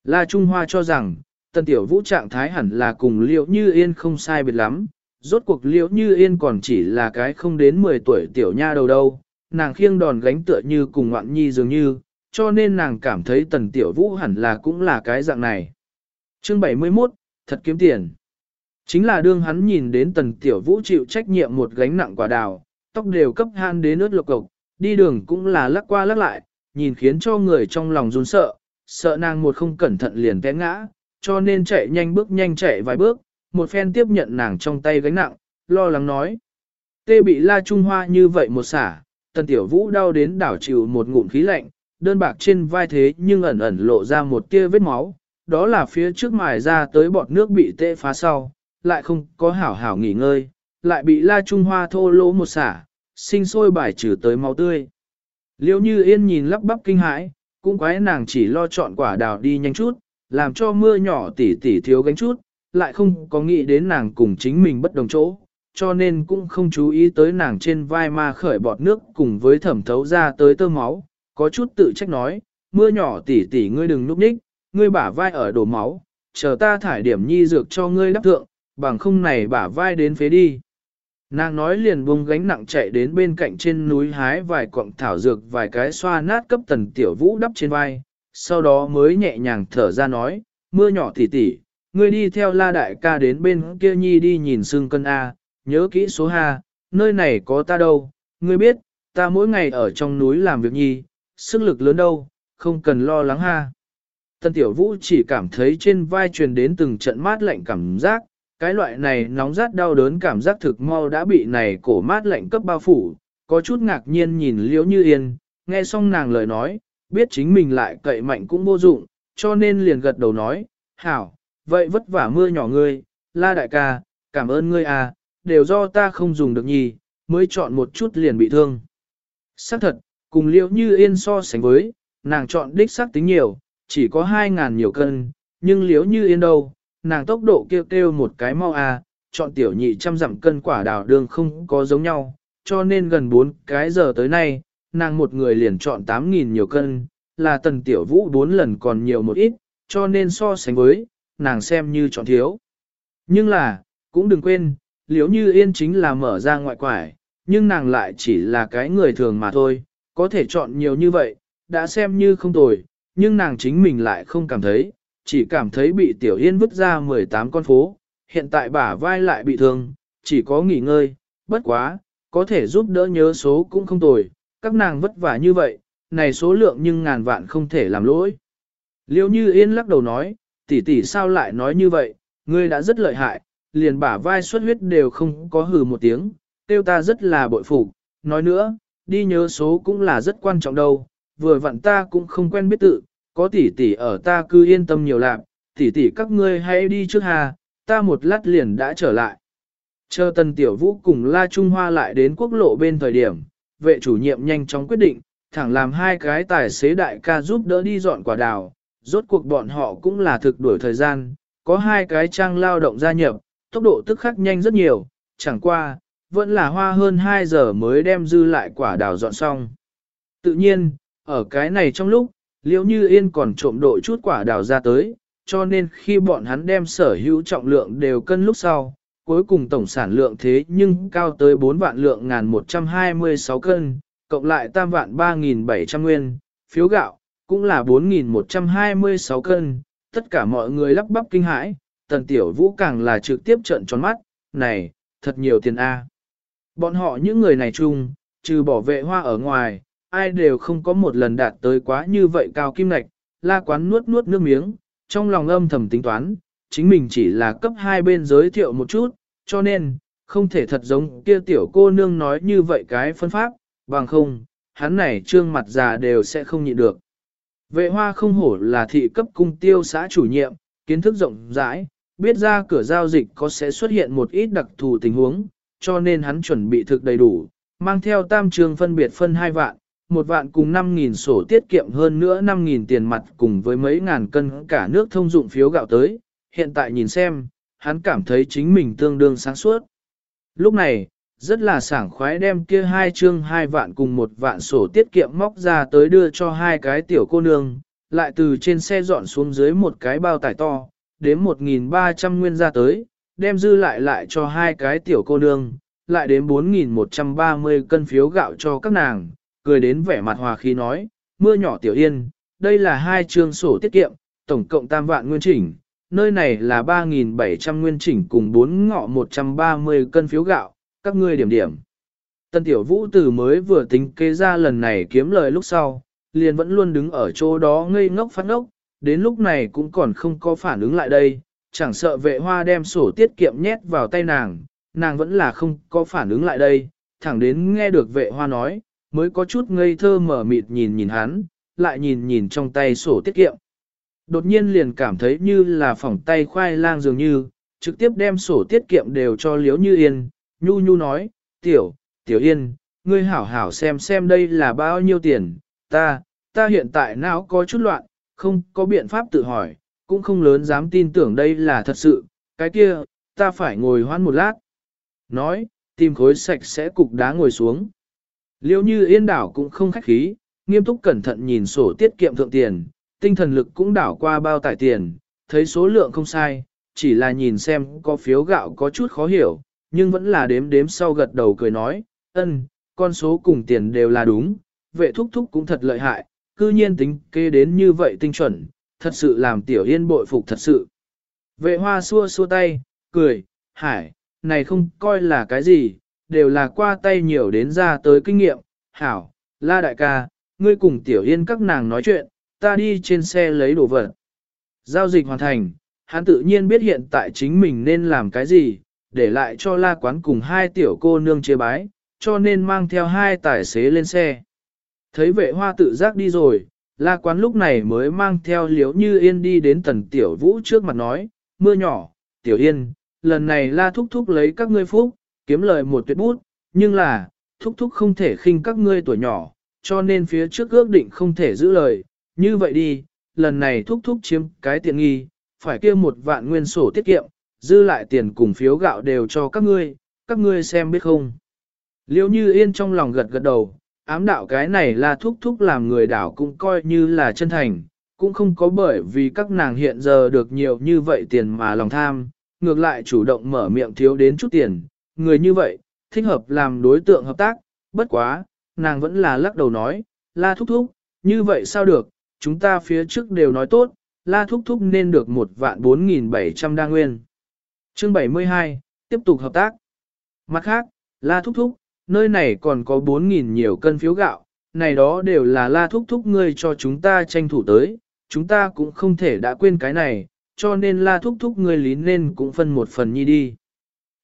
La Trung Hoa cho rằng, tần tiểu vũ trạng thái hẳn là cùng liệu như yên không sai biệt lắm, rốt cuộc liễu như yên còn chỉ là cái không đến 10 tuổi tiểu nha đầu đâu, nàng khiêng đòn gánh tựa như cùng ngoạn nhi dường như, cho nên nàng cảm thấy tần tiểu vũ hẳn là cũng là cái dạng này. Chương 71, thật kiếm tiền. Chính là đương hắn nhìn đến tần tiểu vũ chịu trách nhiệm một gánh nặng quả đào, tóc đều cấp han đến ướt lộc cộc, đi đường cũng là lắc qua lắc lại, nhìn khiến cho người trong lòng run sợ, sợ nàng một không cẩn thận liền té ngã, cho nên chạy nhanh bước nhanh chạy vài bước, một phen tiếp nhận nàng trong tay gánh nặng, lo lắng nói. Tê bị la trung hoa như vậy một xả, tần tiểu vũ đau đến đảo chịu một ngụm khí lạnh, đơn bạc trên vai thế nhưng ẩn ẩn lộ ra một tia vết máu, đó là phía trước mài ra tới bọt nước bị tê phá sau, lại không có hảo hảo nghỉ ngơi, lại bị la trung hoa thô lỗ một xả, sinh sôi bài trừ tới máu tươi. Liêu như yên nhìn lắp bắp kinh hãi, cũng quái nàng chỉ lo chọn quả đào đi nhanh chút, làm cho mưa nhỏ tỉ tỉ thiếu gánh chút, lại không có nghĩ đến nàng cùng chính mình bất đồng chỗ, cho nên cũng không chú ý tới nàng trên vai ma khởi bọt nước cùng với thẩm thấu ra tới tơ máu, có chút tự trách nói, mưa nhỏ tỉ tỉ ngươi đừng núp ních, ngươi bả vai ở đổ máu, chờ ta thải điểm nhi dược cho ngươi đắp thượng, bằng không này bả vai đến phế đi. Nàng nói liền buông gánh nặng chạy đến bên cạnh trên núi hái vài quặng thảo dược vài cái xoa nát cấp tần tiểu vũ đắp trên vai, sau đó mới nhẹ nhàng thở ra nói, mưa nhỏ tỉ tỉ, ngươi đi theo la đại ca đến bên kia nhi đi nhìn xương cân A, nhớ kỹ số ha, nơi này có ta đâu, ngươi biết, ta mỗi ngày ở trong núi làm việc nhi, sức lực lớn đâu, không cần lo lắng ha. Tân tiểu vũ chỉ cảm thấy trên vai truyền đến từng trận mát lạnh cảm giác, cái loại này nóng rát đau đớn cảm giác thực mau đã bị này cổ mát lạnh cấp bao phủ, có chút ngạc nhiên nhìn liễu như yên, nghe xong nàng lời nói, biết chính mình lại cậy mạnh cũng vô dụng, cho nên liền gật đầu nói, hảo, vậy vất vả mưa nhỏ ngươi, la đại ca, cảm ơn ngươi à, đều do ta không dùng được nhì, mới chọn một chút liền bị thương. Xác thật, cùng liễu như yên so sánh với, nàng chọn đích xác tính nhiều, chỉ có 2.000 nhiều cân, nhưng liễu như yên đâu, nàng tốc độ kêu kêu một cái mau à, chọn tiểu nhị trăm dặm cân quả đào đường không có giống nhau, cho nên gần 4 cái giờ tới nay, nàng một người liền chọn 8.000 nhiều cân, là tần tiểu vũ 4 lần còn nhiều một ít, cho nên so sánh với, nàng xem như chọn thiếu. Nhưng là, cũng đừng quên, liếu như yên chính là mở ra ngoại quải, nhưng nàng lại chỉ là cái người thường mà thôi, có thể chọn nhiều như vậy, đã xem như không tồi, nhưng nàng chính mình lại không cảm thấy, chỉ cảm thấy bị Tiểu Yên vứt ra 18 con phố, hiện tại bả vai lại bị thương, chỉ có nghỉ ngơi, bất quá, có thể giúp đỡ nhớ số cũng không tồi, các nàng vất vả như vậy, này số lượng nhưng ngàn vạn không thể làm lỗi. Liêu như Yên lắc đầu nói, tỷ tỷ sao lại nói như vậy, ngươi đã rất lợi hại, liền bả vai xuất huyết đều không có hừ một tiếng, tiêu ta rất là bội phục. Nói nữa, đi nhớ số cũng là rất quan trọng đâu, vừa vặn ta cũng không quen biết tự, có tỷ tỷ ở ta cứ yên tâm nhiều lạc, tỷ tỷ các ngươi hãy đi trước hà, ta một lát liền đã trở lại. Chờ tần tiểu vũ cùng La Trung Hoa lại đến quốc lộ bên thời điểm, vệ chủ nhiệm nhanh chóng quyết định, thẳng làm hai cái tài xế đại ca giúp đỡ đi dọn quả đào, rốt cuộc bọn họ cũng là thực đuổi thời gian, có hai cái trang lao động gia nhập, tốc độ tức khắc nhanh rất nhiều, chẳng qua, vẫn là hoa hơn 2 giờ mới đem dư lại quả đào dọn xong. Tự nhiên, ở cái này trong lúc, liễu như yên còn trộm độ chút quả đào ra tới, cho nên khi bọn hắn đem sở hữu trọng lượng đều cân lúc sau, cuối cùng tổng sản lượng thế nhưng cao tới 4 vạn lượng ngàn 126 cân, cộng lại tam vạn 3.700 nguyên, phiếu gạo, cũng là 4.126 cân, tất cả mọi người lắp bắp kinh hãi, tần tiểu vũ càng là trực tiếp trợn tròn mắt, này, thật nhiều tiền A. Bọn họ những người này chung, trừ bảo vệ hoa ở ngoài, ai đều không có một lần đạt tới quá như vậy cao kim ngạch, la quán nuốt nuốt nước miếng, trong lòng âm thầm tính toán, chính mình chỉ là cấp hai bên giới thiệu một chút, cho nên, không thể thật giống kia tiểu cô nương nói như vậy cái phân pháp, bằng không, hắn này trương mặt già đều sẽ không nhịn được. Vệ hoa không hổ là thị cấp cung tiêu xã chủ nhiệm, kiến thức rộng rãi, biết ra cửa giao dịch có sẽ xuất hiện một ít đặc thù tình huống, cho nên hắn chuẩn bị thực đầy đủ, mang theo tam trường phân biệt phân hai vạn, một vạn cùng 5.000 sổ tiết kiệm hơn nữa 5.000 tiền mặt cùng với mấy ngàn cân cả nước thông dụng phiếu gạo tới, hiện tại nhìn xem, hắn cảm thấy chính mình tương đương sáng suốt. Lúc này, rất là sảng khoái đem kia hai chương hai vạn cùng một vạn sổ tiết kiệm móc ra tới đưa cho hai cái tiểu cô nương, lại từ trên xe dọn xuống dưới một cái bao tải to, đếm 1.300 nguyên ra tới, đem dư lại lại cho hai cái tiểu cô nương, lại đến 4.130 cân phiếu gạo cho các nàng, cười đến vẻ mặt hòa khí nói, mưa nhỏ tiểu yên, đây là hai chương sổ tiết kiệm, tổng cộng tam vạn nguyên chỉnh, nơi này là 3.700 nguyên chỉnh cùng 4 ngọ 130 cân phiếu gạo, các ngươi điểm điểm. Tân tiểu vũ từ mới vừa tính kế ra lần này kiếm lời lúc sau, liền vẫn luôn đứng ở chỗ đó ngây ngốc phát ngốc, đến lúc này cũng còn không có phản ứng lại đây, chẳng sợ vệ hoa đem sổ tiết kiệm nhét vào tay nàng, nàng vẫn là không có phản ứng lại đây, thẳng đến nghe được vệ hoa nói, mới có chút ngây thơ mở mịt nhìn nhìn hắn, lại nhìn nhìn trong tay sổ tiết kiệm. Đột nhiên liền cảm thấy như là phỏng tay khoai lang dường như, trực tiếp đem sổ tiết kiệm đều cho liếu như yên, nhu nhu nói, tiểu, tiểu yên, ngươi hảo hảo xem xem đây là bao nhiêu tiền, ta, ta hiện tại não có chút loạn, không có biện pháp tự hỏi, cũng không lớn dám tin tưởng đây là thật sự, cái kia, ta phải ngồi hoãn một lát. Nói, tìm khối sạch sẽ cục đá ngồi xuống. Liêu như yên đảo cũng không khách khí, nghiêm túc cẩn thận nhìn sổ tiết kiệm thượng tiền, tinh thần lực cũng đảo qua bao tải tiền, thấy số lượng không sai, chỉ là nhìn xem có phiếu gạo có chút khó hiểu, nhưng vẫn là đếm đếm sau gật đầu cười nói, ân, con số cùng tiền đều là đúng, vệ thúc thúc cũng thật lợi hại, cư nhiên tính kê đến như vậy tinh chuẩn, thật sự làm tiểu yên bội phục thật sự. Vệ hoa xua xua tay, cười, hải, này không coi là cái gì, đều là qua tay nhiều đến ra tới kinh nghiệm, hảo, la đại ca, ngươi cùng tiểu yên các nàng nói chuyện, ta đi trên xe lấy đồ vật. Giao dịch hoàn thành, hắn tự nhiên biết hiện tại chính mình nên làm cái gì, để lại cho la quán cùng hai tiểu cô nương chế bái, cho nên mang theo hai tài xế lên xe. Thấy vệ hoa tự giác đi rồi, la quán lúc này mới mang theo liếu như yên đi đến tần tiểu vũ trước mặt nói, mưa nhỏ, tiểu yên, lần này la thúc thúc lấy các ngươi phúc, kiếm lời một tuyệt bút, nhưng là, thúc thúc không thể khinh các ngươi tuổi nhỏ, cho nên phía trước ước định không thể giữ lời, như vậy đi, lần này thúc thúc chiếm cái tiện nghi, phải kia một vạn nguyên sổ tiết kiệm, dư lại tiền cùng phiếu gạo đều cho các ngươi, các ngươi xem biết không. Liêu như yên trong lòng gật gật đầu, ám đạo cái này là thúc thúc làm người đảo cũng coi như là chân thành, cũng không có bởi vì các nàng hiện giờ được nhiều như vậy tiền mà lòng tham, ngược lại chủ động mở miệng thiếu đến chút tiền, người như vậy, thích hợp làm đối tượng hợp tác, bất quá, nàng vẫn là lắc đầu nói, la thúc thúc, như vậy sao được, chúng ta phía trước đều nói tốt, la thúc thúc nên được một vạn bốn nghìn bảy trăm đa nguyên. Chương 72, tiếp tục hợp tác. Mặt khác, la thúc thúc, nơi này còn có bốn nghìn nhiều cân phiếu gạo, này đó đều là la thúc thúc ngươi cho chúng ta tranh thủ tới, chúng ta cũng không thể đã quên cái này, cho nên la thúc thúc ngươi lý nên cũng phân một phần nhi đi.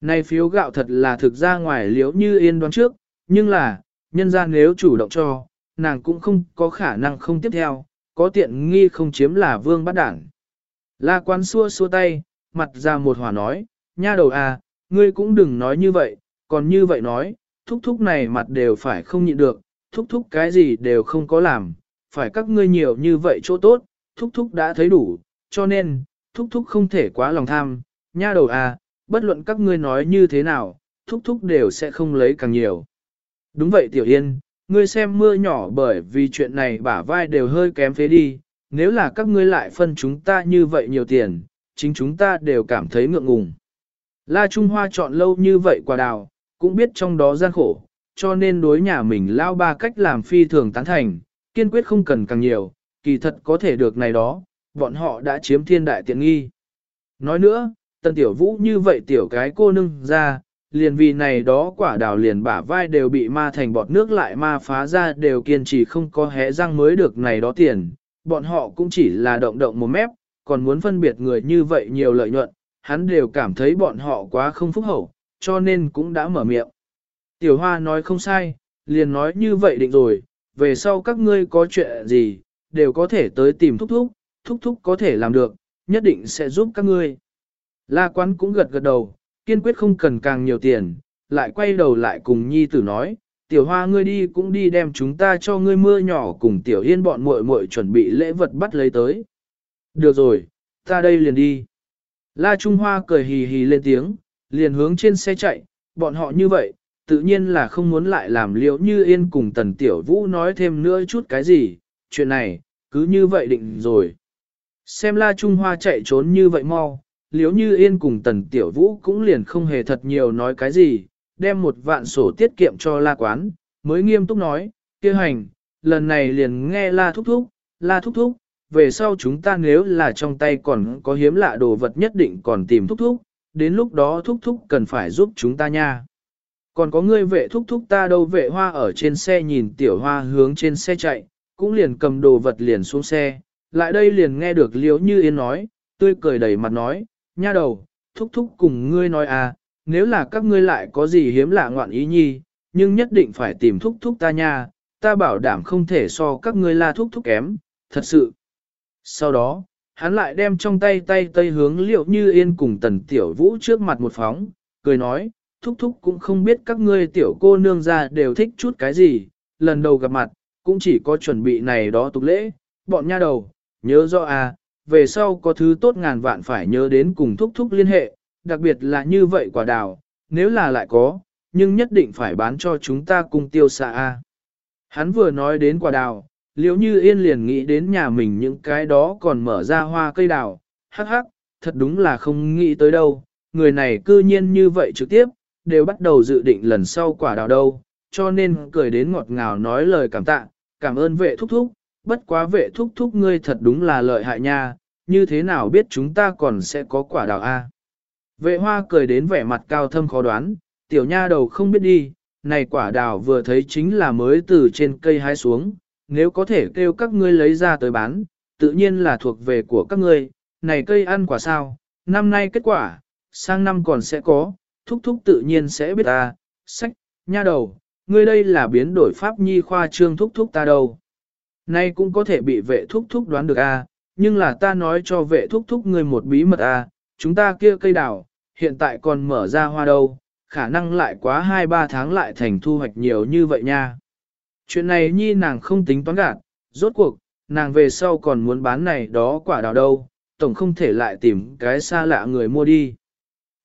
Này phiếu gạo thật là thực ra ngoài liễu như yên đoán trước, nhưng là, nhân ra nếu chủ động cho, nàng cũng không có khả năng không tiếp theo, có tiện nghi không chiếm là vương bắt đảng. La quan xua xua tay, mặt ra một hỏa nói, nha đầu à, ngươi cũng đừng nói như vậy, còn như vậy nói, thúc thúc này mặt đều phải không nhịn được, thúc thúc cái gì đều không có làm, phải các ngươi nhiều như vậy chỗ tốt, thúc thúc đã thấy đủ, cho nên, thúc thúc không thể quá lòng tham, nha đầu à, bất luận các ngươi nói như thế nào, thúc thúc đều sẽ không lấy càng nhiều. Đúng vậy Tiểu Yên, ngươi xem mưa nhỏ bởi vì chuyện này bả vai đều hơi kém phế đi, nếu là các ngươi lại phân chúng ta như vậy nhiều tiền, chính chúng ta đều cảm thấy ngượng ngùng. La Trung Hoa chọn lâu như vậy quả đào, cũng biết trong đó gian khổ, cho nên đối nhà mình lao ba cách làm phi thường tán thành, kiên quyết không cần càng nhiều, kỳ thật có thể được này đó, bọn họ đã chiếm thiên đại tiện nghi. Nói nữa, tần tiểu vũ như vậy tiểu cái cô nưng ra, liền vì này đó quả đào liền bả vai đều bị ma thành bọt nước lại ma phá ra đều kiên trì không có hé răng mới được này đó tiền, bọn họ cũng chỉ là động động một mép, còn muốn phân biệt người như vậy nhiều lợi nhuận, hắn đều cảm thấy bọn họ quá không phúc hậu, cho nên cũng đã mở miệng. Tiểu Hoa nói không sai, liền nói như vậy định rồi, về sau các ngươi có chuyện gì, đều có thể tới tìm thúc thúc, thúc thúc có thể làm được, nhất định sẽ giúp các ngươi. La quán cũng gật gật đầu, kiên quyết không cần càng nhiều tiền, lại quay đầu lại cùng nhi tử nói, tiểu hoa ngươi đi cũng đi đem chúng ta cho ngươi mưa nhỏ cùng tiểu yên bọn muội muội chuẩn bị lễ vật bắt lấy tới. Được rồi, ta đây liền đi. La Trung Hoa cười hì hì lên tiếng, liền hướng trên xe chạy, bọn họ như vậy, tự nhiên là không muốn lại làm liễu như yên cùng tần tiểu vũ nói thêm nữa chút cái gì, chuyện này, cứ như vậy định rồi. Xem La Trung Hoa chạy trốn như vậy mau, liễu như yên cùng tần tiểu vũ cũng liền không hề thật nhiều nói cái gì, đem một vạn sổ tiết kiệm cho La Quán, mới nghiêm túc nói, kia hành, lần này liền nghe La Thúc Thúc, La Thúc Thúc, về sau chúng ta nếu là trong tay còn có hiếm lạ đồ vật nhất định còn tìm Thúc Thúc, đến lúc đó Thúc Thúc cần phải giúp chúng ta nha. Còn có ngươi vệ Thúc Thúc ta đâu vệ hoa ở trên xe nhìn tiểu hoa hướng trên xe chạy, cũng liền cầm đồ vật liền xuống xe, lại đây liền nghe được liếu như yên nói, tươi cười đầy mặt nói, nha đầu, Thúc Thúc cùng ngươi nói à, nếu là các ngươi lại có gì hiếm lạ ngoạn ý nhi, nhưng nhất định phải tìm thúc thúc ta nha, ta bảo đảm không thể so các ngươi la thúc thúc kém, thật sự. Sau đó, hắn lại đem trong tay tay tây hướng liệu như yên cùng tần tiểu vũ trước mặt một phóng, cười nói, thúc thúc cũng không biết các ngươi tiểu cô nương ra đều thích chút cái gì, lần đầu gặp mặt, cũng chỉ có chuẩn bị này đó tục lễ, bọn nha đầu, nhớ rõ à, về sau có thứ tốt ngàn vạn phải nhớ đến cùng thúc thúc liên hệ, đặc biệt là như vậy quả đào, nếu là lại có, nhưng nhất định phải bán cho chúng ta cùng tiêu xạ A. Hắn vừa nói đến quả đào, liếu như yên liền nghĩ đến nhà mình những cái đó còn mở ra hoa cây đào, hắc hắc, thật đúng là không nghĩ tới đâu, người này cư nhiên như vậy trực tiếp, đều bắt đầu dự định lần sau quả đào đâu, cho nên cười đến ngọt ngào nói lời cảm tạ, cảm ơn vệ thúc thúc, bất quá vệ thúc thúc ngươi thật đúng là lợi hại nha, như thế nào biết chúng ta còn sẽ có quả đào A. Vệ hoa cười đến vẻ mặt cao thâm khó đoán, tiểu nha đầu không biết đi, này quả đào vừa thấy chính là mới từ trên cây hái xuống, nếu có thể kêu các ngươi lấy ra tới bán, tự nhiên là thuộc về của các ngươi, này cây ăn quả sao, năm nay kết quả, sang năm còn sẽ có, thúc thúc tự nhiên sẽ biết ta, sách, nha đầu, ngươi đây là biến đổi pháp nhi khoa trương thúc thúc ta đâu. Nay cũng có thể bị vệ thúc thúc đoán được a, nhưng là ta nói cho vệ thúc thúc ngươi một bí mật a, chúng ta kia cây đào, hiện tại còn mở ra hoa đâu, khả năng lại quá 2-3 tháng lại thành thu hoạch nhiều như vậy nha. Chuyện này nhi nàng không tính toán gạt, rốt cuộc, nàng về sau còn muốn bán này đó quả đào đâu, tổng không thể lại tìm cái xa lạ người mua đi.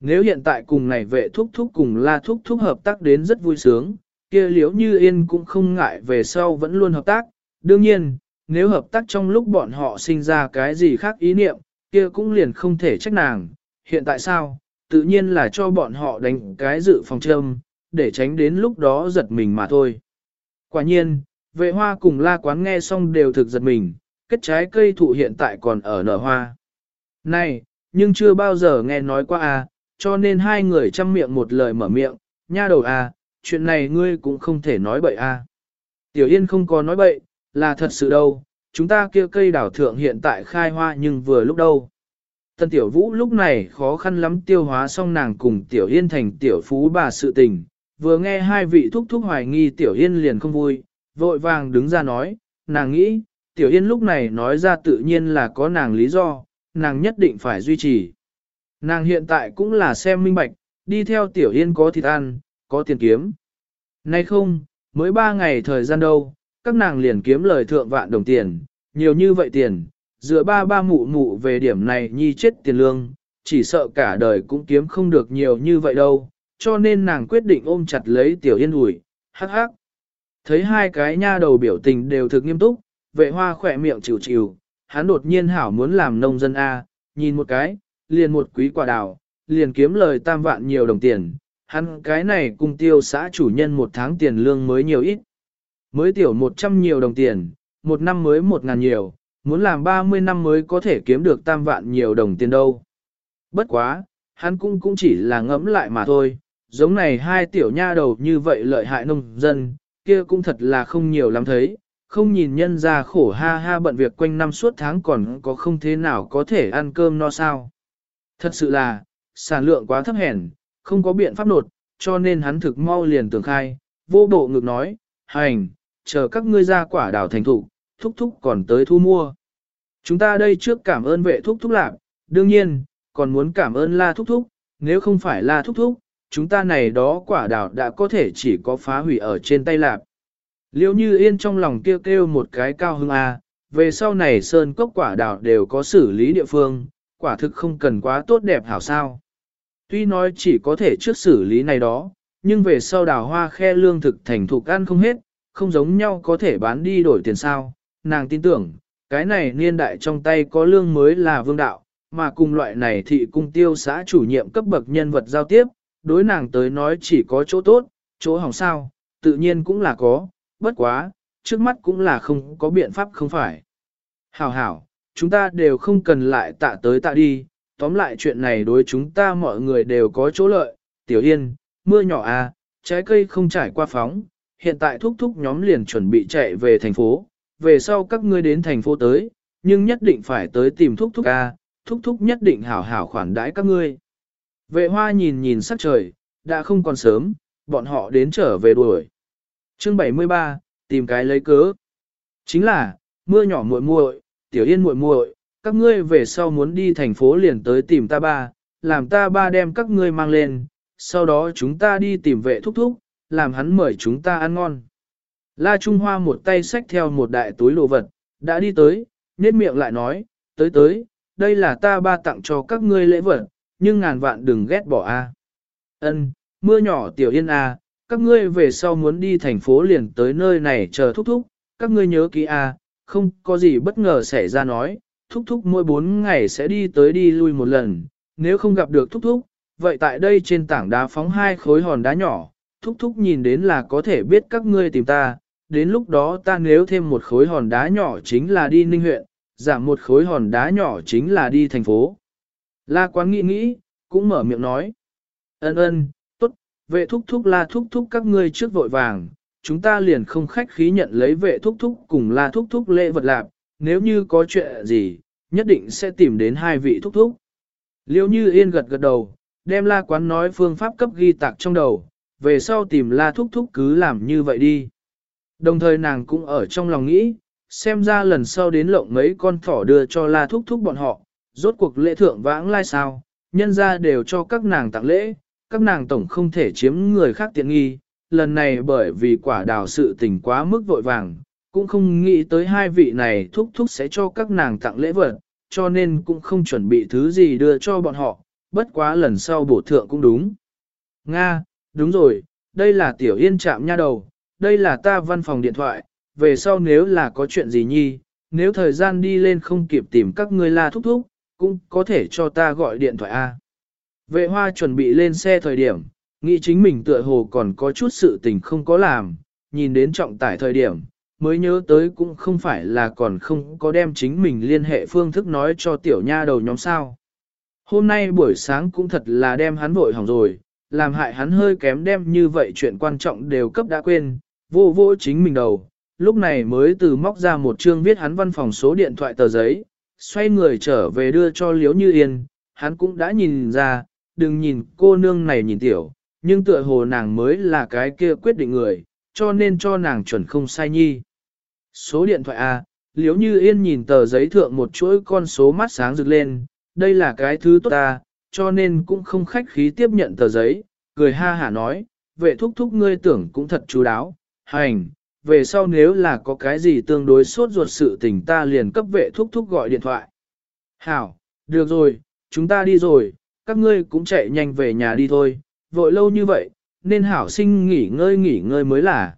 Nếu hiện tại cùng này vệ thúc thúc cùng la thúc thúc hợp tác đến rất vui sướng, kia liếu như yên cũng không ngại về sau vẫn luôn hợp tác. Đương nhiên, nếu hợp tác trong lúc bọn họ sinh ra cái gì khác ý niệm, kia cũng liền không thể trách nàng. Hiện tại sao, tự nhiên là cho bọn họ đánh cái dự phòng châm, để tránh đến lúc đó giật mình mà thôi. Quả nhiên, vệ hoa cùng la quán nghe xong đều thực giật mình, kết trái cây thụ hiện tại còn ở nở hoa. Này, nhưng chưa bao giờ nghe nói qua à, cho nên hai người chăm miệng một lời mở miệng, nha đầu à, chuyện này ngươi cũng không thể nói bậy à. Tiểu Yên không có nói bậy, là thật sự đâu, chúng ta kia cây đảo thượng hiện tại khai hoa nhưng vừa lúc đâu. Tân tiểu vũ lúc này khó khăn lắm tiêu hóa xong nàng cùng tiểu yên thành tiểu phú bà sự tình, vừa nghe hai vị thúc thúc hoài nghi Tiểu Yên liền không vui, vội vàng đứng ra nói, nàng nghĩ, Tiểu Yên lúc này nói ra tự nhiên là có nàng lý do, nàng nhất định phải duy trì. Nàng hiện tại cũng là xem minh bạch, đi theo Tiểu Yên có thịt ăn, có tiền kiếm. Nay không, mới ba ngày thời gian đâu, các nàng liền kiếm lời thượng vạn đồng tiền, nhiều như vậy tiền, dựa ba ba mụ mụ về điểm này nhi chết tiền lương, chỉ sợ cả đời cũng kiếm không được nhiều như vậy đâu, cho nên nàng quyết định ôm chặt lấy tiểu yên ủi, hắc hắc. Thấy hai cái nha đầu biểu tình đều thực nghiêm túc, vệ hoa khỏe miệng chịu chịu, hắn đột nhiên hảo muốn làm nông dân A, nhìn một cái, liền một quý quả đào, liền kiếm lời tam vạn nhiều đồng tiền, hắn cái này cùng tiêu xã chủ nhân một tháng tiền lương mới nhiều ít. Mới tiểu một trăm nhiều đồng tiền, một năm mới một ngàn nhiều, muốn làm ba mươi năm mới có thể kiếm được tam vạn nhiều đồng tiền đâu. Bất quá, hắn cũng cũng chỉ là ngẫm lại mà thôi, giống này hai tiểu nha đầu như vậy lợi hại nông dân, kia cũng thật là không nhiều lắm thấy, không nhìn nhân ra khổ ha ha bận việc quanh năm suốt tháng còn có không thế nào có thể ăn cơm no sao. Thật sự là, sản lượng quá thấp hèn, không có biện pháp nột, cho nên hắn thực mau liền tưởng khai, vô bộ ngực nói, hành, chờ các ngươi ra quả đào thành thủ, thúc thúc còn tới thu mua. Chúng ta đây trước cảm ơn vệ thúc thúc lạc, đương nhiên, còn muốn cảm ơn la thúc thúc, nếu không phải la thúc thúc, chúng ta này đó quả đào đã có thể chỉ có phá hủy ở trên tay lạp. Liêu như yên trong lòng kêu kêu một cái cao hưng A, à, về sau này sơn cốc quả đào đều có xử lý địa phương, quả thực không cần quá tốt đẹp hảo sao. Tuy nói chỉ có thể trước xử lý này đó, nhưng về sau đào hoa khe lương thực thành thục ăn không hết, không giống nhau có thể bán đi đổi tiền sao. Nàng tin tưởng, cái này niên đại trong tay có lương mới là vương đạo, mà cùng loại này thị cung tiêu xã chủ nhiệm cấp bậc nhân vật giao tiếp, đối nàng tới nói chỉ có chỗ tốt, chỗ hỏng sao, tự nhiên cũng là có, bất quá, trước mắt cũng là không có biện pháp không phải. Hảo hảo, chúng ta đều không cần lại tạ tới tạ đi, tóm lại chuyện này đối chúng ta mọi người đều có chỗ lợi, tiểu yên, mưa nhỏ à, trái cây không trải qua phóng, hiện tại thúc thúc nhóm liền chuẩn bị chạy về thành phố, về sau các ngươi đến thành phố tới, nhưng nhất định phải tới tìm thúc thúc à, thúc thúc nhất định hảo hảo khoản đãi các ngươi. Vệ hoa nhìn nhìn sắc trời, đã không còn sớm, bọn họ đến trở về đuổi. Chương 73, tìm cái lấy cớ. Chính là, mưa nhỏ muội muội, tiểu yên muội muội, các ngươi về sau muốn đi thành phố liền tới tìm ta ba, làm ta ba đem các ngươi mang lên, sau đó chúng ta đi tìm vệ thúc thúc, làm hắn mời chúng ta ăn ngon. La Trung Hoa một tay xách theo một đại túi đồ vật, đã đi tới, nét miệng lại nói, tới tới, đây là ta ba tặng cho các ngươi lễ vật, nhưng ngàn vạn đừng ghét bỏ a. Ân, mưa nhỏ tiểu yên a, các ngươi về sau muốn đi thành phố liền tới nơi này chờ thúc thúc, các ngươi nhớ kỹ a, không có gì bất ngờ xảy ra nói, thúc thúc mỗi bốn ngày sẽ đi tới đi lui một lần, nếu không gặp được thúc thúc, vậy tại đây trên tảng đá phóng hai khối hòn đá nhỏ, thúc thúc nhìn đến là có thể biết các ngươi tìm ta, đến lúc đó ta nếu thêm một khối hòn đá nhỏ chính là đi ninh huyện, giảm một khối hòn đá nhỏ chính là đi thành phố. La quán nghĩ nghĩ, cũng mở miệng nói. Ân ân, tốt, vệ thúc thúc la thúc thúc các ngươi trước vội vàng, chúng ta liền không khách khí nhận lấy vệ thúc thúc cùng la thúc thúc lễ vật lạp. nếu như có chuyện gì, nhất định sẽ tìm đến hai vị thúc thúc. Liêu như yên gật gật đầu, đem la quán nói phương pháp cấp ghi tạc trong đầu, về sau tìm la thúc thúc cứ làm như vậy đi. Đồng thời nàng cũng ở trong lòng nghĩ, xem ra lần sau đến lộng mấy con thỏ đưa cho la thúc thúc bọn họ, rốt cuộc lễ thượng vãng lai sao, nhân ra đều cho các nàng tặng lễ, các nàng tổng không thể chiếm người khác tiện nghi, lần này bởi vì quả đào sự tình quá mức vội vàng, cũng không nghĩ tới hai vị này thúc thúc sẽ cho các nàng tặng lễ vật, cho nên cũng không chuẩn bị thứ gì đưa cho bọn họ, bất quá lần sau bổ thượng cũng đúng. Nga, đúng rồi, đây là tiểu yên chạm nha đầu, đây là ta văn phòng điện thoại, về sau nếu là có chuyện gì nhi, nếu thời gian đi lên không kịp tìm các ngươi la thúc thúc, cũng có thể cho ta gọi điện thoại A. Vệ hoa chuẩn bị lên xe thời điểm, nghĩ chính mình tựa hồ còn có chút sự tình không có làm, nhìn đến trọng tải thời điểm, mới nhớ tới cũng không phải là còn không có đem chính mình liên hệ phương thức nói cho tiểu nha đầu nhóm sao. Hôm nay buổi sáng cũng thật là đem hắn vội hỏng rồi, làm hại hắn hơi kém đem như vậy chuyện quan trọng đều cấp đã quên, vô vô chính mình đầu, lúc này mới từ móc ra một chương viết hắn văn phòng số điện thoại tờ giấy, xoay người trở về đưa cho Liễu Như Yên, hắn cũng đã nhìn ra, đừng nhìn cô nương này nhìn tiểu, nhưng tựa hồ nàng mới là cái kia quyết định người, cho nên cho nàng chuẩn không sai nhi. Số điện thoại A, liếu như yên nhìn tờ giấy thượng một chuỗi con số mắt sáng rực lên, đây là cái thứ tốt ta, cho nên cũng không khách khí tiếp nhận tờ giấy, cười ha hả nói, vệ thúc thúc ngươi tưởng cũng thật chú đáo, hành, về sau nếu là có cái gì tương đối sốt ruột sự tình ta liền cấp vệ thúc thúc gọi điện thoại. Hảo, được rồi, chúng ta đi rồi, các ngươi cũng chạy nhanh về nhà đi thôi, vội lâu như vậy, nên hảo sinh nghỉ ngơi nghỉ ngơi mới là.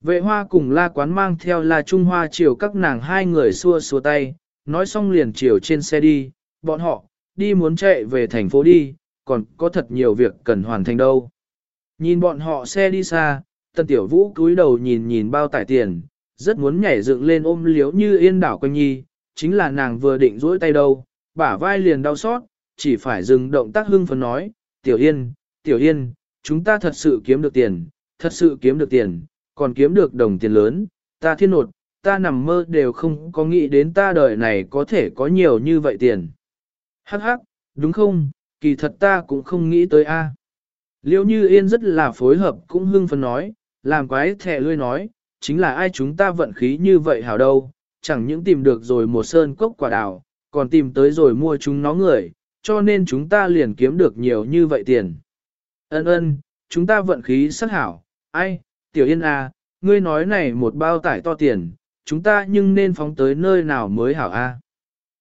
Vệ hoa cùng la quán mang theo la Trung Hoa chiều các nàng hai người xua xua tay, nói xong liền chiều trên xe đi, bọn họ, đi muốn chạy về thành phố đi, còn có thật nhiều việc cần hoàn thành đâu. Nhìn bọn họ xe đi xa, tần tiểu vũ cúi đầu nhìn nhìn bao tải tiền, rất muốn nhảy dựng lên ôm liếu như yên đảo quanh nhi, chính là nàng vừa định duỗi tay đâu, bả vai liền đau xót, chỉ phải dừng động tác hưng phấn nói, tiểu yên, tiểu yên, chúng ta thật sự kiếm được tiền, thật sự kiếm được tiền, còn kiếm được đồng tiền lớn, ta thiên nột, ta nằm mơ đều không có nghĩ đến ta đời này có thể có nhiều như vậy tiền. Hắc hắc, đúng không, kỳ thật ta cũng không nghĩ tới a. Liêu như yên rất là phối hợp cũng hưng phấn nói, làm quái thẻ lươi nói, chính là ai chúng ta vận khí như vậy hảo đâu, chẳng những tìm được rồi một sơn cốc quả đào, còn tìm tới rồi mua chúng nó người, cho nên chúng ta liền kiếm được nhiều như vậy tiền. Ân ân, chúng ta vận khí sắc hảo, ai, tiểu yên à, ngươi nói này một bao tải to tiền, chúng ta nhưng nên phóng tới nơi nào mới hảo a?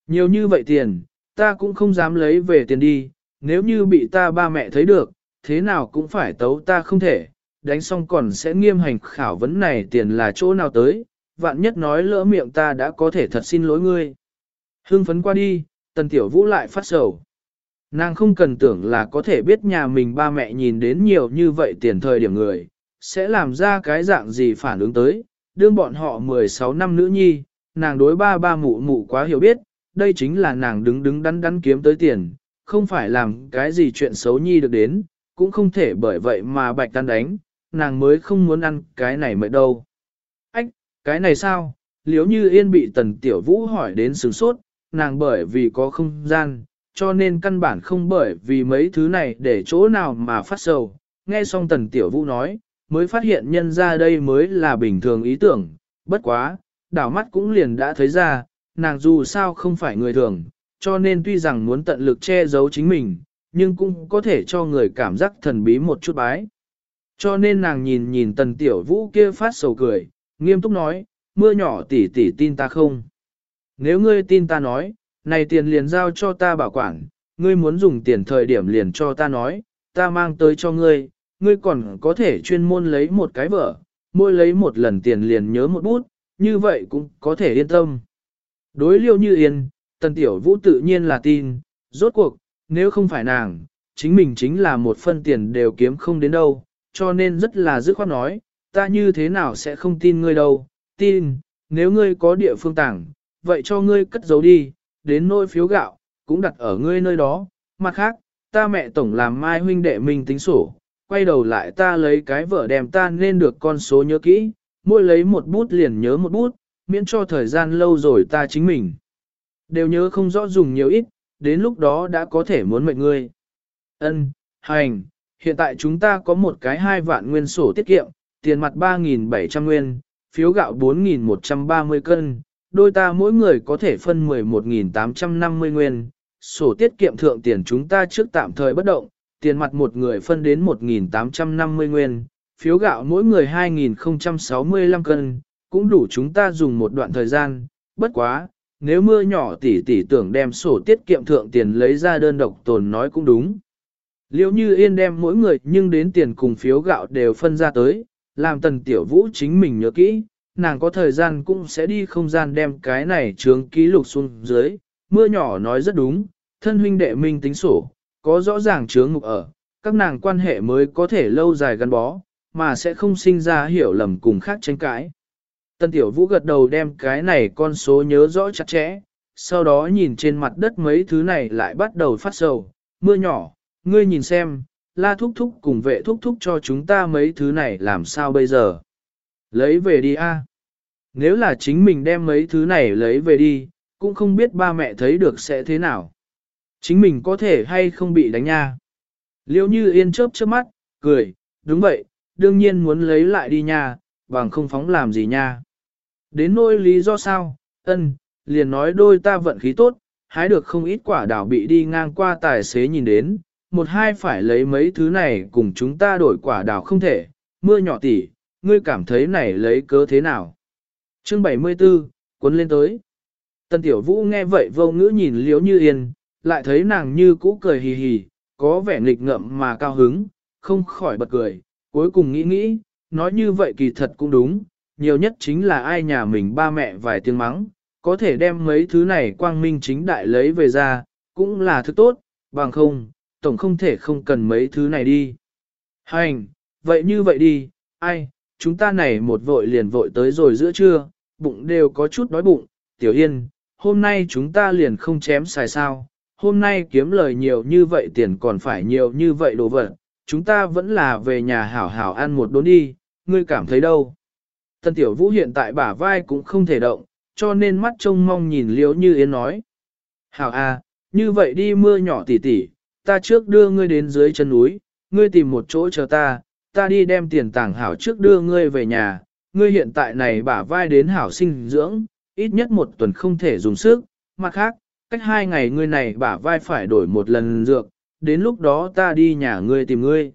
Nhiều như vậy tiền, ta cũng không dám lấy về tiền đi, nếu như bị ta ba mẹ thấy được, thế nào cũng phải tấu ta không thể, đánh xong còn sẽ nghiêm hành khảo vấn này tiền là chỗ nào tới, vạn nhất nói lỡ miệng ta đã có thể thật xin lỗi ngươi. Hưng phấn qua đi, tần tiểu vũ lại phát sầu. Nàng không cần tưởng là có thể biết nhà mình ba mẹ nhìn đến nhiều như vậy tiền thời điểm người, sẽ làm ra cái dạng gì phản ứng tới, đương bọn họ 16 năm nữ nhi, nàng đối ba ba mụ mụ quá hiểu biết, đây chính là nàng đứng đứng đắn đắn kiếm tới tiền, không phải làm cái gì chuyện xấu nhi được đến, cũng không thể bởi vậy mà bạch tan đánh, nàng mới không muốn ăn cái này mới đâu. Ách, cái này sao? Liếu như yên bị tần tiểu vũ hỏi đến sướng sốt, nàng bởi vì có không gian, cho nên căn bản không bởi vì mấy thứ này để chỗ nào mà phát sầu. Nghe xong tần tiểu vũ nói, mới phát hiện nhân ra đây mới là bình thường ý tưởng, bất quá, đảo mắt cũng liền đã thấy ra, nàng dù sao không phải người thường, cho nên tuy rằng muốn tận lực che giấu chính mình, nhưng cũng có thể cho người cảm giác thần bí một chút bái. Cho nên nàng nhìn nhìn tần tiểu vũ kia phát sầu cười, nghiêm túc nói, mưa nhỏ tỷ tỷ tin ta không? Nếu ngươi tin ta nói, này tiền liền giao cho ta bảo quản, ngươi muốn dùng tiền thời điểm liền cho ta nói, ta mang tới cho ngươi, ngươi còn có thể chuyên môn lấy một cái vở, mỗi lấy một lần tiền liền nhớ một bút, như vậy cũng có thể yên tâm. Đối liêu như yên, tần tiểu vũ tự nhiên là tin, rốt cuộc, nếu không phải nàng, chính mình chính là một phân tiền đều kiếm không đến đâu, cho nên rất là dứt khoát nói, ta như thế nào sẽ không tin ngươi đâu, tin, nếu ngươi có địa phương tảng, vậy cho ngươi cất giấu đi, đến nỗi phiếu gạo, cũng đặt ở ngươi nơi đó, mặt khác, ta mẹ tổng làm mai huynh đệ mình tính sổ, quay đầu lại ta lấy cái vợ đem ta nên được con số nhớ kỹ, mỗi lấy một bút liền nhớ một bút, miễn cho thời gian lâu rồi ta chính mình. Đều nhớ không rõ dùng nhiều ít, đến lúc đó đã có thể muốn mệnh ngươi. Ân, hành, hiện tại chúng ta có một cái hai vạn nguyên sổ tiết kiệm, tiền mặt 3.700 nguyên, phiếu gạo 4.130 cân, đôi ta mỗi người có thể phân 11.850 nguyên, sổ tiết kiệm thượng tiền chúng ta trước tạm thời bất động, tiền mặt một người phân đến 1.850 nguyên, phiếu gạo mỗi người 2.065 cân, cũng đủ chúng ta dùng một đoạn thời gian, bất quá, nếu mưa nhỏ tỷ tỷ tưởng đem sổ tiết kiệm thượng tiền lấy ra đơn độc tồn nói cũng đúng. Liệu như yên đem mỗi người nhưng đến tiền cùng phiếu gạo đều phân ra tới, làm tần tiểu vũ chính mình nhớ kỹ, nàng có thời gian cũng sẽ đi không gian đem cái này trướng ký lục xuống dưới, mưa nhỏ nói rất đúng, thân huynh đệ minh tính sổ, có rõ ràng chướng ngục ở, các nàng quan hệ mới có thể lâu dài gắn bó, mà sẽ không sinh ra hiểu lầm cùng khác tranh cãi. Tân Tiểu Vũ gật đầu đem cái này con số nhớ rõ chặt chẽ, sau đó nhìn trên mặt đất mấy thứ này lại bắt đầu phát sầu, mưa nhỏ, ngươi nhìn xem, la thúc thúc cùng vệ thúc thúc cho chúng ta mấy thứ này làm sao bây giờ. Lấy về đi a. Nếu là chính mình đem mấy thứ này lấy về đi, cũng không biết ba mẹ thấy được sẽ thế nào. Chính mình có thể hay không bị đánh nha. Liêu như yên chớp chớp mắt, cười, đúng vậy, đương nhiên muốn lấy lại đi nha, bằng không phóng làm gì nha. Đến nỗi lý do sao, ân, liền nói đôi ta vận khí tốt, hái được không ít quả đảo bị đi ngang qua tài xế nhìn đến, một hai phải lấy mấy thứ này cùng chúng ta đổi quả đào không thể, mưa nhỏ tỉ, ngươi cảm thấy này lấy cớ thế nào. Chương 74, cuốn lên tới. Tân tiểu vũ nghe vậy vô ngữ nhìn liếu như yên, lại thấy nàng như cũ cười hì hì, có vẻ nghịch ngợm mà cao hứng, không khỏi bật cười, cuối cùng nghĩ nghĩ, nói như vậy kỳ thật cũng đúng, nhiều nhất chính là ai nhà mình ba mẹ vài tiếng mắng, có thể đem mấy thứ này quang minh chính đại lấy về ra, cũng là thứ tốt, bằng không, tổng không thể không cần mấy thứ này đi. Hành, vậy như vậy đi, ai, chúng ta này một vội liền vội tới rồi giữa trưa, bụng đều có chút đói bụng, tiểu yên, hôm nay chúng ta liền không chém xài sao, hôm nay kiếm lời nhiều như vậy tiền còn phải nhiều như vậy đồ vật, chúng ta vẫn là về nhà hảo hảo ăn một đốn đi, ngươi cảm thấy đâu. Tân tiểu vũ hiện tại bả vai cũng không thể động, cho nên mắt trông mong nhìn liếu như yên nói. Hảo à, như vậy đi mưa nhỏ tỉ tỉ, ta trước đưa ngươi đến dưới chân núi, ngươi tìm một chỗ chờ ta, ta đi đem tiền tàng hảo trước đưa ngươi về nhà, ngươi hiện tại này bả vai đến hảo sinh dưỡng, ít nhất một tuần không thể dùng sức, mặt khác, cách hai ngày ngươi này bả vai phải đổi một lần dược, đến lúc đó ta đi nhà ngươi tìm ngươi.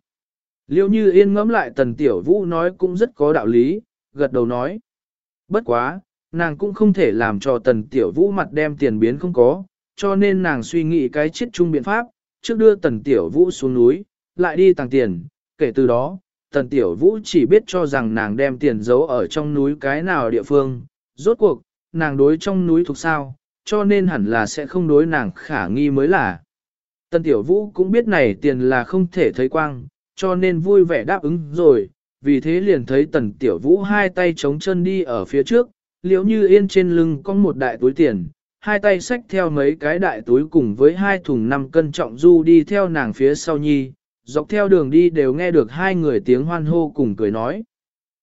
Liêu như yên ngẫm lại tần tiểu vũ nói cũng rất có đạo lý, gật đầu nói. Bất quá, nàng cũng không thể làm cho tần tiểu vũ mặt đem tiền biến không có, cho nên nàng suy nghĩ cái chết chung biện pháp, trước đưa tần tiểu vũ xuống núi, lại đi tàng tiền, kể từ đó, tần tiểu vũ chỉ biết cho rằng nàng đem tiền giấu ở trong núi cái nào địa phương, rốt cuộc, nàng đối trong núi thuộc sao, cho nên hẳn là sẽ không đối nàng khả nghi mới là. Tần tiểu vũ cũng biết này tiền là không thể thấy quang, cho nên vui vẻ đáp ứng rồi, vì thế liền thấy tần tiểu vũ hai tay chống chân đi ở phía trước, liễu như yên trên lưng có một đại túi tiền, hai tay xách theo mấy cái đại túi cùng với hai thùng năm cân trọng du đi theo nàng phía sau nhi, dọc theo đường đi đều nghe được hai người tiếng hoan hô cùng cười nói.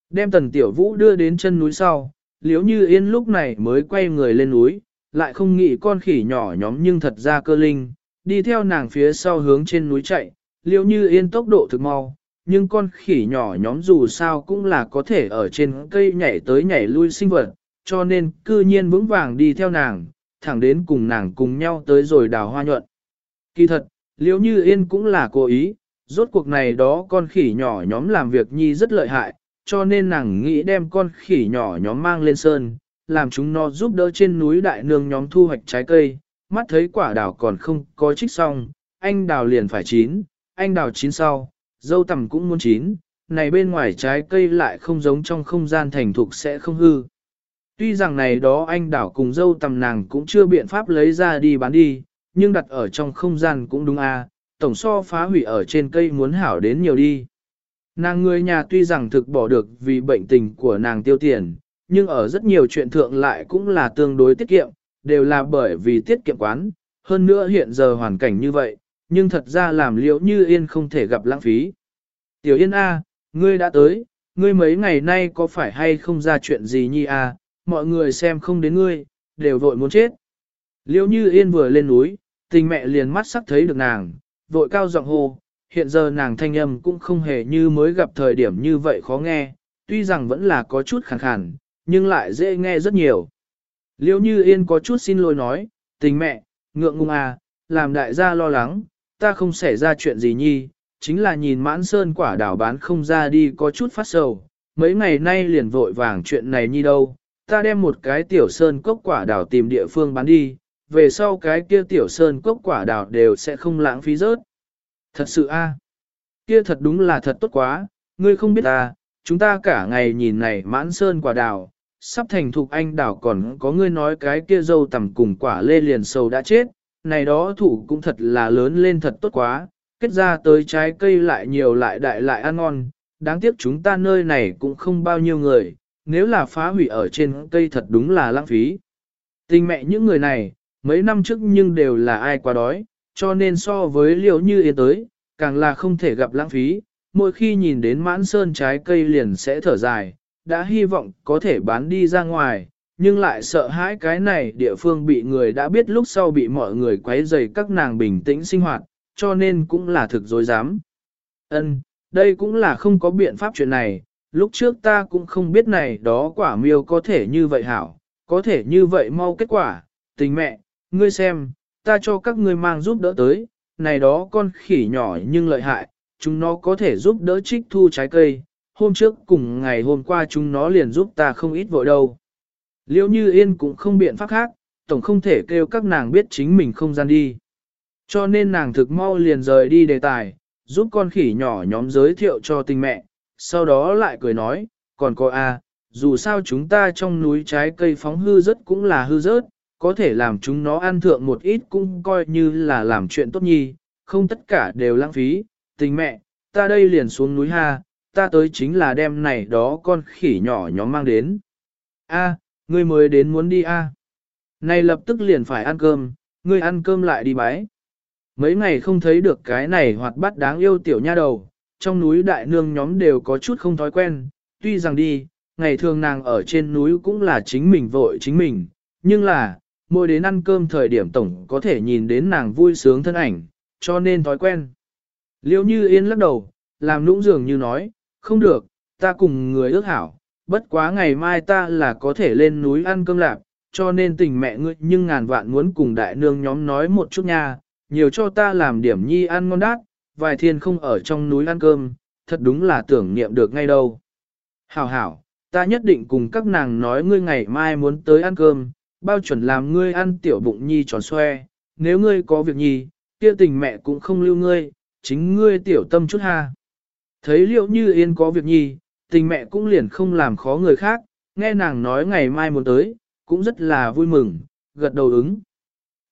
Đem tần tiểu vũ đưa đến chân núi sau, liếu như yên lúc này mới quay người lên núi, lại không nghĩ con khỉ nhỏ nhóm nhưng thật ra cơ linh, đi theo nàng phía sau hướng trên núi chạy, liếu như yên tốc độ thực mau, nhưng con khỉ nhỏ nhóm dù sao cũng là có thể ở trên cây nhảy tới nhảy lui sinh vật, cho nên cư nhiên vững vàng đi theo nàng, thẳng đến cùng nàng cùng nhau tới rồi đào hoa nhuận. Kỳ thật, liếu như yên cũng là cố ý, rốt cuộc này đó con khỉ nhỏ nhóm làm việc nhi rất lợi hại, cho nên nàng nghĩ đem con khỉ nhỏ nhóm mang lên sơn, làm chúng nó giúp đỡ trên núi đại nương nhóm thu hoạch trái cây, mắt thấy quả đào còn không có trích xong, anh đào liền phải chín, anh đào chín sau, dâu tầm cũng muốn chín, này bên ngoài trái cây lại không giống trong không gian thành thục sẽ không hư. Tuy rằng này đó anh đảo cùng dâu tầm nàng cũng chưa biện pháp lấy ra đi bán đi, nhưng đặt ở trong không gian cũng đúng a à, tổng so phá hủy ở trên cây muốn hảo đến nhiều đi. Nàng người nhà tuy rằng thực bỏ được vì bệnh tình của nàng tiêu tiền, nhưng ở rất nhiều chuyện thượng lại cũng là tương đối tiết kiệm, đều là bởi vì tiết kiệm quán, hơn nữa hiện giờ hoàn cảnh như vậy, nhưng thật ra làm liễu như yên không thể gặp lãng phí. Tiểu yên A, ngươi đã tới, ngươi mấy ngày nay có phải hay không ra chuyện gì nhi A, mọi người xem không đến ngươi, đều vội muốn chết. Liễu như yên vừa lên núi, tình mẹ liền mắt sắc thấy được nàng, vội cao giọng hô, hiện giờ nàng thanh âm cũng không hề như mới gặp thời điểm như vậy khó nghe, tuy rằng vẫn là có chút khàn khàn, nhưng lại dễ nghe rất nhiều. Liễu như yên có chút xin lỗi nói, tình mẹ, ngượng ngùng à, làm đại gia lo lắng, ta không xảy ra chuyện gì nhi, chính là nhìn mãn sơn quả đảo bán không ra đi có chút phát sầu, mấy ngày nay liền vội vàng chuyện này nhi đâu, ta đem một cái tiểu sơn cốc quả đào tìm địa phương bán đi, về sau cái kia tiểu sơn cốc quả đào đều sẽ không lãng phí rớt. Thật sự a, kia thật đúng là thật tốt quá, ngươi không biết à, chúng ta cả ngày nhìn này mãn sơn quả đào, sắp thành thục anh đào, còn có ngươi nói cái kia dâu tầm cùng quả lê liền sầu đã chết, này đó thủ cũng thật là lớn lên thật tốt quá, kết ra tới trái cây lại nhiều lại đại lại ăn ngon, đáng tiếc chúng ta nơi này cũng không bao nhiêu người, nếu là phá hủy ở trên cây thật đúng là lãng phí. Tình mẹ những người này, mấy năm trước nhưng đều là ai quá đói, cho nên so với liều như yên tới, càng là không thể gặp lãng phí, mỗi khi nhìn đến mãn sơn trái cây liền sẽ thở dài, đã hy vọng có thể bán đi ra ngoài, nhưng lại sợ hãi cái này địa phương bị người đã biết lúc sau bị mọi người quấy rầy các nàng bình tĩnh sinh hoạt, cho nên cũng là thực dối dám. Ân, đây cũng là không có biện pháp chuyện này, lúc trước ta cũng không biết này đó quả miêu có thể như vậy hảo, có thể như vậy mau kết quả, tình mẹ, ngươi xem, ta cho các ngươi mang giúp đỡ tới, này đó con khỉ nhỏ nhưng lợi hại, chúng nó có thể giúp đỡ trích thu trái cây, hôm trước cùng ngày hôm qua chúng nó liền giúp ta không ít vội đâu. Liêu như yên cũng không biện pháp khác, tổng không thể kêu các nàng biết chính mình không gian đi. Cho nên nàng thực mau liền rời đi đề tài, giúp con khỉ nhỏ nhóm giới thiệu cho tình mẹ, sau đó lại cười nói, còn có a, dù sao chúng ta trong núi trái cây phóng hư rớt cũng là hư rớt, có thể làm chúng nó ăn thượng một ít cũng coi như là làm chuyện tốt nhi, không tất cả đều lãng phí, tình mẹ, ta đây liền xuống núi ha, ta tới chính là đem này đó con khỉ nhỏ nhóm mang đến. A, ngươi mới đến muốn đi a? Này lập tức liền phải ăn cơm, ngươi ăn cơm lại đi bái. Mấy ngày không thấy được cái này hoạt bát đáng yêu tiểu nha đầu, trong núi đại nương nhóm đều có chút không thói quen, tuy rằng đi, ngày thường nàng ở trên núi cũng là chính mình vội chính mình, nhưng là, mỗi đến ăn cơm thời điểm tổng có thể nhìn đến nàng vui sướng thân ảnh, cho nên thói quen. Liêu như yên lắc đầu, làm nũng dường như nói, không được, ta cùng người ước hảo, bất quá ngày mai ta là có thể lên núi ăn cơm lạp, cho nên tình mẹ ngươi nhưng ngàn vạn muốn cùng đại nương nhóm nói một chút nha, nhiều cho ta làm điểm nhi ăn ngon đát, vài thiên không ở trong núi ăn cơm, thật đúng là tưởng niệm được ngay đâu. Hảo hảo, ta nhất định cùng các nàng nói ngươi ngày mai muốn tới ăn cơm, bao chuẩn làm ngươi ăn tiểu bụng nhi tròn xoe, nếu ngươi có việc nhi, kia tình mẹ cũng không lưu ngươi, chính ngươi tiểu tâm chút ha. Thấy liệu như yên có việc nhi, tình mẹ cũng liền không làm khó người khác, nghe nàng nói ngày mai muốn tới, cũng rất là vui mừng, gật đầu ứng.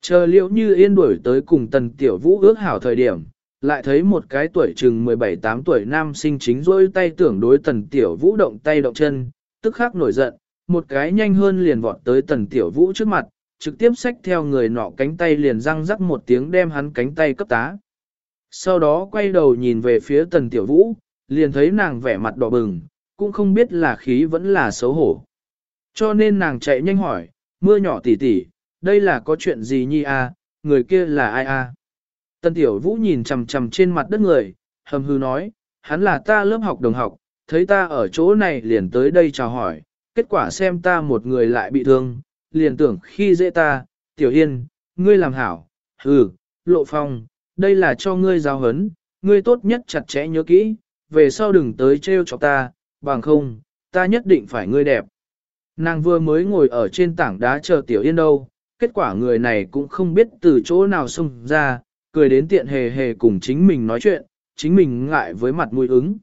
Chờ liệu như yên đuổi tới cùng tần tiểu vũ ước hảo thời điểm, lại thấy một cái tuổi chừng 17-8 tuổi nam sinh chính rôi tay tưởng đối tần tiểu vũ động tay động chân, tức khắc nổi giận, một cái nhanh hơn liền vọt tới tần tiểu vũ trước mặt, trực tiếp xách theo người nọ cánh tay liền răng rắc một tiếng đem hắn cánh tay cấp tá. Sau đó quay đầu nhìn về phía tần tiểu vũ, liền thấy nàng vẻ mặt đỏ bừng, cũng không biết là khí vẫn là xấu hổ. Cho nên nàng chạy nhanh hỏi, mưa nhỏ tỉ tỉ, đây là có chuyện gì nhi a? À? người kia là ai a? À? Tân tiểu vũ nhìn chằm chằm trên mặt đất người, hầm hư nói, hắn là ta lớp học đồng học, thấy ta ở chỗ này liền tới đây chào hỏi, kết quả xem ta một người lại bị thương, liền tưởng khi dễ ta, tiểu yên, ngươi làm hảo, hừ, lộ phong, đây là cho ngươi giáo hấn, ngươi tốt nhất chặt chẽ nhớ kỹ, về sau đừng tới trêu chọc ta, bằng không, ta nhất định phải ngươi đẹp. Nàng vừa mới ngồi ở trên tảng đá chờ tiểu yên đâu, kết quả người này cũng không biết từ chỗ nào xông ra, cười đến tiện hề hề cùng chính mình nói chuyện, chính mình ngại với mặt mũi ứng.